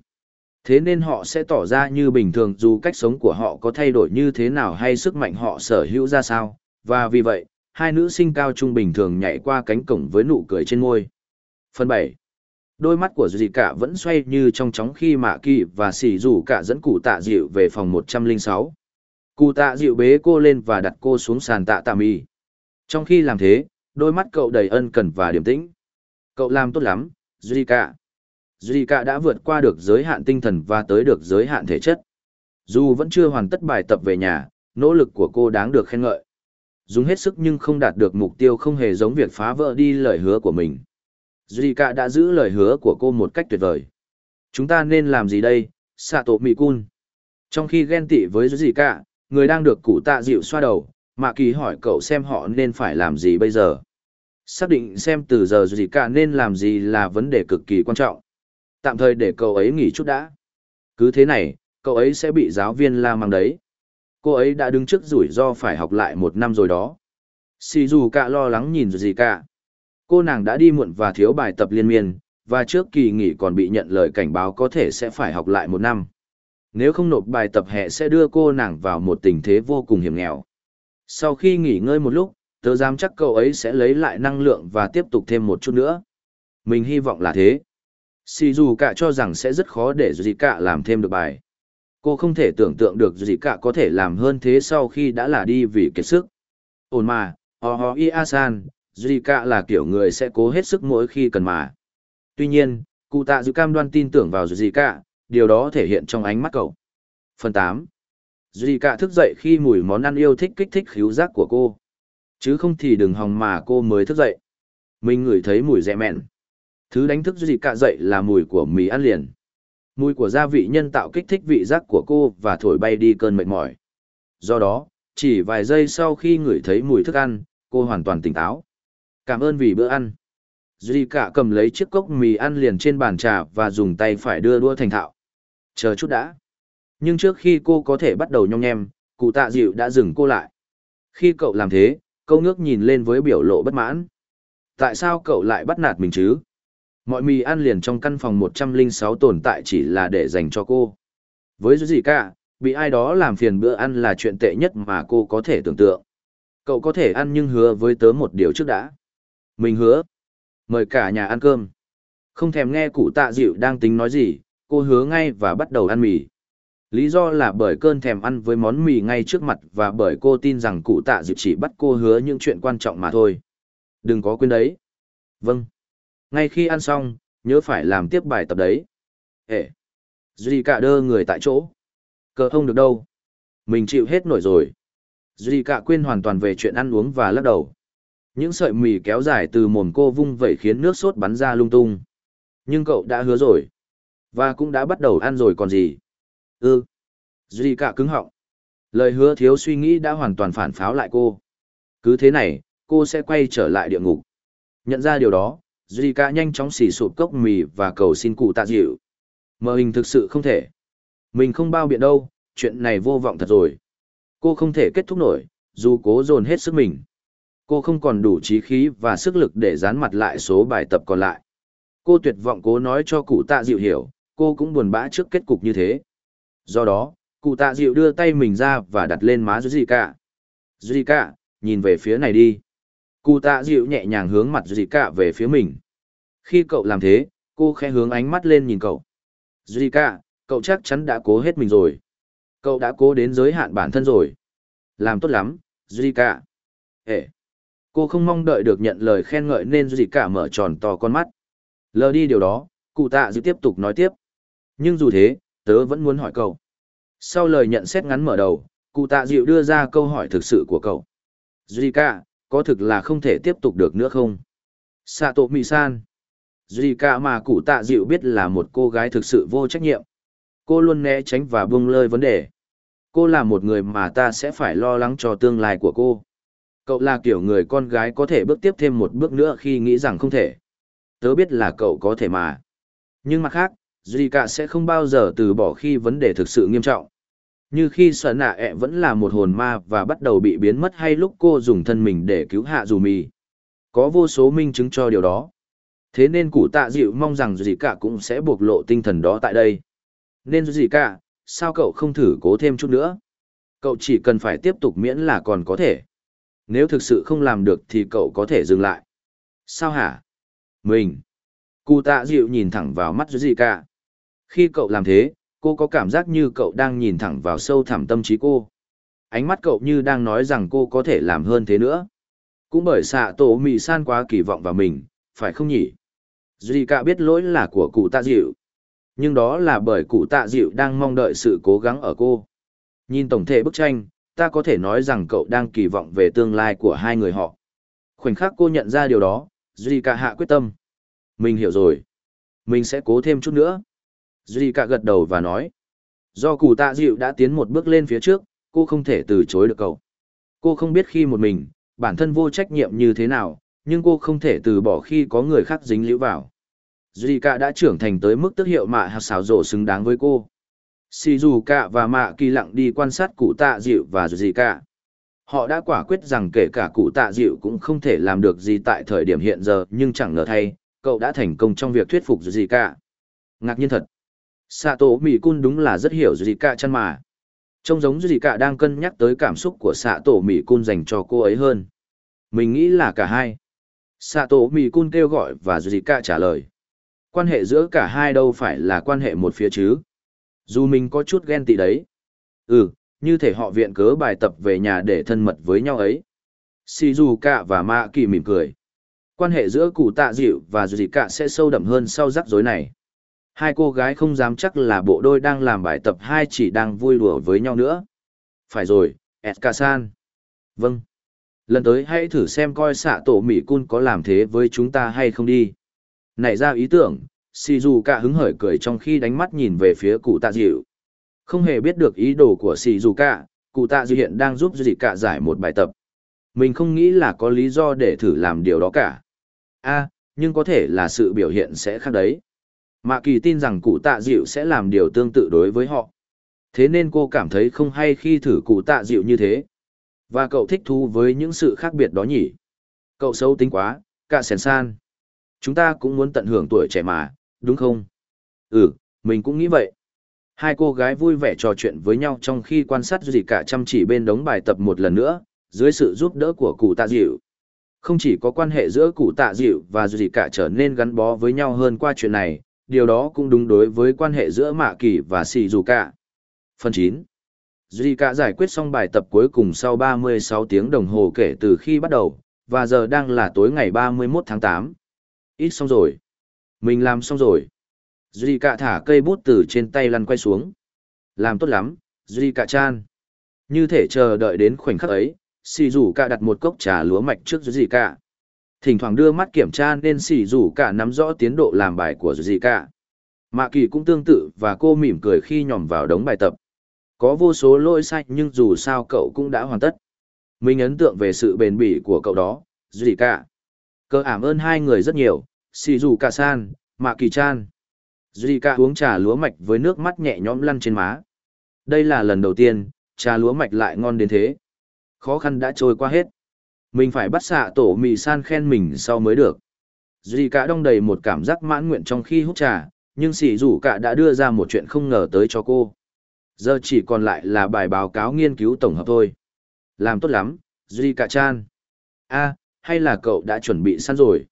Thế nên họ sẽ tỏ ra như bình thường dù cách sống của họ có thay đổi như thế nào hay sức mạnh họ sở hữu ra sao. Và vì vậy, hai nữ sinh cao trung bình thường nhảy qua cánh cổng với nụ cười trên môi. Phần 7 Đôi mắt của dì cả vẫn xoay như trong chóng khi mạ kỳ và xì rủ cả dẫn cụ tạ dịu về phòng 106. Cụ tạ dịu bế cô lên và đặt cô xuống sàn tạ tạ mì. Trong khi làm thế, đôi mắt cậu đầy ân cần và điềm tĩnh. Cậu làm tốt lắm, dì cả dì cả đã vượt qua được giới hạn tinh thần và tới được giới hạn thể chất. Dù vẫn chưa hoàn tất bài tập về nhà, nỗ lực của cô đáng được khen ngợi. Dùng hết sức nhưng không đạt được mục tiêu không hề giống việc phá vỡ đi lời hứa của mình. Zika đã giữ lời hứa của cô một cách tuyệt vời. Chúng ta nên làm gì đây, Sato Mikun? Trong khi ghen tị với Zika, người đang được cụ tạ dịu xoa đầu, Mạ Kỳ hỏi cậu xem họ nên phải làm gì bây giờ. Xác định xem từ giờ Zika nên làm gì là vấn đề cực kỳ quan trọng. Tạm thời để cậu ấy nghỉ chút đã. Cứ thế này, cậu ấy sẽ bị giáo viên la mang đấy. Cô ấy đã đứng trước rủi ro phải học lại một năm rồi đó. Shizuka lo lắng nhìn Zika. Cô nàng đã đi muộn và thiếu bài tập liên miên, và trước kỳ nghỉ còn bị nhận lời cảnh báo có thể sẽ phải học lại một năm. Nếu không nộp bài tập hè sẽ đưa cô nàng vào một tình thế vô cùng hiểm nghèo. Sau khi nghỉ ngơi một lúc, tớ dám chắc cậu ấy sẽ lấy lại năng lượng và tiếp tục thêm một chút nữa. Mình hy vọng là thế. Sì dù cả cho rằng sẽ rất khó để gì cả làm thêm được bài. Cô không thể tưởng tượng được gì cả có thể làm hơn thế sau khi đã là đi vì kiệt sức. Ổn mà, ho ho i san Zika là kiểu người sẽ cố hết sức mỗi khi cần mà. Tuy nhiên, cụ tạ dự cam đoan tin tưởng vào Zika, điều đó thể hiện trong ánh mắt cậu. Phần 8. Zika thức dậy khi mùi món ăn yêu thích kích thích khíu giác của cô. Chứ không thì đừng hòng mà cô mới thức dậy. Mình ngửi thấy mùi rẻ mẹn. Thứ đánh thức Zika dậy là mùi của mì ăn liền. Mùi của gia vị nhân tạo kích thích vị giác của cô và thổi bay đi cơn mệt mỏi. Do đó, chỉ vài giây sau khi ngửi thấy mùi thức ăn, cô hoàn toàn tỉnh táo. Cảm ơn vì bữa ăn. Duy cả cầm lấy chiếc cốc mì ăn liền trên bàn trà và dùng tay phải đưa đua thành thạo. Chờ chút đã. Nhưng trước khi cô có thể bắt đầu nhong nhem, cụ tạ dịu đã dừng cô lại. Khi cậu làm thế, câu ngước nhìn lên với biểu lộ bất mãn. Tại sao cậu lại bắt nạt mình chứ? Mọi mì ăn liền trong căn phòng 106 tồn tại chỉ là để dành cho cô. Với gì cả, bị ai đó làm phiền bữa ăn là chuyện tệ nhất mà cô có thể tưởng tượng. Cậu có thể ăn nhưng hứa với tớ một điều trước đã. Mình hứa. Mời cả nhà ăn cơm. Không thèm nghe cụ tạ dịu đang tính nói gì, cô hứa ngay và bắt đầu ăn mì. Lý do là bởi cơn thèm ăn với món mì ngay trước mặt và bởi cô tin rằng cụ tạ dịu chỉ bắt cô hứa những chuyện quan trọng mà thôi. Đừng có quên đấy. Vâng. Ngay khi ăn xong, nhớ phải làm tiếp bài tập đấy. Ê! Duy cả đơ người tại chỗ. Cờ không được đâu. Mình chịu hết nổi rồi. Duy cả quên hoàn toàn về chuyện ăn uống và lắc đầu. Những sợi mì kéo dài từ mồm cô vung vẩy khiến nước sốt bắn ra lung tung. Nhưng cậu đã hứa rồi. Và cũng đã bắt đầu ăn rồi còn gì. Ừ. Duy cả cứng họng. Lời hứa thiếu suy nghĩ đã hoàn toàn phản pháo lại cô. Cứ thế này, cô sẽ quay trở lại địa ngục. Nhận ra điều đó, Duy cả nhanh chóng xỉ sụp cốc mì và cầu xin cụ tạ dịu. Mờ hình thực sự không thể. Mình không bao biện đâu, chuyện này vô vọng thật rồi. Cô không thể kết thúc nổi, dù cố dồn hết sức mình. Cô không còn đủ trí khí và sức lực để dán mặt lại số bài tập còn lại. Cô tuyệt vọng cố nói cho cụ tạ dịu hiểu, cô cũng buồn bã trước kết cục như thế. Do đó, cụ tạ dịu đưa tay mình ra và đặt lên má Zika. Zika, nhìn về phía này đi. Cụ tạ dịu nhẹ nhàng hướng mặt Zika về phía mình. Khi cậu làm thế, cô khẽ hướng ánh mắt lên nhìn cậu. Zika, cậu chắc chắn đã cố hết mình rồi. Cậu đã cố đến giới hạn bản thân rồi. Làm tốt lắm, Zika. Ê! Cô không mong đợi được nhận lời khen ngợi nên gì cả mở tròn to con mắt. Lờ đi điều đó, cụ tạ dịu tiếp tục nói tiếp. Nhưng dù thế, tớ vẫn muốn hỏi cậu. Sau lời nhận xét ngắn mở đầu, cụ tạ dịu đưa ra câu hỏi thực sự của cậu. Zika, có thực là không thể tiếp tục được nữa không? Sato Mì-san. Zika mà cụ tạ dịu biết là một cô gái thực sự vô trách nhiệm. Cô luôn né tránh và buông lơi vấn đề. Cô là một người mà ta sẽ phải lo lắng cho tương lai của cô. Cậu là kiểu người con gái có thể bước tiếp thêm một bước nữa khi nghĩ rằng không thể. Tớ biết là cậu có thể mà. Nhưng mặt khác, Zika sẽ không bao giờ từ bỏ khi vấn đề thực sự nghiêm trọng. Như khi sợ nạ ẹ vẫn là một hồn ma và bắt đầu bị biến mất hay lúc cô dùng thân mình để cứu hạ dù mì. Có vô số minh chứng cho điều đó. Thế nên cụ tạ dịu mong rằng Zika cũng sẽ bộc lộ tinh thần đó tại đây. Nên Zika, sao cậu không thử cố thêm chút nữa? Cậu chỉ cần phải tiếp tục miễn là còn có thể. Nếu thực sự không làm được thì cậu có thể dừng lại. Sao hả? Mình. Cụ tạ dịu nhìn thẳng vào mắt Zika. Khi cậu làm thế, cô có cảm giác như cậu đang nhìn thẳng vào sâu thẳm tâm trí cô. Ánh mắt cậu như đang nói rằng cô có thể làm hơn thế nữa. Cũng bởi xạ tổ mì san quá kỳ vọng vào mình, phải không nhỉ? Zika biết lỗi là của cụ tạ dịu. Nhưng đó là bởi cụ tạ dịu đang mong đợi sự cố gắng ở cô. Nhìn tổng thể bức tranh, ta có thể nói rằng cậu đang kỳ vọng về tương lai của hai người họ. Khoảnh khắc cô nhận ra điều đó, Duy Cả hạ quyết tâm. Mình hiểu rồi. Mình sẽ cố thêm chút nữa. Duy Cả gật đầu và nói. Do cụ tạ dịu đã tiến một bước lên phía trước, cô không thể từ chối được cậu. Cô không biết khi một mình, bản thân vô trách nhiệm như thế nào, nhưng cô không thể từ bỏ khi có người khác dính líu vào. Duy Cả đã trưởng thành tới mức tức hiệu mạ hạt xáo rổ xứng đáng với cô. Xì dù cả và mạ kỳ lặng đi quan sát cụ tạ dịu và Zika. Họ đã quả quyết rằng kể cả cụ tạ dịu cũng không thể làm được gì tại thời điểm hiện giờ nhưng chẳng ngờ thay, cậu đã thành công trong việc thuyết phục Zika. Ngạc nhiên thật. Sato Cun đúng là rất hiểu Zika chăn mà. Trông giống Zika đang cân nhắc tới cảm xúc của Sato Cun dành cho cô ấy hơn. Mình nghĩ là cả hai. Sato Cun kêu gọi và Zika trả lời. Quan hệ giữa cả hai đâu phải là quan hệ một phía chứ. Dù mình có chút ghen tị đấy. Ừ, như thể họ viện cớ bài tập về nhà để thân mật với nhau ấy. Shizuka và Ma Kỳ mỉm cười. Quan hệ giữa cụ tạ dịu và Zika sẽ sâu đậm hơn sau rắc rối này. Hai cô gái không dám chắc là bộ đôi đang làm bài tập hai chỉ đang vui đùa với nhau nữa. Phải rồi, Eska-san. Vâng. Lần tới hãy thử xem coi xạ tổ Mỹ Cun có làm thế với chúng ta hay không đi. Nảy ra ý tưởng, Shizuka hứng hởi cười trong khi đánh mắt nhìn về phía cụ tạ dịu. Không hề biết được ý đồ của Shizuka, cụ tạ dịu hiện đang giúp Zika giải một bài tập. Mình không nghĩ là có lý do để thử làm điều đó cả. a nhưng có thể là sự biểu hiện sẽ khác đấy. Mạ kỳ tin rằng cụ tạ dịu sẽ làm điều tương tự đối với họ. Thế nên cô cảm thấy không hay khi thử cụ tạ dịu như thế. Và cậu thích thú với những sự khác biệt đó nhỉ? Cậu xấu tính quá, cả sèn san. Chúng ta cũng muốn tận hưởng tuổi trẻ mà, đúng không? Ừ, mình cũng nghĩ vậy. Hai cô gái vui vẻ trò chuyện với nhau trong khi quan sát gì cả chăm chỉ bên đống bài tập một lần nữa, dưới sự giúp đỡ của cụ tạ dịu. Không chỉ có quan hệ giữa cụ tạ dịu và gì cả trở nên gắn bó với nhau hơn qua chuyện này, điều đó cũng đúng đối với quan hệ giữa Mạ Kỳ và Sì Dù Cả. Phần 9 Duy cả giải quyết xong bài tập cuối cùng sau 36 tiếng đồng hồ kể từ khi bắt đầu, và giờ đang là tối ngày 31 tháng 8. Ít xong rồi. Mình làm xong rồi. Duy cả thả cây bút từ trên tay lăn quay xuống. Làm tốt lắm, Duy cả chan. Như thể chờ đợi đến khoảnh khắc ấy, xì rủ cả đặt một cốc trà lúa mạch trước Duy cả. Thỉnh thoảng đưa mắt kiểm tra nên xì rủ cả nắm rõ tiến độ làm bài của Duy cả. Mạ kỳ cũng tương tự và cô mỉm cười khi nhòm vào đống bài tập. Có vô số lỗi sai nhưng dù sao cậu cũng đã hoàn tất. Mình ấn tượng về sự bền bỉ của cậu đó, Duy cả. Cờ ảm ơn hai người rất nhiều, xì rủ cả san, Mạ kỳ chan. Duy ca uống trà lúa mạch với nước mắt nhẹ nhõm lăn trên má. Đây là lần đầu tiên, trà lúa mạch lại ngon đến thế. Khó khăn đã trôi qua hết. Mình phải bắt xạ tổ mì san khen mình sau mới được. Duy ca đong đầy một cảm giác mãn nguyện trong khi hút trà, nhưng xì rủ cả đã đưa ra một chuyện không ngờ tới cho cô. Giờ chỉ còn lại là bài báo cáo nghiên cứu tổng hợp thôi. Làm tốt lắm, Duy cả chan. a hay là cậu đã chuẩn bị sẵn rồi?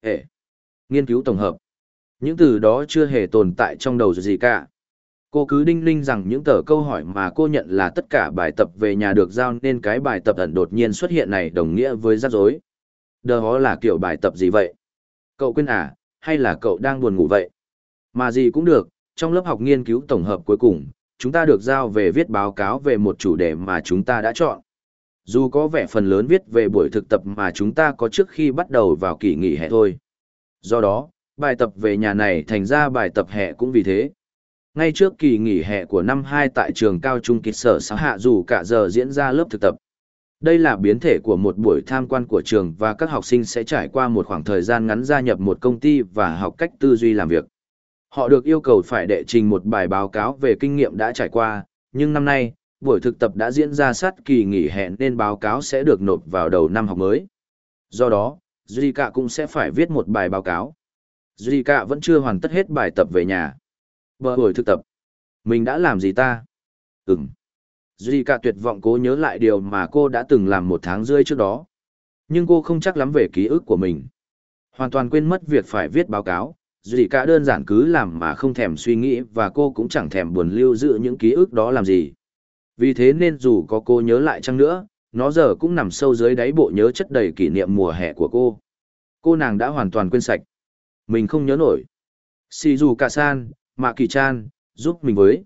Ê, nghiên cứu tổng hợp. Những từ đó chưa hề tồn tại trong đầu gì cả. Cô cứ đinh ninh rằng những tờ câu hỏi mà cô nhận là tất cả bài tập về nhà được giao nên cái bài tập ẩn đột nhiên xuất hiện này đồng nghĩa với rắc rối. Đó là kiểu bài tập gì vậy? Cậu quên à, hay là cậu đang buồn ngủ vậy? Mà gì cũng được, trong lớp học nghiên cứu tổng hợp cuối cùng, chúng ta được giao về viết báo cáo về một chủ đề mà chúng ta đã chọn. Dù có vẻ phần lớn viết về buổi thực tập mà chúng ta có trước khi bắt đầu vào kỳ nghỉ hè thôi. Do đó, bài tập về nhà này thành ra bài tập hè cũng vì thế. Ngay trước kỳ nghỉ hè của năm 2 tại trường cao trung kịch sở xã hạ dù cả giờ diễn ra lớp thực tập. Đây là biến thể của một buổi tham quan của trường và các học sinh sẽ trải qua một khoảng thời gian ngắn gia nhập một công ty và học cách tư duy làm việc. Họ được yêu cầu phải đệ trình một bài báo cáo về kinh nghiệm đã trải qua, nhưng năm nay, buổi thực tập đã diễn ra sát kỳ nghỉ hè nên báo cáo sẽ được nộp vào đầu năm học mới. Do đó, Zika cũng sẽ phải viết một bài báo cáo. Zika vẫn chưa hoàn tất hết bài tập về nhà. Bờ buổi thực tập. Mình đã làm gì ta? Ừm. Zika tuyệt vọng cố nhớ lại điều mà cô đã từng làm một tháng rưỡi trước đó. Nhưng cô không chắc lắm về ký ức của mình. Hoàn toàn quên mất việc phải viết báo cáo, Zika đơn giản cứ làm mà không thèm suy nghĩ và cô cũng chẳng thèm buồn lưu giữ những ký ức đó làm gì. Vì thế nên dù có cô nhớ lại chăng nữa, nó giờ cũng nằm sâu dưới đáy bộ nhớ chất đầy kỷ niệm mùa hè của cô. Cô nàng đã hoàn toàn quên sạch. Mình không nhớ nổi. Sì dù cả san, mạ kỳ chan, giúp mình với.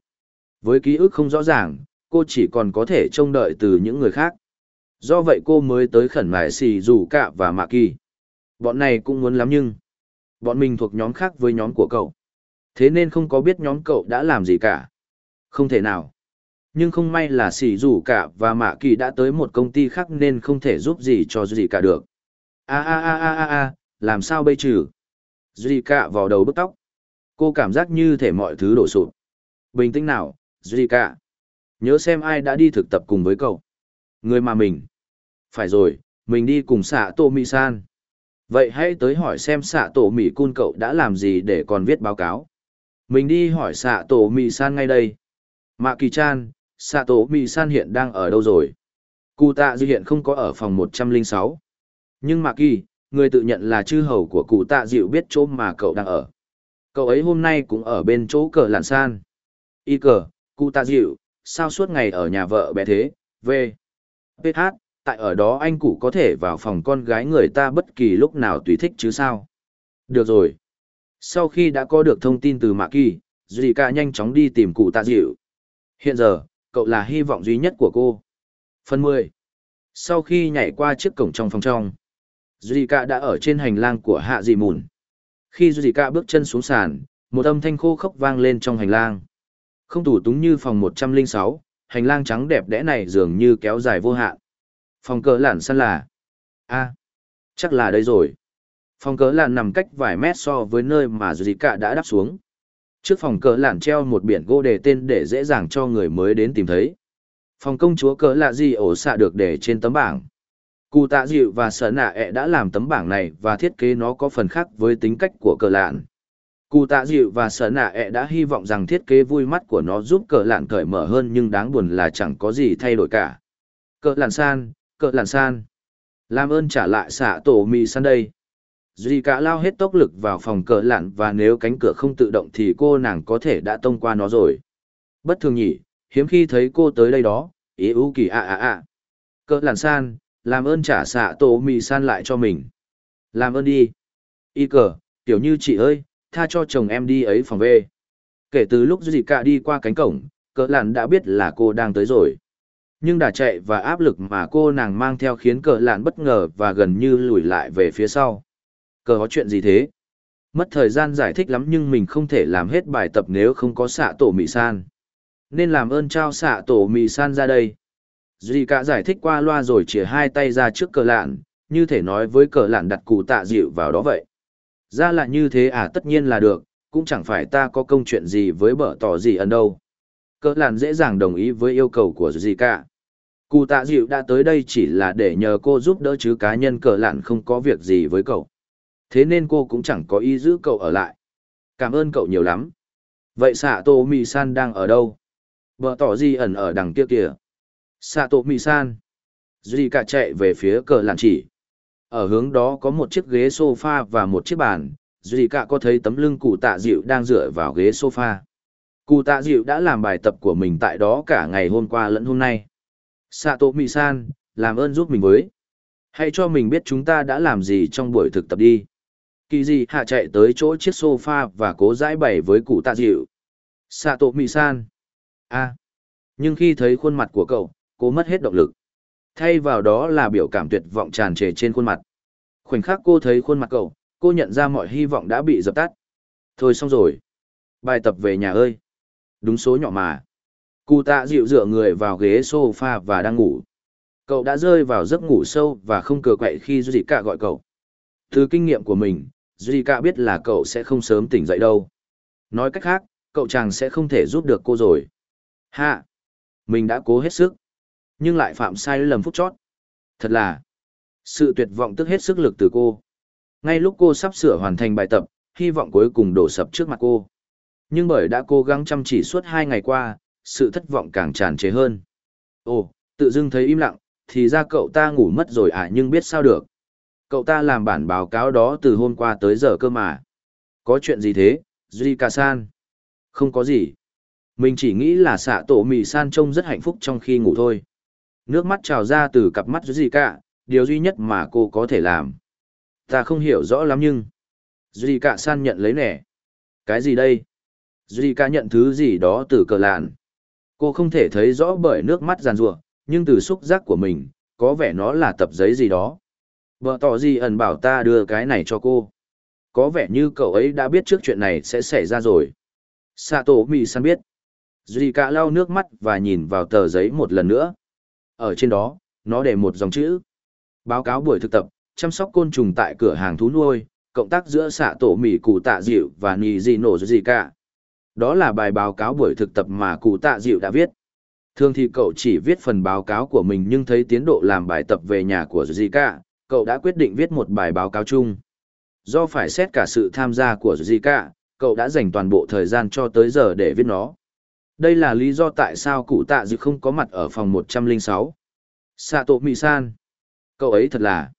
Với ký ức không rõ ràng, cô chỉ còn có thể trông đợi từ những người khác. Do vậy cô mới tới khẩn mải xì dù cả và mạ kỳ. Bọn này cũng muốn lắm nhưng Bọn mình thuộc nhóm khác với nhóm của cậu. Thế nên không có biết nhóm cậu đã làm gì cả. Không thể nào. Nhưng không may là xì rủ cả và mạ kỳ đã tới một công ty khác nên không thể giúp gì cho gì cả được. a a a a a a, làm sao bây trừ? Duy cả vào đầu bức tóc. Cô cảm giác như thể mọi thứ đổ sụp. Bình tĩnh nào, Duy cả. Nhớ xem ai đã đi thực tập cùng với cậu. Người mà mình. Phải rồi, mình đi cùng xạ Tô Mỹ San. Vậy hãy tới hỏi xem xạ tổ mỹ cun cậu đã làm gì để còn viết báo cáo. Mình đi hỏi xạ tổ mỹ san ngay đây. Mạ kỳ chan, xạ tổ mì san hiện đang ở đâu rồi? Cụ tạ dư hiện không có ở phòng một trăm linh sáu. Nhưng mà kỳ, người tự nhận là chư hầu của cụ tạ dịu biết chỗ mà cậu đang ở. Cậu ấy hôm nay cũng ở bên chỗ cờ lạn san. Y cờ, cụ tạ dịu, sao suốt ngày ở nhà vợ bé thế, v. PH, tại ở đó anh cụ có thể vào phòng con gái người ta bất kỳ lúc nào tùy thích chứ sao. Được rồi. Sau khi đã có được thông tin từ Mạ Kỳ, Duy ca nhanh chóng đi tìm cụ tạ dịu. Hiện giờ, cậu là hy vọng duy nhất của cô. Phần 10. Sau khi nhảy qua chiếc cổng trong phòng trong, Duy đã ở trên hành lang của hạ dị mùn. Khi Duy bước chân xuống sàn, một âm thanh khô khốc vang lên trong hành lang. Không tủ túng như phòng 106, hành lang trắng đẹp đẽ này dường như kéo dài vô hạn. Phòng cỡ lản săn là... a chắc là đây rồi. Phòng cỡ lản nằm cách vài mét so với nơi mà Dì đã đáp xuống. Trước phòng cỡ lạn treo một biển gỗ đề tên để dễ dàng cho người mới đến tìm thấy. Phòng công chúa cỡ lạ gì ổ xạ được để trên tấm bảng. Cụ tạ dịu và sở nạ ẹ đã làm tấm bảng này và thiết kế nó có phần khác với tính cách của cờ lạn. Cụ tạ dịu và sở nạ ẹ đã hy vọng rằng thiết kế vui mắt của nó giúp cờ lạn cởi mở hơn nhưng đáng buồn là chẳng có gì thay đổi cả. Cờ lạn san, cờ lạn san. Làm ơn trả lại xạ tổ mì san đây. Duy cả lao hết tốc lực vào phòng cờ lạn và nếu cánh cửa không tự động thì cô nàng có thể đã tông qua nó rồi. Bất thường nhỉ, hiếm khi thấy cô tới đây đó, ý ưu kỳ ạ ạ ạ. Cờ lạn san, làm ơn trả xạ tổ mì san lại cho mình. Làm ơn đi. Y cờ, tiểu như chị ơi, tha cho chồng em đi ấy phòng về. Kể từ lúc Duy cả đi qua cánh cổng, cờ lạn đã biết là cô đang tới rồi nhưng đà chạy và áp lực mà cô nàng mang theo khiến cờ lạn bất ngờ và gần như lùi lại về phía sau cờ có chuyện gì thế? Mất thời gian giải thích lắm nhưng mình không thể làm hết bài tập nếu không có xạ tổ mì san. Nên làm ơn trao xạ tổ mì san ra đây. Duy cả giải thích qua loa rồi chìa hai tay ra trước cờ lạn, như thể nói với cờ lạn đặt cụ tạ dịu vào đó vậy. Ra là như thế à tất nhiên là được, cũng chẳng phải ta có công chuyện gì với bở tỏ gì ẩn đâu. Cờ lạn dễ dàng đồng ý với yêu cầu của duy cả. Cụ tạ dịu đã tới đây chỉ là để nhờ cô giúp đỡ chứ cá nhân cờ lạn không có việc gì với cậu. Thế nên cô cũng chẳng có ý giữ cậu ở lại. Cảm ơn cậu nhiều lắm. Vậy xạ tổ mì san đang ở đâu? Bờ tỏ gì ẩn ở đằng kia kìa. Xạ tổ mì san. Duy cả chạy về phía cờ làn chỉ. Ở hướng đó có một chiếc ghế sofa và một chiếc bàn. Duy cả có thấy tấm lưng cụ tạ dịu đang dựa vào ghế sofa. Cụ tạ dịu đã làm bài tập của mình tại đó cả ngày hôm qua lẫn hôm nay. Sato Mi-san, làm ơn giúp mình với. Hãy cho mình biết chúng ta đã làm gì trong buổi thực tập đi. Kỳ dị hạ chạy tới chỗ chiếc sofa và cố dãi bày với cụ tạ dịu. Sato Mi-san. À. Nhưng khi thấy khuôn mặt của cậu, cô mất hết động lực. Thay vào đó là biểu cảm tuyệt vọng tràn trề trên khuôn mặt. Khoảnh khắc cô thấy khuôn mặt cậu, cô nhận ra mọi hy vọng đã bị dập tắt. Thôi xong rồi. Bài tập về nhà ơi. Đúng số nhỏ mà. Cụ tạ dịu dựa người vào ghế sofa và đang ngủ. Cậu đã rơi vào giấc ngủ sâu và không cờ quậy khi Zika gọi cậu. Từ kinh nghiệm của mình, Duy Cả biết là cậu sẽ không sớm tỉnh dậy đâu. Nói cách khác, cậu chàng sẽ không thể giúp được cô rồi. Hạ! Mình đã cố hết sức, nhưng lại phạm sai lầm phút chót. Thật là, sự tuyệt vọng tức hết sức lực từ cô. Ngay lúc cô sắp sửa hoàn thành bài tập, hy vọng cuối cùng đổ sập trước mặt cô. Nhưng bởi đã cố gắng chăm chỉ suốt hai ngày qua, sự thất vọng càng tràn trề hơn. Ồ, tự dưng thấy im lặng, thì ra cậu ta ngủ mất rồi à nhưng biết sao được. Cậu ta làm bản báo cáo đó từ hôm qua tới giờ cơ mà. Có chuyện gì thế, Zika-san? Không có gì. Mình chỉ nghĩ là xạ tổ mì san trông rất hạnh phúc trong khi ngủ thôi. Nước mắt trào ra từ cặp mắt Zika, điều duy nhất mà cô có thể làm. Ta không hiểu rõ lắm nhưng... Zika-san nhận lấy nẻ. Cái gì đây? Zika nhận thứ gì đó từ cờ lạn. Cô không thể thấy rõ bởi nước mắt giàn rủa nhưng từ xúc giác của mình, có vẻ nó là tập giấy gì đó. Bờ tỏ gì ẩn bảo ta đưa cái này cho cô. Có vẻ như cậu ấy đã biết trước chuyện này sẽ xảy ra rồi. Sato Mì san biết. Duy cả lau nước mắt và nhìn vào tờ giấy một lần nữa. Ở trên đó, nó để một dòng chữ. Báo cáo buổi thực tập, chăm sóc côn trùng tại cửa hàng thú nuôi, cộng tác giữa xạ tổ mì cụ tạ dịu và nì gì nổ gì cả. Đó là bài báo cáo buổi thực tập mà cụ tạ dịu đã viết. Thường thì cậu chỉ viết phần báo cáo của mình nhưng thấy tiến độ làm bài tập về nhà của Zika, cậu đã quyết định viết một bài báo cáo chung. Do phải xét cả sự tham gia của Zika, cậu đã dành toàn bộ thời gian cho tới giờ để viết nó. Đây là lý do tại sao cụ tạ dự không có mặt ở phòng 106. Sato Misan. Cậu ấy thật là...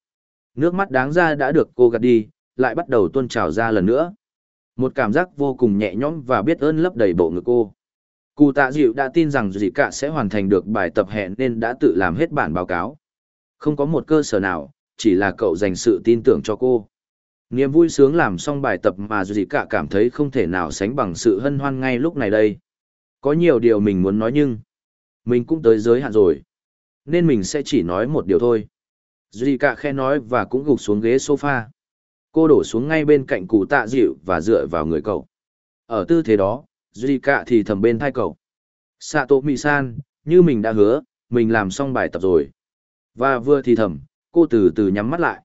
Nước mắt đáng ra đã được cô gạt đi, lại bắt đầu tuôn trào ra lần nữa. Một cảm giác vô cùng nhẹ nhõm và biết ơn lấp đầy bộ ngực cô. Cụ tạ dịu đã tin rằng dì cả sẽ hoàn thành được bài tập hẹn nên đã tự làm hết bản báo cáo. Không có một cơ sở nào, chỉ là cậu dành sự tin tưởng cho cô. Niềm vui sướng làm xong bài tập mà gì cả cảm thấy không thể nào sánh bằng sự hân hoan ngay lúc này đây. Có nhiều điều mình muốn nói nhưng, mình cũng tới giới hạn rồi. Nên mình sẽ chỉ nói một điều thôi. Zika cả khe nói và cũng gục xuống ghế sofa. Cô đổ xuống ngay bên cạnh cụ tạ dịu và dựa vào người cậu. Ở tư thế đó, Zika thì thầm bên thai cậu. Sato Misan, như mình đã hứa, mình làm xong bài tập rồi. Và vừa thì thầm, cô từ từ nhắm mắt lại.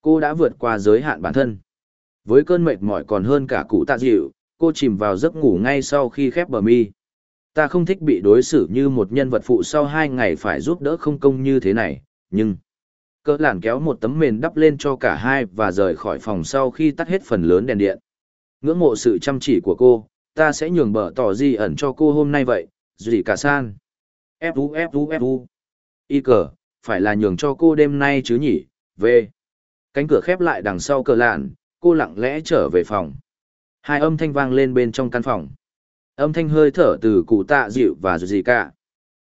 Cô đã vượt qua giới hạn bản thân. Với cơn mệt mỏi còn hơn cả cụ tạ dịu, cô chìm vào giấc ngủ ngay sau khi khép bờ mi. Ta không thích bị đối xử như một nhân vật phụ sau hai ngày phải giúp đỡ không công như thế này, nhưng... Cỡ làn kéo một tấm mền đắp lên cho cả hai và rời khỏi phòng sau khi tắt hết phần lớn đèn điện. Ngưỡng mộ sự chăm chỉ của cô, ta sẽ nhường bờ tỏ di ẩn cho cô hôm nay vậy, dì cả san. Fu Fu Fu. Y cờ, phải là nhường cho cô đêm nay chứ nhỉ, về. Cánh cửa khép lại đằng sau cờ lạn, cô lặng lẽ trở về phòng. Hai âm thanh vang lên bên trong căn phòng. Âm thanh hơi thở từ cụ tạ dịu và gì cả.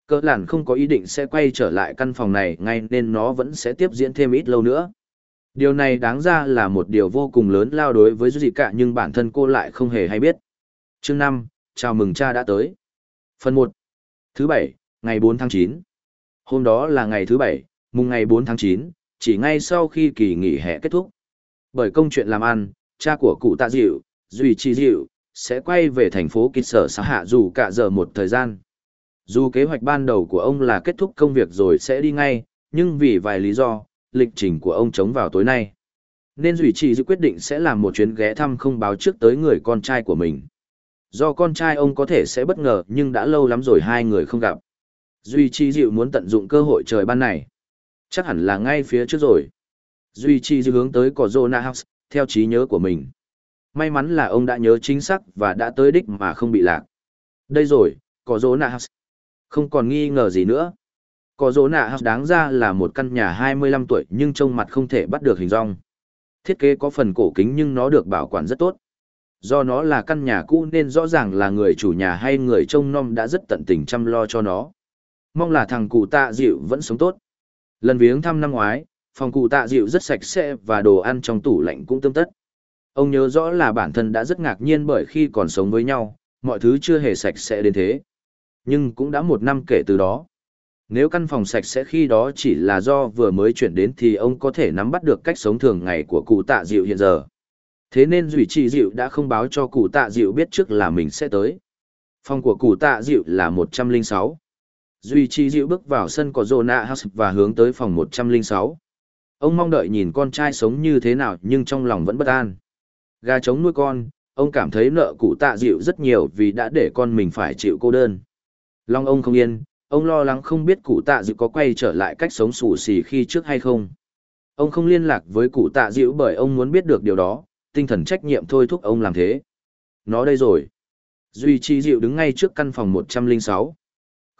Cờ lạn không có ý định sẽ quay trở lại căn phòng này ngay nên nó vẫn sẽ tiếp diễn thêm ít lâu nữa. Điều này đáng ra là một điều vô cùng lớn lao đối với gì cả nhưng bản thân cô lại không hề hay biết. Chương năm, chào mừng cha đã tới. Phần một, Thứ bảy, ngày bốn tháng chín. Hôm đó là ngày thứ bảy, mùng ngày bốn tháng chín, chỉ ngay sau khi kỳ nghỉ hè kết thúc. Bởi công chuyện làm ăn, cha của cụ tạ dịu, Duy Chi dịu, sẽ quay về thành phố Kịch Sở xã hạ dù cả giờ một thời gian. Dù kế hoạch ban đầu của ông là kết thúc công việc rồi sẽ đi ngay, nhưng vì vài lý do, lịch trình của ông chống vào tối nay. Nên Duy Chi dịu quyết định sẽ làm một chuyến ghé thăm không báo trước tới người con trai của mình. Do con trai ông có thể sẽ bất ngờ nhưng đã lâu lắm rồi hai người không gặp. Duy Chi dịu muốn tận dụng cơ hội trời ban này. Chắc hẳn là ngay phía trước rồi. Duy Chi dịu hướng tới cỏ Zona House, theo trí nhớ của mình. May mắn là ông đã nhớ chính xác và đã tới đích mà không bị lạc. Đây rồi, cỏ Zona House. Không còn nghi ngờ gì nữa. Cỏ Zona House đáng ra là một căn nhà 25 tuổi nhưng trông mặt không thể bắt được hình dong. Thiết kế có phần cổ kính nhưng nó được bảo quản rất tốt. Do nó là căn nhà cũ nên rõ ràng là người chủ nhà hay người trông nom đã rất tận tình chăm lo cho nó. Mong là thằng cụ tạ dịu vẫn sống tốt. Lần viếng thăm năm ngoái, phòng cụ tạ dịu rất sạch sẽ và đồ ăn trong tủ lạnh cũng tươm tất. Ông nhớ rõ là bản thân đã rất ngạc nhiên bởi khi còn sống với nhau, mọi thứ chưa hề sạch sẽ đến thế. Nhưng cũng đã một năm kể từ đó. Nếu căn phòng sạch sẽ khi đó chỉ là do vừa mới chuyển đến thì ông có thể nắm bắt được cách sống thường ngày của cụ tạ dịu hiện giờ. Thế nên Duy Trì Dịu đã không báo cho cụ tạ dịu biết trước là mình sẽ tới. Phòng của cụ tạ dịu là 106. Duy Trì Dịu bước vào sân của Zona House và hướng tới phòng 106. Ông mong đợi nhìn con trai sống như thế nào nhưng trong lòng vẫn bất an. Gà trống nuôi con, ông cảm thấy nợ cụ tạ dịu rất nhiều vì đã để con mình phải chịu cô đơn. Long ông không yên, ông lo lắng không biết cụ tạ dịu có quay trở lại cách sống xù xì khi trước hay không. Ông không liên lạc với cụ tạ dịu bởi ông muốn biết được điều đó, tinh thần trách nhiệm thôi thúc ông làm thế. Nó đây rồi. Duy Chi Diệu đứng ngay trước căn phòng 106.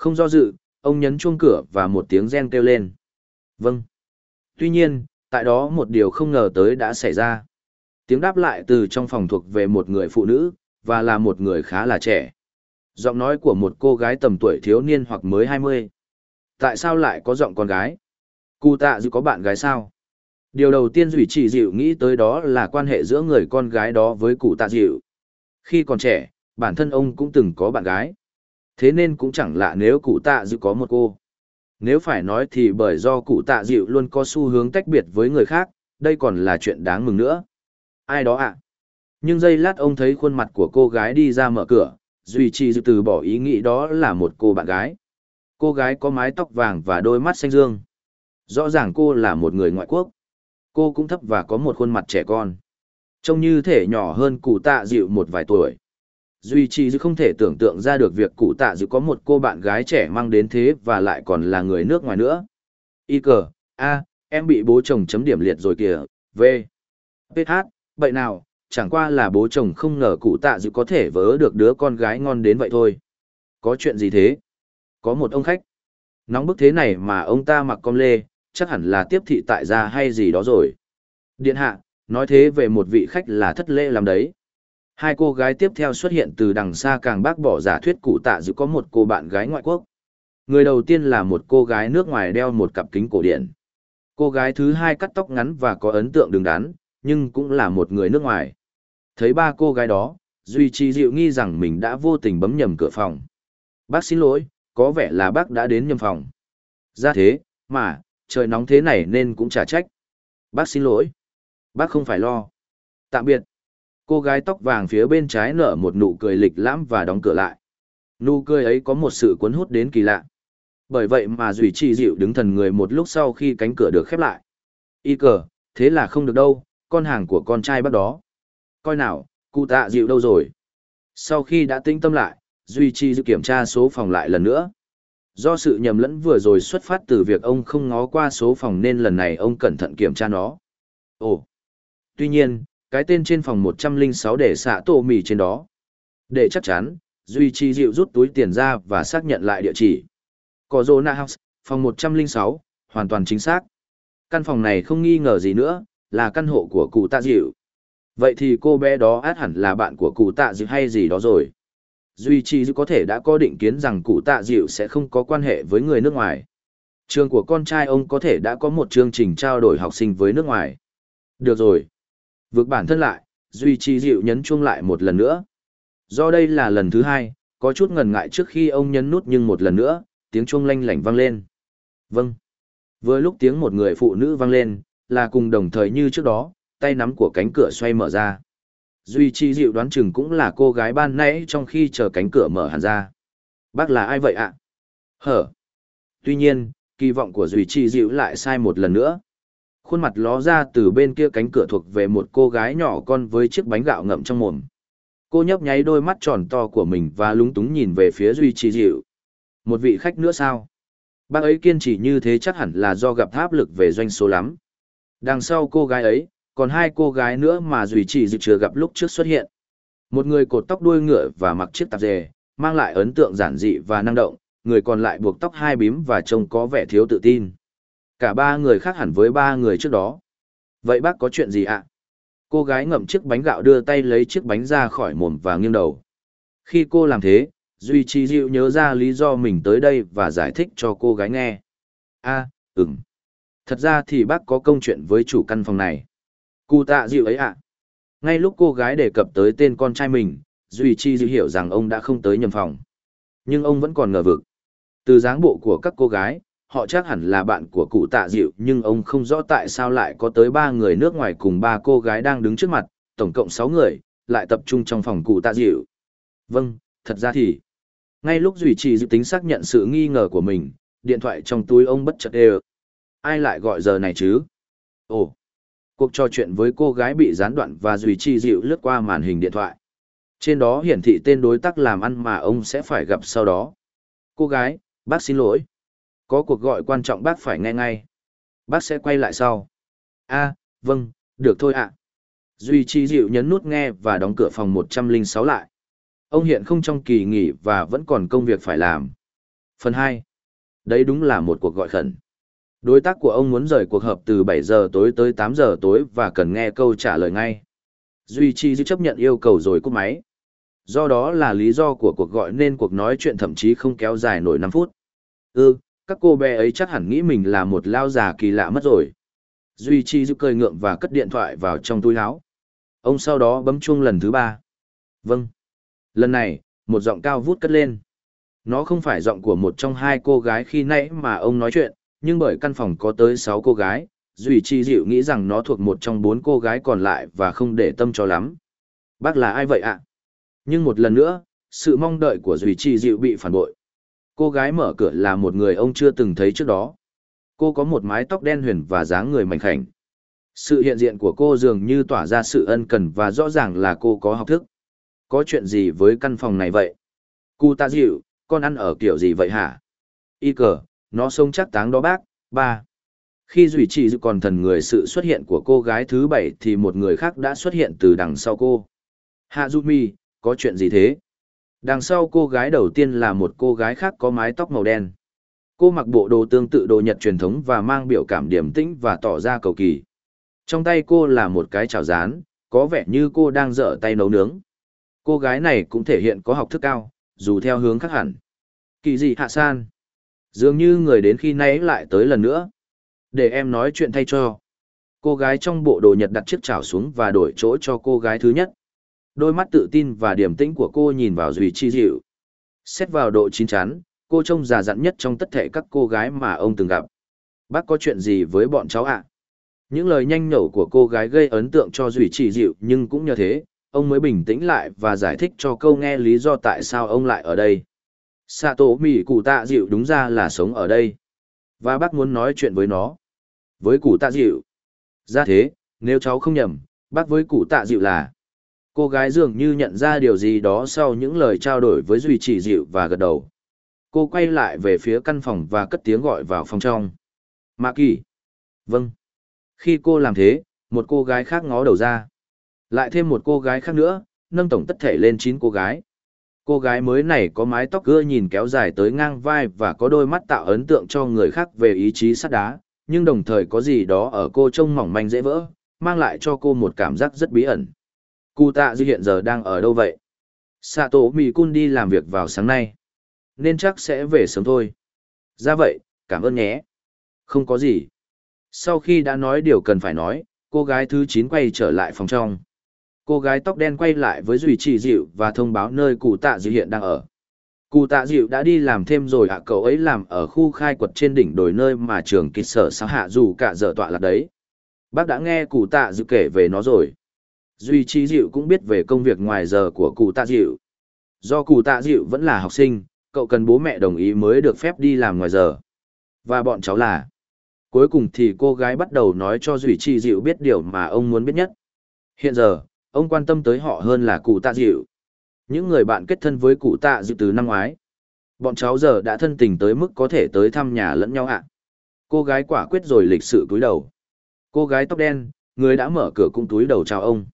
Không do dự, ông nhấn chuông cửa và một tiếng gen kêu lên. Vâng. Tuy nhiên, tại đó một điều không ngờ tới đã xảy ra. Tiếng đáp lại từ trong phòng thuộc về một người phụ nữ, và là một người khá là trẻ. Giọng nói của một cô gái tầm tuổi thiếu niên hoặc mới 20. Tại sao lại có giọng con gái? Cụ tạ dự có bạn gái sao? Điều đầu tiên Duy Chỉ Dịu nghĩ tới đó là quan hệ giữa người con gái đó với cụ tạ dịu. Khi còn trẻ, bản thân ông cũng từng có bạn gái. Thế nên cũng chẳng lạ nếu cụ tạ dịu có một cô. Nếu phải nói thì bởi do cụ tạ dịu luôn có xu hướng tách biệt với người khác, đây còn là chuyện đáng mừng nữa. Ai đó ạ? À? Nhưng giây lát ông thấy khuôn mặt của cô gái đi ra mở cửa, Duy Trì Dịu từ bỏ ý nghĩ đó là một cô bạn gái. Cô gái có mái tóc vàng và đôi mắt xanh dương. Rõ ràng cô là một người ngoại quốc Cô cũng thấp và có một khuôn mặt trẻ con. Trông như thể nhỏ hơn cụ tạ dịu một vài tuổi. Duy trì dư không thể tưởng tượng ra được việc cụ tạ dư có một cô bạn gái trẻ mang đến thế và lại còn là người nước ngoài nữa. Y cờ, A, em bị bố chồng chấm điểm liệt rồi kìa, V. PH, vậy nào, chẳng qua là bố chồng không ngờ cụ tạ dư có thể vớ được đứa con gái ngon đến vậy thôi. Có chuyện gì thế? Có một ông khách. Nóng bức thế này mà ông ta mặc com lê, chắc hẳn là tiếp thị tại gia hay gì đó rồi. Điện hạ, nói thế về một vị khách là thất lễ làm đấy. Hai cô gái tiếp theo xuất hiện từ đằng xa càng bác bỏ giả thuyết cụ tạ dự có một cô bạn gái ngoại quốc. Người đầu tiên là một cô gái nước ngoài đeo một cặp kính cổ điển. Cô gái thứ hai cắt tóc ngắn và có ấn tượng đứng đắn, nhưng cũng là một người nước ngoài. Thấy ba cô gái đó, Duy Trì dịu nghi rằng mình đã vô tình bấm nhầm cửa phòng. Bác xin lỗi, có vẻ là bác đã đến nhầm phòng. Ra thế, mà, trời nóng thế này nên cũng chả trách. Bác xin lỗi. Bác không phải lo. Tạm biệt. Cô gái tóc vàng phía bên trái nở một nụ cười lịch lãm và đóng cửa lại. Nụ cười ấy có một sự cuốn hút đến kỳ lạ. Bởi vậy mà Duy Trì dịu đứng thần người một lúc sau khi cánh cửa được khép lại. Y cờ, thế là không được đâu, con hàng của con trai bắt đó. Coi nào, cụ tạ dịu đâu rồi? Sau khi đã tĩnh tâm lại, Duy Trì dịu kiểm tra số phòng lại lần nữa. do sự nhầm lẫn vừa rồi xuất phát từ việc ông không ngó qua số phòng nên lần này ông cẩn thận kiểm tra nó. Ồ! Tuy nhiên, cái tên trên phòng 106 để xạ tổ mì trên đó. Để chắc chắn, Duy Chi Diệu rút túi tiền ra và xác nhận lại địa chỉ. Corona House, phòng 106, hoàn toàn chính xác. Căn phòng này không nghi ngờ gì nữa, là căn hộ của cụ tạ diệu Vậy thì cô bé đó át hẳn là bạn của cụ tạ diệu hay gì đó rồi. Duy Chi diệu có thể đã có định kiến rằng cụ tạ diệu sẽ không có quan hệ với người nước ngoài. Trường của con trai ông có thể đã có một chương trình trao đổi học sinh với nước ngoài. Được rồi. Vượt bản thân lại, Duy trì Dịu nhấn chuông lại một lần nữa. Do đây là lần thứ hai, có chút ngần ngại trước khi ông nhấn nút nhưng một lần nữa, tiếng chuông lanh lảnh vang lên. Vâng. Vừa lúc tiếng một người phụ nữ vang lên, là cùng đồng thời như trước đó, tay nắm của cánh cửa xoay mở ra. Duy Chi Diệu đoán chừng cũng là cô gái ban nãy trong khi chờ cánh cửa mở hẳn ra. Bác là ai vậy ạ? Hở. Tuy nhiên, kỳ vọng của Duy Chi Diệu lại sai một lần nữa. Khuôn mặt ló ra từ bên kia cánh cửa thuộc về một cô gái nhỏ con với chiếc bánh gạo ngậm trong mồm. Cô nhấp nháy đôi mắt tròn to của mình và lúng túng nhìn về phía Duy Trì Dịu. Một vị khách nữa sao? Bác ấy kiên trì như thế chắc hẳn là do gặp áp lực về doanh số lắm. Đằng sau cô gái ấy, còn hai cô gái nữa mà Duy Trì Dịu chưa gặp lúc trước xuất hiện. Một người cột tóc đuôi ngựa và mặc chiếc tạp dề, mang lại ấn tượng giản dị và năng động, người còn lại buộc tóc hai bím và trông có vẻ thiếu tự tin. Cả ba người khác hẳn với ba người trước đó. Vậy bác có chuyện gì ạ? Cô gái ngậm chiếc bánh gạo đưa tay lấy chiếc bánh ra khỏi mồm và nghiêng đầu. Khi cô làm thế, Duy Chi Diệu nhớ ra lý do mình tới đây và giải thích cho cô gái nghe. a à, ừm. Thật ra thì bác có công chuyện với chủ căn phòng này. Cụ tạ Diệu ấy ạ. Ngay lúc cô gái đề cập tới tên con trai mình, Duy Chi Diệu hiểu rằng ông đã không tới nhầm phòng. Nhưng ông vẫn còn ngờ vực. Từ dáng bộ của các cô gái, họ chắc hẳn là bạn của cụ tạ Diệu nhưng ông không rõ tại sao lại có tới ba người nước ngoài cùng ba cô gái đang đứng trước mặt, tổng cộng sáu người, lại tập trung trong phòng cụ tạ Diệu. Vâng, thật ra thì ngay lúc duy trì dự tính xác nhận sự nghi ngờ của mình, điện thoại trong túi ông bất chợt đều. Ai lại gọi giờ này chứ? Ồ, cuộc trò chuyện với cô gái bị gián đoạn và duy trì dịu lướt qua màn hình điện thoại. Trên đó hiển thị tên đối tác làm ăn mà ông sẽ phải gặp sau đó. Cô gái, bác xin lỗi. Có cuộc gọi quan trọng bác phải nghe ngay. Bác sẽ quay lại sau. a vâng, được thôi ạ. Duy trì dịu nhấn nút nghe và đóng cửa phòng 106 lại. Ông hiện không trong kỳ nghỉ và vẫn còn công việc phải làm. Phần 2. Đấy đúng là một cuộc gọi khẩn. Đối tác của ông muốn rời cuộc họp từ 7 giờ tối tới 8 giờ tối và cần nghe câu trả lời ngay. Duy Chi diệu chấp nhận yêu cầu rồi cúp máy. Do đó là lý do của cuộc gọi nên cuộc nói chuyện thậm chí không kéo dài nổi 5 phút. Ừ, các cô bé ấy chắc hẳn nghĩ mình là một lao già kỳ lạ mất rồi. Duy Chi giúp cười ngượng và cất điện thoại vào trong túi áo. Ông sau đó bấm chuông lần thứ ba. Vâng. Lần này, một giọng cao vút cất lên. Nó không phải giọng của một trong hai cô gái khi nãy mà ông nói chuyện, nhưng bởi căn phòng có tới sáu cô gái, Duy Chi dịu nghĩ rằng nó thuộc một trong bốn cô gái còn lại và không để tâm cho lắm. Bác là ai vậy ạ? Nhưng một lần nữa, sự mong đợi của Duy Chi dịu bị phản bội. Cô gái mở cửa là một người ông chưa từng thấy trước đó. Cô có một mái tóc đen huyền và dáng người mảnh khảnh. Sự hiện diện của cô dường như tỏa ra sự ân cần và rõ ràng là cô có học thức có chuyện gì với căn phòng này vậy? Cụ ta dịu, con ăn ở kiểu gì vậy hả? Y cờ, nó sống chắc táng đó bác, ba. Khi duy trì dự còn thần người sự xuất hiện của cô gái thứ bảy thì một người khác đã xuất hiện từ đằng sau cô. Hạ Mi, có chuyện gì thế? Đằng sau cô gái đầu tiên là một cô gái khác có mái tóc màu đen. Cô mặc bộ đồ tương tự đồ Nhật truyền thống và mang biểu cảm điềm tĩnh và tỏ ra cầu kỳ. Trong tay cô là một cái chảo rán, có vẻ như cô đang dở tay nấu nướng. Cô gái này cũng thể hiện có học thức cao, dù theo hướng khác hẳn. Kỳ dị hạ san. Dường như người đến khi nãy lại tới lần nữa. Để em nói chuyện thay cho. Cô gái trong bộ đồ nhật đặt chiếc chảo xuống và đổi chỗ cho cô gái thứ nhất. Đôi mắt tự tin và điềm tĩnh của cô nhìn vào Duy Chi Dịu. Xét vào độ chín chắn, cô trông già dặn nhất trong tất thể các cô gái mà ông từng gặp. Bác có chuyện gì với bọn cháu ạ? Những lời nhanh nhẩu của cô gái gây ấn tượng cho Duy Chi Dịu nhưng cũng nhờ thế, ông mới bình tĩnh lại và giải thích cho câu nghe lý do tại sao ông lại ở đây. Sato Mỉ cụ tạ dịu đúng ra là sống ở đây. Và bác muốn nói chuyện với nó. Với cụ tạ dịu. Ra dạ thế, nếu cháu không nhầm, bác với cụ tạ dịu là... Cô gái dường như nhận ra điều gì đó sau những lời trao đổi với Duy Chỉ Dịu và gật đầu. cô quay lại về phía căn phòng và cất tiếng gọi vào phòng trong. Mạ kỳ. Vâng. Khi cô làm thế, một cô gái khác ngó đầu ra. Lại thêm một cô gái khác nữa, nâng tổng tất thể lên chín cô gái. Cô gái mới này có mái tóc gưa nhìn kéo dài tới ngang vai và có đôi mắt tạo ấn tượng cho người khác về ý chí sắt đá, nhưng đồng thời có gì đó ở cô trông mỏng manh dễ vỡ, mang lại cho cô một cảm giác rất bí ẩn. Cụ tạ dư hiện giờ đang ở đâu vậy? Sato Mikun đi làm việc vào sáng nay. Nên chắc sẽ về sớm thôi. Ra vậy, cảm ơn nhé. Không có gì. Sau khi đã nói điều cần phải nói, cô gái thứ 9 quay trở lại phòng trong. Cô gái tóc đen quay lại với Duy Trì Dịu và thông báo nơi cụ tạ dư hiện đang ở. Cụ tạ dịu đã đi làm thêm rồi ạ cậu ấy làm ở khu khai quật trên đỉnh đồi nơi mà trường kịch sở sao hạ dù cả dở tọa lạc đấy. Bác đã nghe cụ tạ dịu kể về nó rồi. Duy trí Dịu cũng biết về công việc ngoài giờ của cụ tạ dịu. Do cụ tạ dịu vẫn là học sinh, cậu cần bố mẹ đồng ý mới được phép đi làm ngoài giờ. Và bọn cháu là... Cuối cùng thì cô gái bắt đầu nói cho Duy trí Dịu biết điều mà ông muốn biết nhất. Hiện giờ, ông quan tâm tới họ hơn là cụ tạ dịu. Những người bạn kết thân với cụ tạ dịu từ năm ngoái. Bọn cháu giờ đã thân tình tới mức có thể tới thăm nhà lẫn nhau ạ. Cô gái quả quyết rồi lịch sự cúi đầu. Cô gái tóc đen, người đã mở cửa cũng túi đầu chào ông.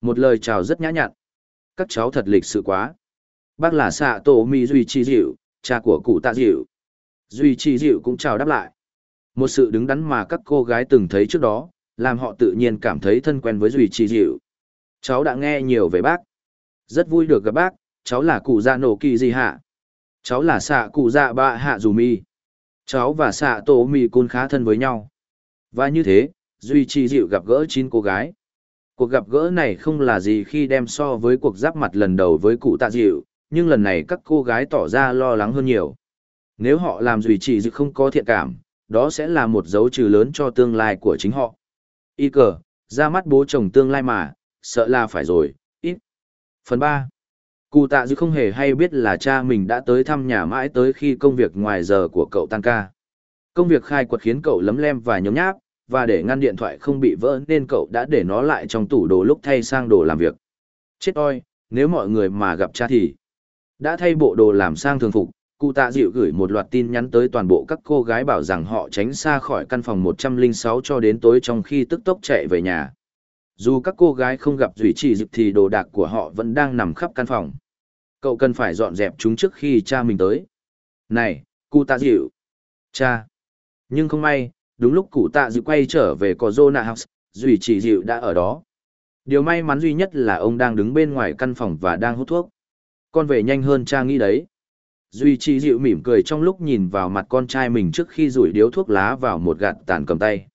Một lời chào rất nhã nhặn. Các cháu thật lịch sự quá. Bác là xạ tổ mi Duy Chi Dịu, cha của cụ tạ dịu. Duy Chi Dịu cũng chào đáp lại. Một sự đứng đắn mà các cô gái từng thấy trước đó, làm họ tự nhiên cảm thấy thân quen với Duy Chi Dịu. Cháu đã nghe nhiều về bác. Rất vui được gặp bác, cháu là cụ dạ nổ kỳ gì hạ. Cháu là xạ cụ dạ bạ hạ dù mi. Cháu và xạ tổ mi côn khá thân với nhau. Và như thế, Duy Chi Dịu gặp gỡ chín cô gái. Cuộc gặp gỡ này không là gì khi đem so với cuộc giáp mặt lần đầu với cụ tạ dịu, nhưng lần này các cô gái tỏ ra lo lắng hơn nhiều. Nếu họ làm Duy trì dự không có thiện cảm, đó sẽ là một dấu trừ lớn cho tương lai của chính họ. Y cờ, ra mắt bố chồng tương lai mà, sợ là phải rồi, ít. Phần ba, Cụ tạ dư không hề hay biết là cha mình đã tới thăm nhà mãi tới khi công việc ngoài giờ của cậu tan ca. Công việc khai quật khiến cậu lấm lem và nhóm nháp, và để ngăn điện thoại không bị vỡ nên cậu đã để nó lại trong tủ đồ lúc thay sang đồ làm việc. Chết oi, nếu mọi người mà gặp cha thì đã thay bộ đồ làm sang thường phục, cụ tạ dịu gửi một loạt tin nhắn tới toàn bộ các cô gái bảo rằng họ tránh xa khỏi căn phòng 106 cho đến tối trong khi tức tốc chạy về nhà. Dù các cô gái không gặp Duy Trì Dịp thì đồ đạc của họ vẫn đang nằm khắp căn phòng. Cậu cần phải dọn dẹp chúng trước khi cha mình tới. Này, cụ tạ dịu. Cha. Nhưng không may, đúng lúc cụ tạ dịu quay trở về có Zona House, Duy chỉ Dịu đã ở đó. Điều may mắn duy nhất là ông đang đứng bên ngoài căn phòng và đang hút thuốc. Con về nhanh hơn cha nghĩ đấy. Duy Trì Dịu mỉm cười trong lúc nhìn vào mặt con trai mình trước khi rủi điếu thuốc lá vào một gạt tàn cầm tay.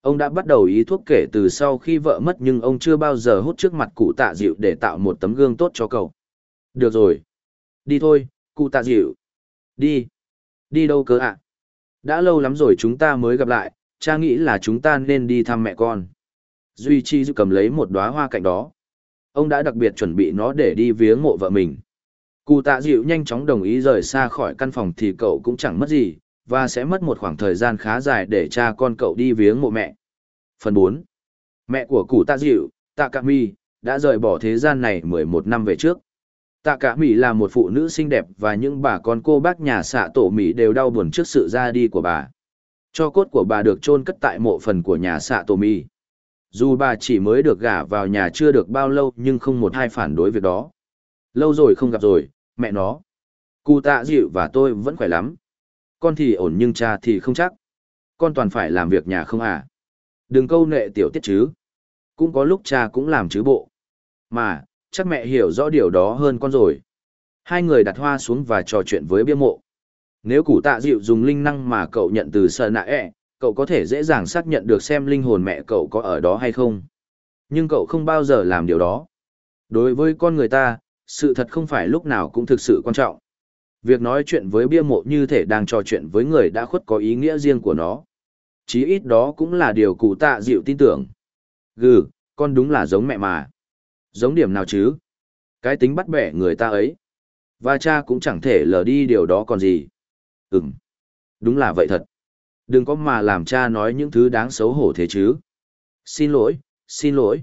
Ông đã bắt đầu ý thuốc kể từ sau khi vợ mất nhưng ông chưa bao giờ hút trước mặt cụ tạ dịu để tạo một tấm gương tốt cho cậu. Được rồi. Đi thôi, cụ tạ dịu. Đi. Đi đâu cơ ạ? Đã lâu lắm rồi chúng ta mới gặp lại, cha nghĩ là chúng ta nên đi thăm mẹ con. Duy Chi cầm lấy một đóa hoa cạnh đó. Ông đã đặc biệt chuẩn bị nó để đi viếng mộ vợ mình. Cụ tạ dịu nhanh chóng đồng ý rời xa khỏi căn phòng thì cậu cũng chẳng mất gì, và sẽ mất một khoảng thời gian khá dài để cha con cậu đi viếng mộ mẹ. Phần 4. Mẹ của cụ tạ dịu, tạ cạ mi, đã rời bỏ thế gian này 11 năm về trước. Tạ Cả Mỹ là một phụ nữ xinh đẹp và những bà con cô bác nhà xạ tổ Mỹ đều đau buồn trước sự ra đi của bà. Cho cốt của bà được chôn cất tại mộ phần của nhà xạ tổ Mỹ. Dù bà chỉ mới được gả vào nhà chưa được bao lâu nhưng không một ai phản đối việc đó. Lâu rồi không gặp rồi, mẹ nó. Cụ tạ dịu và tôi vẫn khỏe lắm con thì ổn nhưng cha thì không chắc. Con toàn phải làm việc nhà không à? Đừng câu nệ tiểu tiết chứ. Cũng có lúc cha cũng làm chứ bộ. Mà, chắc mẹ hiểu rõ điều đó hơn con rồi. Hai người đặt hoa xuống và trò chuyện với bia mộ. Nếu củ tạ dịu dùng linh năng mà cậu nhận từ sợ nạ ẹ, cậu có thể dễ dàng xác nhận được xem linh hồn mẹ cậu có ở đó hay không. Nhưng cậu không bao giờ làm điều đó. Đối với con người ta, sự thật không phải lúc nào cũng thực sự quan trọng. Việc nói chuyện với bia mộ như thể đang trò chuyện với người đã khuất có ý nghĩa riêng của nó. Chí ít đó cũng là điều cụ tạ dịu tin tưởng. Gừ, con đúng là giống mẹ mà. Giống điểm nào chứ? Cái tính bắt bẻ người ta ấy. Và cha cũng chẳng thể lờ đi điều đó còn gì. Ừm. Đúng là vậy thật. Đừng có mà làm cha nói những thứ đáng xấu hổ thế chứ. Xin lỗi, xin lỗi.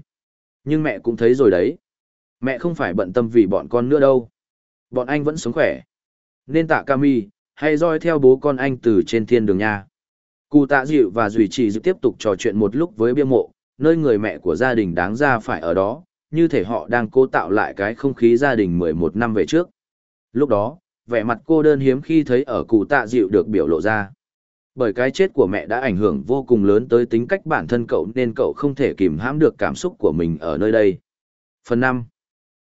Nhưng mẹ cũng thấy rồi đấy. Mẹ không phải bận tâm vì bọn con nữa đâu. Bọn anh vẫn sống khỏe nên tạ Kami, Hay roi theo bố con anh từ trên thiên đường nha. Cụ tạ dịu và duy trì dịu tiếp tục trò chuyện một lúc với bia mộ, nơi người mẹ của gia đình đáng ra phải ở đó, như thể họ đang cố tạo lại cái không khí gia đình 11 năm về trước. Lúc đó, vẻ mặt cô đơn hiếm khi thấy ở cụ tạ dịu được biểu lộ ra. Bởi cái chết của mẹ đã ảnh hưởng vô cùng lớn tới tính cách bản thân cậu nên cậu không thể kìm hãm được cảm xúc của mình ở nơi đây. Phần 5.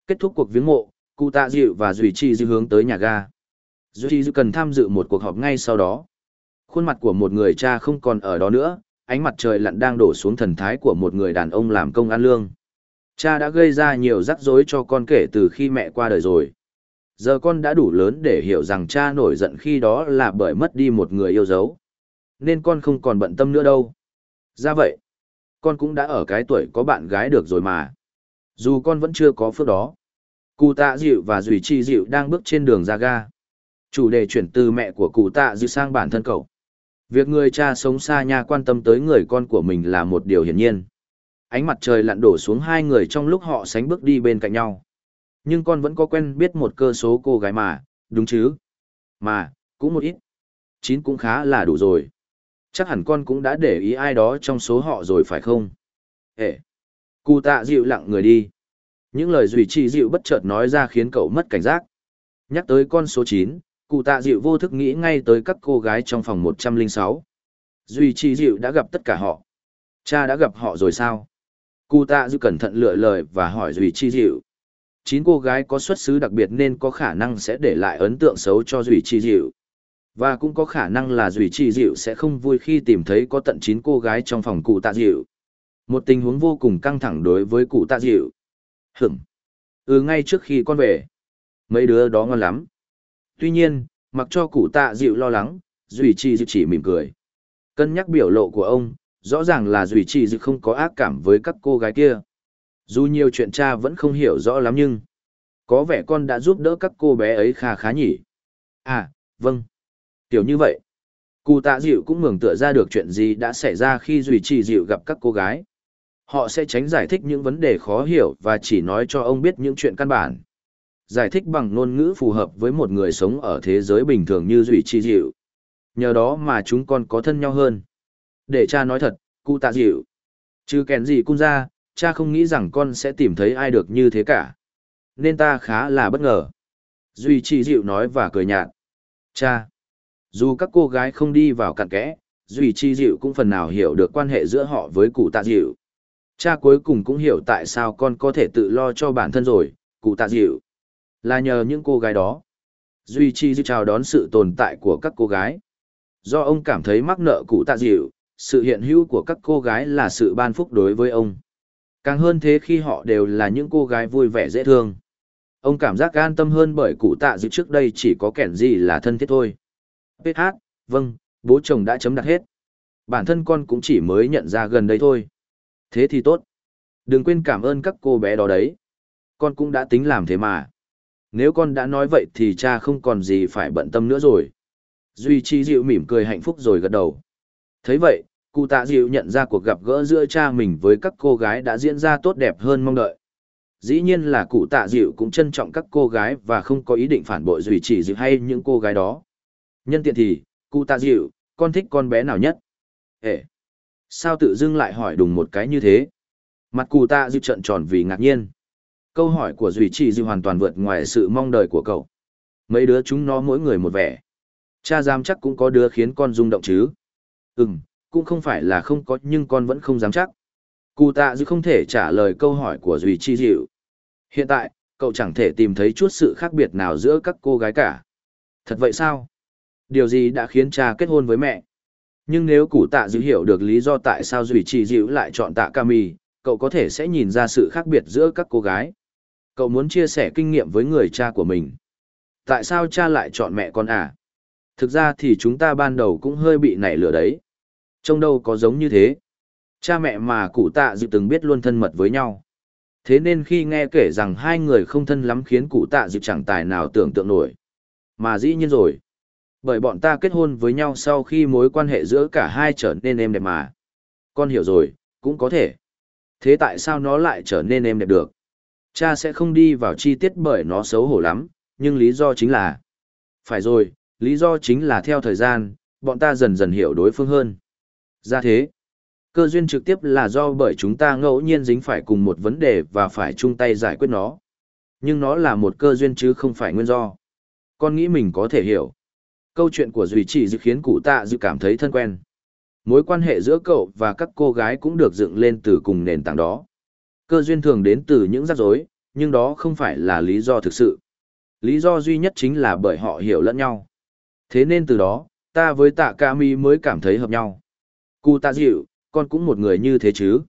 Kết thúc cuộc viếng mộ, cụ tạ dịu và duy trì dư hướng tới nhà ga. Duy dịu cần tham dự một cuộc họp ngay sau đó. Khuôn mặt của một người cha không còn ở đó nữa, ánh mặt trời lặn đang đổ xuống thần thái của một người đàn ông làm công ăn lương. Cha đã gây ra nhiều rắc rối cho con kể từ khi mẹ qua đời rồi. Giờ con đã đủ lớn để hiểu rằng cha nổi giận khi đó là bởi mất đi một người yêu dấu. Nên con không còn bận tâm nữa đâu. Ra vậy, con cũng đã ở cái tuổi có bạn gái được rồi mà. Dù con vẫn chưa có phước đó. Cụ tạ dịu và Duy Chi dịu đang bước trên đường ra ga. Chủ đề chuyển từ mẹ của cụ tạ dịu sang bản thân cậu. Việc người cha sống xa nhà quan tâm tới người con của mình là một điều hiển nhiên. Ánh mặt trời lặn đổ xuống hai người trong lúc họ sánh bước đi bên cạnh nhau. Nhưng con vẫn có quen biết một cơ số cô gái mà, đúng chứ? Mà, cũng một ít. Chín cũng khá là đủ rồi. Chắc hẳn con cũng đã để ý ai đó trong số họ rồi phải không? Ê! Cụ tạ dịu lặng người đi. Những lời duy trì dịu bất chợt nói ra khiến cậu mất cảnh giác. Nhắc tới con số 9, cụ tạ dịu vô thức nghĩ ngay tới các cô gái trong phòng 106. Duy trì dịu đã gặp tất cả họ. Cha đã gặp họ rồi sao? Cụ tạ dư cẩn thận lựa lời và hỏi Duy Chi dịu. Chín cô gái có xuất xứ đặc biệt nên có khả năng sẽ để lại ấn tượng xấu cho Duy Chi dịu. Và cũng có khả năng là Duy Chi dịu sẽ không vui khi tìm thấy có tận chín cô gái trong phòng cụ tạ dịu. Một tình huống vô cùng căng thẳng đối với cụ tạ dịu. Hửm. Ừ ngay trước khi con về. Mấy đứa đó ngon lắm. Tuy nhiên, mặc cho cụ tạ dịu lo lắng, Duy Chi Dịu chỉ mỉm cười. Cân nhắc biểu lộ của ông, rõ ràng là Duy trì Dịu không có ác cảm với các cô gái kia. Dù nhiều chuyện cha vẫn không hiểu rõ lắm nhưng, có vẻ con đã giúp đỡ các cô bé ấy khá khá nhỉ. À, vâng. Kiểu như vậy. Cụ tạ dịu cũng mường tựa ra được chuyện gì đã xảy ra khi Duy trì Dịu gặp các cô gái. Họ sẽ tránh giải thích những vấn đề khó hiểu và chỉ nói cho ông biết những chuyện căn bản. Giải thích bằng ngôn ngữ phù hợp với một người sống ở thế giới bình thường như Duy trì dịu. Nhờ đó mà chúng con có thân nhau hơn. Để cha nói thật, cụ tạ dịu. Chứ kèn gì cung ra, cha không nghĩ rằng con sẽ tìm thấy ai được như thế cả. Nên ta khá là bất ngờ. Duy Chi Diệu nói và cười nhạt. Cha. Dù các cô gái không đi vào cặn kẽ, Duy Chi Diệu cũng phần nào hiểu được quan hệ giữa họ với cụ tạ dịu. Cha cuối cùng cũng hiểu tại sao con có thể tự lo cho bản thân rồi, cụ tạ dịu. Là nhờ những cô gái đó. Duy Chi Dịu chào đón sự tồn tại của các cô gái. Do ông cảm thấy mắc nợ cụ tạ dịu, sự hiện hữu của các cô gái là sự ban phúc đối với ông. Càng hơn thế khi họ đều là những cô gái vui vẻ dễ thương. Ông cảm giác an tâm hơn bởi cụ tạ dự trước đây chỉ có kẻn gì là thân thiết thôi. PH, vâng, bố chồng đã chấm đặt hết. Bản thân con cũng chỉ mới nhận ra gần đây thôi. Thế thì tốt. Đừng quên cảm ơn các cô bé đó đấy. Con cũng đã tính làm thế mà. Nếu con đã nói vậy thì cha không còn gì phải bận tâm nữa rồi. Duy Chi dịu mỉm cười hạnh phúc rồi gật đầu thấy vậy, cụ tạ Diệu nhận ra cuộc gặp gỡ giữa cha mình với các cô gái đã diễn ra tốt đẹp hơn mong đợi. Dĩ nhiên là cụ tạ Diệu cũng trân trọng các cô gái và không có ý định phản bội Duy Chỉ dịu hay những cô gái đó. Nhân tiện thì, cụ tạ Diệu, con thích con bé nào nhất? Ê! Sao tự dưng lại hỏi đùng một cái như thế? Mặt cụ tạ Diệu trợn tròn vì ngạc nhiên. Câu hỏi của Duy Trì dịu hoàn toàn vượt ngoài sự mong đợi của cậu. Mấy đứa chúng nó mỗi người một vẻ. Cha dám chắc cũng có đứa khiến con rung động chứ. Ừm, cũng không phải là không có nhưng con vẫn không dám chắc. Cụ tạ dư không thể trả lời câu hỏi của Duy Chi Diệu. Hiện tại, cậu chẳng thể tìm thấy chút sự khác biệt nào giữa các cô gái cả. Thật vậy sao? Điều gì đã khiến cha kết hôn với mẹ? Nhưng nếu cụ tạ dữ hiểu được lý do tại sao Duy Chi Diệu lại chọn tạ Kami, cậu có thể sẽ nhìn ra sự khác biệt giữa các cô gái. Cậu muốn chia sẻ kinh nghiệm với người cha của mình. Tại sao cha lại chọn mẹ con à? Thực ra thì chúng ta ban đầu cũng hơi bị nảy lửa đấy. Trông đâu có giống như thế. Cha mẹ mà cụ tạ dịu từng biết luôn thân mật với nhau. Thế nên khi nghe kể rằng hai người không thân lắm khiến cụ tạ dịu chẳng tài nào tưởng tượng nổi. Mà dĩ nhiên rồi. Bởi bọn ta kết hôn với nhau sau khi mối quan hệ giữa cả hai trở nên êm đẹp mà. Con hiểu rồi, cũng có thể. Thế tại sao nó lại trở nên êm đẹp được? Cha sẽ không đi vào chi tiết bởi nó xấu hổ lắm, nhưng lý do chính là... Phải rồi, lý do chính là theo thời gian, bọn ta dần dần hiểu đối phương hơn. Ra thế, cơ duyên trực tiếp là do bởi chúng ta ngẫu nhiên dính phải cùng một vấn đề và phải chung tay giải quyết nó. Nhưng nó là một cơ duyên chứ không phải nguyên do. Con nghĩ mình có thể hiểu. Câu chuyện của Duy Chỉ dự khiến cụ tạ dự cảm thấy thân quen. Mối quan hệ giữa cậu và các cô gái cũng được dựng lên từ cùng nền tảng đó. Cơ duyên thường đến từ những rắc rối, nhưng đó không phải là lý do thực sự. Lý do duy nhất chính là bởi họ hiểu lẫn nhau. Thế nên từ đó, ta với tạ ca mi mới cảm thấy hợp nhau. Cụ tạ dịu, con cũng một người như thế chứ.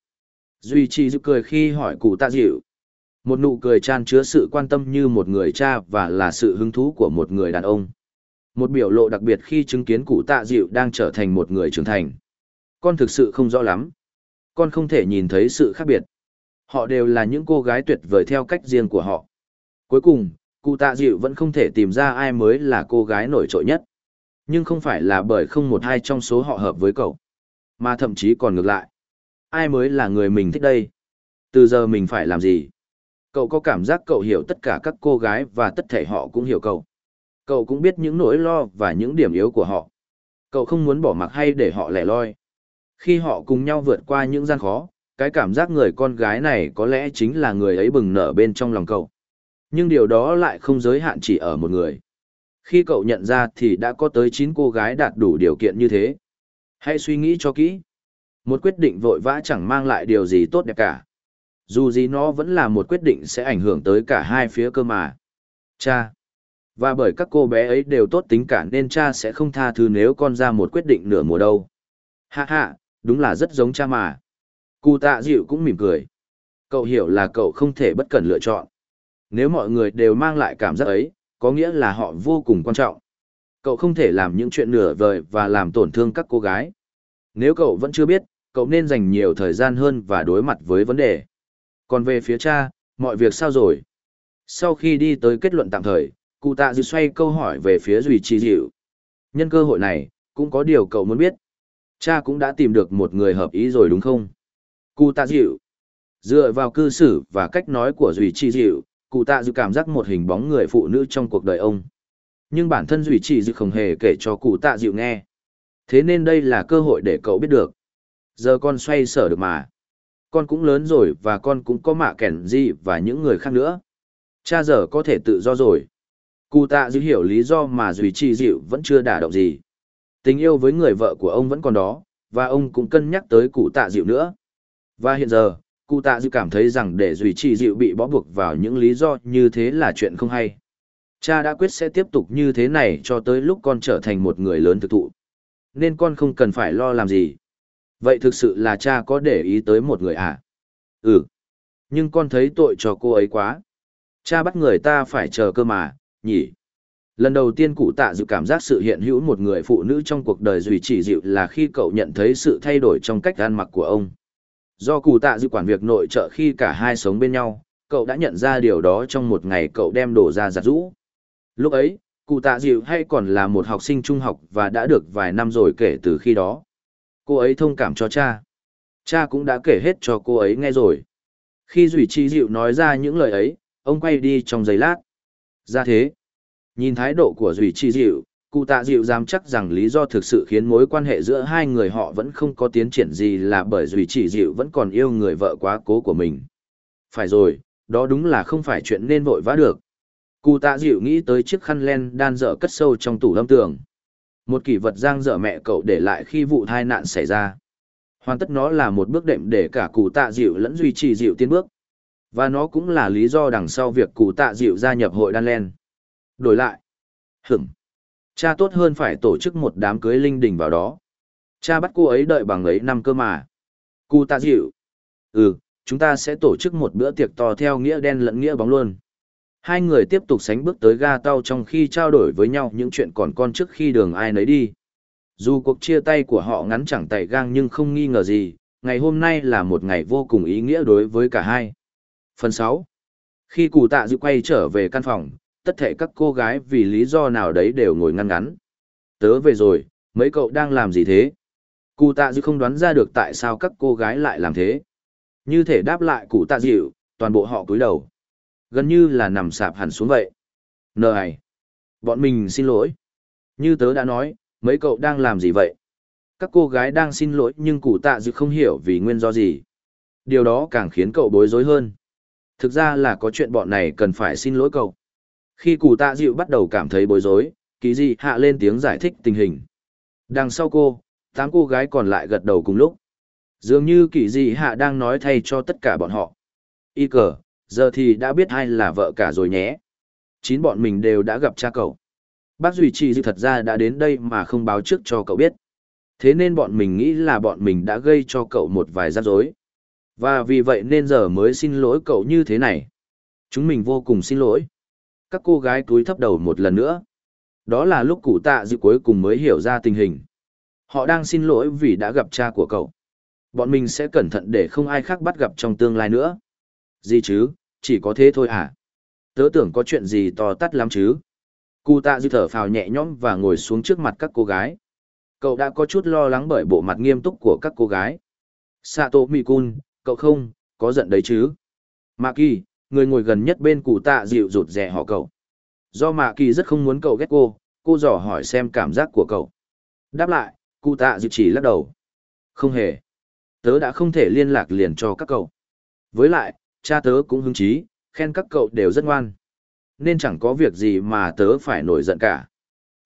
Duy Chỉ dự cười khi hỏi cụ tạ dịu. Một nụ cười tràn chứa sự quan tâm như một người cha và là sự hứng thú của một người đàn ông. Một biểu lộ đặc biệt khi chứng kiến cụ tạ dịu đang trở thành một người trưởng thành. Con thực sự không rõ lắm. Con không thể nhìn thấy sự khác biệt. Họ đều là những cô gái tuyệt vời theo cách riêng của họ. Cuối cùng, cụ tạ dịu vẫn không thể tìm ra ai mới là cô gái nổi trội nhất. Nhưng không phải là bởi không một hai trong số họ hợp với cậu. Mà thậm chí còn ngược lại. Ai mới là người mình thích đây? Từ giờ mình phải làm gì? Cậu có cảm giác cậu hiểu tất cả các cô gái và tất thể họ cũng hiểu cậu. Cậu cũng biết những nỗi lo và những điểm yếu của họ. Cậu không muốn bỏ mặc hay để họ lẻ loi. Khi họ cùng nhau vượt qua những gian khó, cái cảm giác người con gái này có lẽ chính là người ấy bừng nở bên trong lòng cậu. Nhưng điều đó lại không giới hạn chỉ ở một người. Khi cậu nhận ra thì đã có tới 9 cô gái đạt đủ điều kiện như thế. Hãy suy nghĩ cho kỹ. Một quyết định vội vã chẳng mang lại điều gì tốt đẹp cả. Dù gì nó vẫn là một quyết định sẽ ảnh hưởng tới cả hai phía cơ mà. Cha. Và bởi các cô bé ấy đều tốt tính cả nên cha sẽ không tha thứ nếu con ra một quyết định nửa mùa đâu. Hạ hạ, đúng là rất giống cha mà. Cụ tạ dịu cũng mỉm cười. Cậu hiểu là cậu không thể bất cần lựa chọn. Nếu mọi người đều mang lại cảm giác ấy, có nghĩa là họ vô cùng quan trọng. Cậu không thể làm những chuyện nửa vời và làm tổn thương các cô gái. Nếu cậu vẫn chưa biết, cậu nên dành nhiều thời gian hơn và đối mặt với vấn đề. Còn về phía cha, mọi việc sao rồi? Sau khi đi tới kết luận tạm thời, cụ tạ dịu xoay câu hỏi về phía duy trì dịu. Nhân cơ hội này, cũng có điều cậu muốn biết. Cha cũng đã tìm được một người hợp ý rồi đúng không? Cụ tạ dịu. Dựa vào cư xử và cách nói của duy trì dịu, cụ tạ dịu cảm giác một hình bóng người phụ nữ trong cuộc đời ông. Nhưng bản thân duy trì dịu không hề kể cho cụ tạ dịu nghe. Thế nên đây là cơ hội để cậu biết được. Giờ con xoay sở được mà con cũng lớn rồi và con cũng có mạ kẻn gì và những người khác nữa. Cha giờ có thể tự do rồi. Cụ tạ dữ hiểu lý do mà Duy Chi Dịu vẫn chưa đả động gì. Tình yêu với người vợ của ông vẫn còn đó, và ông cũng cân nhắc tới cụ tạ dịu nữa. Và hiện giờ, cụ tạ dịu cảm thấy rằng để Duy Chi Dịu bị bó buộc vào những lý do như thế là chuyện không hay. Cha đã quyết sẽ tiếp tục như thế này cho tới lúc con trở thành một người lớn thực thụ. Nên con không cần phải lo làm gì. Vậy thực sự là cha có để ý tới một người à? Ừ. Nhưng con thấy tội cho cô ấy quá. Cha bắt người ta phải chờ cơ mà, nhỉ? Lần đầu tiên cụ tạ dự cảm giác sự hiện hữu một người phụ nữ trong cuộc đời duy chỉ dịu là khi cậu nhận thấy sự thay đổi trong cách ăn mặc của ông. Do cụ tạ dự quản việc nội trợ khi cả hai sống bên nhau, cậu đã nhận ra điều đó trong một ngày cậu đem đồ ra giặt rũ. Lúc ấy, cụ tạ dịu hay còn là một học sinh trung học và đã được vài năm rồi kể từ khi đó. Cô ấy thông cảm cho cha. Cha cũng đã kể hết cho cô ấy nghe rồi. Khi Duy Chi Dịu nói ra những lời ấy, ông quay đi trong giây lát. Ra thế. Nhìn thái độ của Duy Chi Dịu, cụ tạ dịu dám chắc rằng lý do thực sự khiến mối quan hệ giữa hai người họ vẫn không có tiến triển gì là bởi Duy Chi Dịu vẫn còn yêu người vợ quá cố của mình. Phải rồi, đó đúng là không phải chuyện nên vội vã được. Cụ tạ dịu nghĩ tới chiếc khăn len đan dở cất sâu trong tủ lâm tường. Một kỷ vật giang dở mẹ cậu để lại khi vụ tai nạn xảy ra. Hoàn tất nó là một bước đệm để cả cụ tạ dịu lẫn duy trì dịu tiến bước. Và nó cũng là lý do đằng sau việc cụ tạ dịu gia nhập hội đan len. Đổi lại. Hửm. Cha tốt hơn phải tổ chức một đám cưới linh đình vào đó. Cha bắt cô ấy đợi bằng ấy năm cơ mà. Cụ tạ dịu. Ừ, chúng ta sẽ tổ chức một bữa tiệc to theo nghĩa đen lẫn nghĩa bóng luôn. Hai người tiếp tục sánh bước tới ga tàu trong khi trao đổi với nhau những chuyện còn con trước khi đường ai nấy đi. Dù cuộc chia tay của họ ngắn chẳng tay gang nhưng không nghi ngờ gì, ngày hôm nay là một ngày vô cùng ý nghĩa đối với cả hai. Phần 6 Khi cụ tạ dự quay trở về căn phòng, tất thể các cô gái vì lý do nào đấy đều ngồi ngăn ngắn. Tớ về rồi, mấy cậu đang làm gì thế? Cụ tạ dự không đoán ra được tại sao các cô gái lại làm thế. Như thể đáp lại cụ tạ dịu, toàn bộ họ cúi đầu gần như là nằm sạp hẳn xuống vậy. Nờ Bọn mình xin lỗi. Như tớ đã nói, mấy cậu đang làm gì vậy? Các cô gái đang xin lỗi nhưng cụ tạ dự không hiểu vì nguyên do gì. Điều đó càng khiến cậu bối rối hơn. Thực ra là có chuyện bọn này cần phải xin lỗi cậu. Khi cụ tạ dịu bắt đầu cảm thấy bối rối, kỳ dị hạ lên tiếng giải thích tình hình. Đằng sau cô, tám cô gái còn lại gật đầu cùng lúc. Dường như kỳ dị hạ đang nói thay cho tất cả bọn họ. Y cờ, giờ thì đã biết ai là vợ cả rồi nhé. Chín bọn mình đều đã gặp cha cậu. Bác Duy Trì Dư thật ra đã đến đây mà không báo trước cho cậu biết. Thế nên bọn mình nghĩ là bọn mình đã gây cho cậu một vài rắc rối. Và vì vậy nên giờ mới xin lỗi cậu như thế này. Chúng mình vô cùng xin lỗi. Các cô gái túi thấp đầu một lần nữa. Đó là lúc cụ tạ dự cuối cùng mới hiểu ra tình hình. Họ đang xin lỗi vì đã gặp cha của cậu. Bọn mình sẽ cẩn thận để không ai khác bắt gặp trong tương lai nữa. Gì chứ, chỉ có thế thôi à? Tớ tưởng có chuyện gì to tát lắm chứ. Cụ tạ dư thở phào nhẹ nhõm và ngồi xuống trước mặt các cô gái. Cậu đã có chút lo lắng bởi bộ mặt nghiêm túc của các cô gái. Sato Mikun, cậu không, có giận đấy chứ? Mạ Kỳ, người ngồi gần nhất bên cụ tạ dịu rụt rè họ cậu. Do Mạ Kỳ rất không muốn cậu ghét cô, cô dò hỏi xem cảm giác của cậu. Đáp lại, cụ tạ dịu chỉ lắc đầu. Không hề. Tớ đã không thể liên lạc liền cho các cậu. Với lại, cha tớ cũng hứng chí, khen các cậu đều rất ngoan. Nên chẳng có việc gì mà tớ phải nổi giận cả.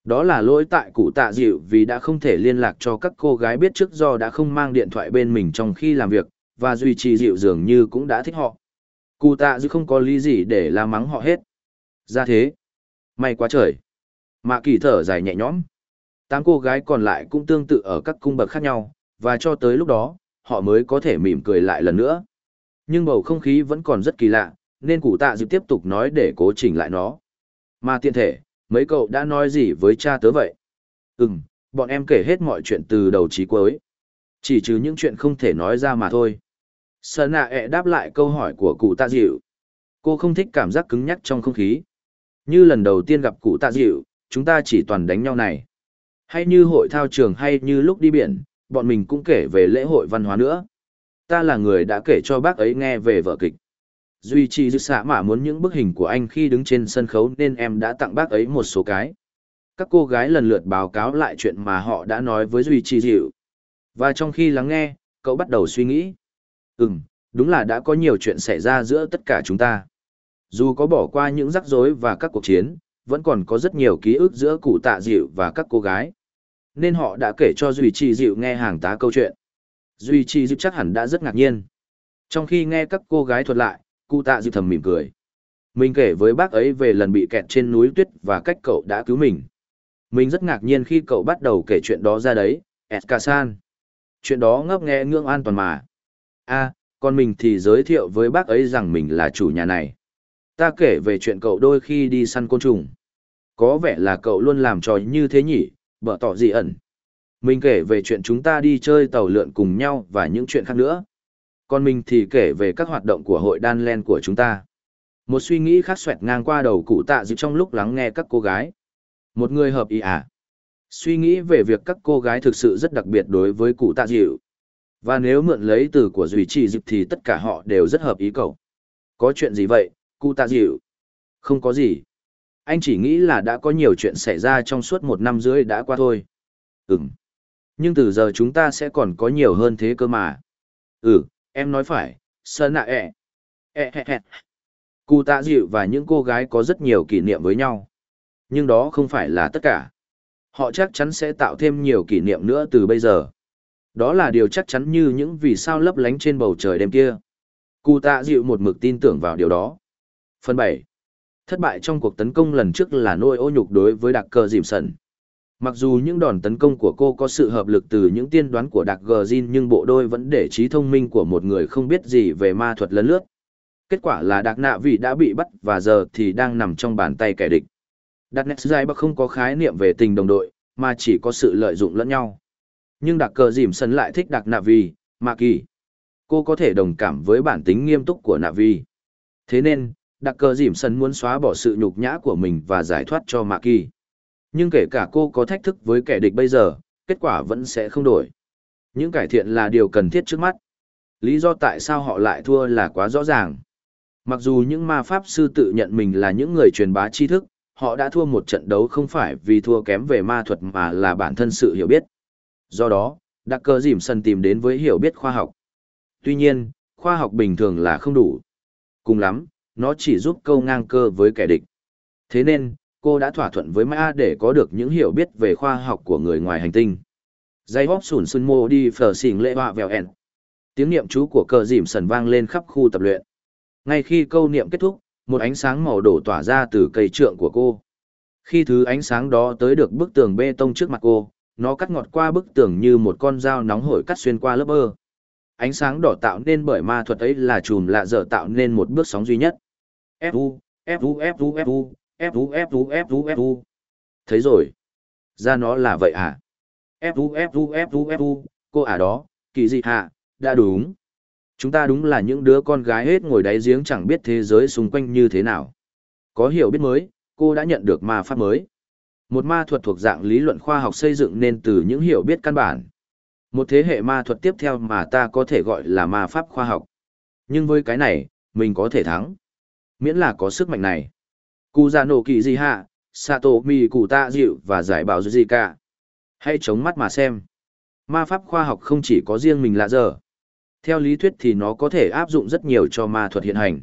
Đó là lỗi tại cụ tạ dịu vì đã không thể liên lạc cho các cô gái biết trước do đã không mang điện thoại bên mình trong khi làm việc, và duy trì dịu dường như cũng đã thích họ. Cụ tạ dịu không có lý gì để la mắng họ hết. Ra thế. May quá trời. Mạ kỳ thở dài nhẹ nhõm. Tám cô gái còn lại cũng tương tự ở các cung bậc khác nhau, và cho tới lúc đó, họ mới có thể mỉm cười lại lần nữa. Nhưng bầu không khí vẫn còn rất kỳ lạ, nên cụ tạ dịu tiếp tục nói để cố chỉnh lại nó. Mà tiện thể, mấy cậu đã nói gì với cha tớ vậy? Ừm, bọn em kể hết mọi chuyện từ đầu chí cuối. Chỉ trừ những chuyện không thể nói ra mà thôi. Sơn nạ ẹ đáp lại câu hỏi của cụ tạ dịu. Cô không thích cảm giác cứng nhắc trong không khí. Như lần đầu tiên gặp cụ tạ dịu, chúng ta chỉ toàn đánh nhau này. Hay như hội thao trường hay như lúc đi biển, bọn mình cũng kể về lễ hội văn hóa nữa. Ta là người đã kể cho bác ấy nghe về vở kịch. Duy trì dư xạ mà muốn những bức hình của anh khi đứng trên sân khấu nên em đã tặng bác ấy một số cái. Các cô gái lần lượt báo cáo lại chuyện mà họ đã nói với Duy trì dịu. Và trong khi lắng nghe, cậu bắt đầu suy nghĩ. Ừm, đúng là đã có nhiều chuyện xảy ra giữa tất cả chúng ta. Dù có bỏ qua những rắc rối và các cuộc chiến, vẫn còn có rất nhiều ký ức giữa cụ tạ dịu và các cô gái. Nên họ đã kể cho Duy Trì Dịu nghe hàng tá câu chuyện. Duy Trì dịp chắc hẳn đã rất ngạc nhiên. Trong khi nghe các cô gái thuật lại, cụ tạ dịp thầm mỉm cười. Mình kể với bác ấy về lần bị kẹt trên núi tuyết và cách cậu đã cứu mình. Mình rất ngạc nhiên khi cậu bắt đầu kể chuyện đó ra đấy, Eskasan. Chuyện đó ngấp nghe ngưỡng an toàn mà. a còn mình thì giới thiệu với bác ấy rằng mình là chủ nhà này. Ta kể về chuyện cậu đôi khi đi săn côn trùng. Có vẻ là cậu luôn làm trò như thế nhỉ, bở tỏ gì ẩn. Mình kể về chuyện chúng ta đi chơi tàu lượn cùng nhau và những chuyện khác nữa. Còn mình thì kể về các hoạt động của hội đan len của chúng ta. Một suy nghĩ khác xoẹt ngang qua đầu cụ tạ dịu trong lúc lắng nghe các cô gái. Một người hợp ý à? Suy nghĩ về việc các cô gái thực sự rất đặc biệt đối với cụ tạ dịu. Và nếu mượn lấy từ của Duy Trì Dịp thì tất cả họ đều rất hợp ý cậu. Có chuyện gì vậy, cụ tạ dịu? Không có gì. Anh chỉ nghĩ là đã có nhiều chuyện xảy ra trong suốt một năm rưỡi đã qua thôi. Ừm. Nhưng từ giờ chúng ta sẽ còn có nhiều hơn thế cơ mà. Ừ, em nói phải, sơn nạ ẹ. Ẹ hẹ hẹ. Cụ tạ dịu và những cô gái có rất nhiều kỷ niệm với nhau. Nhưng đó không phải là tất cả. Họ chắc chắn sẽ tạo thêm nhiều kỷ niệm nữa từ bây giờ. Đó là điều chắc chắn như những vì sao lấp lánh trên bầu trời đêm kia. Cụ tạ dịu một mực tin tưởng vào điều đó. Phần bảy. Thất bại trong cuộc tấn công lần trước là nỗi ô nhục đối với đặc cơ dìm sần. Mặc dù những đòn tấn công của cô có sự hợp lực từ những tiên đoán của Đặc Gờ Jin nhưng bộ đôi vẫn để trí thông minh của một người không biết gì về ma thuật lấn lướt. Kết quả là Đặc Nạ Vị đã bị bắt và giờ thì đang nằm trong bàn tay kẻ địch. Đặc Nạ Giai Bắc không có khái niệm về tình đồng đội, mà chỉ có sự lợi dụng lẫn nhau. Nhưng Đặc Cờ Dìm Sân lại thích Đặc Nạ Vị, Mạ Kỳ. Cô có thể đồng cảm với bản tính nghiêm túc của Nạ Vị. Thế nên, Đặc Cờ Dìm Sân muốn xóa bỏ sự nhục nhã của mình và giải thoát cho Mạ Kỳ. Nhưng kể cả cô có thách thức với kẻ địch bây giờ, kết quả vẫn sẽ không đổi. Những cải thiện là điều cần thiết trước mắt. Lý do tại sao họ lại thua là quá rõ ràng. Mặc dù những ma pháp sư tự nhận mình là những người truyền bá tri thức, họ đã thua một trận đấu không phải vì thua kém về ma thuật mà là bản thân sự hiểu biết. Do đó, đặc cơ dìm sân tìm đến với hiểu biết khoa học. Tuy nhiên, khoa học bình thường là không đủ. Cùng lắm, nó chỉ giúp câu ngang cơ với kẻ địch. Thế nên, cô đã thỏa thuận với Ma để có được những hiểu biết về khoa học của người ngoài hành tinh. Dây hóp sùn sùn mô đi phở xỉn lệ họa vèo ẹn. Tiếng niệm chú của cờ dìm sần vang lên khắp khu tập luyện. Ngay khi câu niệm kết thúc, một ánh sáng màu đổ tỏa ra từ cây trượng của cô. Khi thứ ánh sáng đó tới được bức tường bê tông trước mặt cô, nó cắt ngọt qua bức tường như một con dao nóng hổi cắt xuyên qua lớp ơ. Ánh sáng đỏ tạo nên bởi ma thuật ấy là chùm lạ dở tạo nên một bước sóng duy nhất. Fu, Fu, Fu, Fu, Fu, Fu, Fu, Fu. Thấy rồi. Ra nó là vậy à? Fu, Fu, Fu, Fu, cô à đó, kỳ dị hạ, đã đúng. Chúng ta đúng là những đứa con gái hết ngồi đáy giếng chẳng biết thế giới xung quanh như thế nào. Có hiểu biết mới, cô đã nhận được ma pháp mới. Một ma thuật thuộc dạng lý luận khoa học xây dựng nên từ những hiểu biết căn bản. Một thế hệ ma thuật tiếp theo mà ta có thể gọi là ma pháp khoa học. Nhưng với cái này, mình có thể thắng. Miễn là có sức mạnh này. Cụ già nổ kỳ gì hạ, Sato mi cụ tạ dịu và giải bảo gì cả. Hãy chống mắt mà xem. Ma pháp khoa học không chỉ có riêng mình là giờ. Theo lý thuyết thì nó có thể áp dụng rất nhiều cho ma thuật hiện hành.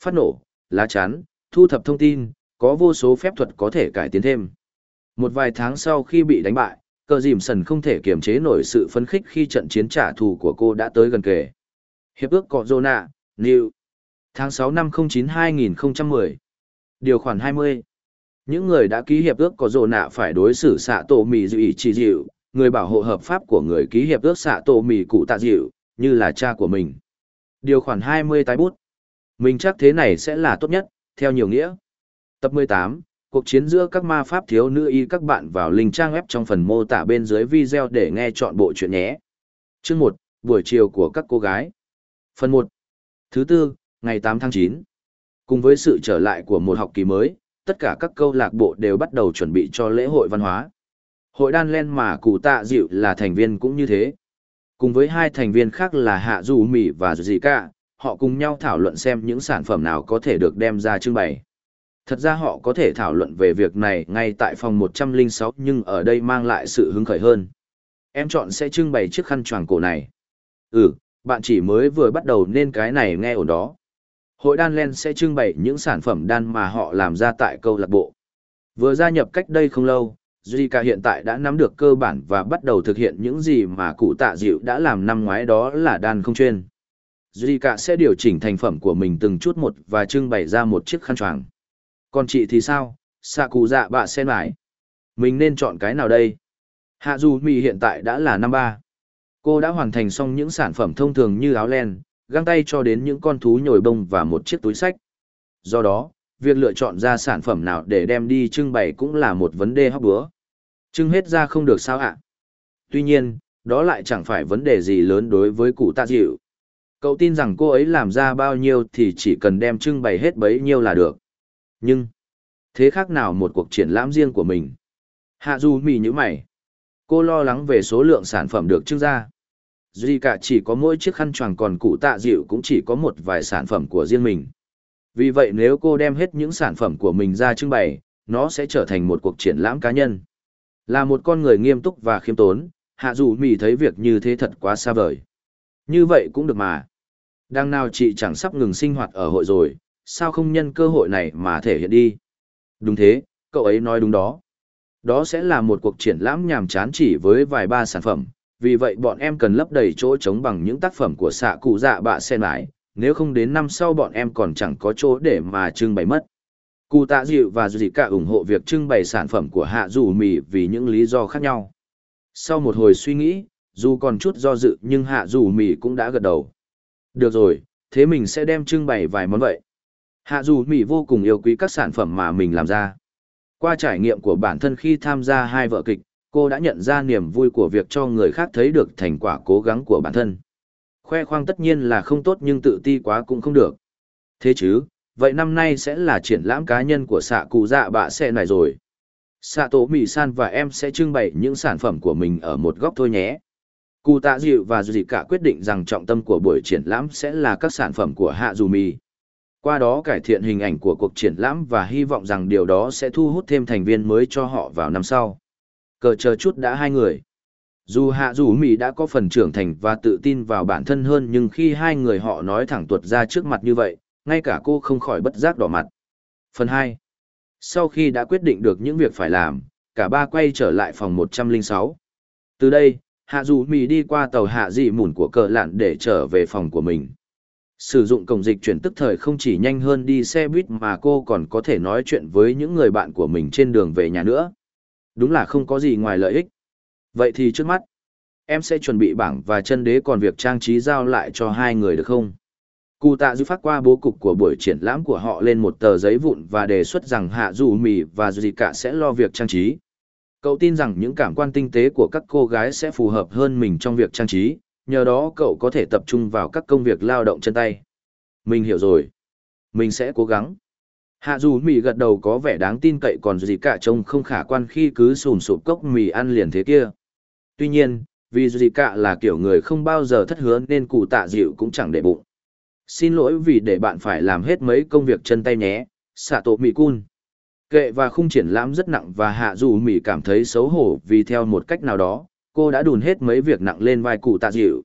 Phát nổ, lá chắn, thu thập thông tin, có vô số phép thuật có thể cải tiến thêm. Một vài tháng sau khi bị đánh bại, cờ dìm sần không thể kiềm chế nổi sự phấn khích khi trận chiến trả thù của cô đã tới gần kề. Hiệp ước Cọ Nạ New. Tháng 6 năm 09-2010. Điều khoản 20. Những người đã ký hiệp ước có dồ nạ phải đối xử xạ tổ mì dịu chỉ dịu, người bảo hộ hợp pháp của người ký hiệp ước xạ tổ mì cụ tạ dịu, như là cha của mình. Điều khoản 20 tái bút. Mình chắc thế này sẽ là tốt nhất, theo nhiều nghĩa. Tập 18, cuộc chiến giữa các ma pháp thiếu nữ y các bạn vào link trang web trong phần mô tả bên dưới video để nghe chọn bộ chuyện nhé. Chương 1, buổi chiều của các cô gái. Phần 1. Thứ tư, ngày 8 tháng 9. Cùng với sự trở lại của một học kỳ mới, tất cả các câu lạc bộ đều bắt đầu chuẩn bị cho lễ hội văn hóa. Hội đan len mà cụ tạ dịu là thành viên cũng như thế. Cùng với hai thành viên khác là Hạ Du Mì và Dì Cả, họ cùng nhau thảo luận xem những sản phẩm nào có thể được đem ra trưng bày. Thật ra họ có thể thảo luận về việc này ngay tại phòng 106 nhưng ở đây mang lại sự hứng khởi hơn. Em chọn sẽ trưng bày chiếc khăn choàng cổ này. Ừ, bạn chỉ mới vừa bắt đầu nên cái này nghe ổn đó. Hội đan len sẽ trưng bày những sản phẩm đan mà họ làm ra tại câu lạc bộ. Vừa gia nhập cách đây không lâu, Zika hiện tại đã nắm được cơ bản và bắt đầu thực hiện những gì mà cụ tạ dịu đã làm năm ngoái đó là đan không chuyên. Zika sẽ điều chỉnh thành phẩm của mình từng chút một và trưng bày ra một chiếc khăn choàng. Còn chị thì sao? xạ cụ dạ bạ sen lại. Mình nên chọn cái nào đây? Hạ dù mì hiện tại đã là năm ba. Cô đã hoàn thành xong những sản phẩm thông thường như áo len, găng tay cho đến những con thú nhồi bông và một chiếc túi sách. Do đó, việc lựa chọn ra sản phẩm nào để đem đi trưng bày cũng là một vấn đề hóc búa. Trưng hết ra không được sao ạ? Tuy nhiên, đó lại chẳng phải vấn đề gì lớn đối với cụ tạ dịu. Cậu tin rằng cô ấy làm ra bao nhiêu thì chỉ cần đem trưng bày hết bấy nhiêu là được. Nhưng, thế khác nào một cuộc triển lãm riêng của mình? Hạ Du mì như mày. Cô lo lắng về số lượng sản phẩm được trưng ra. Duy cả chỉ có mỗi chiếc khăn choàng còn cụ tạ dịu cũng chỉ có một vài sản phẩm của riêng mình. Vì vậy nếu cô đem hết những sản phẩm của mình ra trưng bày, nó sẽ trở thành một cuộc triển lãm cá nhân. Là một con người nghiêm túc và khiêm tốn, hạ dù mì thấy việc như thế thật quá xa vời. Như vậy cũng được mà. Đang nào chị chẳng sắp ngừng sinh hoạt ở hội rồi, sao không nhân cơ hội này mà thể hiện đi? Đúng thế, cậu ấy nói đúng đó. Đó sẽ là một cuộc triển lãm nhàm chán chỉ với vài ba sản phẩm, vì vậy bọn em cần lấp đầy chỗ trống bằng những tác phẩm của xạ cụ dạ bạ sen mãi, nếu không đến năm sau bọn em còn chẳng có chỗ để mà trưng bày mất. Cụ tạ dịu và dị cả ủng hộ việc trưng bày sản phẩm của hạ dù mì vì những lý do khác nhau. Sau một hồi suy nghĩ, dù còn chút do dự nhưng hạ dù mì cũng đã gật đầu. Được rồi, thế mình sẽ đem trưng bày vài món vậy. Hạ dù mì vô cùng yêu quý các sản phẩm mà mình làm ra. Qua trải nghiệm của bản thân khi tham gia hai vợ kịch, cô đã nhận ra niềm vui của việc cho người khác thấy được thành quả cố gắng của bản thân. Khoe khoang tất nhiên là không tốt nhưng tự ti quá cũng không được. Thế chứ, vậy năm nay sẽ là triển lãm cá nhân của xạ cụ dạ bạ xe này rồi. Xạ tổ mì san và em sẽ trưng bày những sản phẩm của mình ở một góc thôi nhé. Cụ tạ dịu và dì cả quyết định rằng trọng tâm của buổi triển lãm sẽ là các sản phẩm của hạ dù mì. Qua đó cải thiện hình ảnh của cuộc triển lãm và hy vọng rằng điều đó sẽ thu hút thêm thành viên mới cho họ vào năm sau. Cờ chờ chút đã hai người. Dù hạ dù Mỹ đã có phần trưởng thành và tự tin vào bản thân hơn nhưng khi hai người họ nói thẳng tuột ra trước mặt như vậy, ngay cả cô không khỏi bất giác đỏ mặt. Phần 2. Sau khi đã quyết định được những việc phải làm, cả ba quay trở lại phòng 106. Từ đây, hạ dù Mỹ đi qua tàu hạ dị mùn của cờ lạn để trở về phòng của mình. Sử dụng cổng dịch chuyển tức thời không chỉ nhanh hơn đi xe buýt mà cô còn có thể nói chuyện với những người bạn của mình trên đường về nhà nữa. Đúng là không có gì ngoài lợi ích. Vậy thì trước mắt, em sẽ chuẩn bị bảng và chân đế còn việc trang trí giao lại cho hai người được không? Cụ tạ dư phát qua bố cục của buổi triển lãm của họ lên một tờ giấy vụn và đề xuất rằng Hạ Dù Mì và Dù Cả sẽ lo việc trang trí. Cậu tin rằng những cảm quan tinh tế của các cô gái sẽ phù hợp hơn mình trong việc trang trí, nhờ đó cậu có thể tập trung vào các công việc lao động chân tay. Mình hiểu rồi. Mình sẽ cố gắng. Hạ dù mì gật đầu có vẻ đáng tin cậy còn gì cả trông không khả quan khi cứ sùn sụp cốc mì ăn liền thế kia. Tuy nhiên, vì gì cả là kiểu người không bao giờ thất hứa nên cụ tạ dịu cũng chẳng để bụng. Xin lỗi vì để bạn phải làm hết mấy công việc chân tay nhé, xạ tổ mì cun. Kệ và khung triển lãm rất nặng và hạ dù mì cảm thấy xấu hổ vì theo một cách nào đó, cô đã đùn hết mấy việc nặng lên vai cụ tạ dịu.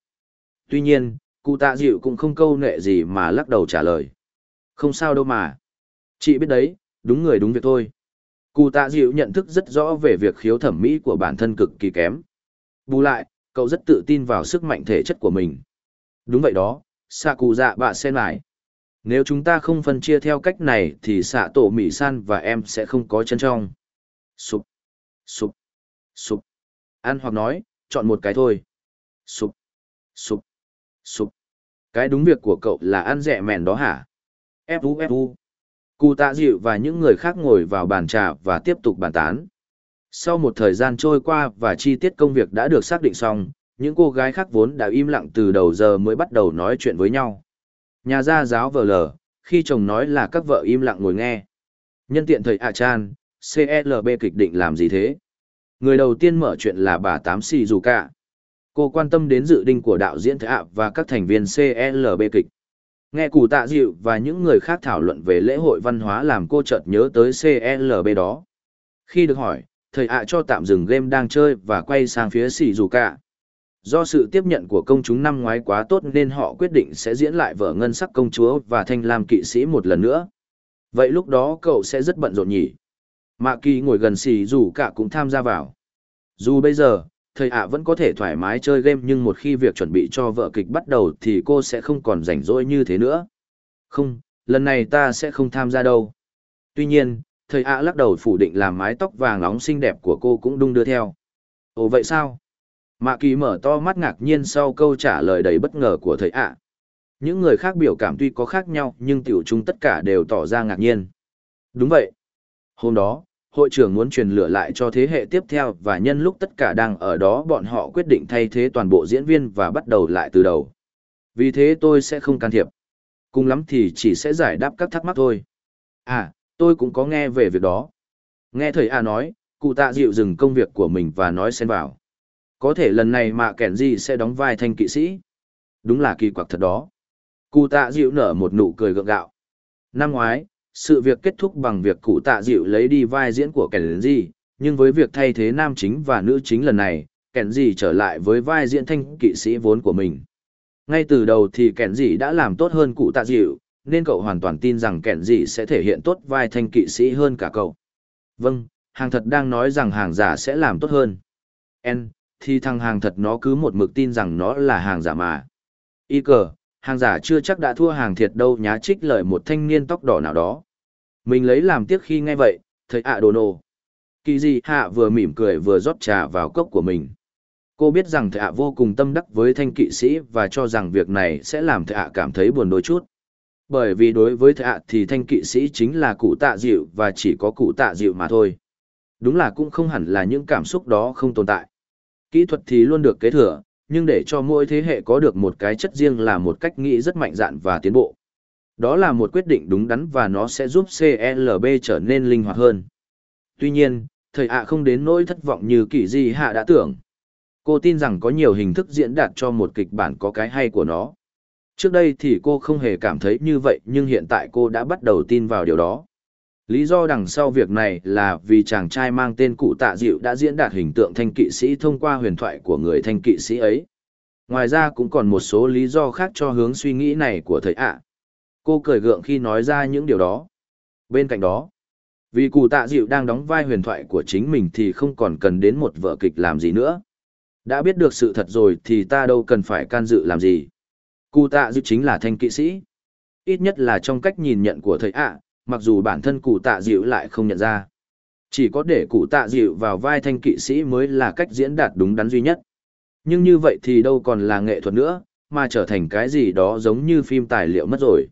Tuy nhiên, cụ tạ dịu cũng không câu nệ gì mà lắc đầu trả lời. Không sao đâu mà. Chị biết đấy, đúng người đúng việc thôi. Cụ tạ dịu nhận thức rất rõ về việc khiếu thẩm mỹ của bản thân cực kỳ kém. Bù lại, cậu rất tự tin vào sức mạnh thể chất của mình. Đúng vậy đó, xạ cụ dạ bạ sen lại. Nếu chúng ta không phân chia theo cách này thì xạ tổ mỹ san và em sẽ không có chân trong. Sụp, sụp, sụp. Ăn hoặc nói, chọn một cái thôi. Sụp, sụp, sụp. Cái đúng việc của cậu là ăn rẻ mèn đó hả? Fu fu. Cụ tạ dịu và những người khác ngồi vào bàn trà và tiếp tục bàn tán. Sau một thời gian trôi qua và chi tiết công việc đã được xác định xong, những cô gái khác vốn đã im lặng từ đầu giờ mới bắt đầu nói chuyện với nhau. Nhà gia giáo vờ lờ, khi chồng nói là các vợ im lặng ngồi nghe. Nhân tiện thầy A Chan, CLB kịch định làm gì thế? Người đầu tiên mở chuyện là bà Tám Sì Dù Cả. Cô quan tâm đến dự định của đạo diễn Thạ ạ và các thành viên CLB kịch. Nghe cụ tạ dịu và những người khác thảo luận về lễ hội văn hóa làm cô chợt nhớ tới CLB đó. Khi được hỏi, thầy ạ cho tạm dừng game đang chơi và quay sang phía Sì Dù Cả. Do sự tiếp nhận của công chúng năm ngoái quá tốt nên họ quyết định sẽ diễn lại vở ngân sắc công chúa và thanh lam kỵ sĩ một lần nữa. Vậy lúc đó cậu sẽ rất bận rộn nhỉ? Mạ kỳ ngồi gần xì dù cả cũng tham gia vào. Dù bây giờ, thầy ạ vẫn có thể thoải mái chơi game nhưng một khi việc chuẩn bị cho vợ kịch bắt đầu thì cô sẽ không còn rảnh rỗi như thế nữa. Không, lần này ta sẽ không tham gia đâu. Tuy nhiên, thầy ạ lắc đầu phủ định làm mái tóc vàng nóng xinh đẹp của cô cũng đung đưa theo. Ồ vậy sao? Mạ kỳ mở to mắt ngạc nhiên sau câu trả lời đầy bất ngờ của thầy ạ. Những người khác biểu cảm tuy có khác nhau nhưng tiểu chúng tất cả đều tỏ ra ngạc nhiên. Đúng vậy. Hôm đó, hội trưởng muốn truyền lửa lại cho thế hệ tiếp theo và nhân lúc tất cả đang ở đó bọn họ quyết định thay thế toàn bộ diễn viên và bắt đầu lại từ đầu. Vì thế tôi sẽ không can thiệp. Cùng lắm thì chỉ sẽ giải đáp các thắc mắc thôi. À, tôi cũng có nghe về việc đó. Nghe thầy A nói, cụ tạ dịu dừng công việc của mình và nói xen vào. Có thể lần này mà kẻn gì sẽ đóng vai thanh kỵ sĩ. Đúng là kỳ quặc thật đó. Cụ tạ dịu nở một nụ cười gượng gạo. Năm ngoái, sự việc kết thúc bằng việc cụ tạ dịu lấy đi vai diễn của kẻn gì, nhưng với việc thay thế nam chính và nữ chính lần này, kẻn gì trở lại với vai diễn thanh kỵ sĩ vốn của mình. Ngay từ đầu thì kẻn gì đã làm tốt hơn cụ tạ dịu, nên cậu hoàn toàn tin rằng kẻn gì sẽ thể hiện tốt vai thanh kỵ sĩ hơn cả cậu. Vâng, hàng thật đang nói rằng hàng giả sẽ làm tốt hơn. N, thì thằng hàng thật nó cứ một mực tin rằng nó là hàng giả mà. Y cờ, hàng giả chưa chắc đã thua hàng thiệt đâu nhá trích lời một thanh niên tóc đỏ nào đó. Mình lấy làm tiếc khi nghe vậy, thấy ạ đồ nồ. Kỳ gì hạ vừa mỉm cười vừa rót trà vào cốc của mình. Cô biết rằng thầy ạ vô cùng tâm đắc với thanh kỵ sĩ và cho rằng việc này sẽ làm thầy ạ cảm thấy buồn đôi chút. Bởi vì đối với thầy ạ thì thanh kỵ sĩ chính là cụ tạ dịu và chỉ có cụ tạ dịu mà thôi. Đúng là cũng không hẳn là những cảm xúc đó không tồn tại. Kỹ thuật thì luôn được kế thừa, nhưng để cho mỗi thế hệ có được một cái chất riêng là một cách nghĩ rất mạnh dạn và tiến bộ. Đó là một quyết định đúng đắn và nó sẽ giúp CLB trở nên linh hoạt hơn. Tuy nhiên, thầy ạ không đến nỗi thất vọng như kỳ di hạ đã tưởng. Cô tin rằng có nhiều hình thức diễn đạt cho một kịch bản có cái hay của nó. Trước đây thì cô không hề cảm thấy như vậy nhưng hiện tại cô đã bắt đầu tin vào điều đó. Lý do đằng sau việc này là vì chàng trai mang tên cụ tạ dịu đã diễn đạt hình tượng thanh kỵ sĩ thông qua huyền thoại của người thanh kỵ sĩ ấy. Ngoài ra cũng còn một số lý do khác cho hướng suy nghĩ này của thầy ạ. Cô cười gượng khi nói ra những điều đó. Bên cạnh đó, vì cụ tạ dịu đang đóng vai huyền thoại của chính mình thì không còn cần đến một vở kịch làm gì nữa. Đã biết được sự thật rồi thì ta đâu cần phải can dự làm gì. Cụ tạ dịu chính là thanh kỵ sĩ. Ít nhất là trong cách nhìn nhận của thầy ạ, mặc dù bản thân cụ tạ dịu lại không nhận ra. Chỉ có để cụ tạ dịu vào vai thanh kỵ sĩ mới là cách diễn đạt đúng đắn duy nhất. Nhưng như vậy thì đâu còn là nghệ thuật nữa, mà trở thành cái gì đó giống như phim tài liệu mất rồi.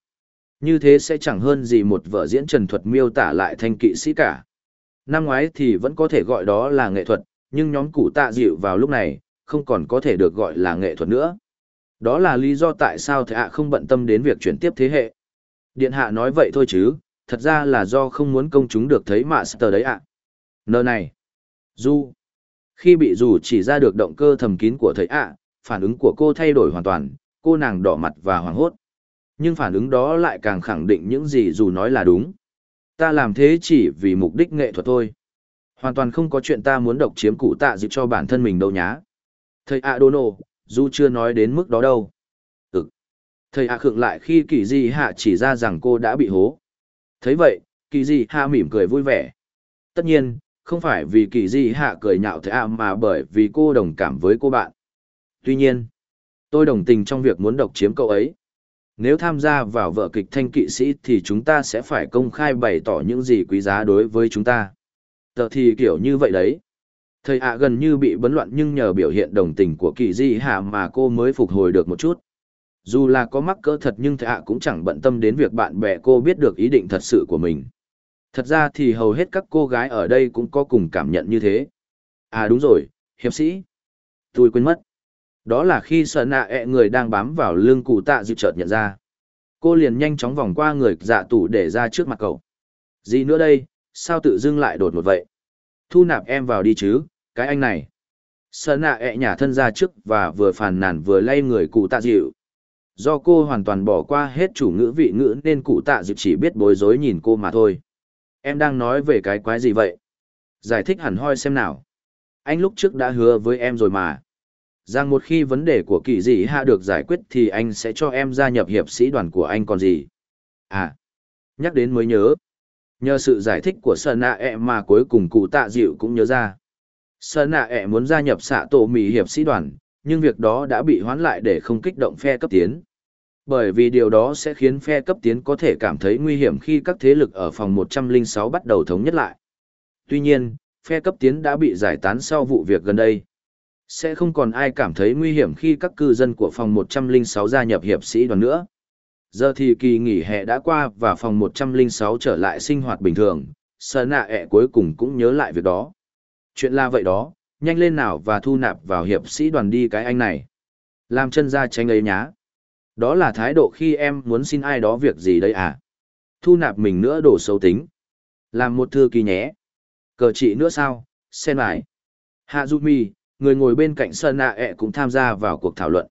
Như thế sẽ chẳng hơn gì một vở diễn trần thuật miêu tả lại thanh kỵ sĩ cả. Năm ngoái thì vẫn có thể gọi đó là nghệ thuật, nhưng nhóm cụ tạ dịu vào lúc này, không còn có thể được gọi là nghệ thuật nữa. Đó là lý do tại sao thầy ạ không bận tâm đến việc chuyển tiếp thế hệ. Điện hạ nói vậy thôi chứ, thật ra là do không muốn công chúng được thấy Master đấy ạ. À. Nơ này. Du. Khi bị dù chỉ ra được động cơ thầm kín của thầy ạ, phản ứng của cô thay đổi hoàn toàn, cô nàng đỏ mặt và hoảng hốt. Nhưng phản ứng đó lại càng khẳng định những gì dù nói là đúng. Ta làm thế chỉ vì mục đích nghệ thuật thôi. Hoàn toàn không có chuyện ta muốn độc chiếm cụ tạ dịp cho bản thân mình đâu nhá. Thầy ạ đô nô, dù chưa nói đến mức đó đâu. Ừ. Thầy ạ khựng lại khi kỳ di hạ chỉ ra rằng cô đã bị hố thấy vậy, kỳ di hạ mỉm cười vui vẻ. Tất nhiên, không phải vì kỳ di hạ cười nhạo thầy ạ mà bởi vì cô đồng cảm với cô bạn. Tuy nhiên, tôi đồng tình trong việc muốn độc chiếm cậu ấy. Nếu tham gia vào vở kịch thanh kỵ sĩ thì chúng ta sẽ phải công khai bày tỏ những gì quý giá đối với chúng ta. Tờ thì kiểu như vậy đấy. Thầy ạ gần như bị bấn loạn nhưng nhờ biểu hiện đồng tình của kỳ di hạ mà cô mới phục hồi được một chút. Dù là có mắc cỡ thật nhưng thạ cũng chẳng bận tâm đến việc bạn bè cô biết được ý định thật sự của mình. Thật ra thì hầu hết các cô gái ở đây cũng có cùng cảm nhận như thế. À đúng rồi, hiệp sĩ. Tôi quên mất. Đó là khi sợ nạ ẹ người đang bám vào lưng cụ tạ dịu chợt nhận ra. Cô liền nhanh chóng vòng qua người dạ tủ để ra trước mặt cậu. Gì nữa đây, sao tự dưng lại đột một vậy? Thu nạp em vào đi chứ, cái anh này. Sợ nạ ẹ nhả thân ra trước và vừa phàn nàn vừa lay người cụ tạ dịu. Do cô hoàn toàn bỏ qua hết chủ ngữ vị ngữ nên cụ tạ dịu chỉ biết bối rối nhìn cô mà thôi. Em đang nói về cái quái gì vậy? Giải thích hẳn hoi xem nào. Anh lúc trước đã hứa với em rồi mà rằng một khi vấn đề của kỳ dị hạ được giải quyết thì anh sẽ cho em gia nhập hiệp sĩ đoàn của anh còn gì à nhắc đến mới nhớ nhờ sự giải thích của sơn nạ ẹ e mà cuối cùng cụ tạ dịu cũng nhớ ra sơn nạ ẹ e muốn gia nhập xạ tổ mỹ hiệp sĩ đoàn nhưng việc đó đã bị hoãn lại để không kích động phe cấp tiến bởi vì điều đó sẽ khiến phe cấp tiến có thể cảm thấy nguy hiểm khi các thế lực ở phòng 106 bắt đầu thống nhất lại tuy nhiên phe cấp tiến đã bị giải tán sau vụ việc gần đây sẽ không còn ai cảm thấy nguy hiểm khi các cư dân của phòng 106 gia nhập hiệp sĩ đoàn nữa. Giờ thì kỳ nghỉ hè đã qua và phòng 106 trở lại sinh hoạt bình thường, sờ nạ ẹ cuối cùng cũng nhớ lại việc đó. Chuyện là vậy đó, nhanh lên nào và thu nạp vào hiệp sĩ đoàn đi cái anh này. Làm chân ra tránh ấy nhá. Đó là thái độ khi em muốn xin ai đó việc gì đây à? Thu nạp mình nữa đổ xấu tính. Làm một thư kỳ nhé. Cờ chị nữa sao? Sen lại. Hạ Mi, người ngồi bên cạnh sơn nạ ẹ cũng tham gia vào cuộc thảo luận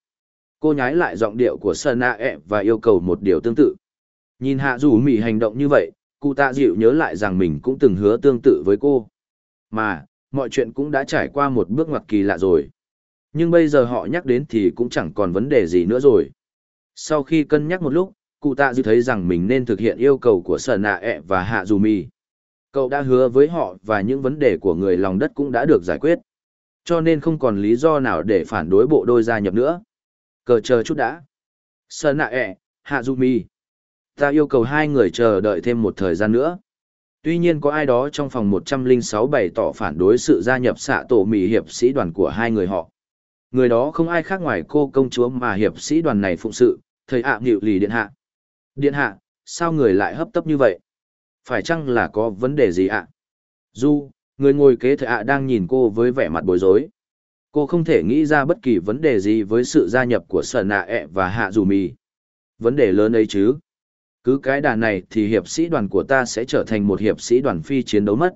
cô nhái lại giọng điệu của sơn nạ ẹ và yêu cầu một điều tương tự nhìn hạ dù mỹ hành động như vậy cụ tạ dịu nhớ lại rằng mình cũng từng hứa tương tự với cô mà mọi chuyện cũng đã trải qua một bước ngoặt kỳ lạ rồi nhưng bây giờ họ nhắc đến thì cũng chẳng còn vấn đề gì nữa rồi sau khi cân nhắc một lúc cụ tạ dư thấy rằng mình nên thực hiện yêu cầu của sơn nạ ẹ và hạ dù mỹ cậu đã hứa với họ và những vấn đề của người lòng đất cũng đã được giải quyết cho nên không còn lý do nào để phản đối bộ đôi gia nhập nữa. Cờ chờ chút đã. Sơn nạ ẹ, hạ dù mi. Ta yêu cầu hai người chờ đợi thêm một thời gian nữa. Tuy nhiên có ai đó trong phòng 106 bày tỏ phản đối sự gia nhập xạ tổ mỹ hiệp sĩ đoàn của hai người họ. Người đó không ai khác ngoài cô công chúa mà hiệp sĩ đoàn này phụng sự, thầy ạ à nghịu lì điện hạ. Điện hạ, sao người lại hấp tấp như vậy? Phải chăng là có vấn đề gì ạ? Du, Người ngồi kế thầy ạ đang nhìn cô với vẻ mặt bối rối. Cô không thể nghĩ ra bất kỳ vấn đề gì với sự gia nhập của sở nạ ẹ và hạ dù mì. Vấn đề lớn ấy chứ. Cứ cái đà này thì hiệp sĩ đoàn của ta sẽ trở thành một hiệp sĩ đoàn phi chiến đấu mất.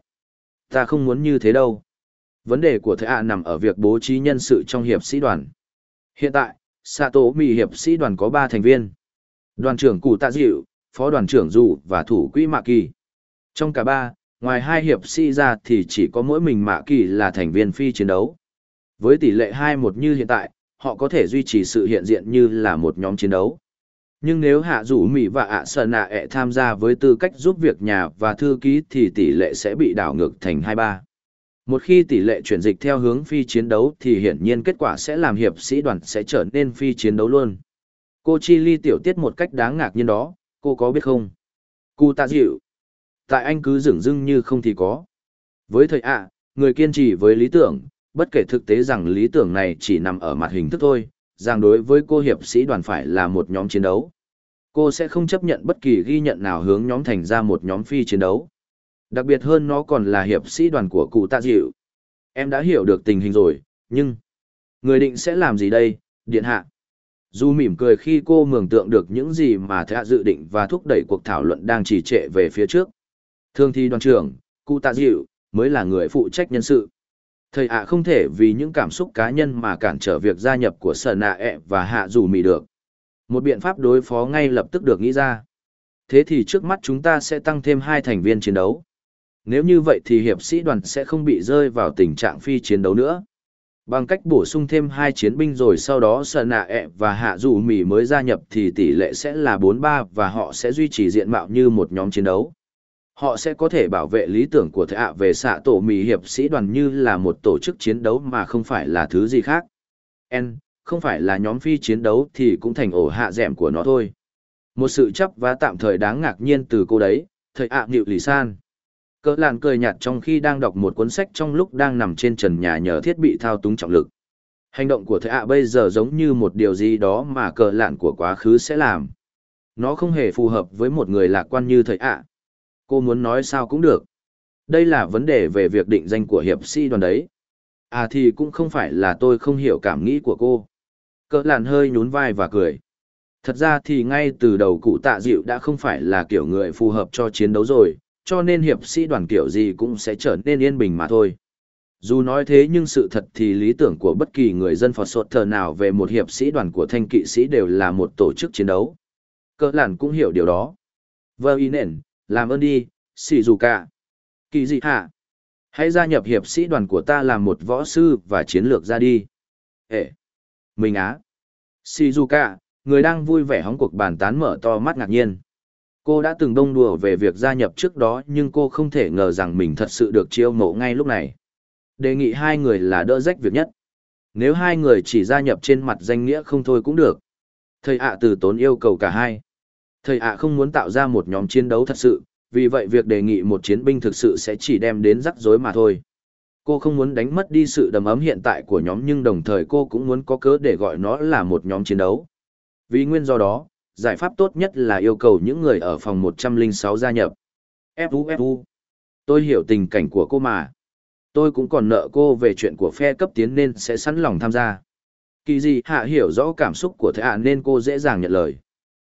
Ta không muốn như thế đâu. Vấn đề của thợ ạ nằm ở việc bố trí nhân sự trong hiệp sĩ đoàn. Hiện tại, Sato Mì hiệp sĩ đoàn có 3 thành viên. Đoàn trưởng Cụ Tạ Dịu, phó đoàn trưởng Dù và thủ quỹ Mạ Kỳ. Trong cả ba, ngoài hai hiệp sĩ ra thì chỉ có mỗi mình Mạ Kỳ là thành viên phi chiến đấu. Với tỷ lệ 2-1 như hiện tại, họ có thể duy trì sự hiện diện như là một nhóm chiến đấu. Nhưng nếu hạ rủ Mỹ và ạ sợ nạ ẹ tham gia với tư cách giúp việc nhà và thư ký thì tỷ lệ sẽ bị đảo ngược thành 2-3. Một khi tỷ lệ chuyển dịch theo hướng phi chiến đấu thì hiển nhiên kết quả sẽ làm hiệp sĩ đoàn sẽ trở nên phi chiến đấu luôn. Cô chi ly tiểu tiết một cách đáng ngạc nhiên đó, cô có biết không? Cụ tạ dịu. Tại anh cứ dửng dưng như không thì có. Với thời ạ, người kiên trì với lý tưởng, bất kể thực tế rằng lý tưởng này chỉ nằm ở mặt hình thức thôi, rằng đối với cô hiệp sĩ đoàn phải là một nhóm chiến đấu. Cô sẽ không chấp nhận bất kỳ ghi nhận nào hướng nhóm thành ra một nhóm phi chiến đấu. Đặc biệt hơn nó còn là hiệp sĩ đoàn của cụ tạ dịu. Em đã hiểu được tình hình rồi, nhưng... Người định sẽ làm gì đây, điện hạ? Dù mỉm cười khi cô mường tượng được những gì mà thạ dự định và thúc đẩy cuộc thảo luận đang trì trệ về phía trước. Thường thì đoàn trưởng, cụ tạ dịu, mới là người phụ trách nhân sự. Thầy ạ không thể vì những cảm xúc cá nhân mà cản trở việc gia nhập của sở nạ ẹ và hạ dù mì được. Một biện pháp đối phó ngay lập tức được nghĩ ra. Thế thì trước mắt chúng ta sẽ tăng thêm hai thành viên chiến đấu. Nếu như vậy thì hiệp sĩ đoàn sẽ không bị rơi vào tình trạng phi chiến đấu nữa. Bằng cách bổ sung thêm hai chiến binh rồi sau đó Sở Nạ ẹ và Hạ Dù Mì mới gia nhập thì tỷ lệ sẽ là 4-3 và họ sẽ duy trì diện mạo như một nhóm chiến đấu. Họ sẽ có thể bảo vệ lý tưởng của thệ ạ về xạ tổ mì hiệp sĩ đoàn như là một tổ chức chiến đấu mà không phải là thứ gì khác. N, không phải là nhóm phi chiến đấu thì cũng thành ổ hạ dẻm của nó thôi. Một sự chấp và tạm thời đáng ngạc nhiên từ cô đấy, thầy ạ à nghịu lì san. Cỡ làn cười nhạt trong khi đang đọc một cuốn sách trong lúc đang nằm trên trần nhà nhờ thiết bị thao túng trọng lực. Hành động của thầy ạ bây giờ giống như một điều gì đó mà cờ lạn của quá khứ sẽ làm. Nó không hề phù hợp với một người lạc quan như thầy ạ. Cô muốn nói sao cũng được. Đây là vấn đề về việc định danh của hiệp sĩ đoàn đấy. À thì cũng không phải là tôi không hiểu cảm nghĩ của cô. Cỡ lạn hơi nhún vai và cười. Thật ra thì ngay từ đầu cụ tạ dịu đã không phải là kiểu người phù hợp cho chiến đấu rồi, cho nên hiệp sĩ đoàn kiểu gì cũng sẽ trở nên yên bình mà thôi. Dù nói thế nhưng sự thật thì lý tưởng của bất kỳ người dân Phật Sột Thờ nào về một hiệp sĩ đoàn của thanh kỵ sĩ đều là một tổ chức chiến đấu. Cỡ làn cũng hiểu điều đó. Vâng y nền, làm ơn đi, xì dù cả. Kỳ gì hả? Hãy gia nhập hiệp sĩ đoàn của ta làm một võ sư và chiến lược ra đi. Ê! Mình á! Shizuka, người đang vui vẻ hóng cuộc bàn tán mở to mắt ngạc nhiên. Cô đã từng đông đùa về việc gia nhập trước đó nhưng cô không thể ngờ rằng mình thật sự được chiêu mộ ngay lúc này. Đề nghị hai người là đỡ rách việc nhất. Nếu hai người chỉ gia nhập trên mặt danh nghĩa không thôi cũng được. Thầy ạ từ tốn yêu cầu cả hai. Thầy ạ không muốn tạo ra một nhóm chiến đấu thật sự, vì vậy việc đề nghị một chiến binh thực sự sẽ chỉ đem đến rắc rối mà thôi. Cô không muốn đánh mất đi sự đầm ấm hiện tại của nhóm nhưng đồng thời cô cũng muốn có cớ để gọi nó là một nhóm chiến đấu. Vì nguyên do đó, giải pháp tốt nhất là yêu cầu những người ở phòng 106 gia nhập. Fu Fu. Tôi hiểu tình cảnh của cô mà. Tôi cũng còn nợ cô về chuyện của phe cấp tiến nên sẽ sẵn lòng tham gia. Kỳ gì hạ hiểu rõ cảm xúc của thế hạ nên cô dễ dàng nhận lời.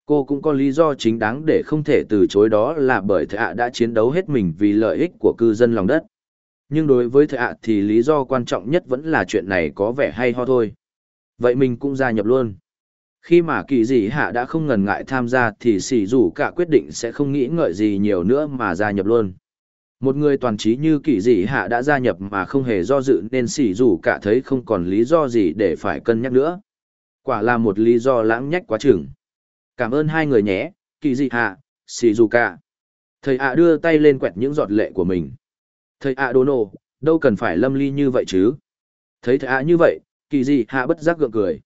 Cô cũng có lý do chính đáng để không thể từ chối đó là bởi thế hạ đã chiến đấu hết mình vì lợi ích của cư dân lòng đất. Nhưng đối với thế hạ thì lý do quan trọng nhất vẫn là chuyện này có vẻ hay ho thôi. Vậy mình cũng gia nhập luôn. Khi mà kỳ dị hạ đã không ngần ngại tham gia thì xỉ rủ cả quyết định sẽ không nghĩ ngợi gì nhiều nữa mà gia nhập luôn. Một người toàn trí như kỳ dị hạ đã gia nhập mà không hề do dự nên xỉ rủ cả thấy không còn lý do gì để phải cân nhắc nữa. Quả là một lý do lãng nhách quá chừng. Cảm ơn hai người nhé, kỳ dị hạ, xỉ rủ cả. Thầy ạ đưa tay lên quẹt những giọt lệ của mình. Thầy ạ đồ nô, đâu cần phải lâm ly như vậy chứ. Thấy thầy ạ như vậy, kỳ gì hạ bất giác gượng cười.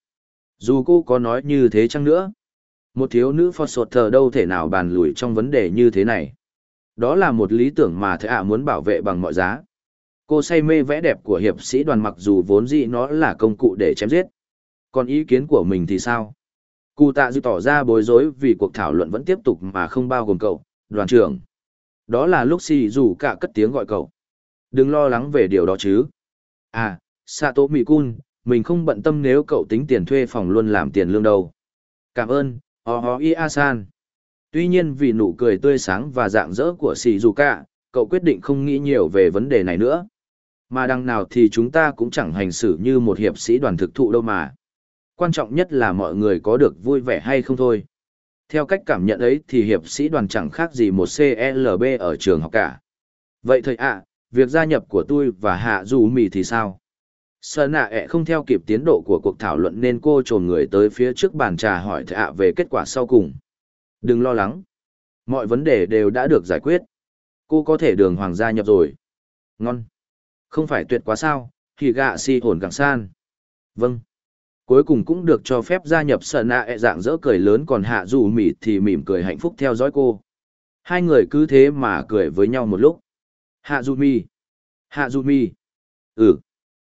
Dù cô có nói như thế chăng nữa, một thiếu nữ phật sột thờ đâu thể nào bàn lùi trong vấn đề như thế này. Đó là một lý tưởng mà thầy ạ muốn bảo vệ bằng mọi giá. Cô say mê vẽ đẹp của hiệp sĩ đoàn mặc dù vốn dĩ nó là công cụ để chém giết. Còn ý kiến của mình thì sao? Cụ tạ dư tỏ ra bối rối vì cuộc thảo luận vẫn tiếp tục mà không bao gồm cậu, đoàn trưởng. Đó là lúc si dù cả cất tiếng gọi cậu. Đừng lo lắng về điều đó chứ. À, Sato Mikun, mình không bận tâm nếu cậu tính tiền thuê phòng luôn làm tiền lương đâu. Cảm ơn, Oho Ia-san. Tuy nhiên vì nụ cười tươi sáng và dạng dỡ của Shizuka, cậu quyết định không nghĩ nhiều về vấn đề này nữa. Mà đằng nào thì chúng ta cũng chẳng hành xử như một hiệp sĩ đoàn thực thụ đâu mà. Quan trọng nhất là mọi người có được vui vẻ hay không thôi. Theo cách cảm nhận ấy thì hiệp sĩ đoàn chẳng khác gì một CLB ở trường học cả. Vậy thầy ạ, việc gia nhập của tôi và hạ dù mì thì sao? Sợ nạ ẹ không theo kịp tiến độ của cuộc thảo luận nên cô trồn người tới phía trước bàn trà hỏi thạ về kết quả sau cùng. Đừng lo lắng. Mọi vấn đề đều đã được giải quyết. Cô có thể đường hoàng gia nhập rồi. Ngon. Không phải tuyệt quá sao, thì gạ si hồn gặng san. Vâng. Cuối cùng cũng được cho phép gia nhập sợ nạ ẹ dạng dỡ cười lớn còn hạ dù mỉ thì mỉm cười hạnh phúc theo dõi cô. Hai người cứ thế mà cười với nhau một lúc. Hạ dù mi. Hạ dù mi. Ừ.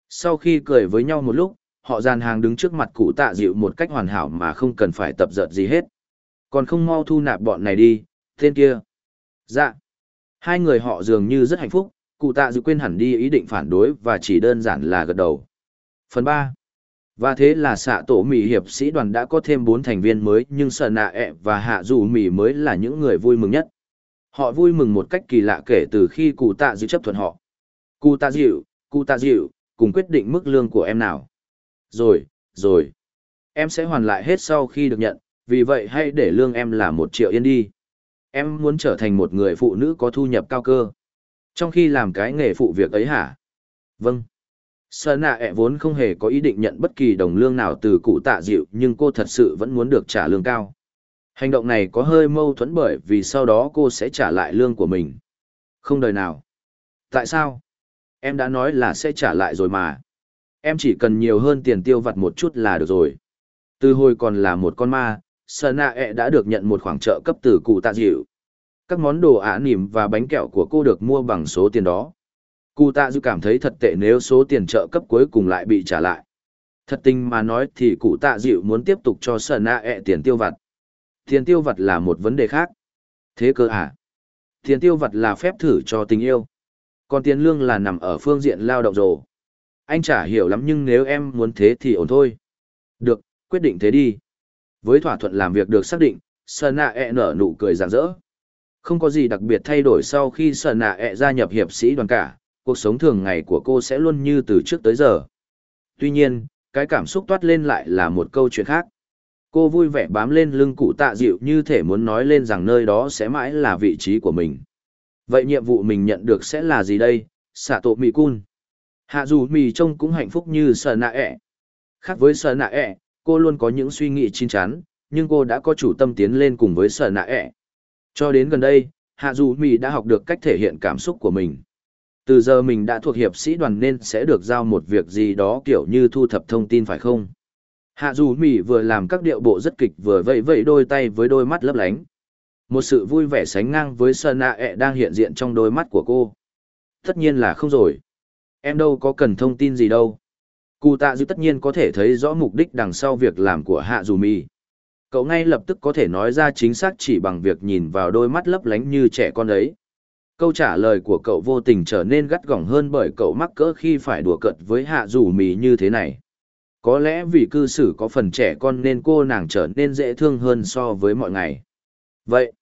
Sau khi cười với nhau một lúc, họ dàn hàng đứng trước mặt cụ tạ dịu một cách hoàn hảo mà không cần phải tập dợt gì hết. Còn không mau thu nạp bọn này đi, tên kia. Dạ. Hai người họ dường như rất hạnh phúc, cụ tạ dịu quên hẳn đi ý định phản đối và chỉ đơn giản là gật đầu. Phần ba Và thế là xạ tổ mì hiệp sĩ đoàn đã có thêm bốn thành viên mới nhưng sợ nạ ẹ và hạ dù mì mới là những người vui mừng nhất. Họ vui mừng một cách kỳ lạ kể từ khi cụ tạ dịu chấp thuận họ. Cụ tạ dịu, cụ tạ dịu, cùng quyết định mức lương của em nào. Rồi, rồi. Em sẽ hoàn lại hết sau khi được nhận, vì vậy hãy để lương em là một triệu yên đi. Em muốn trở thành một người phụ nữ có thu nhập cao cơ. Trong khi làm cái nghề phụ việc ấy hả? Vâng. Sơn nạ ẹ vốn không hề có ý định nhận bất kỳ đồng lương nào từ cụ tạ dịu nhưng cô thật sự vẫn muốn được trả lương cao. Hành động này có hơi mâu thuẫn bởi vì sau đó cô sẽ trả lại lương của mình. Không đời nào. Tại sao? Em đã nói là sẽ trả lại rồi mà. Em chỉ cần nhiều hơn tiền tiêu vặt một chút là được rồi. Từ hồi còn là một con ma, Sơn E đã được nhận một khoản trợ cấp từ cụ tạ dịu. Các món đồ ả nỉm và bánh kẹo của cô được mua bằng số tiền đó. Cụ tạ dịu cảm thấy thật tệ nếu số tiền trợ cấp cuối cùng lại bị trả lại. Thật tình mà nói thì cụ tạ dịu muốn tiếp tục cho Sơn E tiền tiêu vặt. Tiền tiêu vặt là một vấn đề khác. Thế cơ à? Tiền tiêu vặt là phép thử cho tình yêu. Còn tiền lương là nằm ở phương diện lao động rồ. Anh chả hiểu lắm nhưng nếu em muốn thế thì ổn thôi. Được, quyết định thế đi. Với thỏa thuận làm việc được xác định, Sơn Nạ e nở nụ cười rạng rỡ. Không có gì đặc biệt thay đổi sau khi Sơn Nạ e gia nhập hiệp sĩ đoàn cả, cuộc sống thường ngày của cô sẽ luôn như từ trước tới giờ. Tuy nhiên, cái cảm xúc toát lên lại là một câu chuyện khác. Cô vui vẻ bám lên lưng cụ tạ dịu như thể muốn nói lên rằng nơi đó sẽ mãi là vị trí của mình. Vậy nhiệm vụ mình nhận được sẽ là gì đây? Xạ tổ mì cun. Hạ dù mì trông cũng hạnh phúc như sờ nạ ẹ. Khác với sờ nạ ẹ, cô luôn có những suy nghĩ chín chắn, nhưng cô đã có chủ tâm tiến lên cùng với sờ nạ ẹ. Cho đến gần đây, hạ dù mì đã học được cách thể hiện cảm xúc của mình. Từ giờ mình đã thuộc hiệp sĩ đoàn nên sẽ được giao một việc gì đó kiểu như thu thập thông tin phải không? Hạ dù mỉ vừa làm các điệu bộ rất kịch vừa vẫy vẫy đôi tay với đôi mắt lấp lánh. Một sự vui vẻ sánh ngang với Sơn Nạ ẹ đang hiện diện trong đôi mắt của cô. Tất nhiên là không rồi. Em đâu có cần thông tin gì đâu. Cụ tạ dư tất nhiên có thể thấy rõ mục đích đằng sau việc làm của Hạ Dù mỉ. Cậu ngay lập tức có thể nói ra chính xác chỉ bằng việc nhìn vào đôi mắt lấp lánh như trẻ con ấy. Câu trả lời của cậu vô tình trở nên gắt gỏng hơn bởi cậu mắc cỡ khi phải đùa cợt với Hạ Dù Mì như thế này. Có lẽ vì cư xử có phần trẻ con nên cô nàng trở nên dễ thương hơn so với mọi ngày. Vậy,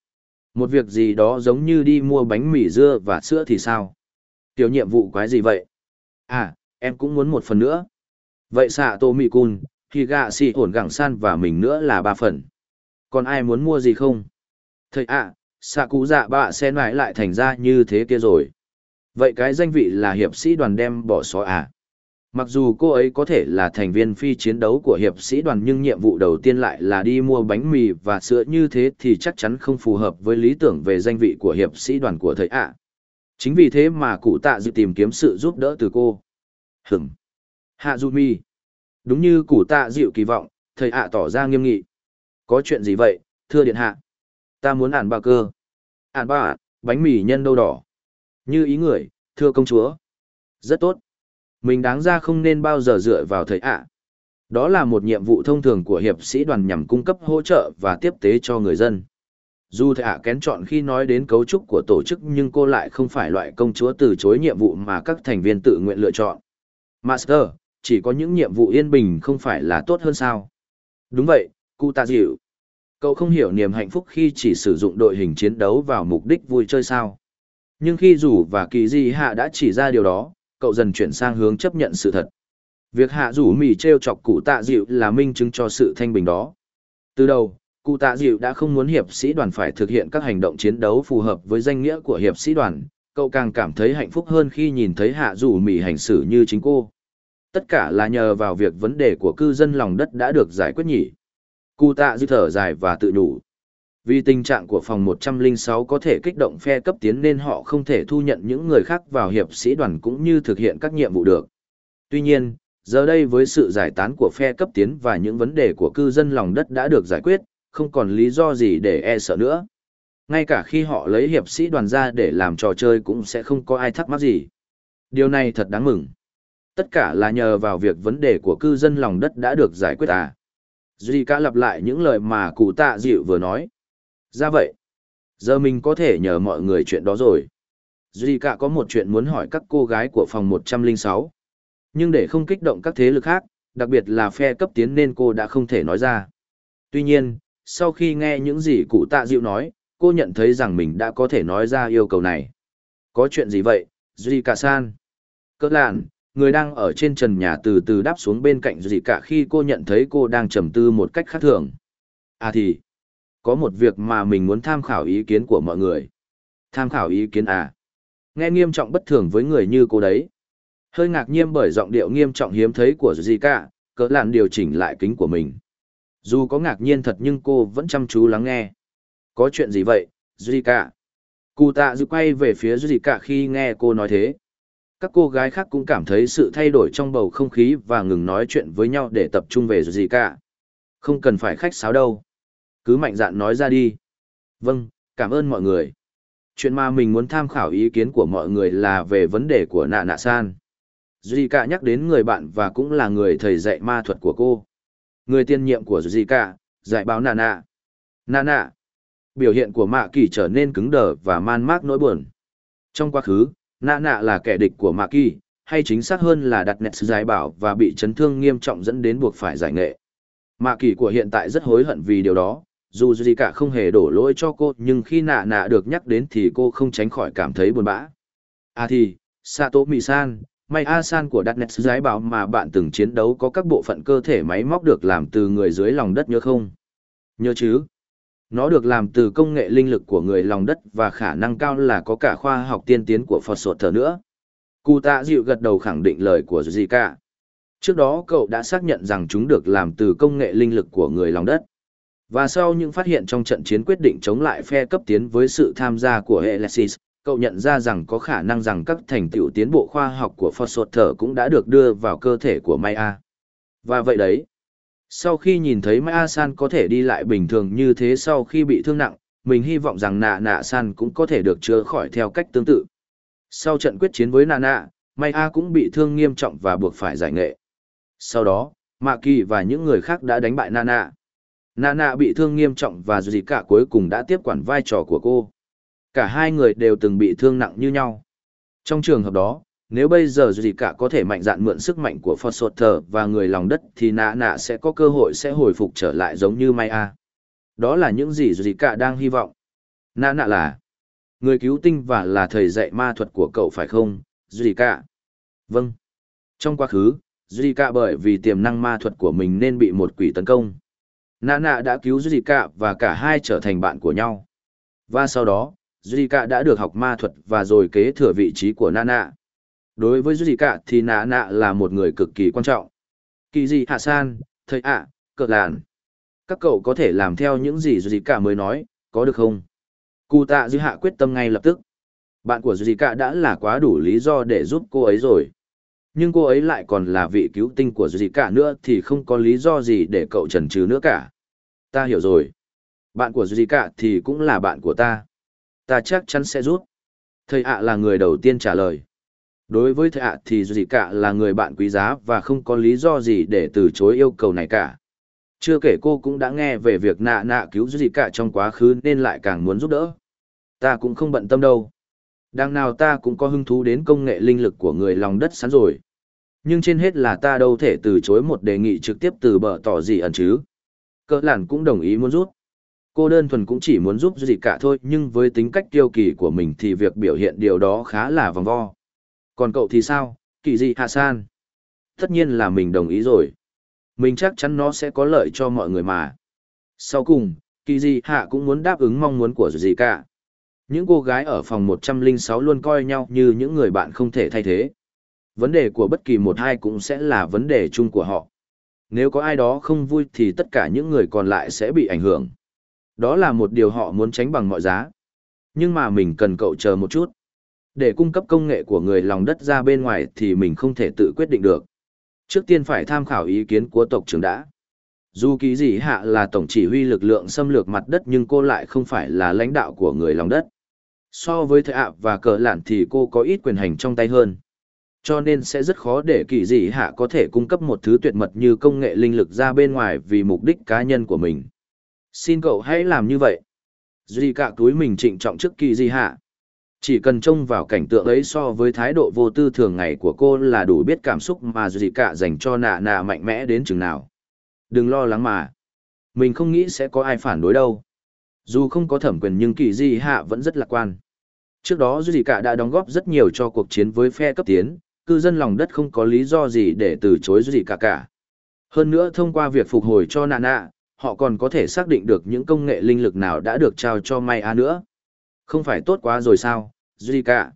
một việc gì đó giống như đi mua bánh mì dưa và sữa thì sao? Tiểu nhiệm vụ quái gì vậy? À, em cũng muốn một phần nữa. Vậy xạ tô mì cun, thì gạ xì ổn gẳng san và mình nữa là ba phần. Còn ai muốn mua gì không? Thầy ạ, à, xạ cú dạ bạ sẽ mãi lại thành ra như thế kia rồi. Vậy cái danh vị là hiệp sĩ đoàn đem bỏ xó à? Mặc dù cô ấy có thể là thành viên phi chiến đấu của hiệp sĩ đoàn nhưng nhiệm vụ đầu tiên lại là đi mua bánh mì và sữa như thế thì chắc chắn không phù hợp với lý tưởng về danh vị của hiệp sĩ đoàn của thầy ạ. Chính vì thế mà cụ tạ dự tìm kiếm sự giúp đỡ từ cô. Hửm. Hạ Du Mi. Đúng như cụ tạ dịu kỳ vọng, thầy ạ tỏ ra nghiêm nghị. Có chuyện gì vậy, thưa điện hạ? Ta muốn ản bà cơ. Ản bà, bánh mì nhân đâu đỏ. Như ý người, thưa công chúa. Rất tốt mình đáng ra không nên bao giờ dựa vào thầy ạ. Đó là một nhiệm vụ thông thường của hiệp sĩ đoàn nhằm cung cấp hỗ trợ và tiếp tế cho người dân. Dù thầy ạ kén chọn khi nói đến cấu trúc của tổ chức nhưng cô lại không phải loại công chúa từ chối nhiệm vụ mà các thành viên tự nguyện lựa chọn. Master, chỉ có những nhiệm vụ yên bình không phải là tốt hơn sao? Đúng vậy, cụ tạ dịu. Cậu không hiểu niềm hạnh phúc khi chỉ sử dụng đội hình chiến đấu vào mục đích vui chơi sao. Nhưng khi rủ và kỳ di hạ đã chỉ ra điều đó, cậu dần chuyển sang hướng chấp nhận sự thật. Việc hạ rủ mì treo chọc cụ tạ dịu là minh chứng cho sự thanh bình đó. Từ đầu, cụ tạ dịu đã không muốn hiệp sĩ đoàn phải thực hiện các hành động chiến đấu phù hợp với danh nghĩa của hiệp sĩ đoàn, cậu càng cảm thấy hạnh phúc hơn khi nhìn thấy hạ rủ mì hành xử như chính cô. Tất cả là nhờ vào việc vấn đề của cư dân lòng đất đã được giải quyết nhỉ. Cụ tạ dịu thở dài và tự nhủ. Vì tình trạng của phòng 106 có thể kích động phe cấp tiến nên họ không thể thu nhận những người khác vào hiệp sĩ đoàn cũng như thực hiện các nhiệm vụ được. Tuy nhiên, giờ đây với sự giải tán của phe cấp tiến và những vấn đề của cư dân lòng đất đã được giải quyết, không còn lý do gì để e sợ nữa. Ngay cả khi họ lấy hiệp sĩ đoàn ra để làm trò chơi cũng sẽ không có ai thắc mắc gì. Điều này thật đáng mừng. Tất cả là nhờ vào việc vấn đề của cư dân lòng đất đã được giải quyết à. Duy cả lặp lại những lời mà cụ tạ dịu vừa nói. Ra vậy, giờ mình có thể nhờ mọi người chuyện đó rồi. Duy cả có một chuyện muốn hỏi các cô gái của phòng 106. Nhưng để không kích động các thế lực khác, đặc biệt là phe cấp tiến nên cô đã không thể nói ra. Tuy nhiên, sau khi nghe những gì cụ tạ dịu nói, cô nhận thấy rằng mình đã có thể nói ra yêu cầu này. Có chuyện gì vậy, Duy cả san? Cơ lạn, người đang ở trên trần nhà từ từ đáp xuống bên cạnh Duy cả khi cô nhận thấy cô đang trầm tư một cách khác thường. À thì, có một việc mà mình muốn tham khảo ý kiến của mọi người. Tham khảo ý kiến à? Nghe nghiêm trọng bất thường với người như cô đấy. Hơi ngạc nhiên bởi giọng điệu nghiêm trọng hiếm thấy của Zika, cỡ làn điều chỉnh lại kính của mình. Dù có ngạc nhiên thật nhưng cô vẫn chăm chú lắng nghe. Có chuyện gì vậy, Zika? Cụ tạ dự quay về phía Zika khi nghe cô nói thế. Các cô gái khác cũng cảm thấy sự thay đổi trong bầu không khí và ngừng nói chuyện với nhau để tập trung về Zika. Không cần phải khách sáo đâu. Cứ mạnh dạn nói ra đi. Vâng, cảm ơn mọi người. Chuyện mà mình muốn tham khảo ý kiến của mọi người là về vấn đề của nạ nạ san. Zika nhắc đến người bạn và cũng là người thầy dạy ma thuật của cô. Người tiên nhiệm của Zika, dạy báo nạ nạ. Nạ nạ. Biểu hiện của mạ kỳ trở nên cứng đờ và man mác nỗi buồn. Trong quá khứ, nạ nạ là kẻ địch của mạ kỳ, hay chính xác hơn là đặt nẹt giải bảo và bị chấn thương nghiêm trọng dẫn đến buộc phải giải nghệ. Mạ kỳ của hiện tại rất hối hận vì điều đó, dù gì cả không hề đổ lỗi cho cô nhưng khi nạ nạ được nhắc đến thì cô không tránh khỏi cảm thấy buồn bã. À thì, Sato mi san may A-san của Darknet giái bảo mà bạn từng chiến đấu có các bộ phận cơ thể máy móc được làm từ người dưới lòng đất nhớ không? Nhớ chứ? Nó được làm từ công nghệ linh lực của người lòng đất và khả năng cao là có cả khoa học tiên tiến của Phật Sột Thờ nữa. Cụ tạ dịu gật đầu khẳng định lời của Zika. Trước đó cậu đã xác nhận rằng chúng được làm từ công nghệ linh lực của người lòng đất. Và sau những phát hiện trong trận chiến quyết định chống lại phe cấp tiến với sự tham gia của Alexis, cậu nhận ra rằng có khả năng rằng các thành tựu tiến bộ khoa học của Foster cũng đã được đưa vào cơ thể của Maya. Và vậy đấy, sau khi nhìn thấy Maya San có thể đi lại bình thường như thế sau khi bị thương nặng, mình hy vọng rằng nạ nạ San cũng có thể được chữa khỏi theo cách tương tự. Sau trận quyết chiến với nạ nạ, Maya cũng bị thương nghiêm trọng và buộc phải giải nghệ. Sau đó, Mạ Kỳ và những người khác đã đánh bại Nana. Nana bị thương nghiêm trọng và dù gì cả cuối cùng đã tiếp quản vai trò của cô. Cả hai người đều từng bị thương nặng như nhau. Trong trường hợp đó, nếu bây giờ dù gì cả có thể mạnh dạn mượn sức mạnh của Foster và người lòng đất thì nạ nạ sẽ có cơ hội sẽ hồi phục trở lại giống như Maya. Đó là những gì dù gì cả đang hy vọng. Nạ nạ là người cứu tinh và là thầy dạy ma thuật của cậu phải không, dù gì cả? Vâng. Trong quá khứ, Duy Cả bởi vì tiềm năng ma thuật của mình nên bị một quỷ tấn công. Nạ nạ đã cứu Duy Cả và cả hai trở thành bạn của nhau. Và sau đó, Duy Cả đã được học ma thuật và rồi kế thừa vị trí của Nạ nạ. Đối với Duy Cả thì Nạ nạ là một người cực kỳ quan trọng. Kỳ gì hạ san, thầy ạ, à, cợt làn. Các cậu có thể làm theo những gì Duy Cả mới nói, có được không? Cụ tạ dư Hạ quyết tâm ngay lập tức. Bạn của Duy Cả đã là quá đủ lý do để giúp cô ấy rồi. Nhưng cô ấy lại còn là vị cứu tinh của Duy Cả nữa thì không có lý do gì để cậu chần chừ nữa cả ta hiểu rồi. Bạn của Duy Cả thì cũng là bạn của ta. Ta chắc chắn sẽ rút. Thầy ạ là người đầu tiên trả lời. Đối với thầy ạ thì Duy Cả là người bạn quý giá và không có lý do gì để từ chối yêu cầu này cả. Chưa kể cô cũng đã nghe về việc nạ nạ cứu Duy Cả trong quá khứ nên lại càng muốn giúp đỡ. Ta cũng không bận tâm đâu. Đằng nào ta cũng có hứng thú đến công nghệ linh lực của người lòng đất sẵn rồi. Nhưng trên hết là ta đâu thể từ chối một đề nghị trực tiếp từ bờ tỏ gì ẩn chứ. Cỡ làn cũng đồng ý muốn rút. Cô đơn thuần cũng chỉ muốn giúp gì cả thôi nhưng với tính cách tiêu kỳ của mình thì việc biểu hiện điều đó khá là vòng vo. Còn cậu thì sao, kỳ dị hạ san? Tất nhiên là mình đồng ý rồi. Mình chắc chắn nó sẽ có lợi cho mọi người mà. Sau cùng, kỳ Dị hạ cũng muốn đáp ứng mong muốn của gì cả. Những cô gái ở phòng 106 luôn coi nhau như những người bạn không thể thay thế. Vấn đề của bất kỳ một hai cũng sẽ là vấn đề chung của họ. Nếu có ai đó không vui thì tất cả những người còn lại sẽ bị ảnh hưởng. Đó là một điều họ muốn tránh bằng mọi giá. Nhưng mà mình cần cậu chờ một chút. Để cung cấp công nghệ của người lòng đất ra bên ngoài thì mình không thể tự quyết định được. Trước tiên phải tham khảo ý kiến của tộc trưởng đã. Dù ký gì hạ là tổng chỉ huy lực lượng xâm lược mặt đất nhưng cô lại không phải là lãnh đạo của người lòng đất. So với thợ ạ và cờ lạn thì cô có ít quyền hành trong tay hơn. Cho nên sẽ rất khó để kỳ dị hạ có thể cung cấp một thứ tuyệt mật như công nghệ linh lực ra bên ngoài vì mục đích cá nhân của mình. Xin cậu hãy làm như vậy. Duy cả túi mình trịnh trọng trước kỳ dị hạ. Chỉ cần trông vào cảnh tượng ấy so với thái độ vô tư thường ngày của cô là đủ biết cảm xúc mà Duy cả dành cho nạ nạ mạnh mẽ đến chừng nào. Đừng lo lắng mà. Mình không nghĩ sẽ có ai phản đối đâu. Dù không có thẩm quyền nhưng kỳ di hạ vẫn rất lạc quan. Trước đó Duy cả đã đóng góp rất nhiều cho cuộc chiến với phe cấp tiến, cư dân lòng đất không có lý do gì để từ chối gì cả cả. Hơn nữa thông qua việc phục hồi cho nạ nạ, họ còn có thể xác định được những công nghệ linh lực nào đã được trao cho May A nữa. Không phải tốt quá rồi sao, Duy cả.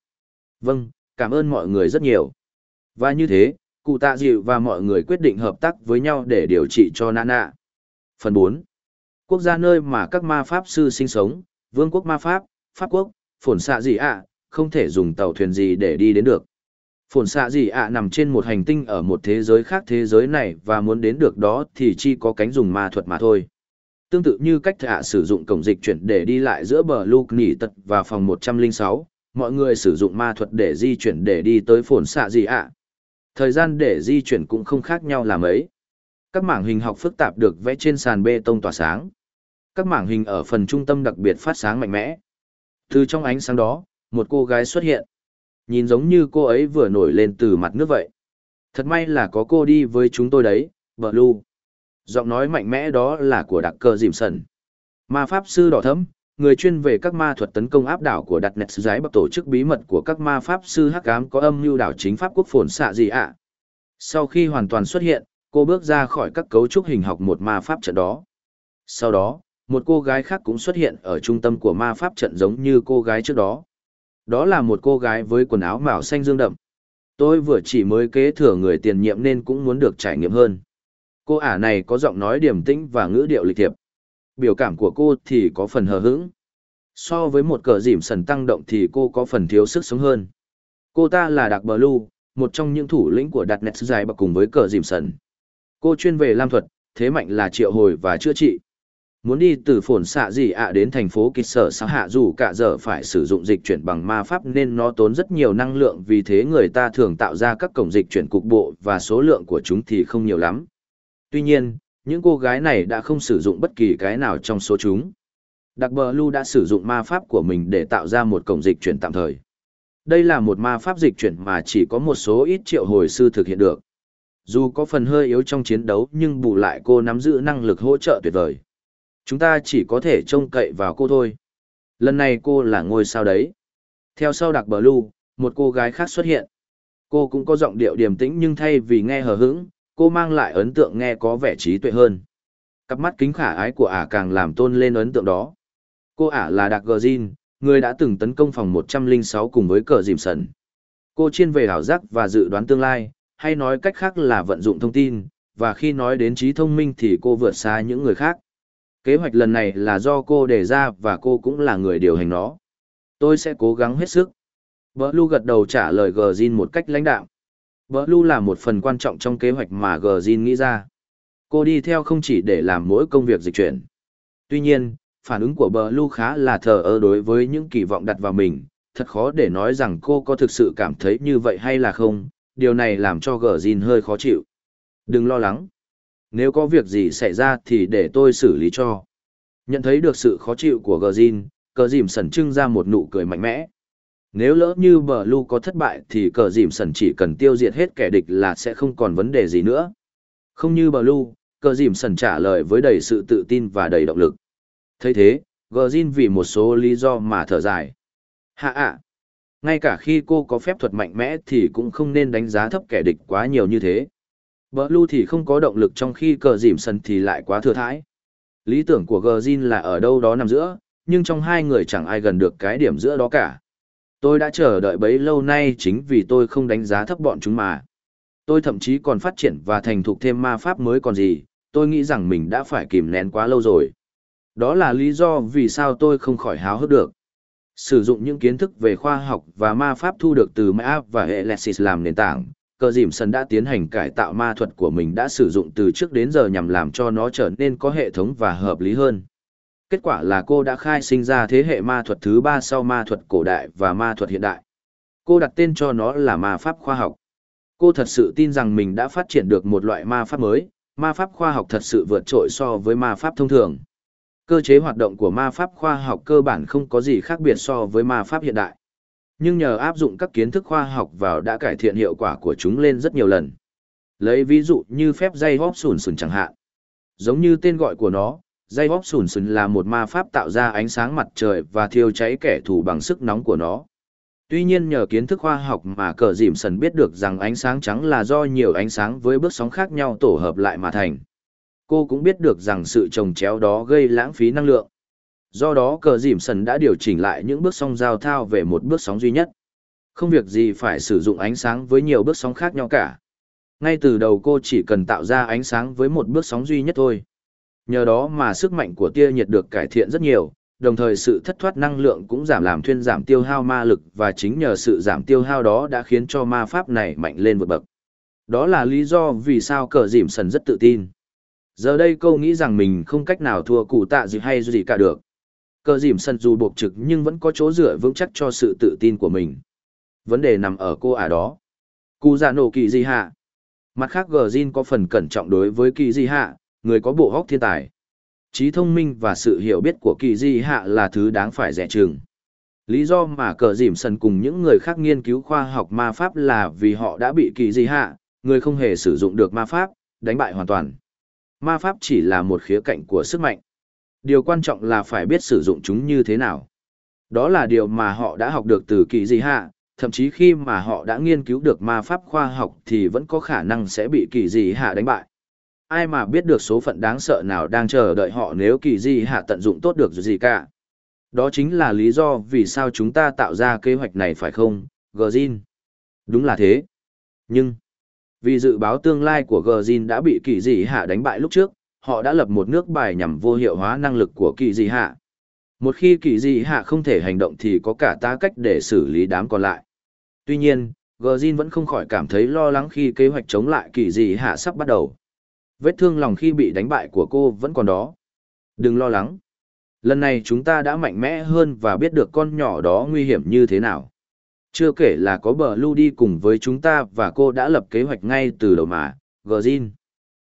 Vâng, cảm ơn mọi người rất nhiều. Và như thế, cụ tạ dịu và mọi người quyết định hợp tác với nhau để điều trị cho Nana. Phần 4. Quốc gia nơi mà các ma pháp sư sinh sống, vương quốc ma pháp, pháp quốc, Phổn xạ gì ạ, không thể dùng tàu thuyền gì để đi đến được. Phồn xạ gì ạ nằm trên một hành tinh ở một thế giới khác thế giới này và muốn đến được đó thì chỉ có cánh dùng ma thuật mà thôi. Tương tự như cách thạ sử dụng cổng dịch chuyển để đi lại giữa bờ Luke Nỉ Tật và phòng 106, mọi người sử dụng ma thuật để di chuyển để đi tới phồn xạ gì ạ. Thời gian để di chuyển cũng không khác nhau là mấy. Các mảng hình học phức tạp được vẽ trên sàn bê tông tỏa sáng. Các mảng hình ở phần trung tâm đặc biệt phát sáng mạnh mẽ. Từ trong ánh sáng đó, một cô gái xuất hiện. Nhìn giống như cô ấy vừa nổi lên từ mặt nước vậy. Thật may là có cô đi với chúng tôi đấy, bờ lưu. Giọng nói mạnh mẽ đó là của đặc cơ dìm sần. Ma pháp sư đỏ thấm, người chuyên về các ma thuật tấn công áp đảo của đặt nẹt giái bậc tổ chức bí mật của các ma pháp sư hắc ám có âm mưu đảo chính pháp quốc phồn xạ gì ạ sau khi hoàn toàn xuất hiện cô bước ra khỏi các cấu trúc hình học một ma pháp trận đó sau đó một cô gái khác cũng xuất hiện ở trung tâm của ma pháp trận giống như cô gái trước đó đó là một cô gái với quần áo màu xanh dương đậm tôi vừa chỉ mới kế thừa người tiền nhiệm nên cũng muốn được trải nghiệm hơn cô ả này có giọng nói điềm tĩnh và ngữ điệu lịch thiệp biểu cảm của cô thì có phần hờ hững. So với một cờ dìm sần tăng động thì cô có phần thiếu sức sống hơn. Cô ta là Đặc Blue, một trong những thủ lĩnh của Đặt Nets dài bậc cùng với cờ dìm sần. Cô chuyên về lam thuật, thế mạnh là triệu hồi và chữa trị. Muốn đi từ phồn xạ gì ạ đến thành phố kịch sở sao hạ dù cả giờ phải sử dụng dịch chuyển bằng ma pháp nên nó tốn rất nhiều năng lượng vì thế người ta thường tạo ra các cổng dịch chuyển cục bộ và số lượng của chúng thì không nhiều lắm. Tuy nhiên, những cô gái này đã không sử dụng bất kỳ cái nào trong số chúng. Đặc bờ Lu đã sử dụng ma pháp của mình để tạo ra một cổng dịch chuyển tạm thời. Đây là một ma pháp dịch chuyển mà chỉ có một số ít triệu hồi sư thực hiện được. Dù có phần hơi yếu trong chiến đấu nhưng bù lại cô nắm giữ năng lực hỗ trợ tuyệt vời. Chúng ta chỉ có thể trông cậy vào cô thôi. Lần này cô là ngôi sao đấy. Theo sau đặc bờ Lu, một cô gái khác xuất hiện. Cô cũng có giọng điệu điềm tĩnh nhưng thay vì nghe hờ hững, cô mang lại ấn tượng nghe có vẻ trí tuệ hơn. Cặp mắt kính khả ái của ả càng làm tôn lên ấn tượng đó. Cô ả là Đặc Gờ Jin, người đã từng tấn công phòng 106 cùng với cờ dìm sần. Cô chuyên về hảo giác và dự đoán tương lai, hay nói cách khác là vận dụng thông tin, và khi nói đến trí thông minh thì cô vượt xa những người khác. Kế hoạch lần này là do cô đề ra và cô cũng là người điều hành nó. Tôi sẽ cố gắng hết sức. Blue gật đầu trả lời Gờ một cách lãnh đạm. Lu là một phần quan trọng trong kế hoạch mà Gjin nghĩ ra. Cô đi theo không chỉ để làm mỗi công việc dịch chuyển. Tuy nhiên, phản ứng của Blue khá là thờ ơ đối với những kỳ vọng đặt vào mình, thật khó để nói rằng cô có thực sự cảm thấy như vậy hay là không, điều này làm cho Gjin hơi khó chịu. Đừng lo lắng. Nếu có việc gì xảy ra thì để tôi xử lý cho. Nhận thấy được sự khó chịu của Gjin, cờ dìm sẩn trưng ra một nụ cười mạnh mẽ. Nếu lỡ như bờ lu có thất bại thì cờ dìm Sẩn chỉ cần tiêu diệt hết kẻ địch là sẽ không còn vấn đề gì nữa. Không như bờ lu, cờ dìm Sẩn trả lời với đầy sự tự tin và đầy động lực. thấy thế, gờ dìn vì một số lý do mà thở dài. Hạ ạ! ngay cả khi cô có phép thuật mạnh mẽ thì cũng không nên đánh giá thấp kẻ địch quá nhiều như thế. Bờ lưu thì không có động lực trong khi cờ dìm sân thì lại quá thừa thãi. Lý tưởng của Gờ Jin là ở đâu đó nằm giữa, nhưng trong hai người chẳng ai gần được cái điểm giữa đó cả. Tôi đã chờ đợi bấy lâu nay chính vì tôi không đánh giá thấp bọn chúng mà. Tôi thậm chí còn phát triển và thành thục thêm ma pháp mới còn gì, tôi nghĩ rằng mình đã phải kìm nén quá lâu rồi. Đó là lý do vì sao tôi không khỏi háo hức được. Sử dụng những kiến thức về khoa học và ma pháp thu được từ Ma và Alexis làm nền tảng, cờ dìm sần đã tiến hành cải tạo ma thuật của mình đã sử dụng từ trước đến giờ nhằm làm cho nó trở nên có hệ thống và hợp lý hơn. Kết quả là cô đã khai sinh ra thế hệ ma thuật thứ ba sau ma thuật cổ đại và ma thuật hiện đại. Cô đặt tên cho nó là ma pháp khoa học. Cô thật sự tin rằng mình đã phát triển được một loại ma pháp mới, ma pháp khoa học thật sự vượt trội so với ma pháp thông thường. Cơ chế hoạt động của ma pháp khoa học cơ bản không có gì khác biệt so với ma pháp hiện đại. Nhưng nhờ áp dụng các kiến thức khoa học vào đã cải thiện hiệu quả của chúng lên rất nhiều lần. Lấy ví dụ như phép dây hóp sùn sùn chẳng hạn. Giống như tên gọi của nó, dây hóp sùn sùn là một ma pháp tạo ra ánh sáng mặt trời và thiêu cháy kẻ thù bằng sức nóng của nó. Tuy nhiên nhờ kiến thức khoa học mà cờ dìm sần biết được rằng ánh sáng trắng là do nhiều ánh sáng với bước sóng khác nhau tổ hợp lại mà thành. Cô cũng biết được rằng sự trồng chéo đó gây lãng phí năng lượng. Do đó cờ dìm sần đã điều chỉnh lại những bước sóng giao thao về một bước sóng duy nhất. Không việc gì phải sử dụng ánh sáng với nhiều bước sóng khác nhau cả. Ngay từ đầu cô chỉ cần tạo ra ánh sáng với một bước sóng duy nhất thôi. Nhờ đó mà sức mạnh của tia nhiệt được cải thiện rất nhiều, đồng thời sự thất thoát năng lượng cũng giảm làm thuyên giảm tiêu hao ma lực và chính nhờ sự giảm tiêu hao đó đã khiến cho ma pháp này mạnh lên vượt bậc. Đó là lý do vì sao cờ dìm sần rất tự tin. Giờ đây cô nghĩ rằng mình không cách nào thua cụ tạ gì hay gì cả được. Cờ dìm sân dù buộc trực nhưng vẫn có chỗ dựa vững chắc cho sự tự tin của mình. Vấn đề nằm ở cô ả đó. Cụ già nổ kỳ gì hạ. Mặt khác gờ có phần cẩn trọng đối với kỳ gì hạ, người có bộ hóc thiên tài trí thông minh và sự hiểu biết của kỳ di hạ là thứ đáng phải rẻ chừng lý do mà cờ dìm sần cùng những người khác nghiên cứu khoa học ma pháp là vì họ đã bị kỳ di hạ người không hề sử dụng được ma pháp đánh bại hoàn toàn ma pháp chỉ là một khía cạnh của sức mạnh điều quan trọng là phải biết sử dụng chúng như thế nào đó là điều mà họ đã học được từ kỳ di hạ thậm chí khi mà họ đã nghiên cứu được ma pháp khoa học thì vẫn có khả năng sẽ bị kỳ di hạ đánh bại ai mà biết được số phận đáng sợ nào đang chờ đợi họ nếu kỳ di hạ tận dụng tốt được gì cả. Đó chính là lý do vì sao chúng ta tạo ra kế hoạch này phải không, Gjin? Đúng là thế. Nhưng, vì dự báo tương lai của Gjin đã bị kỳ di hạ đánh bại lúc trước, họ đã lập một nước bài nhằm vô hiệu hóa năng lực của kỳ di hạ. Một khi kỳ di hạ không thể hành động thì có cả ta cách để xử lý đám còn lại. Tuy nhiên, Gjin vẫn không khỏi cảm thấy lo lắng khi kế hoạch chống lại kỳ di hạ sắp bắt đầu. Vết thương lòng khi bị đánh bại của cô vẫn còn đó. Đừng lo lắng. Lần này chúng ta đã mạnh mẽ hơn và biết được con nhỏ đó nguy hiểm như thế nào. Chưa kể là có bờ lưu đi cùng với chúng ta và cô đã lập kế hoạch ngay từ đầu mà, Gjin.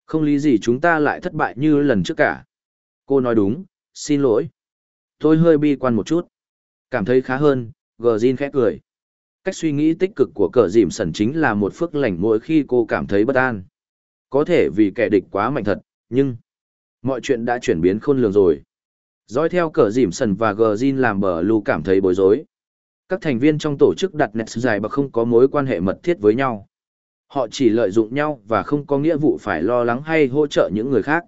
Không lý gì chúng ta lại thất bại như lần trước cả. Cô nói đúng, xin lỗi. Tôi hơi bi quan một chút. Cảm thấy khá hơn, Gjin khẽ cười. Cách suy nghĩ tích cực của cờ dìm sần chính là một phước lành mỗi khi cô cảm thấy bất an. Có thể vì kẻ địch quá mạnh thật, nhưng mọi chuyện đã chuyển biến khôn lường rồi. Dõi theo cờ dìm sần và gờ Jin làm bờ lưu cảm thấy bối rối. Các thành viên trong tổ chức đặt nét dài và không có mối quan hệ mật thiết với nhau. Họ chỉ lợi dụng nhau và không có nghĩa vụ phải lo lắng hay hỗ trợ những người khác.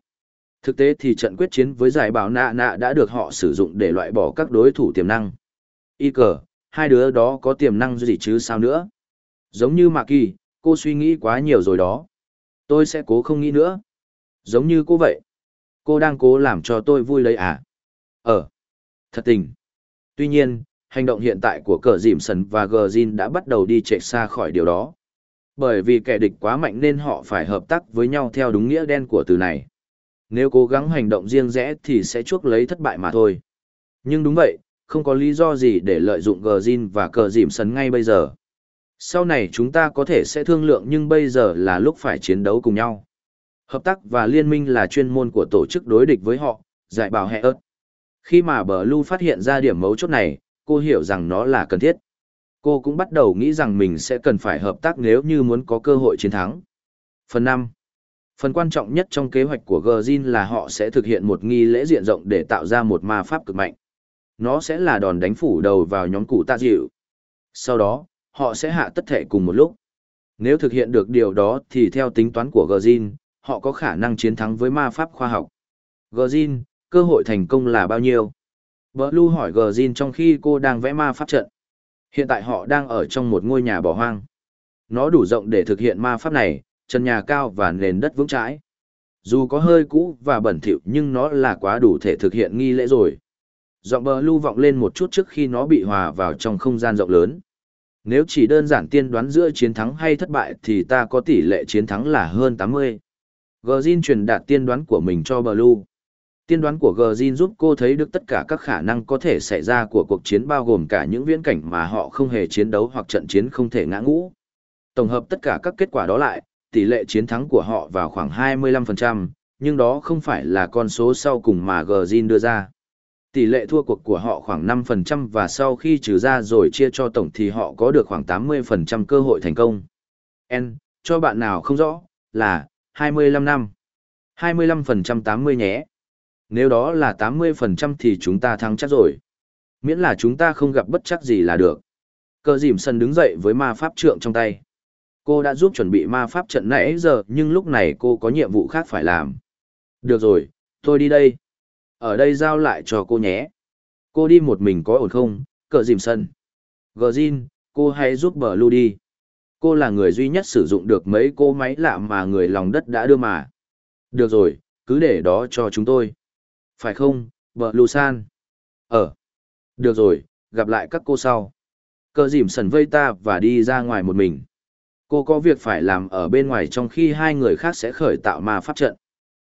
Thực tế thì trận quyết chiến với giải bảo nạ nạ đã được họ sử dụng để loại bỏ các đối thủ tiềm năng. Y cờ, hai đứa đó có tiềm năng gì chứ sao nữa? Giống như Mạc Kỳ, cô suy nghĩ quá nhiều rồi đó. Tôi sẽ cố không nghĩ nữa. Giống như cô vậy. Cô đang cố làm cho tôi vui lấy à? Ờ. Thật tình. Tuy nhiên, hành động hiện tại của cờ dìm sần và gờ zin đã bắt đầu đi chạy xa khỏi điều đó. Bởi vì kẻ địch quá mạnh nên họ phải hợp tác với nhau theo đúng nghĩa đen của từ này. Nếu cố gắng hành động riêng rẽ thì sẽ chuốc lấy thất bại mà thôi. Nhưng đúng vậy, không có lý do gì để lợi dụng gờ zin và cờ dìm sấn ngay bây giờ. Sau này chúng ta có thể sẽ thương lượng nhưng bây giờ là lúc phải chiến đấu cùng nhau. Hợp tác và liên minh là chuyên môn của tổ chức đối địch với họ, giải bảo hệ ớt. Khi mà bờ phát hiện ra điểm mấu chốt này, cô hiểu rằng nó là cần thiết. Cô cũng bắt đầu nghĩ rằng mình sẽ cần phải hợp tác nếu như muốn có cơ hội chiến thắng. Phần 5. Phần quan trọng nhất trong kế hoạch của Gjin là họ sẽ thực hiện một nghi lễ diện rộng để tạo ra một ma pháp cực mạnh. Nó sẽ là đòn đánh phủ đầu vào nhóm cụ tạ dịu. Sau đó, họ sẽ hạ tất thể cùng một lúc. Nếu thực hiện được điều đó thì theo tính toán của Gjin, họ có khả năng chiến thắng với ma pháp khoa học. Gjin, cơ hội thành công là bao nhiêu? Blue hỏi Gjin trong khi cô đang vẽ ma pháp trận. Hiện tại họ đang ở trong một ngôi nhà bỏ hoang. Nó đủ rộng để thực hiện ma pháp này, chân nhà cao và nền đất vững chãi. Dù có hơi cũ và bẩn thỉu nhưng nó là quá đủ thể thực hiện nghi lễ rồi. Giọng bờ lưu vọng lên một chút trước khi nó bị hòa vào trong không gian rộng lớn. Nếu chỉ đơn giản tiên đoán giữa chiến thắng hay thất bại thì ta có tỷ lệ chiến thắng là hơn 80. Gjin truyền đạt tiên đoán của mình cho Blue. Tiên đoán của Gjin giúp cô thấy được tất cả các khả năng có thể xảy ra của cuộc chiến bao gồm cả những viễn cảnh mà họ không hề chiến đấu hoặc trận chiến không thể ngã ngũ. Tổng hợp tất cả các kết quả đó lại, tỷ lệ chiến thắng của họ vào khoảng 25%, nhưng đó không phải là con số sau cùng mà Gjin đưa ra. Tỷ lệ thua cuộc của họ khoảng 5% và sau khi trừ ra rồi chia cho tổng thì họ có được khoảng 80% cơ hội thành công. N, cho bạn nào không rõ, là 25 năm. 25% 80 nhé. Nếu đó là 80% thì chúng ta thắng chắc rồi. Miễn là chúng ta không gặp bất chắc gì là được. Cờ dìm sân đứng dậy với ma pháp trượng trong tay. Cô đã giúp chuẩn bị ma pháp trận nãy giờ nhưng lúc này cô có nhiệm vụ khác phải làm. Được rồi, tôi đi đây. Ở đây giao lại cho cô nhé. Cô đi một mình có ổn không, cờ dìm sân. Gờ Jin, cô hãy giúp bờ lưu đi. Cô là người duy nhất sử dụng được mấy cô máy lạ mà người lòng đất đã đưa mà. Được rồi, cứ để đó cho chúng tôi. Phải không, bờ lưu san? Ờ. Được rồi, gặp lại các cô sau. Cờ dìm sần vây ta và đi ra ngoài một mình. Cô có việc phải làm ở bên ngoài trong khi hai người khác sẽ khởi tạo ma pháp trận.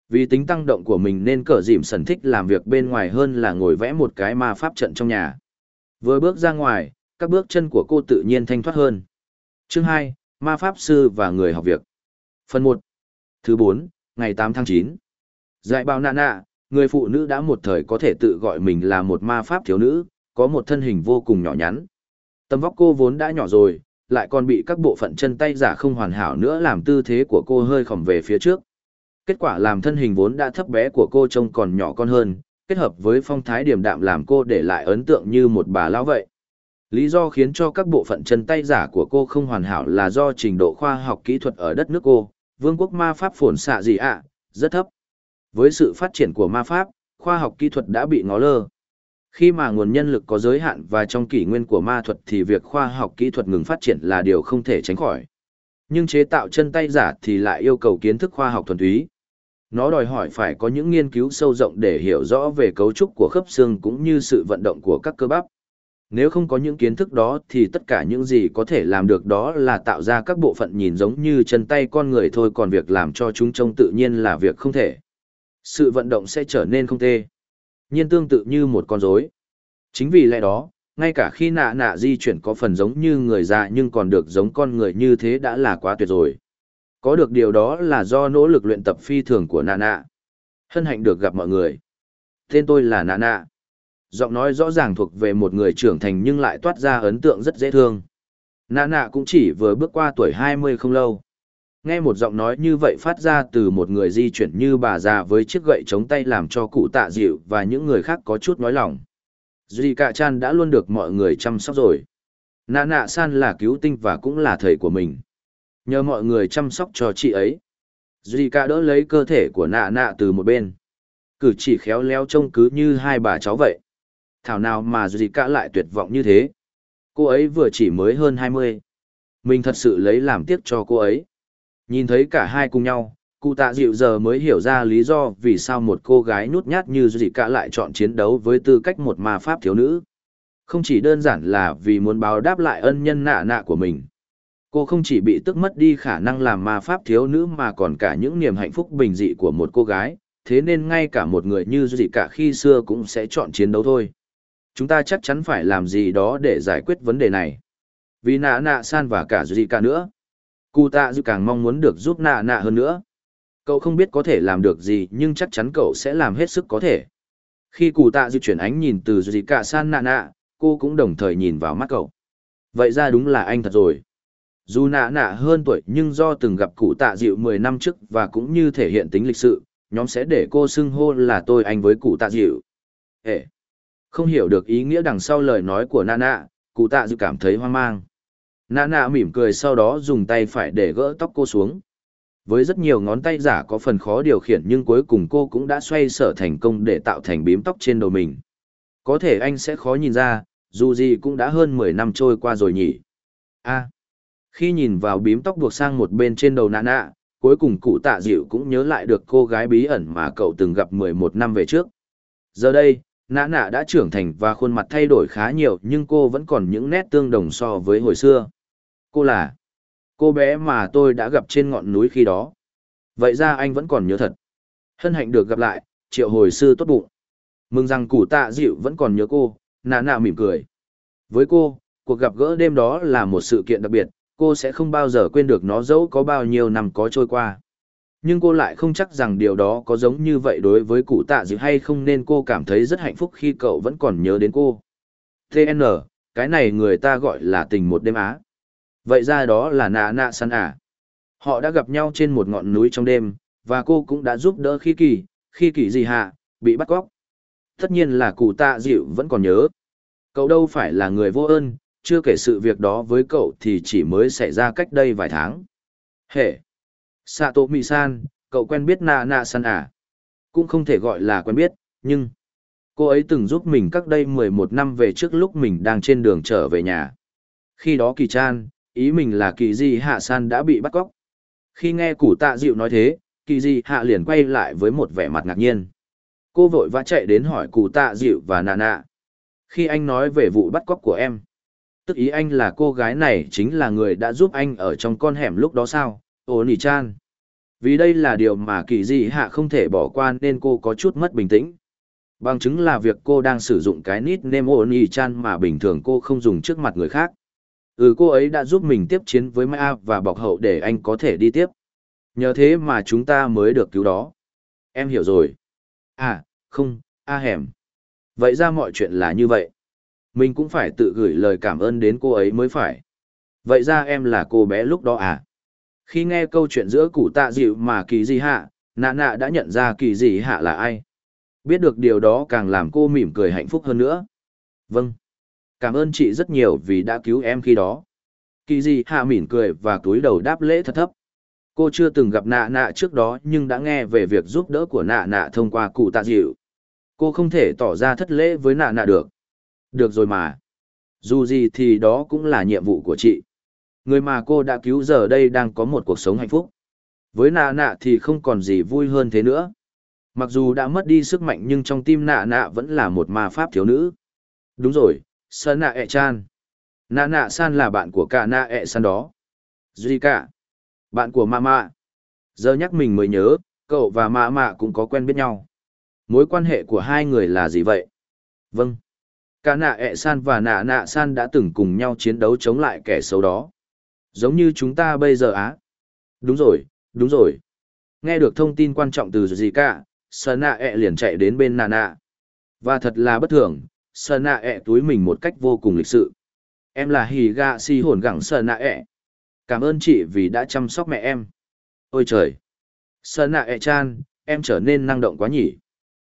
Vì tính tăng động của mình nên cờ dìm sần thích làm việc bên ngoài hơn là ngồi vẽ một cái ma pháp trận trong nhà. Vừa bước ra ngoài, các bước chân của cô tự nhiên thanh thoát hơn. Chương hai, Ma Pháp Sư và Người học việc. Phần một, Thứ bốn, ngày tám tháng chín. Dạy bao nạ nạ, người phụ nữ đã một thời có thể tự gọi mình là một ma pháp thiếu nữ, có một thân hình vô cùng nhỏ nhắn. Tầm vóc cô vốn đã nhỏ rồi, lại còn bị các bộ phận chân tay giả không hoàn hảo nữa làm tư thế của cô hơi khỏng về phía trước. Kết quả làm thân hình vốn đã thấp bé của cô trông còn nhỏ con hơn, kết hợp với phong thái điềm đạm làm cô để lại ấn tượng như một bà lão vậy. Lý do khiến cho các bộ phận chân tay giả của cô không hoàn hảo là do trình độ khoa học kỹ thuật ở đất nước cô, vương quốc ma pháp phồn xạ gì ạ, rất thấp. Với sự phát triển của ma pháp, khoa học kỹ thuật đã bị ngó lơ. Khi mà nguồn nhân lực có giới hạn và trong kỷ nguyên của ma thuật thì việc khoa học kỹ thuật ngừng phát triển là điều không thể tránh khỏi. Nhưng chế tạo chân tay giả thì lại yêu cầu kiến thức khoa học thuần túy. Nó đòi hỏi phải có những nghiên cứu sâu rộng để hiểu rõ về cấu trúc của khớp xương cũng như sự vận động của các cơ bắp. Nếu không có những kiến thức đó thì tất cả những gì có thể làm được đó là tạo ra các bộ phận nhìn giống như chân tay con người thôi còn việc làm cho chúng trông tự nhiên là việc không thể. Sự vận động sẽ trở nên không tê. Nhiên tương tự như một con rối. Chính vì lẽ đó, ngay cả khi nạ nạ di chuyển có phần giống như người già nhưng còn được giống con người như thế đã là quá tuyệt rồi. Có được điều đó là do nỗ lực luyện tập phi thường của nạ nạ. Hân hạnh được gặp mọi người. Tên tôi là nạ nạ giọng nói rõ ràng thuộc về một người trưởng thành nhưng lại toát ra ấn tượng rất dễ thương. Nạ nạ cũng chỉ vừa bước qua tuổi 20 không lâu. Nghe một giọng nói như vậy phát ra từ một người di chuyển như bà già với chiếc gậy chống tay làm cho cụ tạ dịu và những người khác có chút nói lòng. Duy Cạ Chan đã luôn được mọi người chăm sóc rồi. Nạ nạ san là cứu tinh và cũng là thầy của mình. Nhờ mọi người chăm sóc cho chị ấy. Duy Cạ đỡ lấy cơ thể của nạ nạ từ một bên. Cử chỉ khéo léo trông cứ như hai bà cháu vậy thảo nào mà Duy cả lại tuyệt vọng như thế. Cô ấy vừa chỉ mới hơn 20. Mình thật sự lấy làm tiếc cho cô ấy. Nhìn thấy cả hai cùng nhau, cụ tạ dịu giờ mới hiểu ra lý do vì sao một cô gái nhút nhát như dị cả lại chọn chiến đấu với tư cách một ma pháp thiếu nữ. Không chỉ đơn giản là vì muốn báo đáp lại ân nhân nạ nạ của mình. Cô không chỉ bị tức mất đi khả năng làm ma pháp thiếu nữ mà còn cả những niềm hạnh phúc bình dị của một cô gái, thế nên ngay cả một người như dị cả khi xưa cũng sẽ chọn chiến đấu thôi chúng ta chắc chắn phải làm gì đó để giải quyết vấn đề này vì nạ nạ san và cả dị cả nữa cụ tạ dư càng mong muốn được giúp nạ nạ hơn nữa. Cậu không biết có thể làm được gì nhưng chắc chắn cậu sẽ làm hết sức có thể. Khi cụ tạ dư chuyển ánh nhìn từ dì cả san nạ nạ cô cũng đồng thời nhìn vào mắt cậu. Vậy ra đúng là anh thật rồi. Dù nạ nạ hơn tuổi nhưng do từng gặp cụ tạ dịu mười năm trước và cũng như thể hiện tính lịch sự nhóm sẽ để cô xưng hô là tôi anh với cụ tạ dịu ê. Không hiểu được ý nghĩa đằng sau lời nói của Nana, cụ tạ dịu cảm thấy hoang mang. Nạ nạ mỉm cười sau đó dùng tay phải để gỡ tóc cô xuống. Với rất nhiều ngón tay giả có phần khó điều khiển nhưng cuối cùng cô cũng đã xoay sở thành công để tạo thành bím tóc trên đầu mình. Có thể anh sẽ khó nhìn ra, dù gì cũng đã hơn 10 năm trôi qua rồi nhỉ. a khi nhìn vào bím tóc buộc sang một bên trên đầu nạ nạ, cuối cùng cụ tạ dịu cũng nhớ lại được cô gái bí ẩn mà cậu từng gặp 11 năm về trước. Giờ đây, nạ nạ đã trưởng thành và khuôn mặt thay đổi khá nhiều nhưng cô vẫn còn những nét tương đồng so với hồi xưa. Cô là cô bé mà tôi đã gặp trên ngọn núi khi đó. Vậy ra anh vẫn còn nhớ thật. Hân hạnh được gặp lại, triệu hồi sư tốt bụng. Mừng rằng cụ tạ dịu vẫn còn nhớ cô, nà nà mỉm cười. Với cô, cuộc gặp gỡ đêm đó là một sự kiện đặc biệt, cô sẽ không bao giờ quên được nó dẫu có bao nhiêu năm có trôi qua. Nhưng cô lại không chắc rằng điều đó có giống như vậy đối với cụ tạ dịu hay không nên cô cảm thấy rất hạnh phúc khi cậu vẫn còn nhớ đến cô. TN, cái này người ta gọi là tình một đêm á. Vậy ra đó là nạ nạ săn à. Họ đã gặp nhau trên một ngọn núi trong đêm, và cô cũng đã giúp đỡ khi kỳ, khi kỳ gì hạ, bị bắt cóc. Tất nhiên là cụ tạ dịu vẫn còn nhớ. Cậu đâu phải là người vô ơn, chưa kể sự việc đó với cậu thì chỉ mới xảy ra cách đây vài tháng. Hệ! Sato Mi-san, cậu quen biết nạ nạ san à? Cũng không thể gọi là quen biết, nhưng... Cô ấy từng giúp mình cách đây 11 năm về trước lúc mình đang trên đường trở về nhà. Khi đó Kỳ Chan, ý mình là Kỳ Di Hạ San đã bị bắt cóc. Khi nghe củ tạ dịu nói thế, Kỳ Di Hạ liền quay lại với một vẻ mặt ngạc nhiên. Cô vội vã chạy đến hỏi cụ tạ dịu và nà nạ. Khi anh nói về vụ bắt cóc của em, tức ý anh là cô gái này chính là người đã giúp anh ở trong con hẻm lúc đó sao, ồ nỉ chan. Vì đây là điều mà kỳ Di hạ không thể bỏ qua nên cô có chút mất bình tĩnh. Bằng chứng là việc cô đang sử dụng cái nít Nemo ồ nỉ chan mà bình thường cô không dùng trước mặt người khác. Ừ cô ấy đã giúp mình tiếp chiến với Mai và bọc hậu để anh có thể đi tiếp. Nhờ thế mà chúng ta mới được cứu đó. Em hiểu rồi. À, không, a hẻm. Vậy ra mọi chuyện là như vậy. Mình cũng phải tự gửi lời cảm ơn đến cô ấy mới phải. Vậy ra em là cô bé lúc đó à? Khi nghe câu chuyện giữa cụ tạ dịu mà kỳ Di hạ, nạ nạ đã nhận ra kỳ Di hạ là ai. Biết được điều đó càng làm cô mỉm cười hạnh phúc hơn nữa. Vâng. Cảm ơn chị rất nhiều vì đã cứu em khi đó. Kỳ dị hạ mỉm cười và túi đầu đáp lễ thật thấp. Cô chưa từng gặp nạ nạ trước đó nhưng đã nghe về việc giúp đỡ của nạ nạ thông qua cụ tạ dịu. Cô không thể tỏ ra thất lễ với nạ nạ được. Được rồi mà. Dù gì thì đó cũng là nhiệm vụ của chị. Người mà cô đã cứu giờ đây đang có một cuộc sống hạnh phúc. Với nạ nạ thì không còn gì vui hơn thế nữa. Mặc dù đã mất đi sức mạnh nhưng trong tim nạ nạ vẫn là một ma pháp thiếu nữ. Đúng rồi, sơn nạ ẹ chan. Nạ nạ san là bạn của cả nạ ẹ san đó. Duy cả. Bạn của mama. Giờ nhắc mình mới nhớ, cậu và mama cũng có quen biết nhau. Mối quan hệ của hai người là gì vậy? Vâng. Cả nạ ẹ san và nạ nạ san đã từng cùng nhau chiến đấu chống lại kẻ xấu đó. Giống như chúng ta bây giờ á. Đúng rồi, đúng rồi. Nghe được thông tin quan trọng từ gì cả, sơn nạ ẹ e liền chạy đến bên nạ nạ. Và thật là bất thường, sơn nạ ẹ túi mình một cách vô cùng lịch sự. Em là hì gạ si hồn gẳng sơn nạ ẹ. Cảm ơn chị vì đã chăm sóc mẹ em. Ôi trời! Sơn nạ ẹ chan, em trở nên năng động quá nhỉ.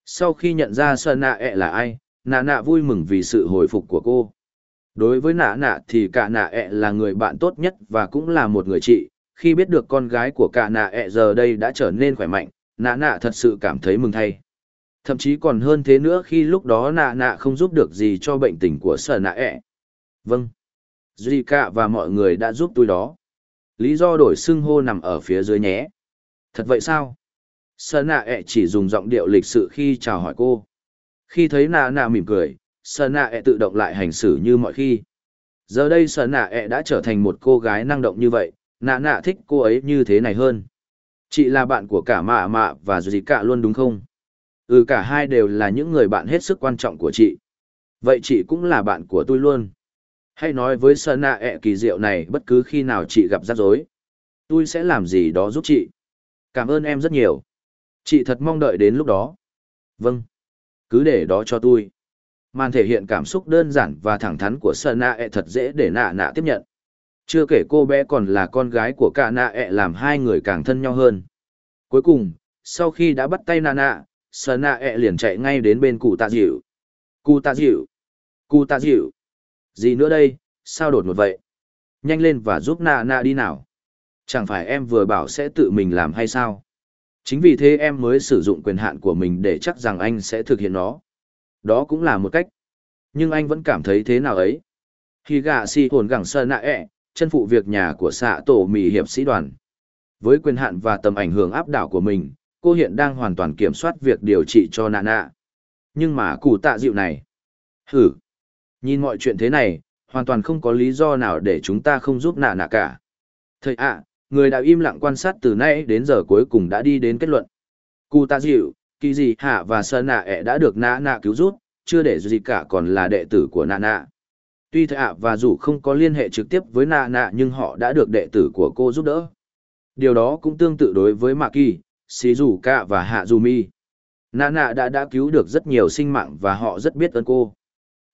Sau khi nhận ra sơn nạ ẹ là ai, nạ nạ vui mừng vì sự hồi phục của cô đối với nạ nạ thì cả nạ ẹ là người bạn tốt nhất và cũng là một người chị khi biết được con gái của cả nạ ẹ giờ đây đã trở nên khỏe mạnh nạ nạ thật sự cảm thấy mừng thay thậm chí còn hơn thế nữa khi lúc đó nạ nạ không giúp được gì cho bệnh tình của sở nạ ẹ vâng duy Cạ và mọi người đã giúp tôi đó lý do đổi xưng hô nằm ở phía dưới nhé thật vậy sao sở nạ ẹ chỉ dùng giọng điệu lịch sự khi chào hỏi cô khi thấy nạ nạ mỉm cười, sở nạ ẹ tự động lại hành xử như mọi khi. Giờ đây sở nạ ẹ đã trở thành một cô gái năng động như vậy, nạ nạ thích cô ấy như thế này hơn. Chị là bạn của cả mạ mạ và duy cạ luôn đúng không? Ừ cả hai đều là những người bạn hết sức quan trọng của chị. Vậy chị cũng là bạn của tôi luôn. Hãy nói với Sơ nạ ẹ e kỳ diệu này bất cứ khi nào chị gặp rắc rối. Tôi sẽ làm gì đó giúp chị. Cảm ơn em rất nhiều. Chị thật mong đợi đến lúc đó. Vâng cứ để đó cho tôi màn thể hiện cảm xúc đơn giản và thẳng thắn của Sơ nạ ẹ e thật dễ để nạ nạ tiếp nhận chưa kể cô bé còn là con gái của cả nạ ẹ e làm hai người càng thân nhau hơn cuối cùng, sau khi đã bắt tay nạ nạ sờ nạ ẹ liền chạy ngay đến bên cụ tạ dịu cụ tạ dịu cụ tạ dịu gì nữa đây sao đột một vậy Nhanh lên và giúp nạ nạ đi nào. Chẳng phải em vừa bảo sẽ tự mình làm hay sao? Chính vì thế em mới sử dụng quyền hạn của mình để chắc rằng anh sẽ thực hiện nó. Đó cũng là một cách. Nhưng anh vẫn cảm thấy thế nào ấy. Khi gạ si hồn gẳng sơ nạ ẹ, chân phụ việc nhà của xạ tổ mỹ hiệp sĩ đoàn. Với quyền hạn và tầm ảnh hưởng áp đảo của mình, cô hiện đang hoàn toàn kiểm soát việc điều trị cho nạ nạ. Nhưng mà cụ tạ dịu này. Hử. Nhìn mọi chuyện thế này, hoàn toàn không có lý do nào để chúng ta không giúp nạ nạ cả. Thầy ạ, người đã im lặng quan sát từ nay đến giờ cuối cùng đã đi đến kết luận. Cụ tạ dịu, kỳ gì hạ và sơn nạ ẹ đã được nạ nạ cứu rút, chưa để gì cả còn là đệ tử của nạ nạ. Tuy thầy ạ và dù không có liên hệ trực tiếp với nạ nạ nhưng họ đã được đệ tử của cô giúp đỡ. Điều đó cũng tương tự đối với Mạ Kỳ, Xí Dù Cạ và Hạ Dù Mi. Nạ nạ đã đã cứu được rất nhiều sinh mạng và họ rất biết ơn cô.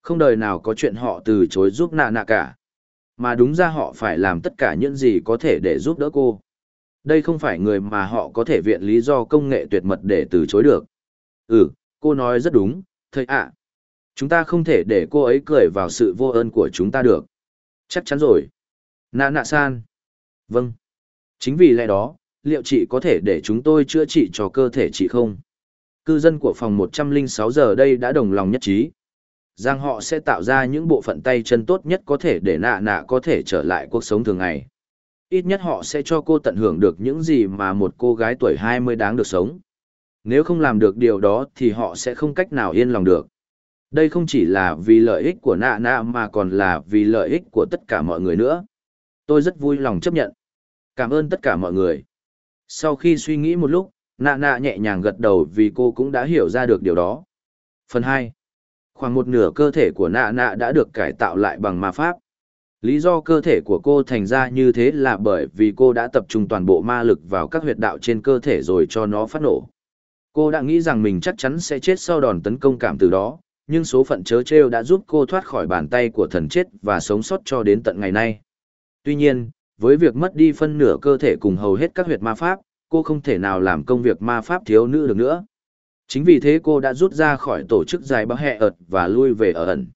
Không đời nào có chuyện họ từ chối giúp nạ nạ cả. Mà đúng ra họ phải làm tất cả những gì có thể để giúp đỡ cô. Đây không phải người mà họ có thể viện lý do công nghệ tuyệt mật để từ chối được. Ừ, cô nói rất đúng, thầy ạ. Chúng ta không thể để cô ấy cười vào sự vô ơn của chúng ta được. Chắc chắn rồi. Nạ nạ san. Vâng. Chính vì lẽ đó, liệu chị có thể để chúng tôi chữa trị cho cơ thể chị không? Cư dân của phòng 106 giờ đây đã đồng lòng nhất trí. Rằng họ sẽ tạo ra những bộ phận tay chân tốt nhất có thể để nạ nạ có thể trở lại cuộc sống thường ngày. Ít nhất họ sẽ cho cô tận hưởng được những gì mà một cô gái tuổi 20 đáng được sống. Nếu không làm được điều đó thì họ sẽ không cách nào yên lòng được. Đây không chỉ là vì lợi ích của nạ nạ mà còn là vì lợi ích của tất cả mọi người nữa. Tôi rất vui lòng chấp nhận. Cảm ơn tất cả mọi người. Sau khi suy nghĩ một lúc, nạ nạ nhẹ nhàng gật đầu vì cô cũng đã hiểu ra được điều đó. Phần hai, Khoảng một nửa cơ thể của nạ nạ đã được cải tạo lại bằng ma pháp. Lý do cơ thể của cô thành ra như thế là bởi vì cô đã tập trung toàn bộ ma lực vào các huyệt đạo trên cơ thể rồi cho nó phát nổ. Cô đã nghĩ rằng mình chắc chắn sẽ chết sau đòn tấn công cảm từ đó, nhưng số phận chớ trêu đã giúp cô thoát khỏi bàn tay của thần chết và sống sót cho đến tận ngày nay. Tuy nhiên, với việc mất đi phân nửa cơ thể cùng hầu hết các huyệt ma pháp, cô không thể nào làm công việc ma pháp thiếu nữ được nữa. Chính vì thế cô đã rút ra khỏi tổ chức dài báo hẹ ợt và lui về ở ẩn.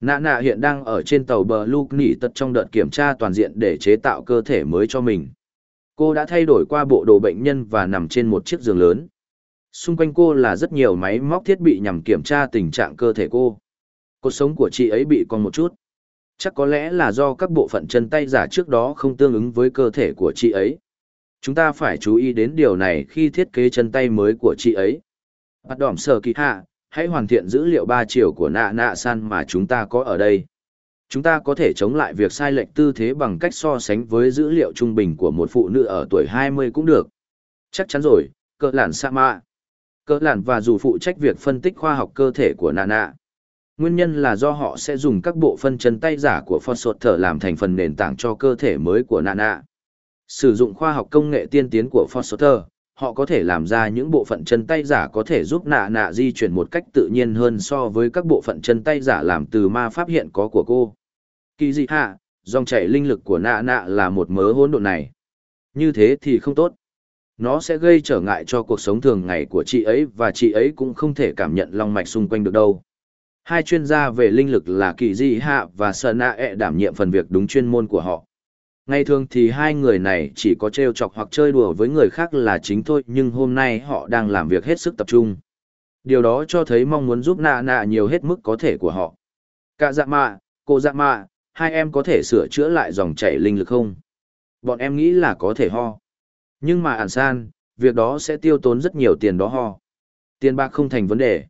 Nạ nạ hiện đang ở trên tàu bờ Luke nỉ tật trong đợt kiểm tra toàn diện để chế tạo cơ thể mới cho mình. Cô đã thay đổi qua bộ đồ bệnh nhân và nằm trên một chiếc giường lớn. Xung quanh cô là rất nhiều máy móc thiết bị nhằm kiểm tra tình trạng cơ thể cô. Cột sống của chị ấy bị còn một chút. Chắc có lẽ là do các bộ phận chân tay giả trước đó không tương ứng với cơ thể của chị ấy. Chúng ta phải chú ý đến điều này khi thiết kế chân tay mới của chị ấy. Bắt đỏm sở kỳ hạ, hãy hoàn thiện dữ liệu ba chiều của nạ nạ san mà chúng ta có ở đây. Chúng ta có thể chống lại việc sai lệch tư thế bằng cách so sánh với dữ liệu trung bình của một phụ nữ ở tuổi 20 cũng được. Chắc chắn rồi, cỡ lản sa mạ. Cỡ lản và dù phụ trách việc phân tích khoa học cơ thể của nạ nạ. Nguyên nhân là do họ sẽ dùng các bộ phân chân tay giả của Phật thở làm thành phần nền tảng cho cơ thể mới của Nana. nạ. Sử dụng khoa học công nghệ tiên tiến của Phật thở, họ có thể làm ra những bộ phận chân tay giả có thể giúp nạ nạ di chuyển một cách tự nhiên hơn so với các bộ phận chân tay giả làm từ ma pháp hiện có của cô. Kỳ dị hạ, dòng chảy linh lực của nạ nạ là một mớ hỗn độn này. Như thế thì không tốt. Nó sẽ gây trở ngại cho cuộc sống thường ngày của chị ấy và chị ấy cũng không thể cảm nhận long mạch xung quanh được đâu. Hai chuyên gia về linh lực là Kỳ Di Hạ và Sơn Nạ ẹ e đảm nhiệm phần việc đúng chuyên môn của họ. Ngày thường thì hai người này chỉ có trêu chọc hoặc chơi đùa với người khác là chính thôi nhưng hôm nay họ đang làm việc hết sức tập trung. Điều đó cho thấy mong muốn giúp nạ nạ nhiều hết mức có thể của họ. Cả dạ mạ, cô dạ mạ, hai em có thể sửa chữa lại dòng chảy linh lực không? Bọn em nghĩ là có thể ho. Nhưng mà ản san, việc đó sẽ tiêu tốn rất nhiều tiền đó ho. Tiền bạc không thành vấn đề.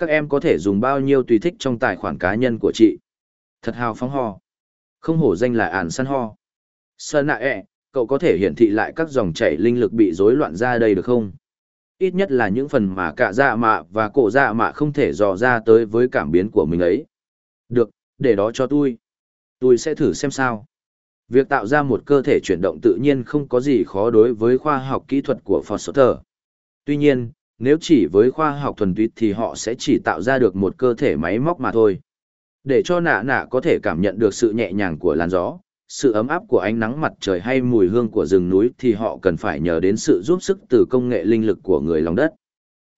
Các em có thể dùng bao nhiêu tùy thích trong tài khoản cá nhân của chị. Thật hào phóng ho. Không hổ danh là ản săn ho. Sơn nạ ẹ, cậu có thể hiển thị lại các dòng chảy linh lực bị rối loạn ra đây được không? Ít nhất là những phần mà cả dạ mạ và cổ dạ mạ không thể dò ra tới với cảm biến của mình ấy. Được, để đó cho tôi. Tôi sẽ thử xem sao. Việc tạo ra một cơ thể chuyển động tự nhiên không có gì khó đối với khoa học kỹ thuật của Foster. Tuy nhiên, nếu chỉ với khoa học thuần túy thì họ sẽ chỉ tạo ra được một cơ thể máy móc mà thôi. Để cho nạ nạ có thể cảm nhận được sự nhẹ nhàng của làn gió, sự ấm áp của ánh nắng mặt trời hay mùi hương của rừng núi thì họ cần phải nhờ đến sự giúp sức từ công nghệ linh lực của người lòng đất.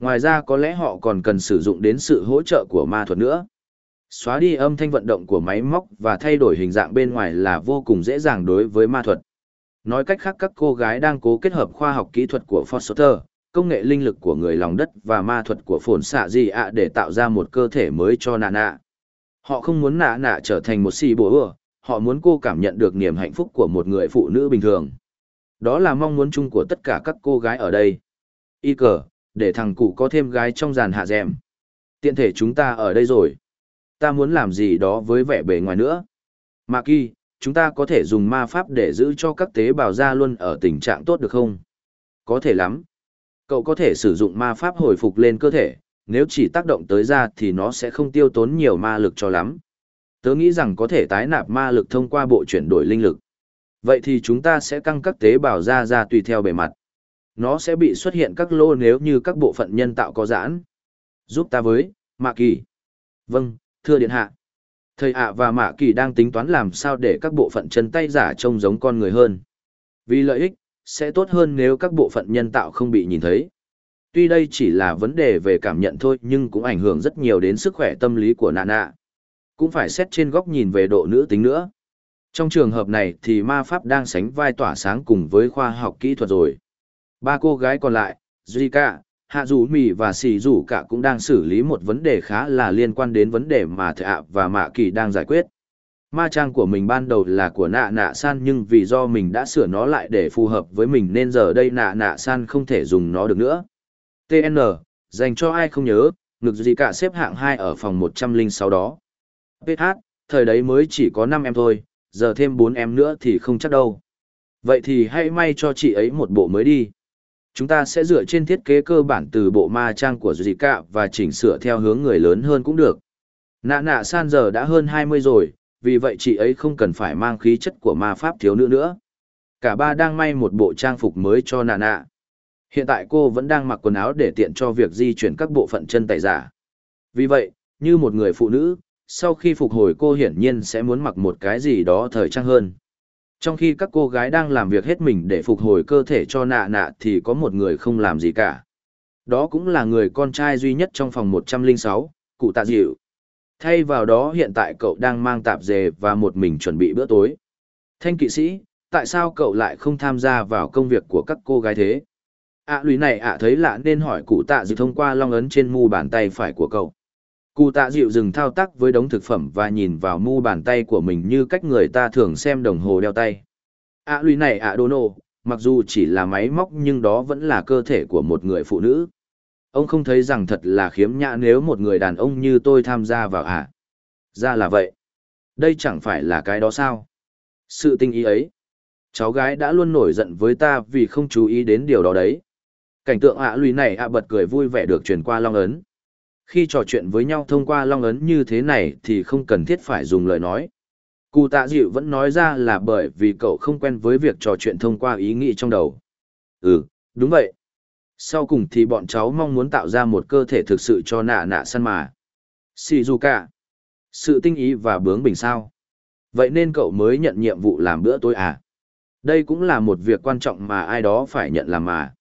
Ngoài ra có lẽ họ còn cần sử dụng đến sự hỗ trợ của ma thuật nữa. Xóa đi âm thanh vận động của máy móc và thay đổi hình dạng bên ngoài là vô cùng dễ dàng đối với ma thuật. Nói cách khác các cô gái đang cố kết hợp khoa học kỹ thuật của Foster, công nghệ linh lực của người lòng đất và ma thuật của phồn xạ gì ạ để tạo ra một cơ thể mới cho nạ nạ. Họ không muốn nạ nạ trở thành một xì bố ừa, họ muốn cô cảm nhận được niềm hạnh phúc của một người phụ nữ bình thường. Đó là mong muốn chung của tất cả các cô gái ở đây. Y cờ, để thằng cụ có thêm gái trong dàn hạ dèm. Tiện thể chúng ta ở đây rồi. Ta muốn làm gì đó với vẻ bề ngoài nữa. Mạ kỳ, chúng ta có thể dùng ma pháp để giữ cho các tế bào da luôn ở tình trạng tốt được không? Có thể lắm. Cậu có thể sử dụng ma pháp hồi phục lên cơ thể, nếu chỉ tác động tới da thì nó sẽ không tiêu tốn nhiều ma lực cho lắm. Tớ nghĩ rằng có thể tái nạp ma lực thông qua bộ chuyển đổi linh lực. Vậy thì chúng ta sẽ căng các tế bào da ra tùy theo bề mặt. Nó sẽ bị xuất hiện các lô nếu như các bộ phận nhân tạo có giãn. Giúp ta với, Mạ Kỳ. Vâng, thưa điện hạ. Thầy ạ và Mạ Kỳ đang tính toán làm sao để các bộ phận chân tay giả trông giống con người hơn. Vì lợi ích, sẽ tốt hơn nếu các bộ phận nhân tạo không bị nhìn thấy. Tuy đây chỉ là vấn đề về cảm nhận thôi nhưng cũng ảnh hưởng rất nhiều đến sức khỏe tâm lý của nạ nạ. Cũng phải xét trên góc nhìn về độ nữ tính nữa. Trong trường hợp này thì ma pháp đang sánh vai tỏa sáng cùng với khoa học kỹ thuật rồi. Ba cô gái còn lại, Zika, Hạ Dù Mì và Sì Dù cả cũng đang xử lý một vấn đề khá là liên quan đến vấn đề mà Thạ và Mạ Kỳ đang giải quyết. Ma trang của mình ban đầu là của nạ nạ san nhưng vì do mình đã sửa nó lại để phù hợp với mình nên giờ đây nạ nạ san không thể dùng nó được nữa. TN, dành cho ai không nhớ, ngực gì cả xếp hạng 2 ở phòng 106 đó. PH, thời đấy mới chỉ có 5 em thôi, giờ thêm 4 em nữa thì không chắc đâu. Vậy thì hãy may cho chị ấy một bộ mới đi. Chúng ta sẽ dựa trên thiết kế cơ bản từ bộ ma trang của Zika và chỉnh sửa theo hướng người lớn hơn cũng được. Nạ nạ san giờ đã hơn 20 rồi, vì vậy chị ấy không cần phải mang khí chất của ma pháp thiếu nữ nữa. Cả ba đang may một bộ trang phục mới cho nà nạ. Hiện tại cô vẫn đang mặc quần áo để tiện cho việc di chuyển các bộ phận chân tay giả. Vì vậy, như một người phụ nữ, sau khi phục hồi cô hiển nhiên sẽ muốn mặc một cái gì đó thời trang hơn. Trong khi các cô gái đang làm việc hết mình để phục hồi cơ thể cho nạ nạ thì có một người không làm gì cả. Đó cũng là người con trai duy nhất trong phòng 106, cụ tạ dịu. Thay vào đó hiện tại cậu đang mang tạp dề và một mình chuẩn bị bữa tối. Thanh kỵ sĩ, tại sao cậu lại không tham gia vào công việc của các cô gái thế? ạ à, lùi này ạ thấy lạ nên hỏi cụ tạ dịu thông qua long ấn trên mu bàn tay phải của cậu. Cụ tạ dịu dừng thao tác với đống thực phẩm và nhìn vào mu bàn tay của mình như cách người ta thường xem đồng hồ đeo tay. ạ à, lùi này ạ đô nô, mặc dù chỉ là máy móc nhưng đó vẫn là cơ thể của một người phụ nữ. Ông không thấy rằng thật là khiếm nhã nếu một người đàn ông như tôi tham gia vào ạ. À? Ra là vậy. Đây chẳng phải là cái đó sao? Sự tinh ý ấy. Cháu gái đã luôn nổi giận với ta vì không chú ý đến điều đó đấy. Cảnh tượng ạ lùi này ạ bật cười vui vẻ được truyền qua long ấn. Khi trò chuyện với nhau thông qua long ấn như thế này thì không cần thiết phải dùng lời nói. Cụ tạ dịu vẫn nói ra là bởi vì cậu không quen với việc trò chuyện thông qua ý nghĩ trong đầu. Ừ, đúng vậy. Sau cùng thì bọn cháu mong muốn tạo ra một cơ thể thực sự cho nạ nạ săn mà. Shizuka. Sự tinh ý và bướng bỉnh sao. Vậy nên cậu mới nhận nhiệm vụ làm bữa tối à? Đây cũng là một việc quan trọng mà ai đó phải nhận làm mà.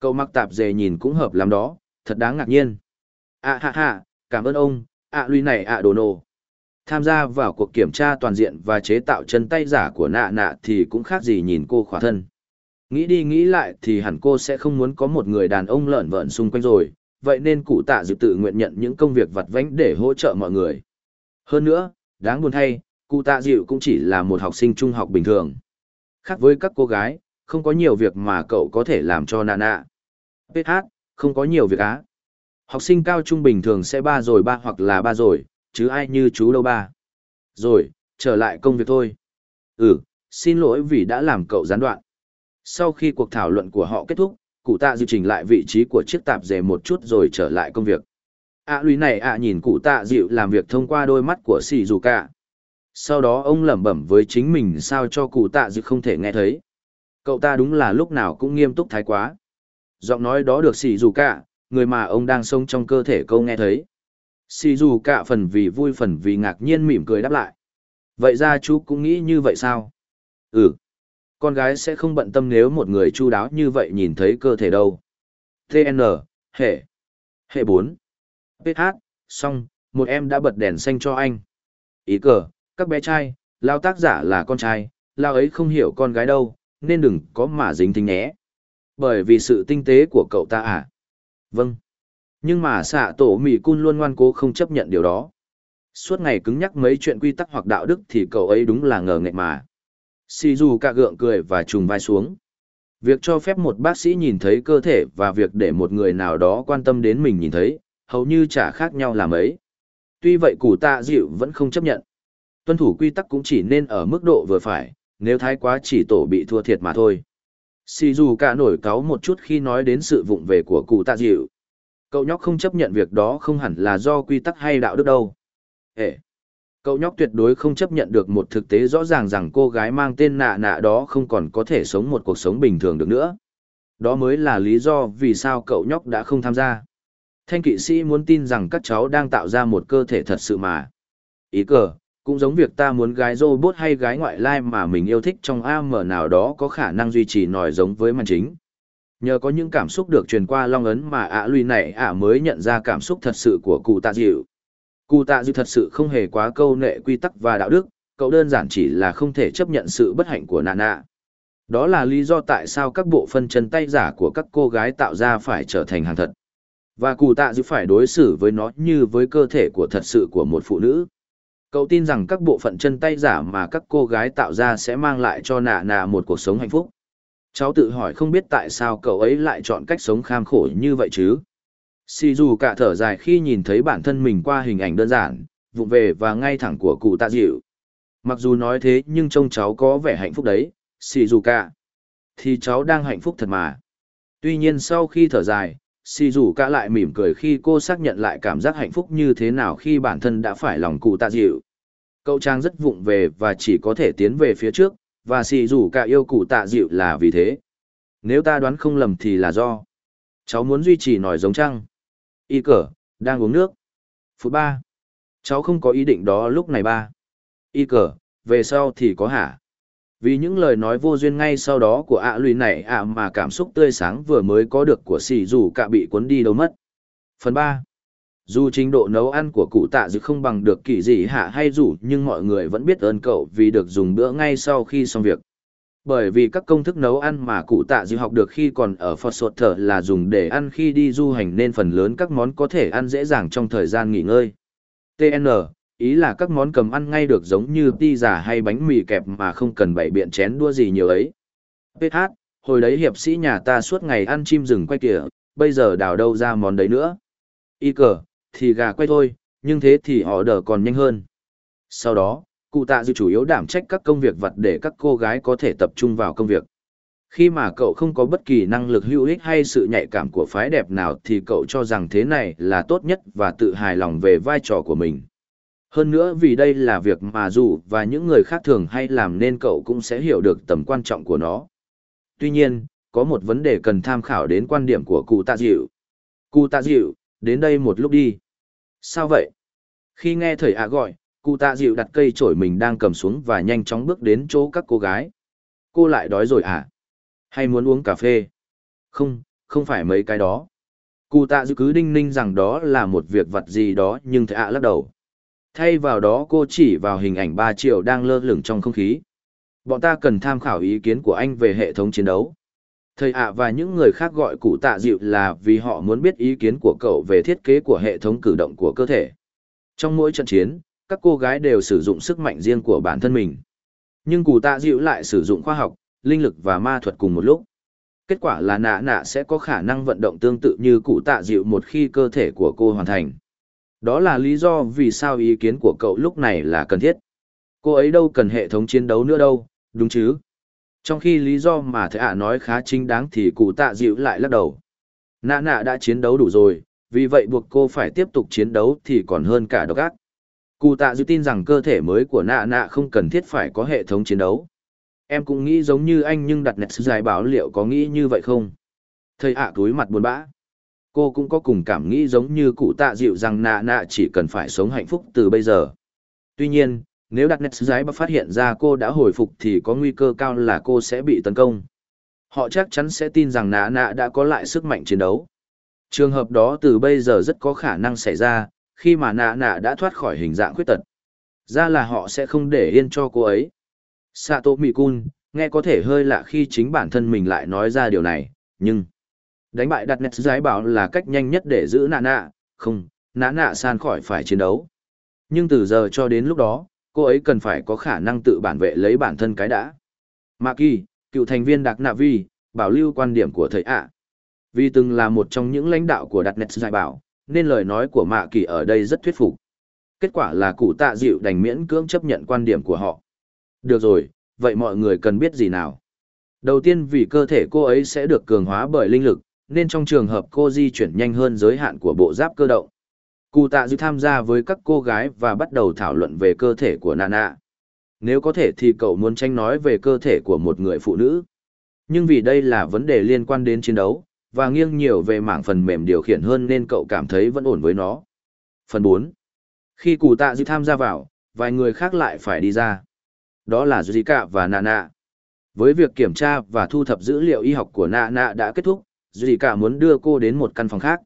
Cậu mặc tạp dề nhìn cũng hợp lắm đó, thật đáng ngạc nhiên. À ha ha, cảm ơn ông, ạ à, lui này ạ đồ nô Tham gia vào cuộc kiểm tra toàn diện và chế tạo chân tay giả của nạ nạ thì cũng khác gì nhìn cô khỏa thân. Nghĩ đi nghĩ lại thì hẳn cô sẽ không muốn có một người đàn ông lợn vợn xung quanh rồi, vậy nên cụ tạ dự tự nguyện nhận những công việc vặt vãnh để hỗ trợ mọi người. Hơn nữa, đáng buồn thay, cụ tạ dịu cũng chỉ là một học sinh trung học bình thường. Khác với các cô gái, không có nhiều việc mà cậu có thể làm cho nạ nạ. PH, không có nhiều việc á. Học sinh cao trung bình thường sẽ ba rồi ba hoặc là ba rồi, chứ ai như chú đâu ba. Rồi, trở lại công việc thôi. Ừ, xin lỗi vì đã làm cậu gián đoạn. Sau khi cuộc thảo luận của họ kết thúc, cụ tạ dịu chỉnh lại vị trí của chiếc tạp dề một chút rồi trở lại công việc. À lùi này ạ nhìn cụ tạ dịu làm việc thông qua đôi mắt của xì dù cả. Sau đó ông lẩm bẩm với chính mình sao cho cụ tạ dịu không thể nghe thấy. Cậu ta đúng là lúc nào cũng nghiêm túc thái quá. Giọng nói đó được xì dù cả, người mà ông đang sống trong cơ thể câu nghe thấy. Xì dù cả phần vì vui phần vì ngạc nhiên mỉm cười đáp lại. Vậy ra chú cũng nghĩ như vậy sao? Ừ. Con gái sẽ không bận tâm nếu một người chu đáo như vậy nhìn thấy cơ thể đâu. TN, hệ. Hệ 4. PH, xong, một em đã bật đèn xanh cho anh. Ý cờ, các bé trai, lao tác giả là con trai, lao ấy không hiểu con gái đâu, nên đừng có mà dính tính nhé. Bởi vì sự tinh tế của cậu ta à? Vâng. Nhưng mà xạ tổ mì cun luôn ngoan cố không chấp nhận điều đó. Suốt ngày cứng nhắc mấy chuyện quy tắc hoặc đạo đức thì cậu ấy đúng là ngờ nghệch mà. Si dù cả gượng cười và trùng vai xuống. Việc cho phép một bác sĩ nhìn thấy cơ thể và việc để một người nào đó quan tâm đến mình nhìn thấy, hầu như chả khác nhau là mấy. Tuy vậy củ tạ dịu vẫn không chấp nhận. Tuân thủ quy tắc cũng chỉ nên ở mức độ vừa phải, nếu thái quá chỉ tổ bị thua thiệt mà thôi. Xì dù cả nổi cáu một chút khi nói đến sự vụng về của cụ tạ dịu. Cậu nhóc không chấp nhận việc đó không hẳn là do quy tắc hay đạo đức đâu. Ê! Cậu nhóc tuyệt đối không chấp nhận được một thực tế rõ ràng rằng cô gái mang tên nạ nạ đó không còn có thể sống một cuộc sống bình thường được nữa. Đó mới là lý do vì sao cậu nhóc đã không tham gia. Thanh kỵ sĩ muốn tin rằng các cháu đang tạo ra một cơ thể thật sự mà. Ý cờ, cũng giống việc ta muốn gái robot hay gái ngoại lai mà mình yêu thích trong AM nào đó có khả năng duy trì nòi giống với màn chính. Nhờ có những cảm xúc được truyền qua long ấn mà ạ à lùi này ạ mới nhận ra cảm xúc thật sự của cụ tạ dịu. Cụ tạ dư thật sự không hề quá câu nệ quy tắc và đạo đức, cậu đơn giản chỉ là không thể chấp nhận sự bất hạnh của nà nạ. Đó là lý do tại sao các bộ phân chân tay giả của các cô gái tạo ra phải trở thành hàng thật. Và cụ tạ dư phải đối xử với nó như với cơ thể của thật sự của một phụ nữ. Cậu tin rằng các bộ phận chân tay giả mà các cô gái tạo ra sẽ mang lại cho nạ nạ một cuộc sống hạnh phúc. Cháu tự hỏi không biết tại sao cậu ấy lại chọn cách sống kham khổ như vậy chứ. Xì dù cả thở dài khi nhìn thấy bản thân mình qua hình ảnh đơn giản, vụng về và ngay thẳng của cụ tạ dịu. Mặc dù nói thế nhưng trông cháu có vẻ hạnh phúc đấy, xì dù cả. Thì cháu đang hạnh phúc thật mà. Tuy nhiên sau khi thở dài, xì dù cả lại mỉm cười khi cô xác nhận lại cảm giác hạnh phúc như thế nào khi bản thân đã phải lòng cụ tạ dịu. Cậu trang rất vụng về và chỉ có thể tiến về phía trước, và xì dù cả yêu cụ tạ dịu là vì thế. Nếu ta đoán không lầm thì là do. Cháu muốn duy trì nòi giống trăng. Y cờ, đang uống nước. Phút ba. Cháu không có ý định đó lúc này ba. Y cờ, về sau thì có hả? Vì những lời nói vô duyên ngay sau đó của ạ lùi này ạ mà cảm xúc tươi sáng vừa mới có được của xì dù cả bị cuốn đi đâu mất. Phần ba. Dù trình độ nấu ăn của cụ tạ dự không bằng được kỳ gì hạ hay rủ nhưng mọi người vẫn biết ơn cậu vì được dùng bữa ngay sau khi xong việc. Bởi vì các công thức nấu ăn mà cụ tạ dịu học được khi còn ở Phật Sột Thở là dùng để ăn khi đi du hành nên phần lớn các món có thể ăn dễ dàng trong thời gian nghỉ ngơi. TN, ý là các món cầm ăn ngay được giống như pizza hay bánh mì kẹp mà không cần bày biện chén đua gì nhiều ấy. PH, hồi đấy hiệp sĩ nhà ta suốt ngày ăn chim rừng quay kìa, bây giờ đào đâu ra món đấy nữa. Y cờ, thì gà quay thôi, nhưng thế thì họ đỡ còn nhanh hơn. Sau đó, cụ tạ dư chủ yếu đảm trách các công việc vật để các cô gái có thể tập trung vào công việc. Khi mà cậu không có bất kỳ năng lực hữu ích hay sự nhạy cảm của phái đẹp nào thì cậu cho rằng thế này là tốt nhất và tự hài lòng về vai trò của mình. Hơn nữa vì đây là việc mà dù và những người khác thường hay làm nên cậu cũng sẽ hiểu được tầm quan trọng của nó. Tuy nhiên, có một vấn đề cần tham khảo đến quan điểm của cụ tạ dịu. Cụ tạ dịu, đến đây một lúc đi. Sao vậy? Khi nghe thầy ạ gọi, cụ tạ dịu đặt cây chổi mình đang cầm xuống và nhanh chóng bước đến chỗ các cô gái. Cô lại đói rồi à? Hay muốn uống cà phê? Không, không phải mấy cái đó. Cụ tạ dịu cứ đinh ninh rằng đó là một việc vật gì đó nhưng thầy ạ lắc đầu. Thay vào đó cô chỉ vào hình ảnh ba triệu đang lơ lửng trong không khí. Bọn ta cần tham khảo ý kiến của anh về hệ thống chiến đấu. Thầy ạ và những người khác gọi cụ tạ dịu là vì họ muốn biết ý kiến của cậu về thiết kế của hệ thống cử động của cơ thể. Trong mỗi trận chiến, các cô gái đều sử dụng sức mạnh riêng của bản thân mình. Nhưng cụ tạ dịu lại sử dụng khoa học, linh lực và ma thuật cùng một lúc. Kết quả là nạ nạ sẽ có khả năng vận động tương tự như cụ tạ dịu một khi cơ thể của cô hoàn thành. Đó là lý do vì sao ý kiến của cậu lúc này là cần thiết. Cô ấy đâu cần hệ thống chiến đấu nữa đâu, đúng chứ? Trong khi lý do mà thầy ạ nói khá chính đáng thì cụ tạ dịu lại lắc đầu. Nạ nạ đã chiến đấu đủ rồi, vì vậy buộc cô phải tiếp tục chiến đấu thì còn hơn cả độc ác. Cụ tạ dịu tin rằng cơ thể mới của nạ nạ không cần thiết phải có hệ thống chiến đấu. Em cũng nghĩ giống như anh nhưng đặt nét giải bảo liệu có nghĩ như vậy không? Thầy ạ túi mặt buồn bã. Cô cũng có cùng cảm nghĩ giống như cụ tạ dịu rằng nạ nạ chỉ cần phải sống hạnh phúc từ bây giờ. Tuy nhiên, nếu đặt nét giái và phát hiện ra cô đã hồi phục thì có nguy cơ cao là cô sẽ bị tấn công. Họ chắc chắn sẽ tin rằng nạ nạ đã có lại sức mạnh chiến đấu. Trường hợp đó từ bây giờ rất có khả năng xảy ra, khi mà nạ nạ đã thoát khỏi hình dạng khuyết tật. Ra là họ sẽ không để yên cho cô ấy. Sato Mikun, nghe có thể hơi lạ khi chính bản thân mình lại nói ra điều này, nhưng... Đánh bại đặt nét giải bảo là cách nhanh nhất để giữ nạ nạ, không, nạ nạ san khỏi phải chiến đấu. Nhưng từ giờ cho đến lúc đó, cô ấy cần phải có khả năng tự bản vệ lấy bản thân cái đã. ma Kỳ, cựu thành viên Đặc Nạ Vi, bảo lưu quan điểm của thầy ạ. Vì từng là một trong những lãnh đạo của Đặt Nét Giải Bảo, nên lời nói của Mạ Kỳ ở đây rất thuyết phục. Kết quả là cụ tạ dịu đành miễn cưỡng chấp nhận quan điểm của họ. Được rồi, vậy mọi người cần biết gì nào? Đầu tiên vì cơ thể cô ấy sẽ được cường hóa bởi linh lực, nên trong trường hợp cô di chuyển nhanh hơn giới hạn của bộ giáp cơ động. Cụ tạ dịu tham gia với các cô gái và bắt đầu thảo luận về cơ thể của Nana. Nếu có thể thì cậu muốn tranh nói về cơ thể của một người phụ nữ. Nhưng vì đây là vấn đề liên quan đến chiến đấu, và nghiêng nhiều về mảng phần mềm điều khiển hơn nên cậu cảm thấy vẫn ổn với nó. Phần 4. Khi cụ tạ dư tham gia vào, vài người khác lại phải đi ra. Đó là Zika và Nana. Với việc kiểm tra và thu thập dữ liệu y học của Nana đã kết thúc, Zika muốn đưa cô đến một căn phòng khác.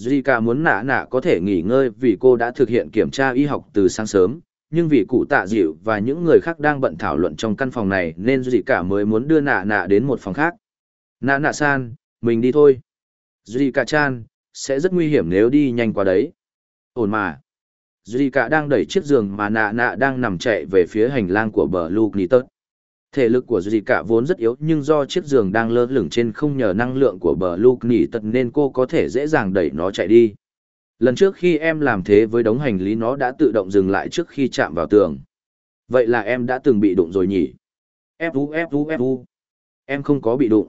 Zika muốn Nana có thể nghỉ ngơi vì cô đã thực hiện kiểm tra y học từ sáng sớm, nhưng vì cụ tạ dịu và những người khác đang bận thảo luận trong căn phòng này nên Zika mới muốn đưa Nana đến một phòng khác. Nana san, mình đi thôi. Zika chan, sẽ rất nguy hiểm nếu đi nhanh qua đấy. Ổn mà. Zika đang đẩy chiếc giường mà nạ nạ đang nằm chạy về phía hành lang của bờ Luke Nitot. Thể lực của Zika vốn rất yếu nhưng do chiếc giường đang lơ lửng trên không nhờ năng lượng của bờ Luke Nitot nên cô có thể dễ dàng đẩy nó chạy đi. Lần trước khi em làm thế với đống hành lý nó đã tự động dừng lại trước khi chạm vào tường. Vậy là em đã từng bị đụng rồi nhỉ? Fu Fu Fu. Em không có bị đụng.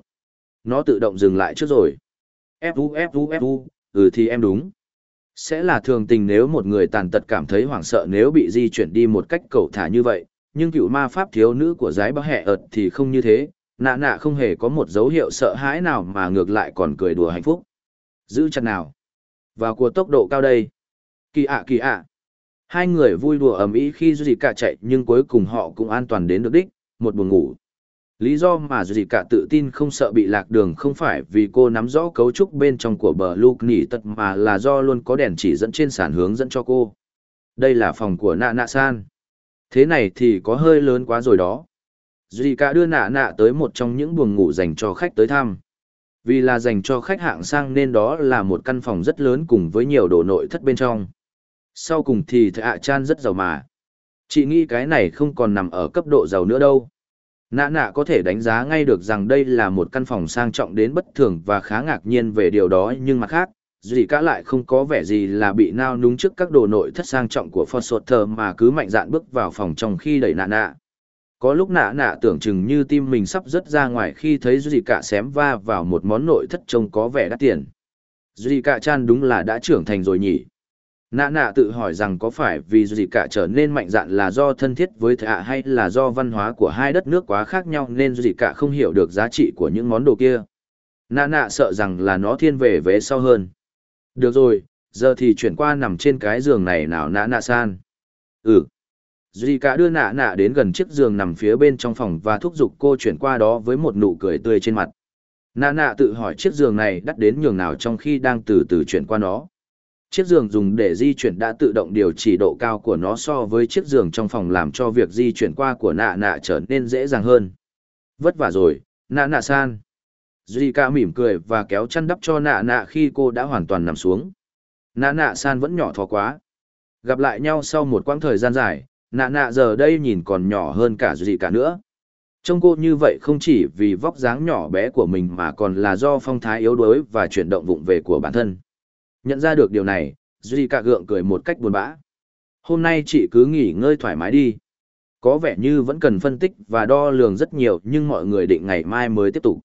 Nó tự động dừng lại trước rồi. Fu Fu Fu, ừ thì em đúng. Sẽ là thường tình nếu một người tàn tật cảm thấy hoảng sợ nếu bị di chuyển đi một cách cầu thả như vậy, nhưng cựu ma pháp thiếu nữ của giái bác hẹ ợt thì không như thế, nạ nạ không hề có một dấu hiệu sợ hãi nào mà ngược lại còn cười đùa hạnh phúc. Giữ chặt nào. Vào của tốc độ cao đây. Kỳ ạ kỳ ạ. Hai người vui đùa ầm ĩ khi Duy cả chạy nhưng cuối cùng họ cũng an toàn đến được đích, một buồn ngủ. Lý do mà Dì cả tự tin không sợ bị lạc đường không phải vì cô nắm rõ cấu trúc bên trong của bờ lục nỉ tật mà là do luôn có đèn chỉ dẫn trên sàn hướng dẫn cho cô. Đây là phòng của nạ nạ san. Thế này thì có hơi lớn quá rồi đó. Duy cả đưa nạ nạ tới một trong những buồng ngủ dành cho khách tới thăm. Vì là dành cho khách hạng sang nên đó là một căn phòng rất lớn cùng với nhiều đồ nội thất bên trong. Sau cùng thì thạ à chan rất giàu mà. Chị nghĩ cái này không còn nằm ở cấp độ giàu nữa đâu. Nạ nạ có thể đánh giá ngay được rằng đây là một căn phòng sang trọng đến bất thường và khá ngạc nhiên về điều đó nhưng mặt khác, dì cả lại không có vẻ gì là bị nao núng trước các đồ nội thất sang trọng của Foster mà cứ mạnh dạn bước vào phòng trong khi đẩy nạ nạ. Có lúc nạ nạ tưởng chừng như tim mình sắp rớt ra ngoài khi thấy dì cả xém va vào một món nội thất trông có vẻ đắt tiền. Dì cả chan đúng là đã trưởng thành rồi nhỉ. Nạ nạ tự hỏi rằng có phải vì gì cả trở nên mạnh dạn là do thân thiết với thạ hay là do văn hóa của hai đất nước quá khác nhau nên gì cả không hiểu được giá trị của những món đồ kia. Nạ nạ sợ rằng là nó thiên về vế sau hơn. Được rồi, giờ thì chuyển qua nằm trên cái giường này nào nạ nạ san. Ừ. Duy cả đưa nạ nạ đến gần chiếc giường nằm phía bên trong phòng và thúc giục cô chuyển qua đó với một nụ cười tươi trên mặt. Nạ nạ tự hỏi chiếc giường này đắt đến nhường nào trong khi đang từ từ chuyển qua nó. Chiếc giường dùng để di chuyển đã tự động điều chỉ độ cao của nó so với chiếc giường trong phòng làm cho việc di chuyển qua của nạ nạ trở nên dễ dàng hơn. Vất vả rồi, nạ nạ san. Duy ca mỉm cười và kéo chăn đắp cho nạ nạ khi cô đã hoàn toàn nằm xuống. Nạ nạ san vẫn nhỏ thò quá. Gặp lại nhau sau một quãng thời gian dài, nạ nạ giờ đây nhìn còn nhỏ hơn cả Duy cả nữa. Trông cô như vậy không chỉ vì vóc dáng nhỏ bé của mình mà còn là do phong thái yếu đuối và chuyển động vụng về của bản thân. Nhận ra được điều này, Duy Cạ gượng cười một cách buồn bã. Hôm nay chị cứ nghỉ ngơi thoải mái đi. Có vẻ như vẫn cần phân tích và đo lường rất nhiều nhưng mọi người định ngày mai mới tiếp tục.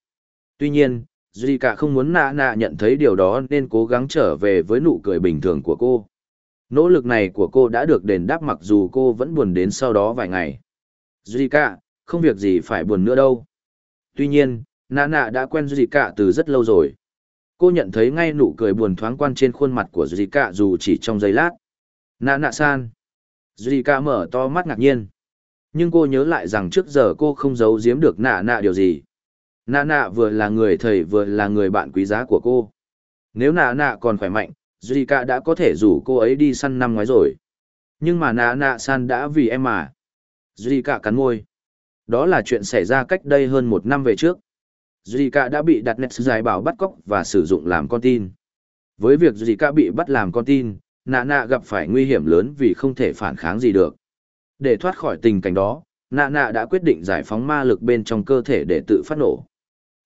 Tuy nhiên, Duy Cạ không muốn nạ nạ nhận thấy điều đó nên cố gắng trở về với nụ cười bình thường của cô. Nỗ lực này của cô đã được đền đáp mặc dù cô vẫn buồn đến sau đó vài ngày. Duy Cạ, không việc gì phải buồn nữa đâu. Tuy nhiên, nạ nạ đã quen Duy Cạ từ rất lâu rồi. Cô nhận thấy ngay nụ cười buồn thoáng quan trên khuôn mặt của dì cả dù chỉ trong giây lát. Nạ nạ san. dì cả mở to mắt ngạc nhiên. Nhưng cô nhớ lại rằng trước giờ cô không giấu giếm được nạ nạ điều gì. Nạ nạ vừa là người thầy vừa là người bạn quý giá của cô. Nếu nạ nạ còn khỏe mạnh, Zika đã có thể rủ cô ấy đi săn năm ngoái rồi. Nhưng mà nạ nạ san đã vì em mà. Zika cắn môi. Đó là chuyện xảy ra cách đây hơn một năm về trước. Zika đã bị đặt nét giải bảo bắt cóc và sử dụng làm con tin. Với việc Zika bị bắt làm con tin, nạ nạ gặp phải nguy hiểm lớn vì không thể phản kháng gì được. Để thoát khỏi tình cảnh đó, nạ nạ đã quyết định giải phóng ma lực bên trong cơ thể để tự phát nổ.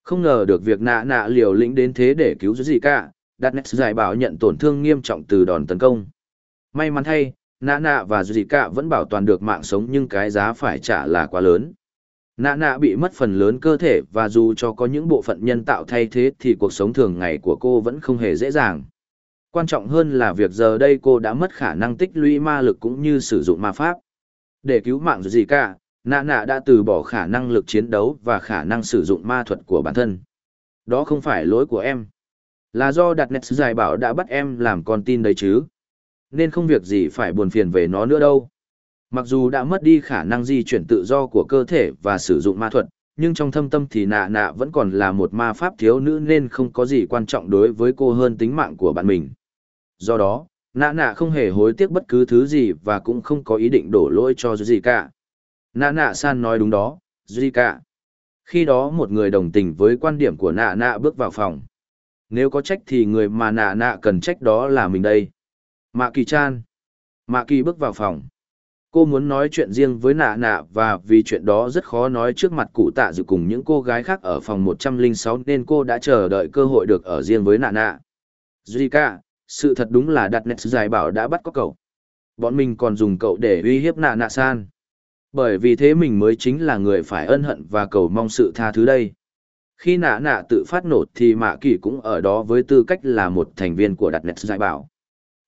Không ngờ được việc nạ nạ liều lĩnh đến thế để cứu Zika, đặt nét giải bảo nhận tổn thương nghiêm trọng từ đòn tấn công. May mắn thay, nạ nạ và Zika vẫn bảo toàn được mạng sống nhưng cái giá phải trả là quá lớn. Nạ nạ bị mất phần lớn cơ thể và dù cho có những bộ phận nhân tạo thay thế thì cuộc sống thường ngày của cô vẫn không hề dễ dàng. Quan trọng hơn là việc giờ đây cô đã mất khả năng tích lũy ma lực cũng như sử dụng ma pháp. Để cứu mạng gì cả, nạ nạ đã từ bỏ khả năng lực chiến đấu và khả năng sử dụng ma thuật của bản thân. Đó không phải lỗi của em. Là do đặt nét giải bảo đã bắt em làm con tin đấy chứ. Nên không việc gì phải buồn phiền về nó nữa đâu. Mặc dù đã mất đi khả năng di chuyển tự do của cơ thể và sử dụng ma thuật, nhưng trong thâm tâm thì nạ nạ vẫn còn là một ma pháp thiếu nữ nên không có gì quan trọng đối với cô hơn tính mạng của bạn mình. Do đó, nạ nạ không hề hối tiếc bất cứ thứ gì và cũng không có ý định đổ lỗi cho gì cả. Nạ nạ san nói đúng đó, gì cả. Khi đó một người đồng tình với quan điểm của nạ nạ bước vào phòng. Nếu có trách thì người mà nạ nạ cần trách đó là mình đây. Mạ kỳ chan. Mạ kỳ bước vào phòng cô muốn nói chuyện riêng với nạ nạ và vì chuyện đó rất khó nói trước mặt cụ tạ dự cùng những cô gái khác ở phòng 106 nên cô đã chờ đợi cơ hội được ở riêng với nạ nạ. Zika, sự thật đúng là đặt nét dài bảo đã bắt có cậu. Bọn mình còn dùng cậu để uy hiếp nạ nạ san. Bởi vì thế mình mới chính là người phải ân hận và cầu mong sự tha thứ đây. Khi nạ nạ tự phát nổ thì mạ kỳ cũng ở đó với tư cách là một thành viên của đặt nét dài bảo.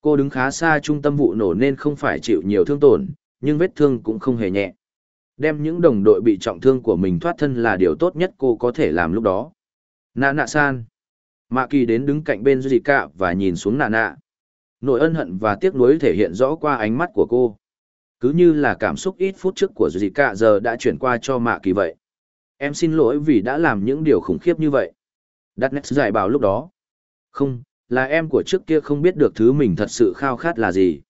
Cô đứng khá xa trung tâm vụ nổ nên không phải chịu nhiều thương tổn, nhưng vết thương cũng không hề nhẹ. Đem những đồng đội bị trọng thương của mình thoát thân là điều tốt nhất cô có thể làm lúc đó. Nạ nạ san. Mạ kỳ đến đứng cạnh bên Zika và nhìn xuống nạ nạ. Nội ân hận và tiếc nuối thể hiện rõ qua ánh mắt của cô. Cứ như là cảm xúc ít phút trước của Zika giờ đã chuyển qua cho mạ kỳ vậy. Em xin lỗi vì đã làm những điều khủng khiếp như vậy. Đắt nét giải bảo lúc đó. Không, là em của trước kia không biết được thứ mình thật sự khao khát là gì.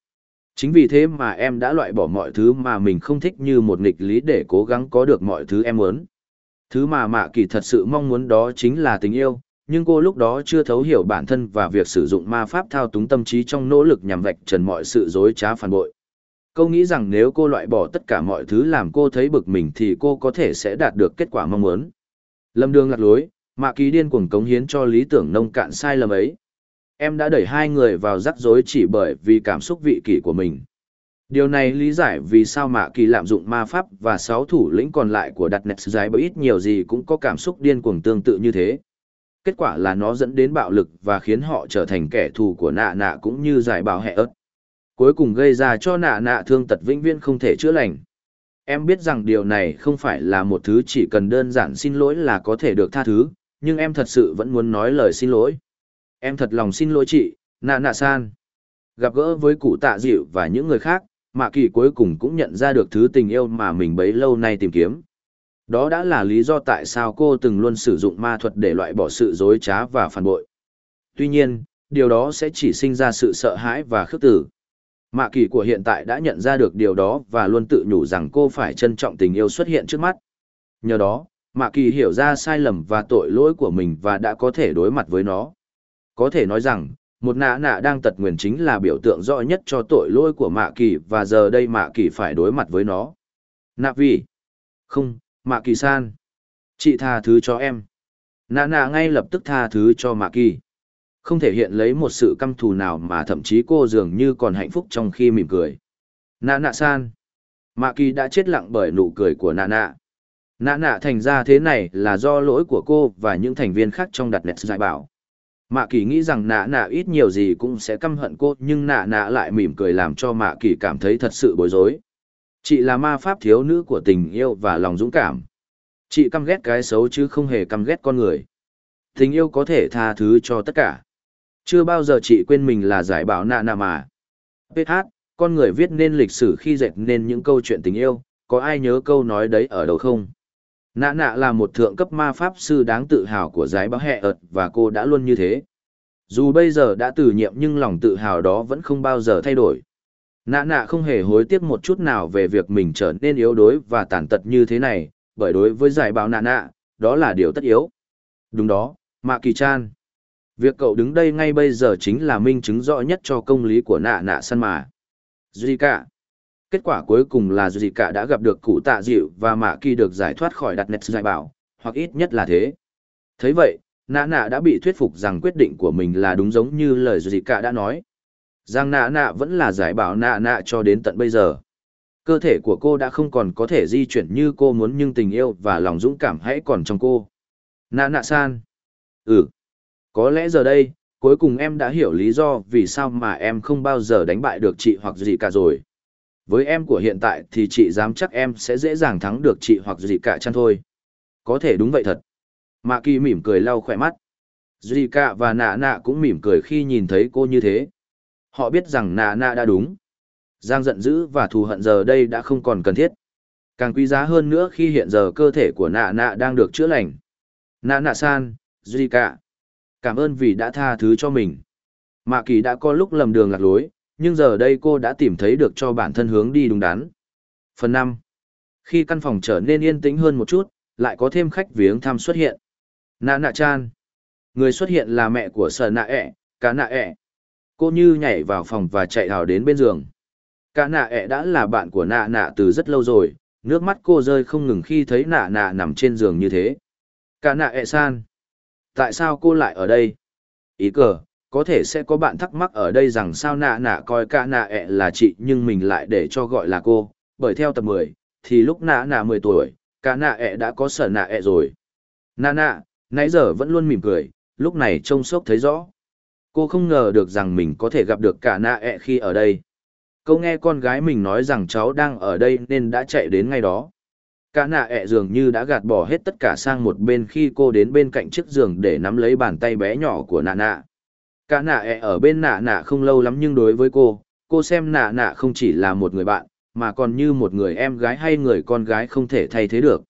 Chính vì thế mà em đã loại bỏ mọi thứ mà mình không thích như một nghịch lý để cố gắng có được mọi thứ em muốn. Thứ mà Mạ Kỳ thật sự mong muốn đó chính là tình yêu, nhưng cô lúc đó chưa thấu hiểu bản thân và việc sử dụng ma pháp thao túng tâm trí trong nỗ lực nhằm vạch trần mọi sự dối trá phản bội. Cô nghĩ rằng nếu cô loại bỏ tất cả mọi thứ làm cô thấy bực mình thì cô có thể sẽ đạt được kết quả mong muốn. Lâm đường lạc lối, Mạ Kỳ điên cuồng cống hiến cho lý tưởng nông cạn sai lầm ấy. Em đã đẩy hai người vào rắc rối chỉ bởi vì cảm xúc vị kỷ của mình. Điều này lý giải vì sao Mạ Kỳ lạm dụng ma pháp và sáu thủ lĩnh còn lại của đặt nét giải bởi ít nhiều gì cũng có cảm xúc điên cuồng tương tự như thế. Kết quả là nó dẫn đến bạo lực và khiến họ trở thành kẻ thù của nạ nạ cũng như giải bảo hệ ớt. Cuối cùng gây ra cho nạ nạ thương tật vĩnh viễn không thể chữa lành. Em biết rằng điều này không phải là một thứ chỉ cần đơn giản xin lỗi là có thể được tha thứ, nhưng em thật sự vẫn muốn nói lời xin lỗi. Em thật lòng xin lỗi chị, nạ nạ san. Gặp gỡ với cụ tạ dịu và những người khác, Mạ Kỳ cuối cùng cũng nhận ra được thứ tình yêu mà mình bấy lâu nay tìm kiếm. Đó đã là lý do tại sao cô từng luôn sử dụng ma thuật để loại bỏ sự dối trá và phản bội. Tuy nhiên, điều đó sẽ chỉ sinh ra sự sợ hãi và khước tử. Mạ kỳ của hiện tại đã nhận ra được điều đó và luôn tự nhủ rằng cô phải trân trọng tình yêu xuất hiện trước mắt. Nhờ đó, Mạ kỳ hiểu ra sai lầm và tội lỗi của mình và đã có thể đối mặt với nó. Có thể nói rằng, một nạ nạ đang tật nguyền chính là biểu tượng rõ nhất cho tội lỗi của mạ kỳ và giờ đây mạ kỳ phải đối mặt với nó. Nạ vì. Không, mạ kỳ san. Chị tha thứ cho em. Nạ nạ ngay lập tức tha thứ cho mạ kỳ. Không thể hiện lấy một sự căm thù nào mà thậm chí cô dường như còn hạnh phúc trong khi mỉm cười. Nạ nạ san. Mạ kỳ đã chết lặng bởi nụ cười của nạ nạ. Nạ nạ thành ra thế này là do lỗi của cô và những thành viên khác trong đặt nẹt giải bảo. Mạ kỳ nghĩ rằng nạ nạ ít nhiều gì cũng sẽ căm hận cô nhưng nạ nạ lại mỉm cười làm cho mạ kỳ cảm thấy thật sự bối rối. Chị là ma pháp thiếu nữ của tình yêu và lòng dũng cảm. Chị căm ghét cái xấu chứ không hề căm ghét con người. Tình yêu có thể tha thứ cho tất cả. Chưa bao giờ chị quên mình là giải bảo nạ nạ mà. PH, con người viết nên lịch sử khi dệt nên những câu chuyện tình yêu, có ai nhớ câu nói đấy ở đâu không? Nạ nạ là một thượng cấp ma pháp sư đáng tự hào của giái báo hẹ ợt và cô đã luôn như thế. Dù bây giờ đã từ nhiệm nhưng lòng tự hào đó vẫn không bao giờ thay đổi. Nạ nạ không hề hối tiếc một chút nào về việc mình trở nên yếu đuối và tàn tật như thế này, bởi đối với giải báo nạ nạ, đó là điều tất yếu. Đúng đó, Mạ Kỳ Chan. Việc cậu đứng đây ngay bây giờ chính là minh chứng rõ nhất cho công lý của nạ nạ săn mà. Zika. Kết quả cuối cùng là Zika đã gặp được cụ tạ dịu và Mạ Kỳ được giải thoát khỏi đặt nét giải bảo, hoặc ít nhất là thế. thấy vậy, nạ nạ đã bị thuyết phục rằng quyết định của mình là đúng giống như lời Zika đã nói. Rằng nạ nạ vẫn là giải bảo nạ nạ cho đến tận bây giờ. Cơ thể của cô đã không còn có thể di chuyển như cô muốn nhưng tình yêu và lòng dũng cảm hãy còn trong cô. Nạ nạ san. Ừ. Có lẽ giờ đây, cuối cùng em đã hiểu lý do vì sao mà em không bao giờ đánh bại được chị hoặc gì cả rồi. Với em của hiện tại thì chị dám chắc em sẽ dễ dàng thắng được chị hoặc gì cả chăn thôi. Có thể đúng vậy thật. Mạ kỳ mỉm cười lau khỏe mắt. Duy cả và nạ nạ cũng mỉm cười khi nhìn thấy cô như thế. Họ biết rằng nạ nạ đã đúng. Giang giận dữ và thù hận giờ đây đã không còn cần thiết. Càng quý giá hơn nữa khi hiện giờ cơ thể của nạ nạ đang được chữa lành. Nạ nạ san, Duy cả. Cảm ơn vì đã tha thứ cho mình. Mạ kỳ đã có lúc lầm đường lạc lối, nhưng giờ đây cô đã tìm thấy được cho bản thân hướng đi đúng đắn. Phần năm, Khi căn phòng trở nên yên tĩnh hơn một chút, lại có thêm khách viếng thăm xuất hiện. Nạ nạ chan. Người xuất hiện là mẹ của sở nạ ẹ, cá nạ ẹ. Cô như nhảy vào phòng và chạy hào đến bên giường. Cá nạ ẹ đã là bạn của nạ nạ từ rất lâu rồi, nước mắt cô rơi không ngừng khi thấy nạ nạ nằm trên giường như thế. Cá nạ ẹ san. Tại sao cô lại ở đây? Ý cờ, có thể sẽ có bạn thắc mắc ở đây rằng sao nạ nạ coi cả nạ ẹ là chị nhưng mình lại để cho gọi là cô, bởi theo tập mười thì lúc nạ nạ mười tuổi, cả nạ ẹ đã có sở nạ ẹ rồi. Nạ nạ, nãy giờ vẫn luôn mỉm cười, lúc này trông sốc thấy rõ. Cô không ngờ được rằng mình có thể gặp được cả nạ ẹ khi ở đây. cô nghe con gái mình nói rằng cháu đang ở đây nên đã chạy đến ngay đó. Cả nạ ẹ dường như đã gạt bỏ hết tất cả sang một bên khi cô đến bên cạnh chiếc giường để nắm lấy bàn tay bé nhỏ của nạ nạ. Cả nạ ẹ ở bên nạ nạ không lâu lắm nhưng đối với cô, cô xem nạ nạ không chỉ là một người bạn, mà còn như một người em gái hay người con gái không thể thay thế được.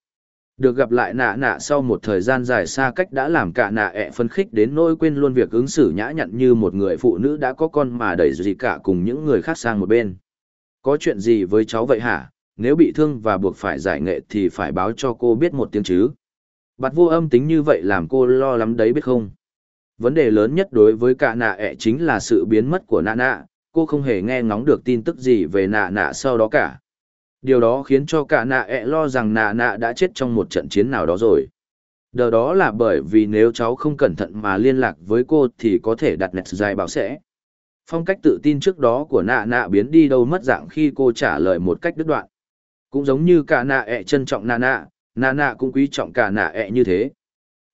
Được gặp lại nạ nạ sau một thời gian dài xa cách đã làm cả nạ ẹ phân khích đến nỗi quên luôn việc ứng xử nhã nhặn như một người phụ nữ đã có con mà đẩy gì cả cùng những người khác sang một bên. Có chuyện gì với cháu vậy hả? Nếu bị thương và buộc phải giải nghệ thì phải báo cho cô biết một tiếng chứ. Bạt vô âm tính như vậy làm cô lo lắm đấy biết không? Vấn đề lớn nhất đối với cả nạ ẹ chính là sự biến mất của nạ nạ, cô không hề nghe ngóng được tin tức gì về nạ nạ sau đó cả. Điều đó khiến cho cả nạ ẹ lo rằng nạ nạ đã chết trong một trận chiến nào đó rồi. Đờ đó là bởi vì nếu cháu không cẩn thận mà liên lạc với cô thì có thể đặt nẹt dài bảo sẽ. Phong cách tự tin trước đó của nạ nạ biến đi đâu mất dạng khi cô trả lời một cách đứt đoạn. Cũng giống như cả nạ ẹ trân trọng nạ nạ, nạ nạ cũng quý trọng cả nạ ẹ như thế.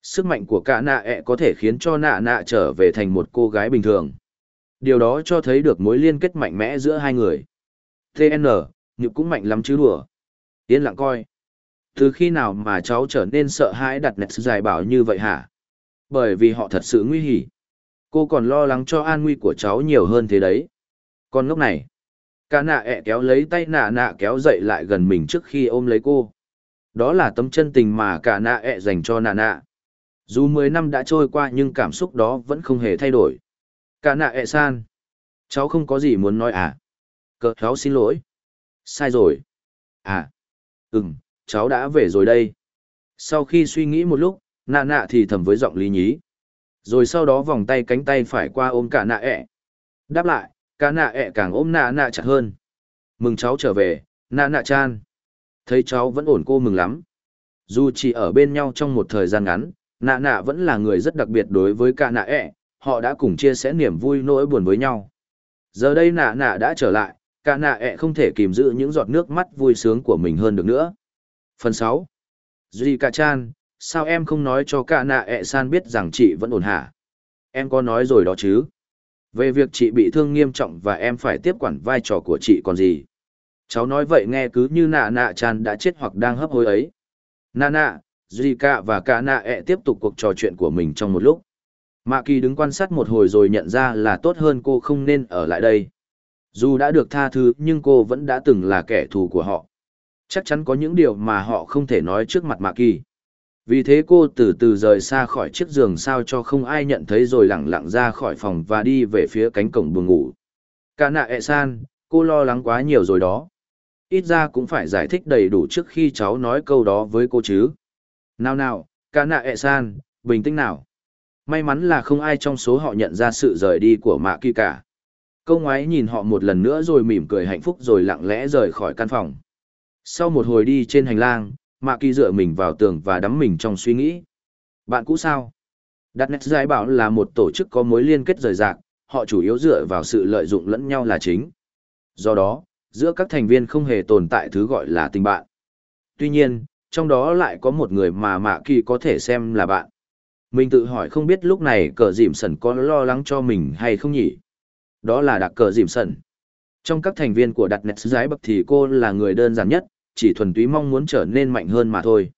Sức mạnh của cả nạ ẹ có thể khiến cho nạ nạ trở về thành một cô gái bình thường. Điều đó cho thấy được mối liên kết mạnh mẽ giữa hai người. TN, nhục cũng mạnh lắm chứ đùa. Yên lặng coi. Từ khi nào mà cháu trở nên sợ hãi đặt nẹt dài bảo như vậy hả? Bởi vì họ thật sự nguy hiểm. Cô còn lo lắng cho an nguy của cháu nhiều hơn thế đấy. Con ngốc này. Cả nạ ẹ kéo lấy tay nạ nạ kéo dậy lại gần mình trước khi ôm lấy cô. Đó là tấm chân tình mà cả nạ ẹ dành cho nạ nạ. Dù mười năm đã trôi qua nhưng cảm xúc đó vẫn không hề thay đổi. Cả nạ ẹ san. Cháu không có gì muốn nói à? Cờ cháu xin lỗi. Sai rồi. À. Ừm, cháu đã về rồi đây. Sau khi suy nghĩ một lúc, nạ nạ thì thầm với giọng lý nhí. Rồi sau đó vòng tay cánh tay phải qua ôm cả nạ ẹ. Đáp lại, cả nạ ẹ càng ôm nạ nạ chặt hơn. Mừng cháu trở về, nạ nạ chan. Thấy cháu vẫn ổn cô mừng lắm. Dù chỉ ở bên nhau trong một thời gian ngắn, nạ nạ vẫn là người rất đặc biệt đối với cả nạ ẹ, họ đã cùng chia sẻ niềm vui nỗi buồn với nhau. Giờ đây nạ nạ đã trở lại, cả nạ ẹ không thể kìm giữ những giọt nước mắt vui sướng của mình hơn được nữa. Phần sáu Duy Cả Chan, sao em không nói cho cả nạ ẹ san biết rằng chị vẫn ổn hả? Em có nói rồi đó chứ? Về việc chị bị thương nghiêm trọng và em phải tiếp quản vai trò của chị còn gì? Cháu nói vậy nghe cứ như nạ nạ chan đã chết hoặc đang hấp hối ấy. Nạ nạ, Zika và cả nạ ẹ e tiếp tục cuộc trò chuyện của mình trong một lúc. Mạ kỳ đứng quan sát một hồi rồi nhận ra là tốt hơn cô không nên ở lại đây. Dù đã được tha thứ nhưng cô vẫn đã từng là kẻ thù của họ. Chắc chắn có những điều mà họ không thể nói trước mặt Mạ kỳ. Vì thế cô từ từ rời xa khỏi chiếc giường sao cho không ai nhận thấy rồi lẳng lặng ra khỏi phòng và đi về phía cánh cổng buồng ngủ. Cả nạ ẹ e san, cô lo lắng quá nhiều rồi đó. Ít ra cũng phải giải thích đầy đủ trước khi cháu nói câu đó với cô chứ. Nào nào, cả nạ ẹ san, bình tĩnh nào. May mắn là không ai trong số họ nhận ra sự rời đi của mạ kỳ cả. Câu ngoái nhìn họ một lần nữa rồi mỉm cười hạnh phúc rồi lặng lẽ rời khỏi căn phòng. Sau một hồi đi trên hành lang, mạ kỳ dựa mình vào tường và đắm mình trong suy nghĩ. Bạn cũ sao? Đặt nét giải bảo là một tổ chức có mối liên kết rời rạc, họ chủ yếu dựa vào sự lợi dụng lẫn nhau là chính. Do đó, giữa các thành viên không hề tồn tại thứ gọi là tình bạn. Tuy nhiên, trong đó lại có một người mà mạ kỳ có thể xem là bạn. Mình tự hỏi không biết lúc này cờ dìm sần có lo lắng cho mình hay không nhỉ? Đó là đặc cờ dìm sần. Trong các thành viên của đặt nét giái bậc thì cô là người đơn giản nhất, chỉ thuần túy mong muốn trở nên mạnh hơn mà thôi.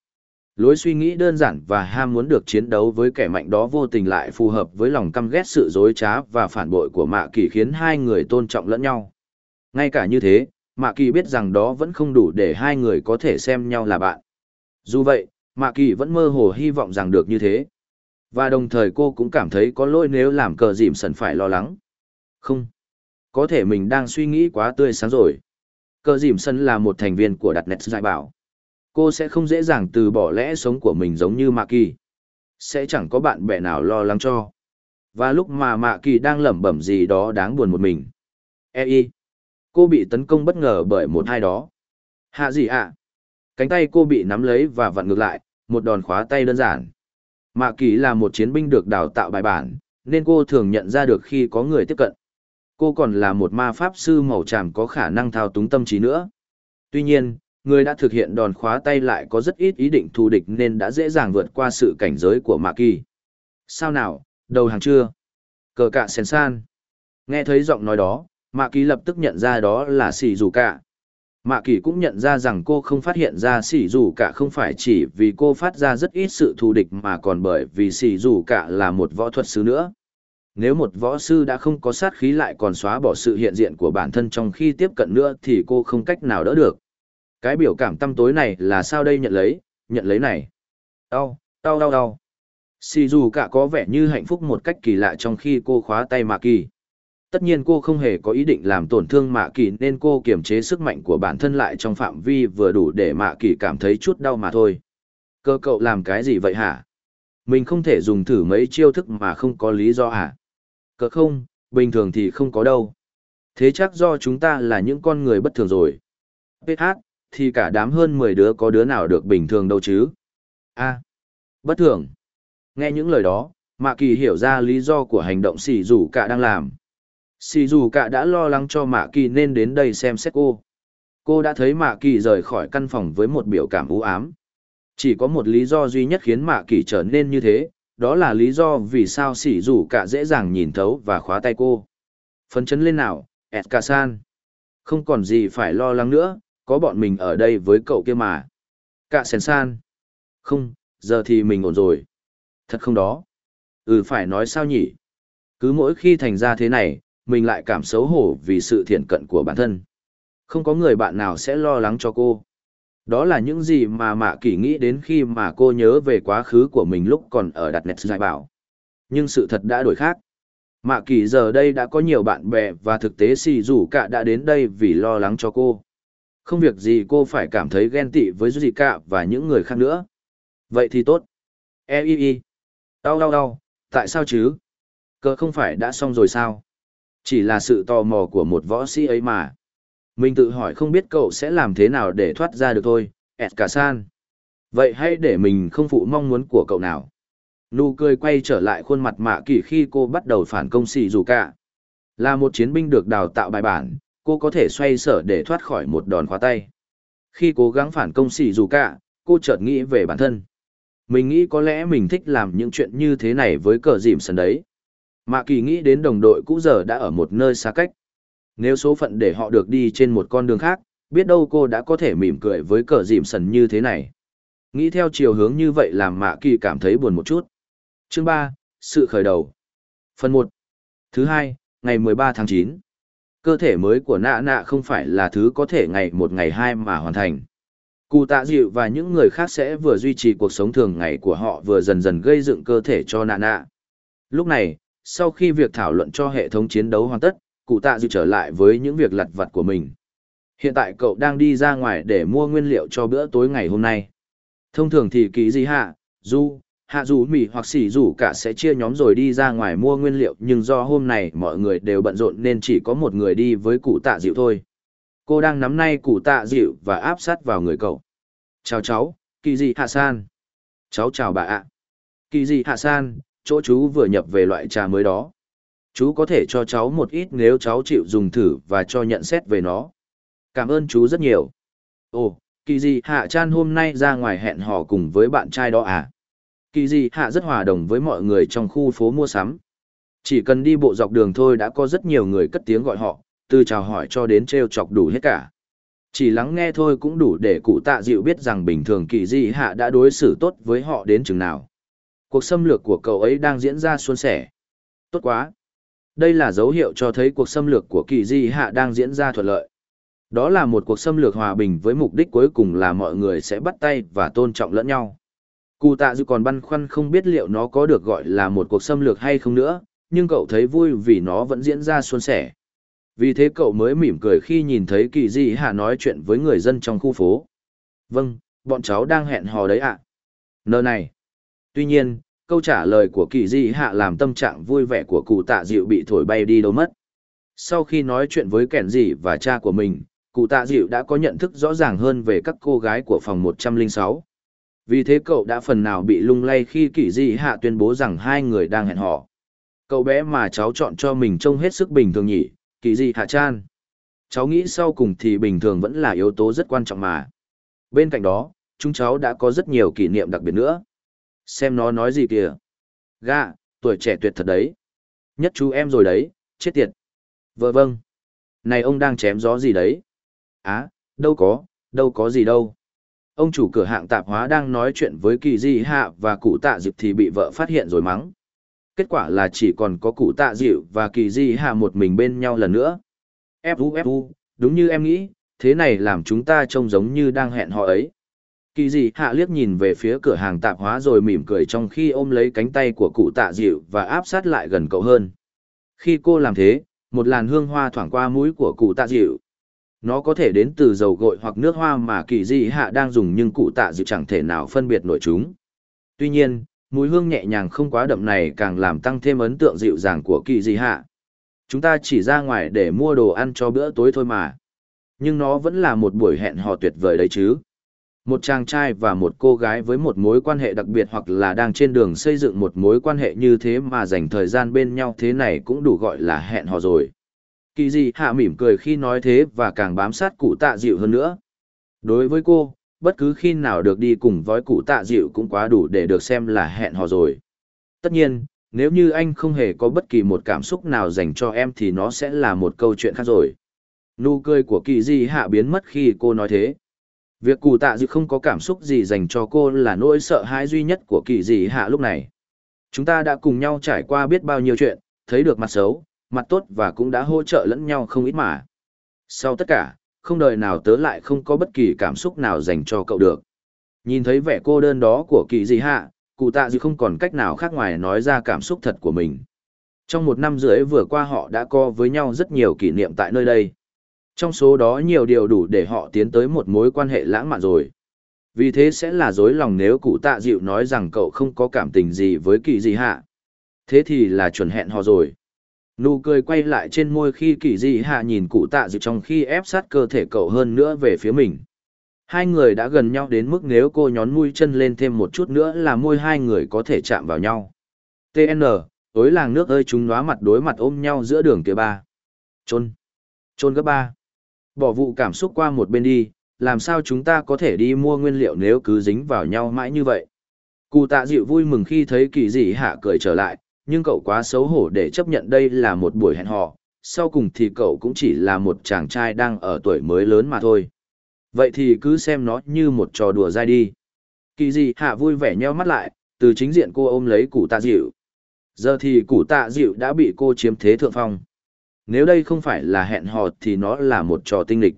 Lối suy nghĩ đơn giản và ham muốn được chiến đấu với kẻ mạnh đó vô tình lại phù hợp với lòng căm ghét sự dối trá và phản bội của Mạ Kỳ khiến hai người tôn trọng lẫn nhau. Ngay cả như thế, Mạ Kỳ biết rằng đó vẫn không đủ để hai người có thể xem nhau là bạn. Dù vậy, Mạ Kỳ vẫn mơ hồ hy vọng rằng được như thế. Và đồng thời cô cũng cảm thấy có lỗi nếu làm cờ dìm sần phải lo lắng. Không. Có thể mình đang suy nghĩ quá tươi sáng rồi. Cờ dìm sân là một thành viên của đặt nét giải bảo. Cô sẽ không dễ dàng từ bỏ lẽ sống của mình giống như Mạ Kỳ. Sẽ chẳng có bạn bè nào lo lắng cho. Và lúc mà Mạ Kỳ đang lẩm bẩm gì đó đáng buồn một mình. E y. Cô bị tấn công bất ngờ bởi một ai đó. Hạ gì ạ? Cánh tay cô bị nắm lấy và vặn ngược lại, một đòn khóa tay đơn giản. Mạ Kỳ là một chiến binh được đào tạo bài bản, nên cô thường nhận ra được khi có người tiếp cận. Cô còn là một ma pháp sư màu tràm có khả năng thao túng tâm trí nữa. Tuy nhiên, người đã thực hiện đòn khóa tay lại có rất ít ý định thù địch nên đã dễ dàng vượt qua sự cảnh giới của Mạ Kỳ. Sao nào, đầu hàng chưa? Cờ cạ sen san. Nghe thấy giọng nói đó, Mạ Kỳ lập tức nhận ra đó là xì Dù Cạ. Mạ Kỳ cũng nhận ra rằng cô không phát hiện ra Sỉ Dù Cả không phải chỉ vì cô phát ra rất ít sự thù địch mà còn bởi vì Sỉ Dù Cả là một võ thuật sư nữa. Nếu một võ sư đã không có sát khí lại còn xóa bỏ sự hiện diện của bản thân trong khi tiếp cận nữa thì cô không cách nào đỡ được. Cái biểu cảm tâm tối này là sao đây nhận lấy, nhận lấy này. Đau, đau đau đau. xì dù cả có vẻ như hạnh phúc một cách kỳ lạ trong khi cô khóa tay Mạ Kỳ. Tất nhiên cô không hề có ý định làm tổn thương Mạ Kỳ nên cô kiềm chế sức mạnh của bản thân lại trong phạm vi vừa đủ để Mạ Kỳ cảm thấy chút đau mà thôi. Cơ cậu làm cái gì vậy hả? Mình không thể dùng thử mấy chiêu thức mà không có lý do à? hả? Cờ không, bình thường thì không có đâu. Thế chắc do chúng ta là những con người bất thường rồi. PH, thì cả đám hơn 10 đứa có đứa nào được bình thường đâu chứ. a bất thường. Nghe những lời đó, Mạ Kỳ hiểu ra lý do của hành động xì rủ cả đang làm. Sì dù cả đã lo lắng cho Mạ Kỳ nên đến đây xem xét cô. Cô đã thấy Mạ Kỳ rời khỏi căn phòng với một biểu cảm u ám. Chỉ có một lý do duy nhất khiến Mạ Kỳ trở nên như thế, đó là lý do vì sao Sì dù cả dễ dàng nhìn thấu và khóa tay cô. Phấn chấn lên nào, Edka-san. Không còn gì phải lo lắng nữa, có bọn mình ở đây với cậu kia mà. Cả Sen-san. Không, giờ thì mình ổn rồi. Thật không đó. Ừ phải nói sao nhỉ? Cứ mỗi khi thành ra thế này, mình lại cảm xấu hổ vì sự thiện cận của bản thân. Không có người bạn nào sẽ lo lắng cho cô. Đó là những gì mà Mạ Kỳ nghĩ đến khi mà cô nhớ về quá khứ của mình lúc còn ở đặt nét giải bảo. Nhưng sự thật đã đổi khác. Mạ Kỳ giờ đây đã có nhiều bạn bè và thực tế xì rủ cả đã đến đây vì lo lắng cho cô. Không việc gì cô phải cảm thấy ghen tị với gì cả và những người khác nữa. Vậy thì tốt. E y y. Đau đau đau, tại sao chứ? Cơ không phải đã xong rồi sao? Chỉ là sự tò mò của một võ sĩ ấy mà. Mình tự hỏi không biết cậu sẽ làm thế nào để thoát ra được thôi, Edka-san. Vậy hãy để mình không phụ mong muốn của cậu nào. Nụ cười quay trở lại khuôn mặt mạ kỳ khi cô bắt đầu phản công xì dù cả. Là một chiến binh được đào tạo bài bản, cô có thể xoay sở để thoát khỏi một đòn khóa tay. Khi cố gắng phản công xì dù cả, cô chợt nghĩ về bản thân. Mình nghĩ có lẽ mình thích làm những chuyện như thế này với cờ dìm sân đấy. Mạ kỳ nghĩ đến đồng đội cũ giờ đã ở một nơi xa cách. Nếu số phận để họ được đi trên một con đường khác, biết đâu cô đã có thể mỉm cười với cờ dìm sần như thế này. Nghĩ theo chiều hướng như vậy làm mạ kỳ cảm thấy buồn một chút. Chương 3, Sự khởi đầu. Phần 1. Thứ hai, ngày 13 tháng 9. Cơ thể mới của nạ nạ không phải là thứ có thể ngày một ngày hai mà hoàn thành. Cụ tạ dịu và những người khác sẽ vừa duy trì cuộc sống thường ngày của họ vừa dần dần gây dựng cơ thể cho nạ nạ. Lúc này, sau khi việc thảo luận cho hệ thống chiến đấu hoàn tất, cụ tạ dịu trở lại với những việc lặt vặt của mình. Hiện tại cậu đang đi ra ngoài để mua nguyên liệu cho bữa tối ngày hôm nay. Thông thường thì kỳ gì hạ, du, hạ dù mỉ hoặc xỉ rủ cả sẽ chia nhóm rồi đi ra ngoài mua nguyên liệu nhưng do hôm nay mọi người đều bận rộn nên chỉ có một người đi với cụ tạ dịu thôi. Cô đang nắm nay cụ tạ dịu và áp sát vào người cậu. Chào cháu kỳ dị hạ san? Cháu chào bà ạ. Kỳ dị hạ san? Chỗ chú vừa nhập về loại trà mới đó. Chú có thể cho cháu một ít nếu cháu chịu dùng thử và cho nhận xét về nó. Cảm ơn chú rất nhiều. Ồ, kỳ dị hạ chan hôm nay ra ngoài hẹn hò cùng với bạn trai đó à? Kỳ dị hạ rất hòa đồng với mọi người trong khu phố mua sắm. Chỉ cần đi bộ dọc đường thôi đã có rất nhiều người cất tiếng gọi họ, từ chào hỏi cho đến trêu chọc đủ hết cả. Chỉ lắng nghe thôi cũng đủ để cụ tạ dịu biết rằng bình thường kỳ dị hạ đã đối xử tốt với họ đến chừng nào cuộc xâm lược của cậu ấy đang diễn ra suôn sẻ. Tốt quá. Đây là dấu hiệu cho thấy cuộc xâm lược của kỳ di hạ đang diễn ra thuận lợi. Đó là một cuộc xâm lược hòa bình với mục đích cuối cùng là mọi người sẽ bắt tay và tôn trọng lẫn nhau. Cụ tạ dư còn băn khoăn không biết liệu nó có được gọi là một cuộc xâm lược hay không nữa, nhưng cậu thấy vui vì nó vẫn diễn ra suôn sẻ. Vì thế cậu mới mỉm cười khi nhìn thấy kỳ di hạ nói chuyện với người dân trong khu phố. Vâng bọn cháu đang hẹn hò đấy ạ. À. nờ này. Tuy nhiên câu trả lời của kỳ di hạ làm tâm trạng vui vẻ của cụ tạ dịu bị thổi bay đi đâu mất. Sau khi nói chuyện với kẻn dị và cha của mình, cụ tạ dịu đã có nhận thức rõ ràng hơn về các cô gái của phòng 106. vì thế cậu đã phần nào bị lung lay khi kỳ di hạ tuyên bố rằng hai người đang hẹn hò. Cậu bé mà cháu chọn cho mình trông hết sức bình thường nhỉ, kỳ dị hạ chan. Cháu nghĩ sau cùng thì bình thường vẫn là yếu tố rất quan trọng mà. Bên cạnh đó, chúng cháu đã có rất nhiều kỷ niệm đặc biệt nữa xem nó nói gì kìa. Gạ tuổi trẻ tuyệt thật đấy. Nhất chú em rồi đấy chết tiệt. Vợ vâng. Này ông đang chém gió gì đấy? Á đâu có đâu có gì đâu. Ông chủ cửa hạng tạp hóa đang nói chuyện với kỳ di hạ và cụ tạ dịp thì bị vợ phát hiện rồi mắng. Kết quả là chỉ còn có cụ tạ dịu và kỳ di hạ một mình bên nhau lần nữa. Fu fu, đúng như em nghĩ, thế này làm chúng ta trông giống như đang hẹn hò ấy. Kỳ dị hạ liếc nhìn về phía cửa hàng tạp hóa rồi mỉm cười trong khi ôm lấy cánh tay của cụ tạ dịu và áp sát lại gần cậu hơn. Khi cô làm thế, một làn hương hoa thoảng qua mũi của cụ tạ dịu. Nó có thể đến từ dầu gội hoặc nước hoa mà kỳ dị hạ đang dùng nhưng cụ tạ dịu chẳng thể nào phân biệt nổi chúng. Tuy nhiên, mùi hương nhẹ nhàng không quá đậm này càng làm tăng thêm ấn tượng dịu dàng của kỳ dị hạ. Chúng ta chỉ ra ngoài để mua đồ ăn cho bữa tối thôi mà. Nhưng nó vẫn là một buổi hẹn hò tuyệt vời đấy chứ. Một chàng trai và một cô gái với một mối quan hệ đặc biệt hoặc là đang trên đường xây dựng một mối quan hệ như thế mà dành thời gian bên nhau thế này cũng đủ gọi là hẹn hò rồi. Kỳ dị hạ mỉm cười khi nói thế và càng bám sát cụ tạ dịu hơn nữa. Đối với cô, bất cứ khi nào được đi cùng với cụ tạ dịu cũng quá đủ để được xem là hẹn hò rồi. Tất nhiên, nếu như anh không hề có bất kỳ một cảm xúc nào dành cho em thì nó sẽ là một câu chuyện khác rồi. Nụ cười của kỳ di hạ biến mất khi cô nói thế. Việc cụ tạ dự không có cảm xúc gì dành cho cô là nỗi sợ hãi duy nhất của kỳ Dị hạ lúc này. Chúng ta đã cùng nhau trải qua biết bao nhiêu chuyện, thấy được mặt xấu, mặt tốt và cũng đã hỗ trợ lẫn nhau không ít mà. Sau tất cả, không đời nào tớ lại không có bất kỳ cảm xúc nào dành cho cậu được. Nhìn thấy vẻ cô đơn đó của kỳ dị hạ, cụ tạ dự không còn cách nào khác ngoài nói ra cảm xúc thật của mình. Trong một năm rưỡi vừa qua họ đã co với nhau rất nhiều kỷ niệm tại nơi đây. Trong số đó nhiều điều đủ để họ tiến tới một mối quan hệ lãng mạn rồi. Vì thế sẽ là dối lòng nếu cụ tạ dịu nói rằng cậu không có cảm tình gì với kỳ Di hạ. Thế thì là chuẩn hẹn hò rồi. Nụ cười quay lại trên môi khi kỳ dị hạ nhìn cụ tạ dịu trong khi ép sát cơ thể cậu hơn nữa về phía mình. Hai người đã gần nhau đến mức nếu cô nhón mũi chân lên thêm một chút nữa là môi hai người có thể chạm vào nhau. TN, tối làng nước ơi chúng nóa mặt đối mặt ôm nhau giữa đường kia ba. Trôn. Trôn gấp ba. Bỏ vụ cảm xúc qua một bên đi, làm sao chúng ta có thể đi mua nguyên liệu nếu cứ dính vào nhau mãi như vậy. Cụ tạ dịu vui mừng khi thấy kỳ dị hạ cười trở lại, nhưng cậu quá xấu hổ để chấp nhận đây là một buổi hẹn hò, sau cùng thì cậu cũng chỉ là một chàng trai đang ở tuổi mới lớn mà thôi. Vậy thì cứ xem nó như một trò đùa dai đi. Kỳ dị hạ vui vẻ nheo mắt lại, từ chính diện cô ôm lấy cụ tạ dịu. Giờ thì cụ tạ dịu đã bị cô chiếm thế thượng phong. Nếu đây không phải là hẹn hò thì nó là một trò tinh lịch.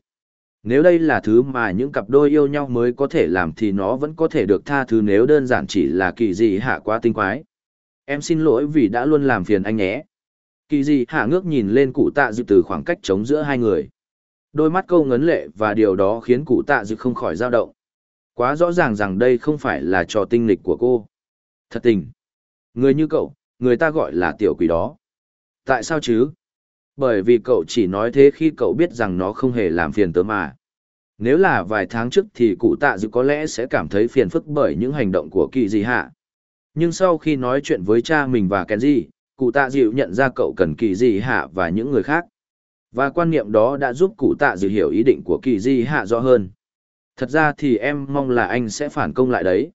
Nếu đây là thứ mà những cặp đôi yêu nhau mới có thể làm thì nó vẫn có thể được tha thứ nếu đơn giản chỉ là kỳ gì hạ quá tinh quái. Em xin lỗi vì đã luôn làm phiền anh nhé. Kỳ gì hạ ngước nhìn lên cụ tạ dự từ khoảng cách trống giữa hai người. Đôi mắt câu ngấn lệ và điều đó khiến cụ tạ dự không khỏi dao động. Quá rõ ràng rằng đây không phải là trò tinh lịch của cô. Thật tình. Người như cậu, người ta gọi là tiểu quỷ đó. Tại sao chứ? Bởi vì cậu chỉ nói thế khi cậu biết rằng nó không hề làm phiền tớ mà. Nếu là vài tháng trước thì cụ tạ dự có lẽ sẽ cảm thấy phiền phức bởi những hành động của kỳ dị hạ. Nhưng sau khi nói chuyện với cha mình và Kenji, cụ tạ dịu nhận ra cậu cần kỳ dị hạ và những người khác. Và quan niệm đó đã giúp cụ tạ dịu hiểu ý định của kỳ dị hạ rõ hơn. Thật ra thì em mong là anh sẽ phản công lại đấy.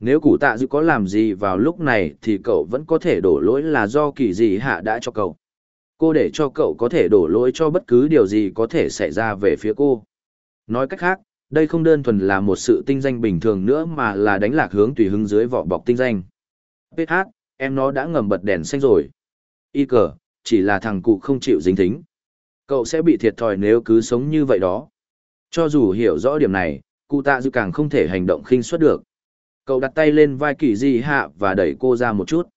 Nếu cụ tạ dịu có làm gì vào lúc này thì cậu vẫn có thể đổ lỗi là do kỳ dị hạ đã cho cậu. Cô để cho cậu có thể đổ lỗi cho bất cứ điều gì có thể xảy ra về phía cô. Nói cách khác, đây không đơn thuần là một sự tinh danh bình thường nữa mà là đánh lạc hướng tùy hứng dưới vỏ bọc tinh danh. PH, em nó đã ngầm bật đèn xanh rồi. Y cờ, chỉ là thằng cụ không chịu dính thính. Cậu sẽ bị thiệt thòi nếu cứ sống như vậy đó. Cho dù hiểu rõ điểm này, cụ tạ dư càng không thể hành động khinh suất được. Cậu đặt tay lên vai kỳ di hạ và đẩy cô ra một chút.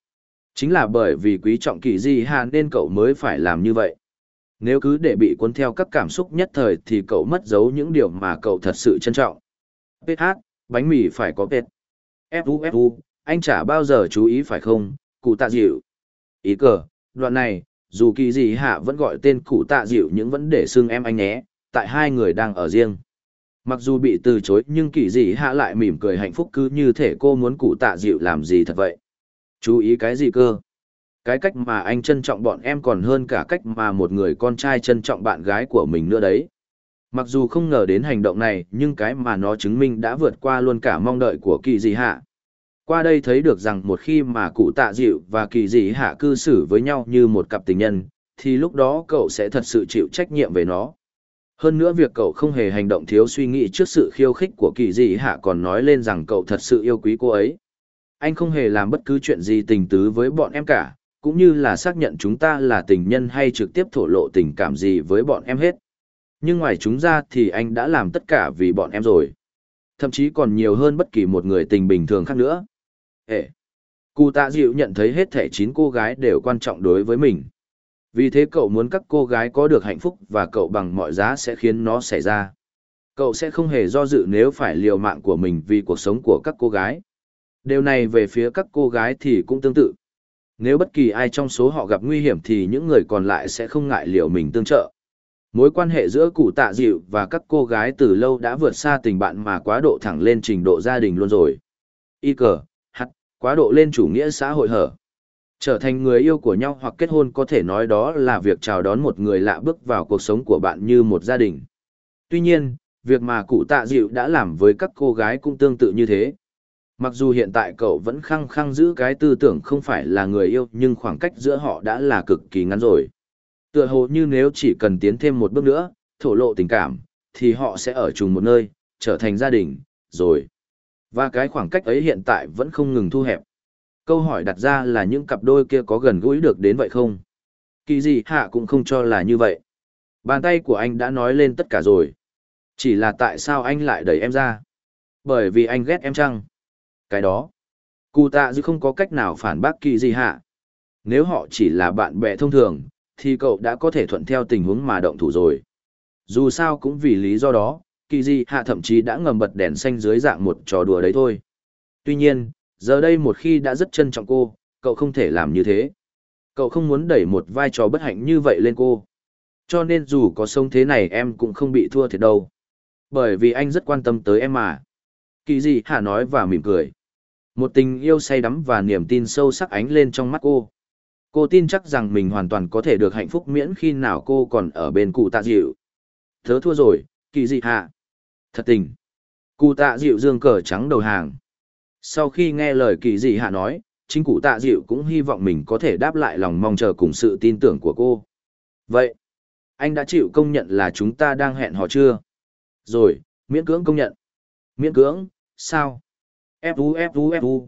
Chính là bởi vì quý trọng kỳ di hạ nên cậu mới phải làm như vậy. Nếu cứ để bị cuốn theo các cảm xúc nhất thời thì cậu mất dấu những điều mà cậu thật sự trân trọng. PH, bánh mì phải có pet. Fu Fu, anh chả bao giờ chú ý phải không, cụ tạ dịu. Ý cờ, đoạn này, dù kỳ gì hạ vẫn gọi tên cụ tạ dịu nhưng vẫn để xưng em anh nhé, tại hai người đang ở riêng. Mặc dù bị từ chối nhưng kỳ dị hạ lại mỉm cười hạnh phúc cứ như thể cô muốn cụ tạ dịu làm gì thật vậy. Chú ý cái gì cơ? Cái cách mà anh trân trọng bọn em còn hơn cả cách mà một người con trai trân trọng bạn gái của mình nữa đấy. Mặc dù không ngờ đến hành động này, nhưng cái mà nó chứng minh đã vượt qua luôn cả mong đợi của kỳ dị hạ. Qua đây thấy được rằng một khi mà cụ tạ dịu và kỳ dị hạ cư xử với nhau như một cặp tình nhân, thì lúc đó cậu sẽ thật sự chịu trách nhiệm về nó. Hơn nữa việc cậu không hề hành động thiếu suy nghĩ trước sự khiêu khích của kỳ dị hạ còn nói lên rằng cậu thật sự yêu quý cô ấy. Anh không hề làm bất cứ chuyện gì tình tứ với bọn em cả, cũng như là xác nhận chúng ta là tình nhân hay trực tiếp thổ lộ tình cảm gì với bọn em hết. Nhưng ngoài chúng ra thì anh đã làm tất cả vì bọn em rồi. Thậm chí còn nhiều hơn bất kỳ một người tình bình thường khác nữa. Ê! Cụ tạ dịu nhận thấy hết thể chín cô gái đều quan trọng đối với mình. Vì thế cậu muốn các cô gái có được hạnh phúc và cậu bằng mọi giá sẽ khiến nó xảy ra. Cậu sẽ không hề do dự nếu phải liều mạng của mình vì cuộc sống của các cô gái. Điều này về phía các cô gái thì cũng tương tự. Nếu bất kỳ ai trong số họ gặp nguy hiểm thì những người còn lại sẽ không ngại liệu mình tương trợ. Mối quan hệ giữa cụ tạ dịu và các cô gái từ lâu đã vượt xa tình bạn mà quá độ thẳng lên trình độ gia đình luôn rồi. Y cờ, hắt, quá độ lên chủ nghĩa xã hội hở. Trở thành người yêu của nhau hoặc kết hôn có thể nói đó là việc chào đón một người lạ bước vào cuộc sống của bạn như một gia đình. Tuy nhiên, việc mà cụ tạ dịu đã làm với các cô gái cũng tương tự như thế. Mặc dù hiện tại cậu vẫn khăng khăng giữ cái tư tưởng không phải là người yêu nhưng khoảng cách giữa họ đã là cực kỳ ngắn rồi. Tựa hồ như nếu chỉ cần tiến thêm một bước nữa, thổ lộ tình cảm, thì họ sẽ ở chung một nơi, trở thành gia đình, rồi. Và cái khoảng cách ấy hiện tại vẫn không ngừng thu hẹp. Câu hỏi đặt ra là những cặp đôi kia có gần gũi được đến vậy không? Kỳ gì hạ cũng không cho là như vậy. Bàn tay của anh đã nói lên tất cả rồi. Chỉ là tại sao anh lại đẩy em ra? Bởi vì anh ghét em chăng? Cái đó, cụ tạ dư không có cách nào phản bác kỳ gì hạ. Nếu họ chỉ là bạn bè thông thường, thì cậu đã có thể thuận theo tình huống mà động thủ rồi. Dù sao cũng vì lý do đó, kỳ gì hạ thậm chí đã ngầm bật đèn xanh dưới dạng một trò đùa đấy thôi. Tuy nhiên, giờ đây một khi đã rất trân trọng cô, cậu không thể làm như thế. Cậu không muốn đẩy một vai trò bất hạnh như vậy lên cô. Cho nên dù có sống thế này em cũng không bị thua thiệt đâu. Bởi vì anh rất quan tâm tới em mà. Kỳ Dị hạ nói và mỉm cười. Một tình yêu say đắm và niềm tin sâu sắc ánh lên trong mắt cô. Cô tin chắc rằng mình hoàn toàn có thể được hạnh phúc miễn khi nào cô còn ở bên cụ tạ dịu. Thớ thua rồi, kỳ dị hạ. Thật tình. Cụ tạ dịu dương cờ trắng đầu hàng. Sau khi nghe lời kỳ dị hạ nói, chính cụ tạ dịu cũng hy vọng mình có thể đáp lại lòng mong chờ cùng sự tin tưởng của cô. Vậy, anh đã chịu công nhận là chúng ta đang hẹn hò chưa? Rồi, miễn cưỡng công nhận. Miễn cưỡng, sao? Fu Fu Fu.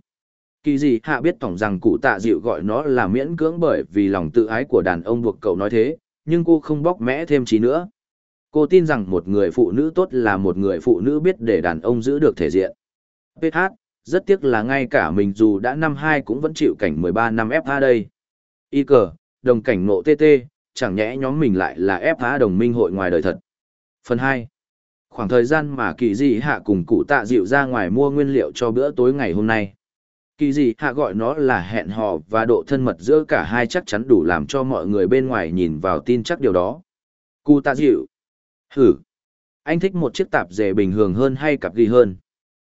Kỳ gì hạ biết tổng rằng cụ tạ dịu gọi nó là miễn cưỡng bởi vì lòng tự ái của đàn ông buộc cậu nói thế, nhưng cô không bóc mẽ thêm trí nữa. Cô tin rằng một người phụ nữ tốt là một người phụ nữ biết để đàn ông giữ được thể diện. PH, rất tiếc là ngay cả mình dù đã năm hai cũng vẫn chịu cảnh 13 năm FH đây. Y cờ, đồng cảnh nộ TT, chẳng nhẽ nhóm mình lại là FH đồng minh hội ngoài đời thật. Phần 2. Khoảng thời gian mà kỳ dị hạ cùng cụ tạ dịu ra ngoài mua nguyên liệu cho bữa tối ngày hôm nay. Kỳ dị hạ gọi nó là hẹn hò và độ thân mật giữa cả hai chắc chắn đủ làm cho mọi người bên ngoài nhìn vào tin chắc điều đó. Cụ tạ dịu. Hử. Anh thích một chiếc tạp dề bình thường hơn hay cặp ghi hơn?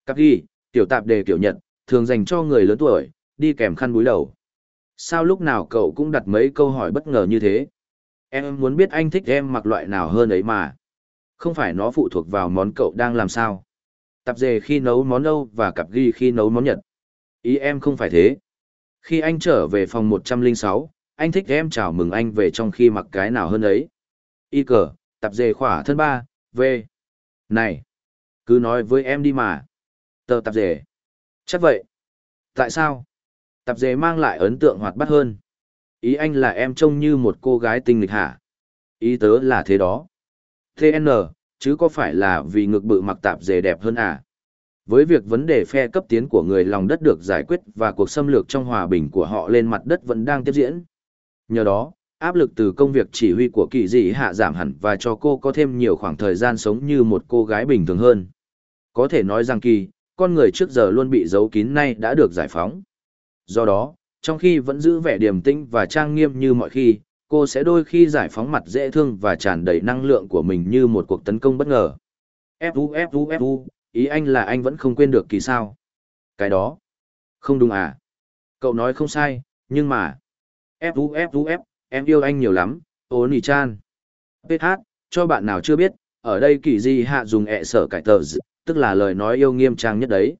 Cặp ghi, tiểu tạp đề kiểu nhật, thường dành cho người lớn tuổi, đi kèm khăn búi đầu. Sao lúc nào cậu cũng đặt mấy câu hỏi bất ngờ như thế? Em muốn biết anh thích em mặc loại nào hơn ấy mà. Không phải nó phụ thuộc vào món cậu đang làm sao. Tạp dề khi nấu món Âu và cặp ghi khi nấu món Nhật. Ý em không phải thế. Khi anh trở về phòng 106, anh thích em chào mừng anh về trong khi mặc cái nào hơn ấy. Y cờ, tạp dề khỏa thân ba, V. Này, cứ nói với em đi mà. Tờ tạp dề. Chắc vậy. Tại sao? Tạp dề mang lại ấn tượng hoạt bát hơn. Ý anh là em trông như một cô gái tinh lịch hả? Ý tớ là thế đó. TN, chứ có phải là vì ngực bự mặc tạp dề đẹp hơn à? Với việc vấn đề phe cấp tiến của người lòng đất được giải quyết và cuộc xâm lược trong hòa bình của họ lên mặt đất vẫn đang tiếp diễn. Nhờ đó, áp lực từ công việc chỉ huy của kỳ dị hạ giảm hẳn và cho cô có thêm nhiều khoảng thời gian sống như một cô gái bình thường hơn. Có thể nói rằng kỳ, con người trước giờ luôn bị giấu kín nay đã được giải phóng. Do đó, trong khi vẫn giữ vẻ điềm tĩnh và trang nghiêm như mọi khi, cô sẽ đôi khi giải phóng mặt dễ thương và tràn đầy năng lượng của mình như một cuộc tấn công bất ngờ. Fu Fu Fu, ý anh là anh vẫn không quên được kỳ sao. Cái đó. Không đúng à. Cậu nói không sai, nhưng mà. Fu Fu F, em yêu anh nhiều lắm, ô nì chan. PH, cho bạn nào chưa biết, ở đây kỳ di hạ dùng ẹ sở cải tờ d, tức là lời nói yêu nghiêm trang nhất đấy.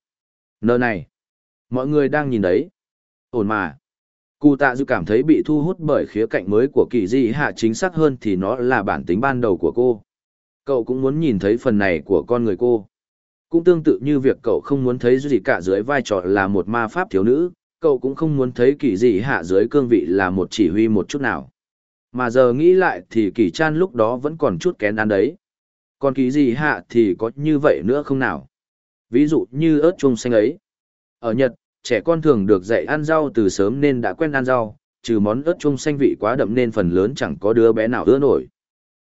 Nơi này, mọi người đang nhìn đấy. Ổn mà. Cụ tạ dư cảm thấy bị thu hút bởi khía cạnh mới của kỳ di hạ chính xác hơn thì nó là bản tính ban đầu của cô. Cậu cũng muốn nhìn thấy phần này của con người cô. Cũng tương tự như việc cậu không muốn thấy gì cả dưới vai trò là một ma pháp thiếu nữ, cậu cũng không muốn thấy kỳ dị hạ dưới cương vị là một chỉ huy một chút nào. Mà giờ nghĩ lại thì kỳ chan lúc đó vẫn còn chút kén ăn đấy. Còn kỳ dị hạ thì có như vậy nữa không nào? Ví dụ như ớt chuông xanh ấy. Ở Nhật, trẻ con thường được dạy ăn rau từ sớm nên đã quen ăn rau, trừ món ớt chung xanh vị quá đậm nên phần lớn chẳng có đứa bé nào ưa nổi.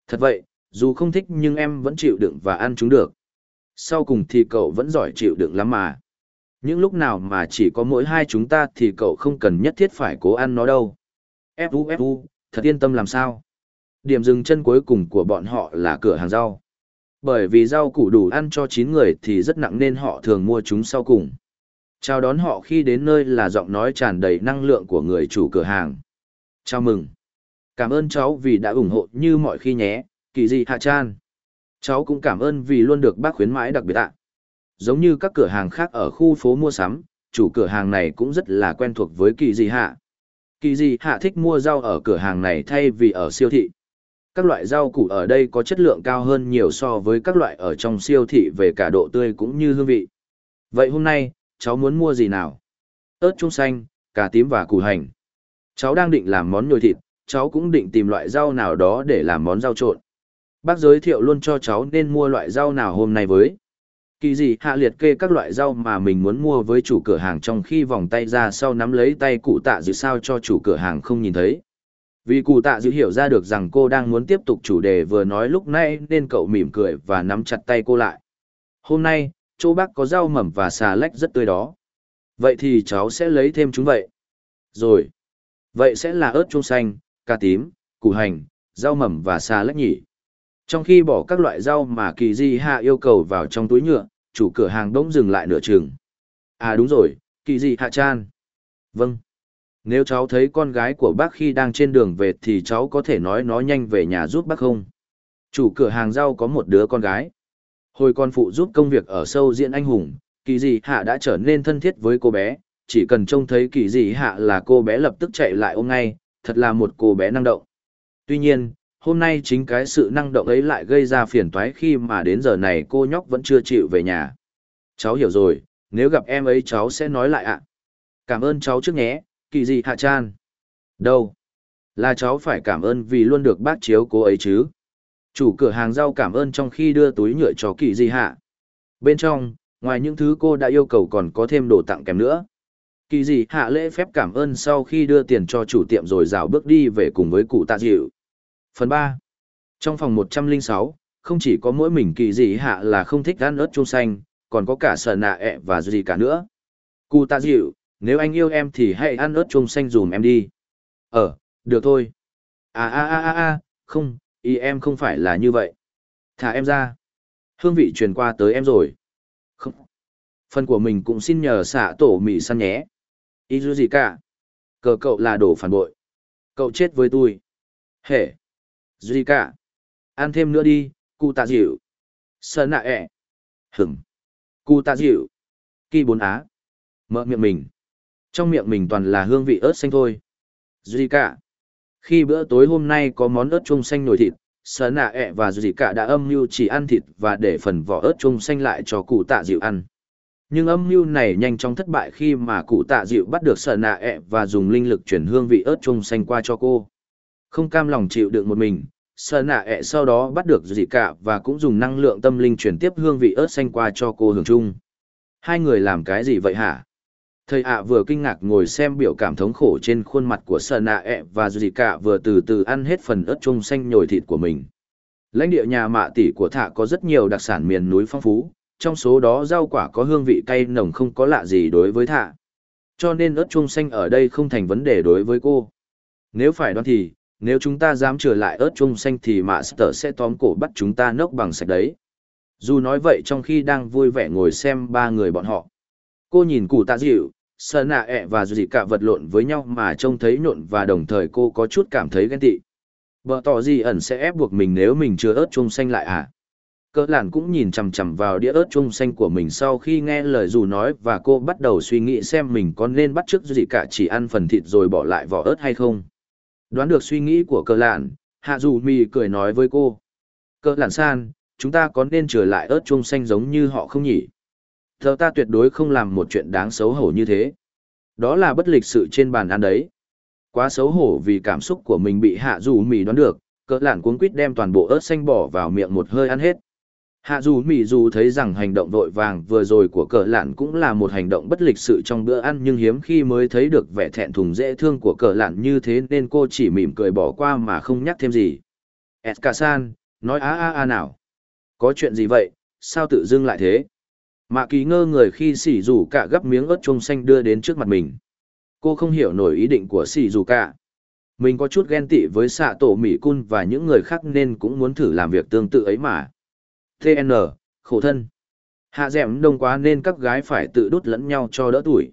Thật vậy, dù không thích nhưng em vẫn chịu đựng và ăn chúng được. Sau cùng thì cậu vẫn giỏi chịu đựng lắm mà. Những lúc nào mà chỉ có mỗi hai chúng ta thì cậu không cần nhất thiết phải cố ăn nó đâu. Fu Fu, thật yên tâm làm sao. Điểm dừng chân cuối cùng của bọn họ là cửa hàng rau. Bởi vì rau củ đủ ăn cho 9 người thì rất nặng nên họ thường mua chúng sau cùng. Chào đón họ khi đến nơi là giọng nói tràn đầy năng lượng của người chủ cửa hàng. Chào mừng. Cảm ơn cháu vì đã ủng hộ như mọi khi nhé, kỳ dị hạ chan. Cháu cũng cảm ơn vì luôn được bác khuyến mãi đặc biệt ạ. Giống như các cửa hàng khác ở khu phố mua sắm, chủ cửa hàng này cũng rất là quen thuộc với kỳ dị hạ. Kỳ dị hạ thích mua rau ở cửa hàng này thay vì ở siêu thị. Các loại rau củ ở đây có chất lượng cao hơn nhiều so với các loại ở trong siêu thị về cả độ tươi cũng như hương vị. Vậy hôm nay, cháu muốn mua gì nào? ớt trung xanh, cà tím và củ hành. Cháu đang định làm món nhồi thịt, cháu cũng định tìm loại rau nào đó để làm món rau trộn. Bác giới thiệu luôn cho cháu nên mua loại rau nào hôm nay với. Kỳ dị hạ liệt kê các loại rau mà mình muốn mua với chủ cửa hàng trong khi vòng tay ra sau nắm lấy tay cụ tạ dự sao cho chủ cửa hàng không nhìn thấy. Vì cụ tạ dự hiểu ra được rằng cô đang muốn tiếp tục chủ đề vừa nói lúc nãy nên cậu mỉm cười và nắm chặt tay cô lại. Hôm nay, chỗ bác có rau mầm và xà lách rất tươi đó. Vậy thì cháu sẽ lấy thêm chúng vậy. Rồi. Vậy sẽ là ớt chuông xanh, cà tím, củ hành, rau mầm và xà lách nhỉ. Trong khi bỏ các loại rau mà kỳ di hạ yêu cầu vào trong túi nhựa, chủ cửa hàng đỗng dừng lại nửa chừng. À đúng rồi, kỳ di hạ chan. Vâng. Nếu cháu thấy con gái của bác khi đang trên đường về thì cháu có thể nói nó nhanh về nhà giúp bác không? Chủ cửa hàng rau có một đứa con gái. Hồi con phụ giúp công việc ở sâu diễn anh hùng, kỳ dị hạ đã trở nên thân thiết với cô bé, chỉ cần trông thấy kỳ dị hạ là cô bé lập tức chạy lại ôm ngay, thật là một cô bé năng động. Tuy nhiên, hôm nay chính cái sự năng động ấy lại gây ra phiền toái khi mà đến giờ này cô nhóc vẫn chưa chịu về nhà. Cháu hiểu rồi, nếu gặp em ấy cháu sẽ nói lại ạ. Cảm ơn cháu trước nhé, kỳ dị hạ chan. Đâu? Là cháu phải cảm ơn vì luôn được bác chiếu cô ấy chứ. Chủ cửa hàng rau cảm ơn trong khi đưa túi nhựa cho kỳ di hạ. Bên trong, ngoài những thứ cô đã yêu cầu còn có thêm đồ tặng kèm nữa. Kỳ dị hạ lễ phép cảm ơn sau khi đưa tiền cho chủ tiệm rồi rào bước đi về cùng với cụ tạ dịu. Phần ba Trong phòng một trăm linh sáu, không chỉ có mỗi mình kỳ dị hạ là không thích ăn ớt chuông xanh, còn có cả sờ nạ ẹ và gì cả nữa. Cụ tạ dịu, nếu anh yêu em thì hãy ăn ớt chuông xanh dùm em đi. Ờ, được thôi. À à à à à, không, ý em không phải là như vậy. Thả em ra. Hương vị truyền qua tới em rồi. Không. Phần của mình cũng xin nhờ xạ tổ mị săn nhé. Ý dù gì cả. Cờ cậu là đồ phản bội. Cậu chết với tôi. Hệ. Duy cả. Ăn thêm nữa đi, cụ tạ dịu. Sơn nạ ẹ. Hửng. Cụ tạ dịu. Kỳ bốn á. Mở miệng mình. Trong miệng mình toàn là hương vị ớt xanh thôi. Duy cả. Khi bữa tối hôm nay có món ớt chuông xanh nồi thịt, sợ nạ ẹ và Duy cả đã âm mưu chỉ ăn thịt và để phần vỏ ớt chuông xanh lại cho cụ tạ dịu ăn. Nhưng âm mưu này nhanh chóng thất bại khi mà cụ tạ dịu bắt được sợ nạ ẹ và dùng linh lực chuyển hương vị ớt chung xanh qua cho cô. Không cam lòng chịu đựng một mình, sợ nạ ẹ sau đó bắt được dị cả và cũng dùng năng lượng tâm linh chuyển tiếp hương vị ớt xanh qua cho cô hưởng chung. Hai người làm cái gì vậy hả? Thầy ạ vừa kinh ngạc ngồi xem biểu cảm thống khổ trên khuôn mặt của sợ nạ ẹ và gì cả vừa từ từ ăn hết phần ớt chung xanh nhồi thịt của mình. Lãnh địa nhà mạ tỷ của thạ có rất nhiều đặc sản miền núi phong phú, trong số đó rau quả có hương vị cay nồng không có lạ gì đối với thạ. Cho nên ớt chuông xanh ở đây không thành vấn đề đối với cô. Nếu phải đoán thì, nếu chúng ta dám trở lại ớt chuông xanh thì mạ sở sẽ tóm cổ bắt chúng ta nốc bằng sạch đấy. Dù nói vậy trong khi đang vui vẻ ngồi xem ba người bọn họ. Cô nhìn cụ tạ dịu, sợ nạ ẹ e và dù gì cả vật lộn với nhau mà trông thấy nhộn và đồng thời cô có chút cảm thấy ghen tị. vợ tỏ gì ẩn sẽ ép buộc mình nếu mình chưa ớt chuông xanh lại à? Cỡ làn cũng nhìn chằm chằm vào đĩa ớt chung xanh của mình sau khi nghe lời dù nói và cô bắt đầu suy nghĩ xem mình có nên bắt chước gì cả chỉ ăn phần thịt rồi bỏ lại vỏ ớt hay không. Đoán được suy nghĩ của cỡ làn, hạ dù mì cười nói với cô. Cỡ làn san, chúng ta có nên trở lại ớt chung xanh giống như họ không nhỉ? Thờ ta tuyệt đối không làm một chuyện đáng xấu hổ như thế. Đó là bất lịch sự trên bàn ăn đấy. Quá xấu hổ vì cảm xúc của mình bị hạ dù mì đoán được, cỡ lản cuống quýt đem toàn bộ ớt xanh bỏ vào miệng một hơi ăn hết. Hạ dù mì dù thấy rằng hành động vội vàng vừa rồi của cờ lạn cũng là một hành động bất lịch sự trong bữa ăn nhưng hiếm khi mới thấy được vẻ thẹn thùng dễ thương của cờ lạn như thế nên cô chỉ mỉm cười bỏ qua mà không nhắc thêm gì. Eskasan, nói a a a nào. Có chuyện gì vậy? Sao tự dưng lại thế? Mạ kỳ ngơ người khi xỉ rủ cả gấp miếng ớt chuông xanh đưa đến trước mặt mình cô không hiểu nổi ý định của xỉ rủ cả mình có chút ghen tị với xạ tổ mỹ cun và những người khác nên cũng muốn thử làm việc tương tự ấy mà TN, khổ thân. Hạ dẻm đông quá nên các gái phải tự đút lẫn nhau cho đỡ tuổi.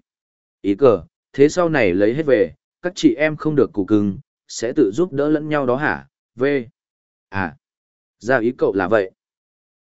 Ý cờ, thế sau này lấy hết về, các chị em không được củ cưng, sẽ tự giúp đỡ lẫn nhau đó hả? V. À. Ra ý cậu là vậy.